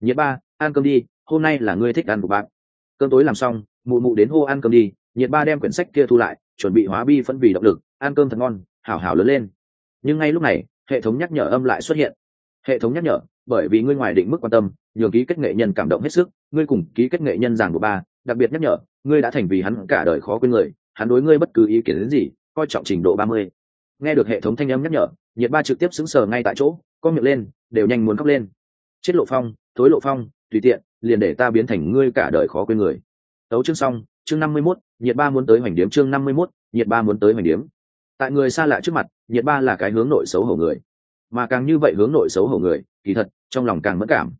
Nhiệt ba, ăn cơm đi, hôm nay là ngươi thích ăn của bạn cơm tối làm xong, mụ mụ đến hô ăn cơm đi, nhiệt ba đem quyển sách kia thu lại, chuẩn bị hóa bi phân vì động lực, ăn cơm thật ngon, hảo hảo lớn lên. Nhưng ngay lúc này, hệ thống nhắc nhở âm lại xuất hiện. Hệ thống nhắc nhở, bởi vì ngươi ngoài định mức quan tâm, nhường ký kết nghệ nhân cảm động hết sức, ngươi cùng ký kết nghệ nhân giảng của ba, đặc biệt nhắc nhở, ngươi đã thành vì hắn cả đời khó quên người, hắn đối ngươi bất cứ ý kiến đến gì, coi trọng trình độ ba mươi. Nghe được hệ thống thanh âm nhắc nhở, nhiệt ba trực tiếp xứng sờ ngay tại chỗ, có miệng lên, đều nhanh muốn khóc lên. Chết lộ phong, thối lộ phong, tùy tiện liền để ta biến thành ngươi cả đời khó quên người. Tấu chương xong chương năm mươi 51, nhiệt ba muốn tới hoành điếm chương năm mươi 51, nhiệt ba muốn tới hoành điếm. Tại người xa lạ trước mặt nhiệt ba là cái hướng nội xấu hổ người. Mà càng như vậy hướng nội xấu hổ người kỳ thật trong lòng càng mất cảm.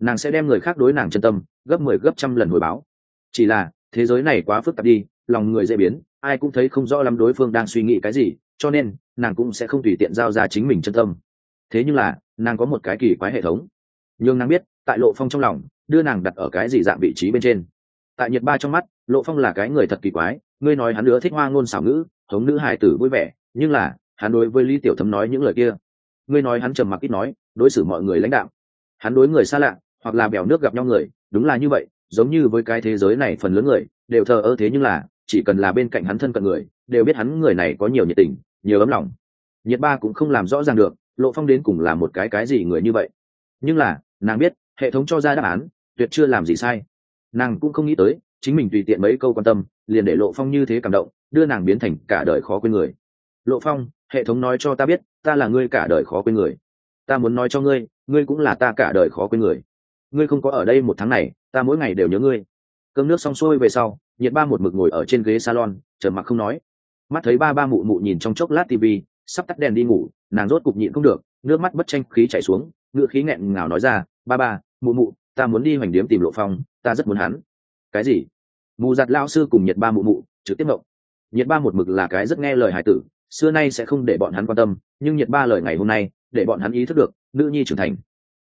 Nàng sẽ đem người khác đối nàng chân tâm gấp mười 10 gấp trăm lần hồi báo. Chỉ là thế giới này quá phức tạp đi lòng người dễ biến ai cũng thấy không rõ lắm đối phương đang suy nghĩ cái gì cho nên nàng cũng sẽ không tùy tiện giao ra chính mình chân tâm. Thế nhưng là nàng có một cái kỳ quái hệ thống. Nhưng nàng biết tại lộ phong trong lòng đưa nàng đặt ở cái gì dạng vị trí bên trên. Tại nhật ba trong mắt, lộ phong là cái người thật kỳ quái, ngươi nói hắn nữa thích hoa ngôn xảo ngữ, hống nữ hài tử vui vẻ, nhưng là, hắn đối với lý tiểu thấm nói những lời kia. Ngươi nói hắn trầm mặc ít nói, đối xử mọi người lãnh đạo hắn đối người xa lạ, hoặc là bèo nước gặp nhau người, đúng là như vậy, giống như với cái thế giới này phần lớn người, đều thờ ơ thế nhưng là, chỉ cần là bên cạnh hắn thân cận người, đều biết hắn người này có nhiều nhiệt tình, nhiều ấm lòng. Nhiệt ba cũng không làm rõ ràng được, lộ phong đến cùng là một cái cái gì người như vậy. Nhưng là, nàng biết, hệ thống cho ra đáp án tuyệt chưa làm gì sai. Nàng cũng không nghĩ tới, chính mình tùy tiện mấy câu quan tâm, liền để lộ phong như thế cảm động, đưa nàng biến thành cả đời khó quên người. Lộ phong, hệ thống nói cho ta biết, ta là ngươi cả đời khó quên người. Ta muốn nói cho ngươi ngươi cũng là ta cả đời khó quên người. Ngươi không có ở đây một tháng này, ta mỗi ngày đều nhớ ngươi. Cơm nước xong xuôi về sau, nhiệt ba một mực ngồi ở trên ghế salon chờ mặc không nói. Mắt thấy ba ba mụ mụ nhìn trong chốc lát tv sắp tắt đèn đi ngủ, nàng rốt cục nhịn không được, nước mắt bất tranh khí chảy xuống ngựa khí nghẹn ngào nói ra, ba ba, mụ mụ ta muốn đi hoành điếm tìm lộ phong, ta rất muốn hắn. Cái gì? Mù giặt lao sư cùng nhiệt ba mụ mụ, trực tiếp mộng nhiệt ba một mực là cái rất nghe lời hải tử, xưa nay sẽ không để bọn hắn quan tâm, nhưng nhiệt ba lời ngày hôm nay, để bọn hắn ý thức được, nữ nhi trưởng thành.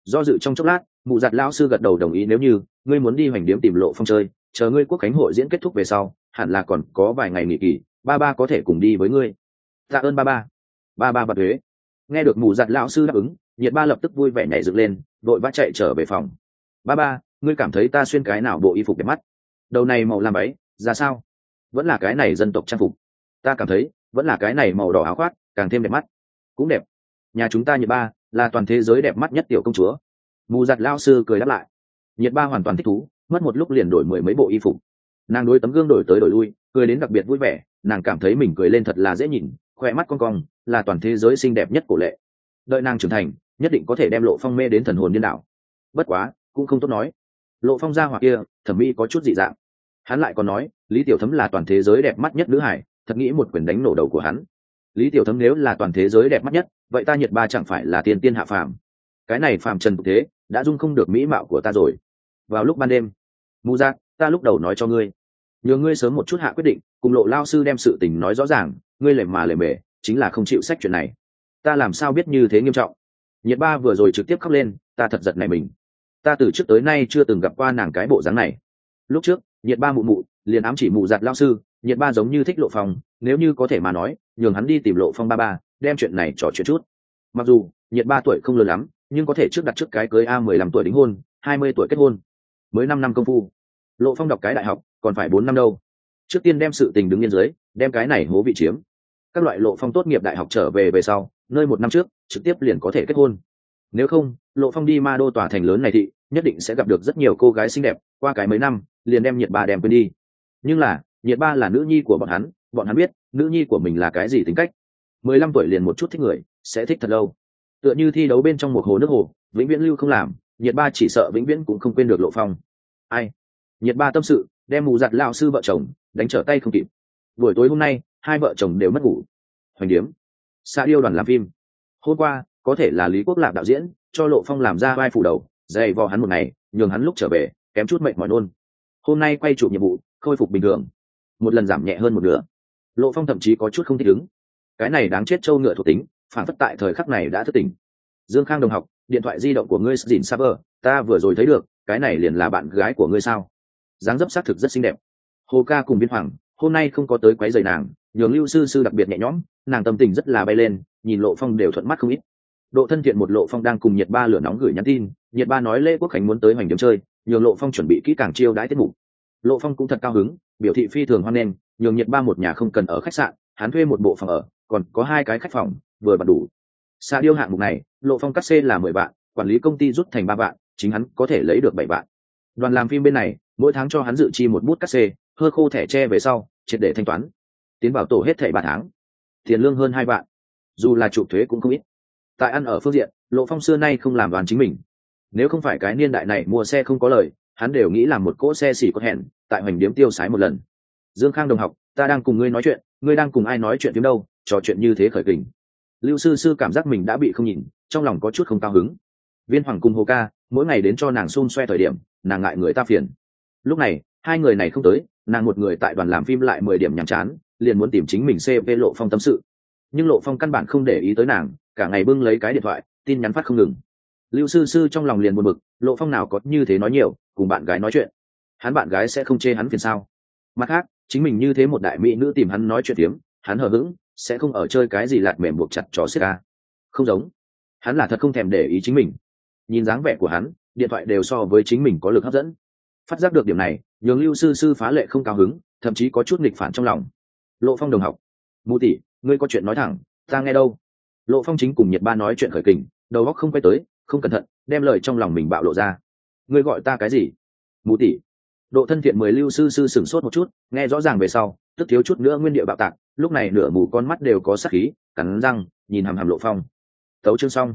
Do dự trong chốc lát mụ giặt lao sư gật đầu đồng ý nếu như, ngươi muốn đi hoành điếm tìm lộ phong chơi, chờ ngươi quốc khánh hội diễn kết thúc về sau, hẳn là còn có vài ngày nghỉ kỳ, ba ba có thể cùng đi với ngươi. Tạ ơn ba ba. Ba ba bật thuế. Nghe được mù giặt lão sư đáp ứng nhiệt ba lập tức vui vẻ nhảy dựng lên đội vã chạy trở về phòng ba ba, ngươi cảm thấy ta xuyên cái nào bộ y phục đẹp mắt? Đầu này màu làm ấy ra sao? Vẫn là cái này dân tộc trang phục. Ta cảm thấy, vẫn là cái này màu đỏ áo khoác, càng thêm đẹp mắt. Cũng đẹp. Nhà chúng ta nhiệt ba, là toàn thế giới đẹp mắt nhất tiểu công chúa. Mù giặt lao sư cười đáp lại. Nhiệt ba hoàn toàn thích thú, mất một lúc liền đổi mười mấy bộ y phục. Nàng đối tấm gương đổi tới đổi lui, cười đến đặc biệt vui vẻ, nàng cảm thấy mình cười lên thật là dễ nhìn khoe mắt con cong, là toàn thế giới xinh đẹp nhất cổ lệ. Đợi nàng trưởng thành, nhất định có thể đem lộ phong mê đến thần hồn điên đảo. Bất quá cũng không tốt nói. Lộ phong gia hoặc kia, thẩm mỹ có chút dị dạng. Hắn lại còn nói, lý tiểu thấm là toàn thế giới đẹp mắt nhất nữ hải, thật nghĩ một quyền đánh nổ đầu của hắn. Lý tiểu thấm nếu là toàn thế giới đẹp mắt nhất, vậy ta nhiệt ba chẳng phải là tiên tiên hạ phàm. Cái này phàm trần tục thế, đã dung không được mỹ mạo của ta rồi. Vào lúc ban đêm mù giác dạ, ta lúc đầu nói cho ngươi. Nhờ ngươi sớm một chút hạ quyết định, cùng lộ lao sư đem sự tình nói rõ ràng, ngươi lề mà lề mề, chính là không chịu sách chuyện này. Ta làm sao biết như thế nghiêm trọng? Nhiệt ba vừa rồi trực tiếp khóc lên, ta thật giật này mình ta từ trước tới nay chưa từng gặp qua nàng cái bộ dáng này. Lúc trước, nhiệt ba mụ mụ, liền ám chỉ mụ giặt lao sư, nhiệt ba giống như thích lộ phong, nếu như có thể mà nói, nhường hắn đi tìm lộ phong ba ba, đem chuyện này trò chuyện chút. Mặc dù, nhiệt ba tuổi không lớn lắm, nhưng có thể trước đặt trước cái cưới a mười lăm tuổi đính hôn, hai mươi tuổi kết hôn. Mới năm năm công phu. Lộ phong đọc cái đại học, còn phải bốn năm đâu. Trước tiên đem sự tình đứng yên dưới, đem cái này hố vị chiếm. Các loại lộ phong tốt nghiệp đại học trở về về sau, nơi một năm trước, trực tiếp liền có thể kết hôn. Nếu không lộ phong đi ma đô tòa thành lớn này thị, nhất định sẽ gặp được rất nhiều cô gái xinh đẹp, qua cái mấy năm, liền đem nhiệt ba đem quên đi. Nhưng là, nhiệt ba là nữ nhi của bọn hắn bọn hắn biết, nữ nhi của mình là cái gì tính cách. Mười lăm tuổi liền một chút thích người, sẽ thích thật lâu. Tựa như thi đấu bên trong một hồ nước hồ, vĩnh viễn lưu không làm, nhiệt ba chỉ sợ vĩnh viễn cũng không quên được lộ phong. Ai? Nhiệt ba tâm sự, đem mù giặt lao sư vợ chồng đánh trở tay không kịp. Buổi tối hôm nay, hai vợ chồng đều mất ngủ. Hoành điếm. Xa yêu đoàn làm phim. Hôm qua, có thể là lý quốc lạc đạo diễn cho lộ phong làm ra vai phủ đầu, dày vò hắn một ngày, nhường hắn lúc trở về, kém chút mệnh mỏi nôn. Hôm nay quay chụp nhiệm vụ, khôi phục bình thường. Một lần giảm nhẹ hơn một nửa. Lộ phong thậm chí có chút không thích ứng. Cái này đáng chết trâu ngựa thuộc tính, phản phất tại thời khắc này đã thất tình dương khang đồng học, điện thoại di động của ngươi dìn saber ta vừa rồi thấy được, cái này liền là bạn gái của ngươi sao? Dáng dấp xác thực rất xinh đẹp. Hồ ca cùng biên hoàng, hôm nay không có tới quấy rầy nàng, nhường lưu sư sư đặc biệt nhẹ nhõm, nàng tâm tình rất là bay lên, nhìn lộ phong đều thuận mắt không ít độ thân thiện một lộ phong đang cùng nhiệt ba lửa nóng gửi nhắn tin, nhiệt ba nói lễ quốc khánh muốn tới hoành điểm chơi, nhường lộ phong chuẩn bị kỹ càng chiêu đãi tiết mục. Lộ phong cũng thật cao hứng, biểu thị phi thường hoan nghênh, nhường nhiệt ba một nhà không cần ở khách sạn, hắn thuê một bộ phòng ở, còn có hai cái khách phòng, vừa vặn đủ. Xa điêu hạng mục này, lộ phong cắt xê là mười vạn, quản lý công ty rút thành ba vạn, chính hắn có thể lấy được bảy vạn. Đoàn làm phim bên này, mỗi tháng cho hắn dự chi một bút cắt xê, hơ khô thẻ tre về sau, triệt để thanh toán. Tiến vào tổ hết thẻ ba tháng, tiền lương hơn hai vạn. Dù là chụp thuế cũng không ít tại ăn ở phương diện, lộ phong xưa nay không làm đoàn chính mình. Nếu không phải cái niên đại này mua xe không có lời, hắn đều nghĩ làm một cỗ xe xỉ có hẹn, tại hoành điếm tiêu sái một lần. Dương khang đồng học, ta đang cùng ngươi nói chuyện, ngươi đang cùng ai nói chuyện tiếng đâu, trò chuyện như thế khởi kình. Lưu sư sư cảm giác mình đã bị không nhìn, trong lòng có chút không cao hứng. Viên hoàng cùng hồ ca, mỗi ngày đến cho nàng xôn xoe thời điểm, nàng ngại người ta phiền. Lúc này, hai người này không tới, nàng một người tại đoàn làm phim lại mười điểm nhàm chán, liền muốn tìm chính mình cp lộ phong tâm sự nhưng lộ phong căn bản không để ý tới nàng, cả ngày bưng lấy cái điện thoại, tin nhắn phát không ngừng. Lưu sư sư trong lòng liền buồn bực, lộ phong nào có như thế nói nhiều, cùng bạn gái nói chuyện. Hắn bạn gái sẽ không chê hắn phiền sao? Mặt khác, chính mình như thế một đại mỹ nữ tìm hắn nói chuyện tiếm, hắn hờ hững, sẽ không ở chơi cái gì lạt mềm buộc chặt trò xích ca không giống. Hắn là thật không thèm để ý chính mình. Nhìn dáng vẻ của hắn, điện thoại đều so với chính mình có lực hấp dẫn. Phát giác được điểm này, nhường lưu sư sư phá lệ không cao hứng, thậm chí có chút nghịch phản trong lòng. Lộ phong đồng học. Mù tỷ ngươi có chuyện nói thẳng, ta nghe đâu? Lộ phong chính cùng nhiệt ba nói chuyện khởi kình, đầu góc không quay tới, không cẩn thận, đem lời trong lòng mình bạo lộ ra. Ngươi gọi ta cái gì? Mù tỷ. Độ thân thiện mười lưu sư sư sửng sốt một chút, nghe rõ ràng về sau, tức thiếu chút nữa nguyên địa bạo tạc, lúc này nửa mù con mắt đều có sắc khí, cắn răng, nhìn hàm hàm lộ phong. Tấu chương xong.